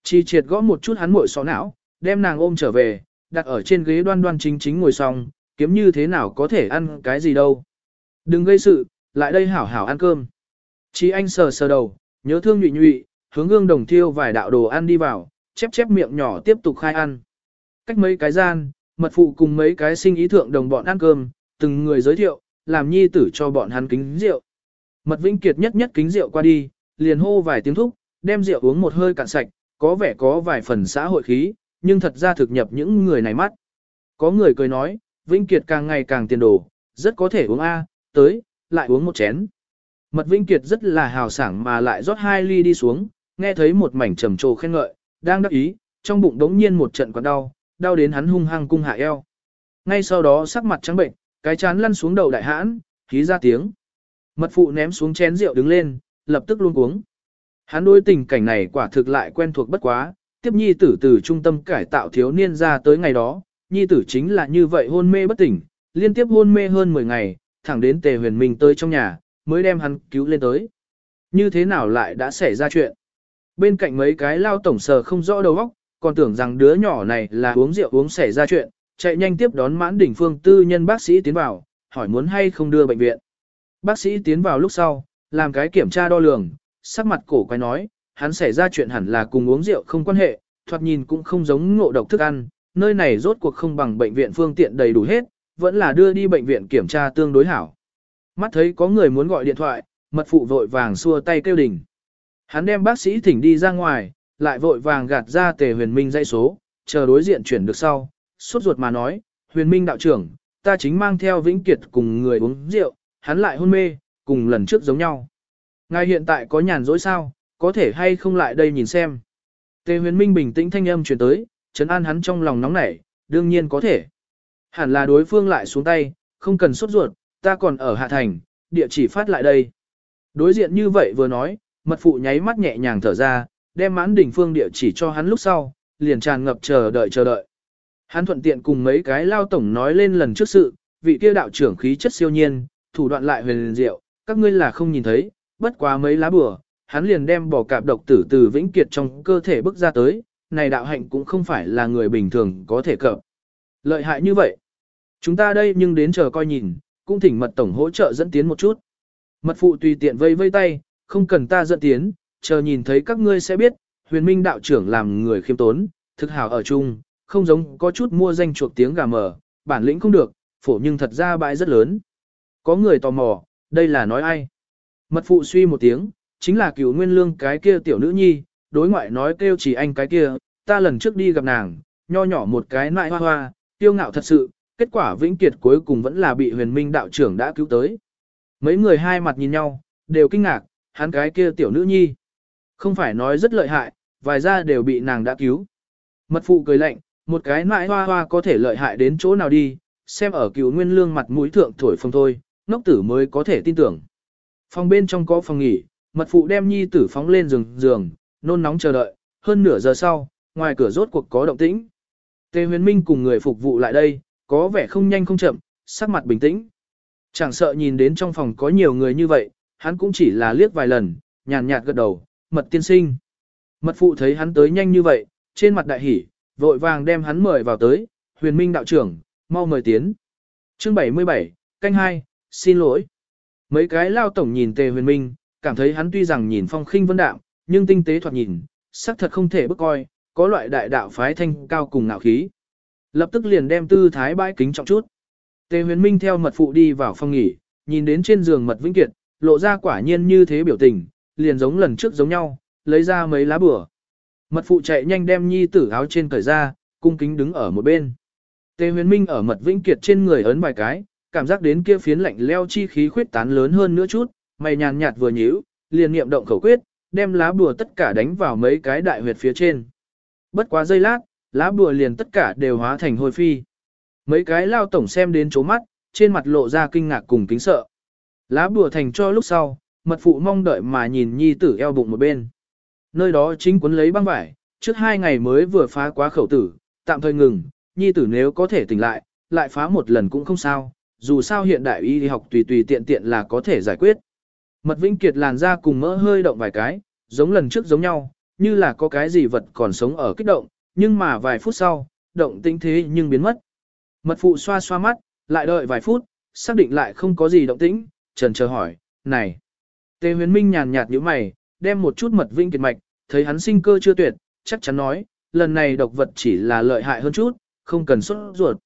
Chi triệt gõ một chút hắn muội xó não, đem nàng ôm trở về, đặt ở trên ghế đoan đoan chính chính ngồi xong, kiếm như thế nào có thể ăn cái gì đâu. Đừng gây sự, lại đây hảo hảo ăn cơm. Chi anh sờ sờ đầu, nhớ thương nhụy nhụy, hướng gương đồng thiêu vài đạo đồ ăn đi vào, chép chép miệng nhỏ tiếp tục khai ăn. Cách mấy cái gian, mật phụ cùng mấy cái sinh ý thượng đồng bọn ăn cơm, từng người giới thiệu, làm nhi tử cho bọn hắn kính rượu. Mật Vĩnh Kiệt nhất nhất kính rượu qua đi, liền hô vài tiếng thúc, đem rượu uống một hơi cạn sạch, có vẻ có vài phần xã hội khí, nhưng thật ra thực nhập những người này mắt. Có người cười nói, Vĩnh Kiệt càng ngày càng tiền đồ, rất có thể uống A, tới, lại uống một chén. Mật Vĩnh Kiệt rất là hào sảng mà lại rót hai ly đi xuống, nghe thấy một mảnh trầm trồ khen ngợi, đang đắc ý, trong bụng đống nhiên một trận quặn đau, đau đến hắn hung hăng cung hạ eo. Ngay sau đó sắc mặt trắng bệnh, cái chán lăn xuống đầu đại hãn, khí ra tiếng. Mật phụ ném xuống chén rượu đứng lên, lập tức luôn uống. Hắn đối tình cảnh này quả thực lại quen thuộc bất quá, tiếp nhi tử từ trung tâm cải tạo thiếu niên ra tới ngày đó, nhi tử chính là như vậy hôn mê bất tỉnh, liên tiếp hôn mê hơn 10 ngày, thẳng đến tề huyền minh tới trong nhà, mới đem hắn cứu lên tới. Như thế nào lại đã xảy ra chuyện? Bên cạnh mấy cái lao tổng sờ không rõ đầu óc, còn tưởng rằng đứa nhỏ này là uống rượu uống xảy ra chuyện, chạy nhanh tiếp đón mãn đỉnh phương tư nhân bác sĩ tiến vào, hỏi muốn hay không đưa bệnh viện. Bác sĩ tiến vào lúc sau, làm cái kiểm tra đo lường, sắc mặt cổ quay nói, hắn xảy ra chuyện hẳn là cùng uống rượu không quan hệ, thoạt nhìn cũng không giống ngộ độc thức ăn, nơi này rốt cuộc không bằng bệnh viện phương tiện đầy đủ hết, vẫn là đưa đi bệnh viện kiểm tra tương đối hảo. Mắt thấy có người muốn gọi điện thoại, mật phụ vội vàng xua tay kêu đình. Hắn đem bác sĩ thỉnh đi ra ngoài, lại vội vàng gạt ra tề huyền minh dây số, chờ đối diện chuyển được sau, sốt ruột mà nói, huyền minh đạo trưởng, ta chính mang theo Vĩnh Kiệt cùng người uống rượu, hắn lại hôn mê, cùng lần trước giống nhau. Ngài hiện tại có nhàn rỗi sao, có thể hay không lại đây nhìn xem. Tề huyền minh bình tĩnh thanh âm truyền tới, trấn an hắn trong lòng nóng nảy, đương nhiên có thể. Hẳn là đối phương lại xuống tay, không cần sốt ruột, ta còn ở Hạ Thành, địa chỉ phát lại đây. Đối diện như vậy vừa nói, mật phụ nháy mắt nhẹ nhàng thở ra, đem mãn đỉnh phương địa chỉ cho hắn lúc sau, liền tràn ngập chờ đợi chờ đợi. Hắn thuận tiện cùng mấy cái lao tổng nói lên lần trước sự, vị kia đạo trưởng khí chất siêu nhiên, thủ đoạn lại huyền diệu, các ngươi là không nhìn thấy, bất quá mấy lá bừa, hắn liền đem bỏ cạp độc tử từ vĩnh kiệt trong cơ thể bước ra tới, này đạo hạnh cũng không phải là người bình thường có thể cập. Lợi hại như vậy. Chúng ta đây nhưng đến chờ coi nhìn, cũng thỉnh mật tổng hỗ trợ dẫn tiến một chút. Mật phụ tùy tiện vây vây tay, không cần ta dẫn tiến, chờ nhìn thấy các ngươi sẽ biết, huyền minh đạo trưởng làm người khiêm tốn, thực hảo ở chung, không giống có chút mua danh chuộc tiếng gà mờ, bản lĩnh không được, phổ nhưng thật ra bãi rất lớn. Có người tò mò, đây là nói ai? Mật phụ suy một tiếng, chính là cửu nguyên lương cái kia tiểu nữ nhi, đối ngoại nói kêu chỉ anh cái kia, ta lần trước đi gặp nàng, nho nhỏ một cái nại hoa hoa, tiêu ngạo thật sự, kết quả vĩnh kiệt cuối cùng vẫn là bị huyền minh đạo trưởng đã cứu tới. Mấy người hai mặt nhìn nhau, đều kinh ngạc, hắn cái kia tiểu nữ nhi. Không phải nói rất lợi hại, vài ra đều bị nàng đã cứu. Mật phụ cười lạnh, một cái mãi hoa hoa có thể lợi hại đến chỗ nào đi, xem ở cựu nguyên lương mặt mũi thượng thổi phong thôi, ngốc tử mới có thể tin tưởng. Phòng bên trong có phòng nghỉ, mật phụ đem nhi tử phóng lên giường giường, nôn nóng chờ đợi, hơn nửa giờ sau, ngoài cửa rốt cuộc có động tĩnh. Tề huyền minh cùng người phục vụ lại đây, có vẻ không nhanh không chậm, sắc mặt bình tĩnh. Chẳng sợ nhìn đến trong phòng có nhiều người như vậy, hắn cũng chỉ là liếc vài lần, nhàn nhạt gật đầu, mật tiên sinh. Mật phụ thấy hắn tới nhanh như vậy, trên mặt đại hỉ, vội vàng đem hắn mời vào tới, huyền minh đạo trưởng, mau mời tiến. Chương 77, canh 2, xin lỗi. Mấy cái lao tổng nhìn tề huyền minh, cảm thấy hắn tuy rằng nhìn phong khinh vân đạm, nhưng tinh tế thoạt nhìn, sắc thật không thể bức coi, có loại đại đạo phái thanh cao cùng ngạo khí. Lập tức liền đem tư thái bãi kính trọng chút. Tề huyền minh theo mật phụ đi vào phòng nghỉ, nhìn đến trên giường mật vĩnh kiệt, lộ ra quả nhiên như thế biểu tình, liền giống lần trước giống nhau, lấy ra mấy lá bửa. Mật phụ chạy nhanh đem nhi tử áo trên cởi ra, cung kính đứng ở một bên. Tề huyền minh ở mật vĩnh kiệt trên người ấn vài cái, cảm giác đến kia phiến lạnh leo chi khí khuyết tán lớn hơn nữa chút, mày nhàn nhạt vừa nhíu, liền niệm động khẩu quyết, đem lá bùa tất cả đánh vào mấy cái đại huyệt phía trên. Bất quá giây lát, lá bùa liền tất cả đều hóa thành hôi phi. Mấy cái lao tổng xem đến chố mắt, trên mặt lộ ra kinh ngạc cùng kính sợ. Lá bùa thành cho lúc sau, mật phụ mong đợi mà nhìn nhi tử eo bụng một bên. Nơi đó chính quấn lấy băng vải, trước hai ngày mới vừa phá quá khẩu tử, tạm thời ngừng, nhi tử nếu có thể tỉnh lại, lại phá một lần cũng không sao, dù sao hiện đại y học tùy tùy tiện tiện là có thể giải quyết. Mật Vĩnh Kiệt làn da cùng mỡ hơi động vài cái, giống lần trước giống nhau, như là có cái gì vật còn sống ở kích động, nhưng mà vài phút sau, động tĩnh thế nhưng biến mất. Mật phụ xoa xoa mắt, lại đợi vài phút, xác định lại không có gì động tĩnh, trần chờ hỏi, này. Tề huyền minh nhàn nhạt như mày, đem một chút mật vinh kiệt mạch, thấy hắn sinh cơ chưa tuyệt, chắc chắn nói, lần này độc vật chỉ là lợi hại hơn chút, không cần xuất ruột.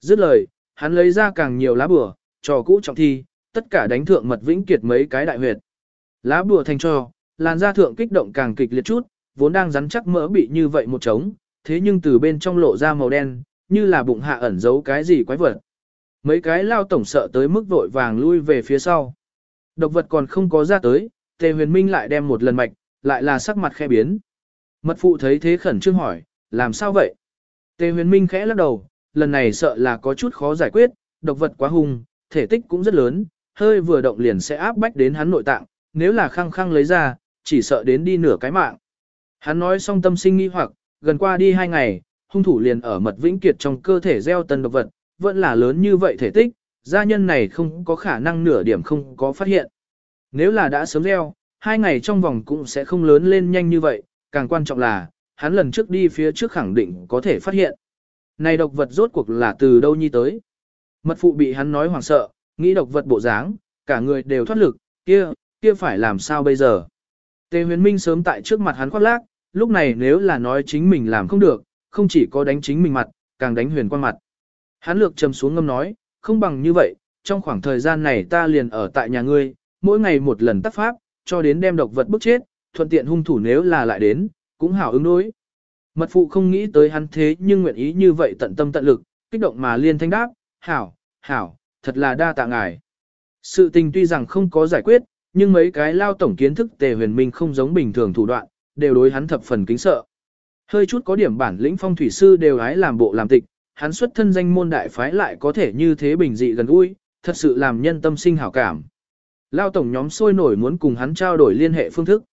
Dứt lời, hắn lấy ra càng nhiều lá bùa, trò cũ trọng thi, tất cả đánh thượng mật vĩnh kiệt mấy cái đại huyệt. Lá bùa thành trò, làn da thượng kích động càng kịch liệt chút, vốn đang rắn chắc mỡ bị như vậy một trống, thế nhưng từ bên trong lộ ra màu đen, như là bụng hạ ẩn giấu cái gì quái vật. Mấy cái lao tổng sợ tới mức vội vàng lui về phía sau. Độc vật còn không có ra tới, Tề Huyền Minh lại đem một lần mạch, lại là sắc mặt khẽ biến. Mật phụ thấy thế khẩn trương hỏi, làm sao vậy? Tề Huyền Minh khẽ lắc đầu, lần này sợ là có chút khó giải quyết, độc vật quá hung, thể tích cũng rất lớn, hơi vừa động liền sẽ áp bách đến hắn nội tạng, nếu là khăng khăng lấy ra, chỉ sợ đến đi nửa cái mạng. Hắn nói xong tâm sinh nghi hoặc, gần qua đi hai ngày, hung thủ liền ở mật vĩnh kiệt trong cơ thể gieo tân độc vật, vẫn là lớn như vậy thể tích, gia nhân này không có khả năng nửa điểm không có phát hiện. Nếu là đã sớm gieo, hai ngày trong vòng cũng sẽ không lớn lên nhanh như vậy, càng quan trọng là, hắn lần trước đi phía trước khẳng định có thể phát hiện. Này độc vật rốt cuộc là từ đâu nhi tới. Mật phụ bị hắn nói hoảng sợ, nghĩ độc vật bộ dáng, cả người đều thoát lực, kia, kia phải làm sao bây giờ. Tề huyền minh sớm tại trước mặt hắn khoác lác, lúc này nếu là nói chính mình làm không được, không chỉ có đánh chính mình mặt, càng đánh huyền quan mặt. Hắn lược trầm xuống ngâm nói, không bằng như vậy, trong khoảng thời gian này ta liền ở tại nhà ngươi, mỗi ngày một lần tác pháp, cho đến đem độc vật bức chết, thuận tiện hung thủ nếu là lại đến, cũng hảo ứng đối. Mật phụ không nghĩ tới hắn thế nhưng nguyện ý như vậy tận tâm tận lực, kích động mà liên thanh đáp, hảo, hảo, thật là đa tạ ngài. Sự tình tuy rằng không có giải quyết, nhưng mấy cái lao tổng kiến thức tề huyền minh không giống bình thường thủ đoạn, đều đối hắn thập phần kính sợ. Hơi chút có điểm bản lĩnh phong thủy sư đều hái làm bộ làm tịch, hắn xuất thân danh môn đại phái lại có thể như thế bình dị gần gũi, thật sự làm nhân tâm sinh hảo cảm. Lao tổng nhóm sôi nổi muốn cùng hắn trao đổi liên hệ phương thức.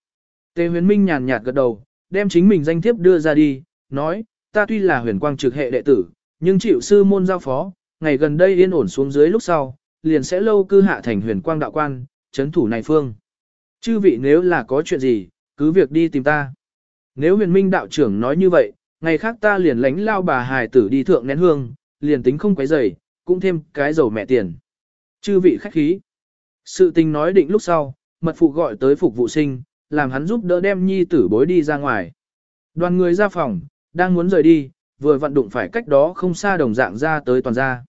Tề huyền minh nhàn nhạt gật đầu, đem chính mình danh thiếp đưa ra đi, nói, ta tuy là huyền quang trực hệ đệ tử, nhưng chịu sư môn giao phó, ngày gần đây yên ổn xuống dưới lúc sau, liền sẽ lâu cư hạ thành huyền quang đạo quan, chấn thủ này phương. Chư vị nếu là có chuyện gì, cứ việc đi tìm ta. Nếu huyền minh đạo trưởng nói như vậy, ngày khác ta liền lánh lao bà hài tử đi thượng nén hương, liền tính không quấy rầy, cũng thêm cái dầu mẹ tiền. Chư vị khách khí. Sự tình nói định lúc sau, mật phụ gọi tới phục vụ sinh, làm hắn giúp đỡ đem nhi tử bối đi ra ngoài. Đoàn người ra phòng, đang muốn rời đi, vừa vận đụng phải cách đó không xa đồng dạng ra tới toàn gia.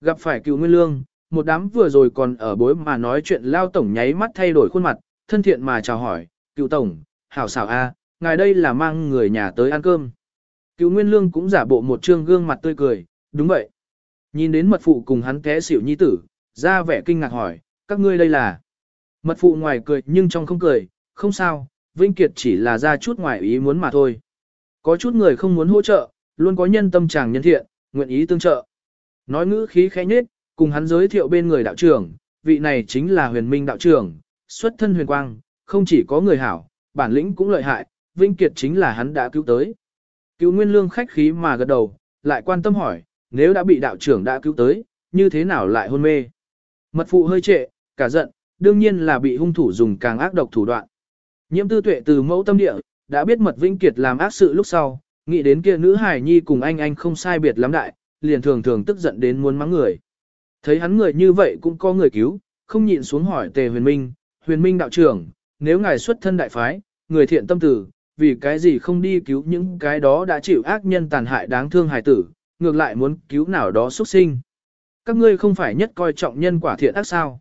Gặp phải cựu nguyên lương, một đám vừa rồi còn ở bối mà nói chuyện lao tổng nháy mắt thay đổi khuôn mặt, thân thiện mà chào hỏi, cựu tổng, hảo xảo a, ngài đây là mang người nhà tới ăn cơm. Cựu nguyên lương cũng giả bộ một trương gương mặt tươi cười, đúng vậy. Nhìn đến mật phụ cùng hắn té xỉu nhi tử, ra vẻ kinh ngạc hỏi, các ngươi đây là. Mật phụ ngoài cười nhưng trong không cười, không sao, Vinh Kiệt chỉ là ra chút ngoài ý muốn mà thôi. Có chút người không muốn hỗ trợ, luôn có nhân tâm chàng nhân thiện, nguyện ý tương trợ. Nói ngữ khí khẽ nhết, cùng hắn giới thiệu bên người đạo trưởng, vị này chính là huyền minh đạo trưởng, xuất thân huyền quang, không chỉ có người hảo, bản lĩnh cũng lợi hại, Vinh Kiệt chính là hắn đã cứu tới. Cứu Nguyên Lương khách khí mà gật đầu, lại quan tâm hỏi, nếu đã bị đạo trưởng đã cứu tới, như thế nào lại hôn mê? Mật phụ hơi trệ, cả giận, đương nhiên là bị hung thủ dùng càng ác độc thủ đoạn. Nhiễm tư tuệ từ mẫu tâm địa, đã biết mật vĩnh Kiệt làm ác sự lúc sau, nghĩ đến kia nữ hải nhi cùng anh anh không sai biệt lắm đại, liền thường thường tức giận đến muốn mắng người. Thấy hắn người như vậy cũng có người cứu, không nhịn xuống hỏi tề huyền minh, huyền minh đạo trưởng, nếu ngài xuất thân đại phái, người thiện tâm tử, vì cái gì không đi cứu những cái đó đã chịu ác nhân tàn hại đáng thương hài tử, ngược lại muốn cứu nào đó xuất sinh. Các ngươi không phải nhất coi trọng nhân quả thiện ác sao.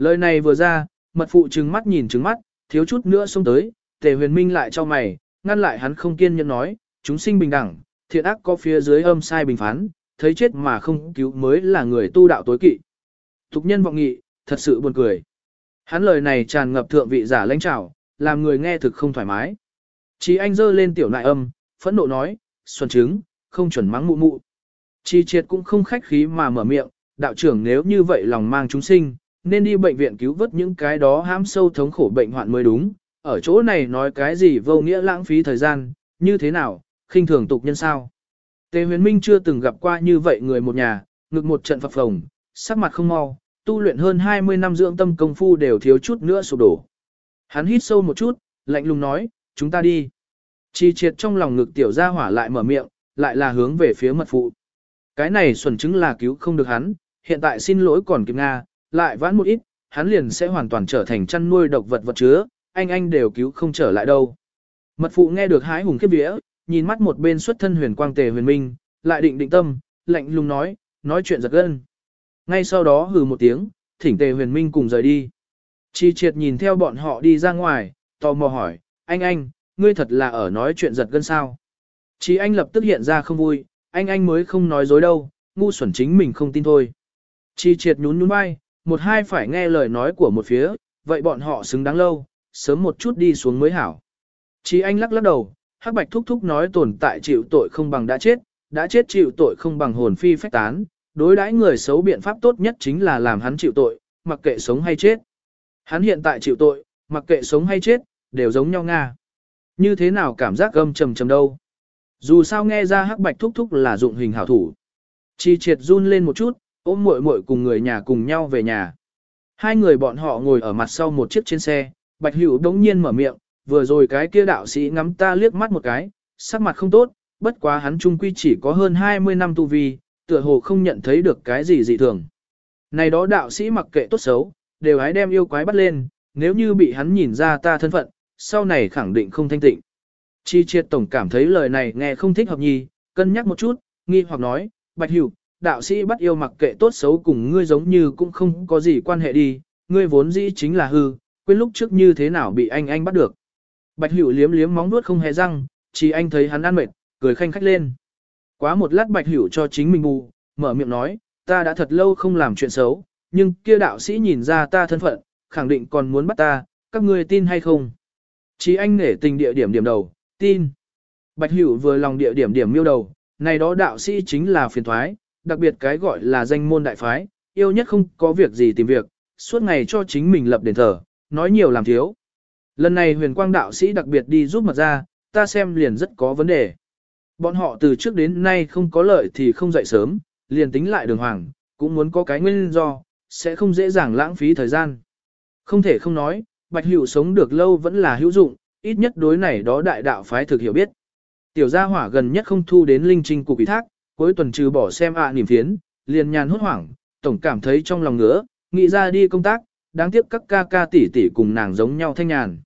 Lời này vừa ra, mật phụ trừng mắt nhìn trừng mắt, thiếu chút nữa xông tới, tề huyền minh lại cho mày, ngăn lại hắn không kiên nhẫn nói, chúng sinh bình đẳng, thiện ác có phía dưới âm sai bình phán, thấy chết mà không cứu mới là người tu đạo tối kỵ. Thục nhân vọng nghị, thật sự buồn cười. Hắn lời này tràn ngập thượng vị giả lãnh trào, làm người nghe thực không thoải mái. Chí anh dơ lên tiểu nại âm, phẫn nộ nói, xuân trứng, không chuẩn mắng mụ mụ. Chi triệt cũng không khách khí mà mở miệng, đạo trưởng nếu như vậy lòng mang chúng sinh, nên đi bệnh viện cứu vớt những cái đó hãm sâu thống khổ bệnh hoạn mới đúng. Ở chỗ này nói cái gì vô nghĩa lãng phí thời gian, như thế nào, khinh thường tục nhân sao. Tề huyền minh chưa từng gặp qua như vậy người một nhà, ngực một trận phập phồng, sắc mặt không mau, tu luyện hơn 20 năm dưỡng tâm công phu đều thiếu chút nữa sụp đổ. Hắn hít sâu một chút, lạnh lùng nói, chúng ta đi. Chi triệt trong lòng ngực tiểu gia hỏa lại mở miệng, lại là hướng về phía mật phụ. Cái này xuẩn chứng là cứu không được hắn, hiện tại xin lỗi còn kịp Nga, lại vãn một ít, hắn liền sẽ hoàn toàn trở thành chăn nuôi độc vật vật chứa, anh anh đều cứu không trở lại đâu. Mật phụ nghe được hái hùng khiếp vía, nhìn mắt một bên xuất thân huyền quang tề huyền minh, lại định định tâm, lạnh lùng nói, nói chuyện giật gân. Ngay sau đó hừ một tiếng, thỉnh tề huyền minh cùng rời đi. Chi triệt nhìn theo bọn họ đi ra ngoài, tò mò hỏi, anh anh, ngươi thật là ở nói chuyện giật gân sao. Chi anh lập tức hiện ra không vui, anh anh mới không nói dối đâu, ngu xuẩn chính mình không tin thôi. Chi triệt nhún nhún vai, một hai phải nghe lời nói của một phía, vậy bọn họ xứng đáng lâu, sớm một chút đi xuống mới hảo. Chi anh lắc lắc đầu, hắc bạch thúc thúc nói tồn tại chịu tội không bằng đã chết, đã chết chịu tội không bằng hồn phi phách tán, đối đãi người xấu biện pháp tốt nhất chính là làm hắn chịu tội, mặc kệ sống hay chết. Hắn hiện tại chịu tội, mặc kệ sống hay chết, đều giống nhau nga. Như thế nào cảm giác gâm trầm trầm đâu. Dù sao nghe ra hắc bạch thúc thúc là dụng hình hảo thủ. Chi triệt run lên một chút, ôm muội muội cùng người nhà cùng nhau về nhà. Hai người bọn họ ngồi ở mặt sau một chiếc trên xe, bạch hữu đống nhiên mở miệng, vừa rồi cái kia đạo sĩ ngắm ta liếc mắt một cái, sắc mặt không tốt, bất quá hắn trung quy chỉ có hơn 20 năm tu vi, tựa hồ không nhận thấy được cái gì dị thường. Này đó đạo sĩ mặc kệ tốt xấu, đều hái đem yêu quái bắt lên, nếu như bị hắn nhìn ra ta thân phận, sau này khẳng định không thanh tịnh. Chi triệt tổng cảm thấy lời này nghe không thích hợp nhì, cân nhắc một chút, nghi hoặc nói, bạch Hữu, đạo sĩ bắt yêu mặc kệ tốt xấu cùng ngươi giống như cũng không có gì quan hệ đi, ngươi vốn dĩ chính là hư, quên lúc trước như thế nào bị anh anh bắt được. Bạch Hữu liếm liếm móng nuốt không hề răng, chỉ anh thấy hắn ăn mệt, cười khanh khách lên. Quá một lát bạch Hữu cho chính mình bù, mở miệng nói, ta đã thật lâu không làm chuyện xấu, nhưng kia đạo sĩ nhìn ra ta thân phận, khẳng định còn muốn bắt ta, các ngươi tin hay không? Chỉ anh nể tình địa điểm điểm đầu, tin. Bạch Hữu vừa lòng địa điểm điểm miêu đầu, này đó đạo sĩ chính là phiền thoái, đặc biệt cái gọi là danh môn đại phái, yêu nhất không có việc gì tìm việc, suốt ngày cho chính mình lập đền thờ, nói nhiều làm thiếu. Lần này huyền quang đạo sĩ đặc biệt đi giúp mật ra, ta xem liền rất có vấn đề. Bọn họ từ trước đến nay không có lợi thì không dậy sớm, liền tính lại đường hoàng, cũng muốn có cái nguyên do, sẽ không dễ dàng lãng phí thời gian. Không thể không nói, bạch hữu sống được lâu vẫn là hữu dụng, ít nhất đối này đó đại đạo phái thực hiểu biết. Tiểu gia hỏa gần nhất không thu đến linh trinh cục ủy thác, cuối tuần trừ bỏ xem ạ niềm phiến, liền nhàn hốt hoảng, tổng cảm thấy trong lòng ngứa, nghĩ ra đi công tác, đáng tiếc các ca ca tỷ tỷ cùng nàng giống nhau thanh nhàn.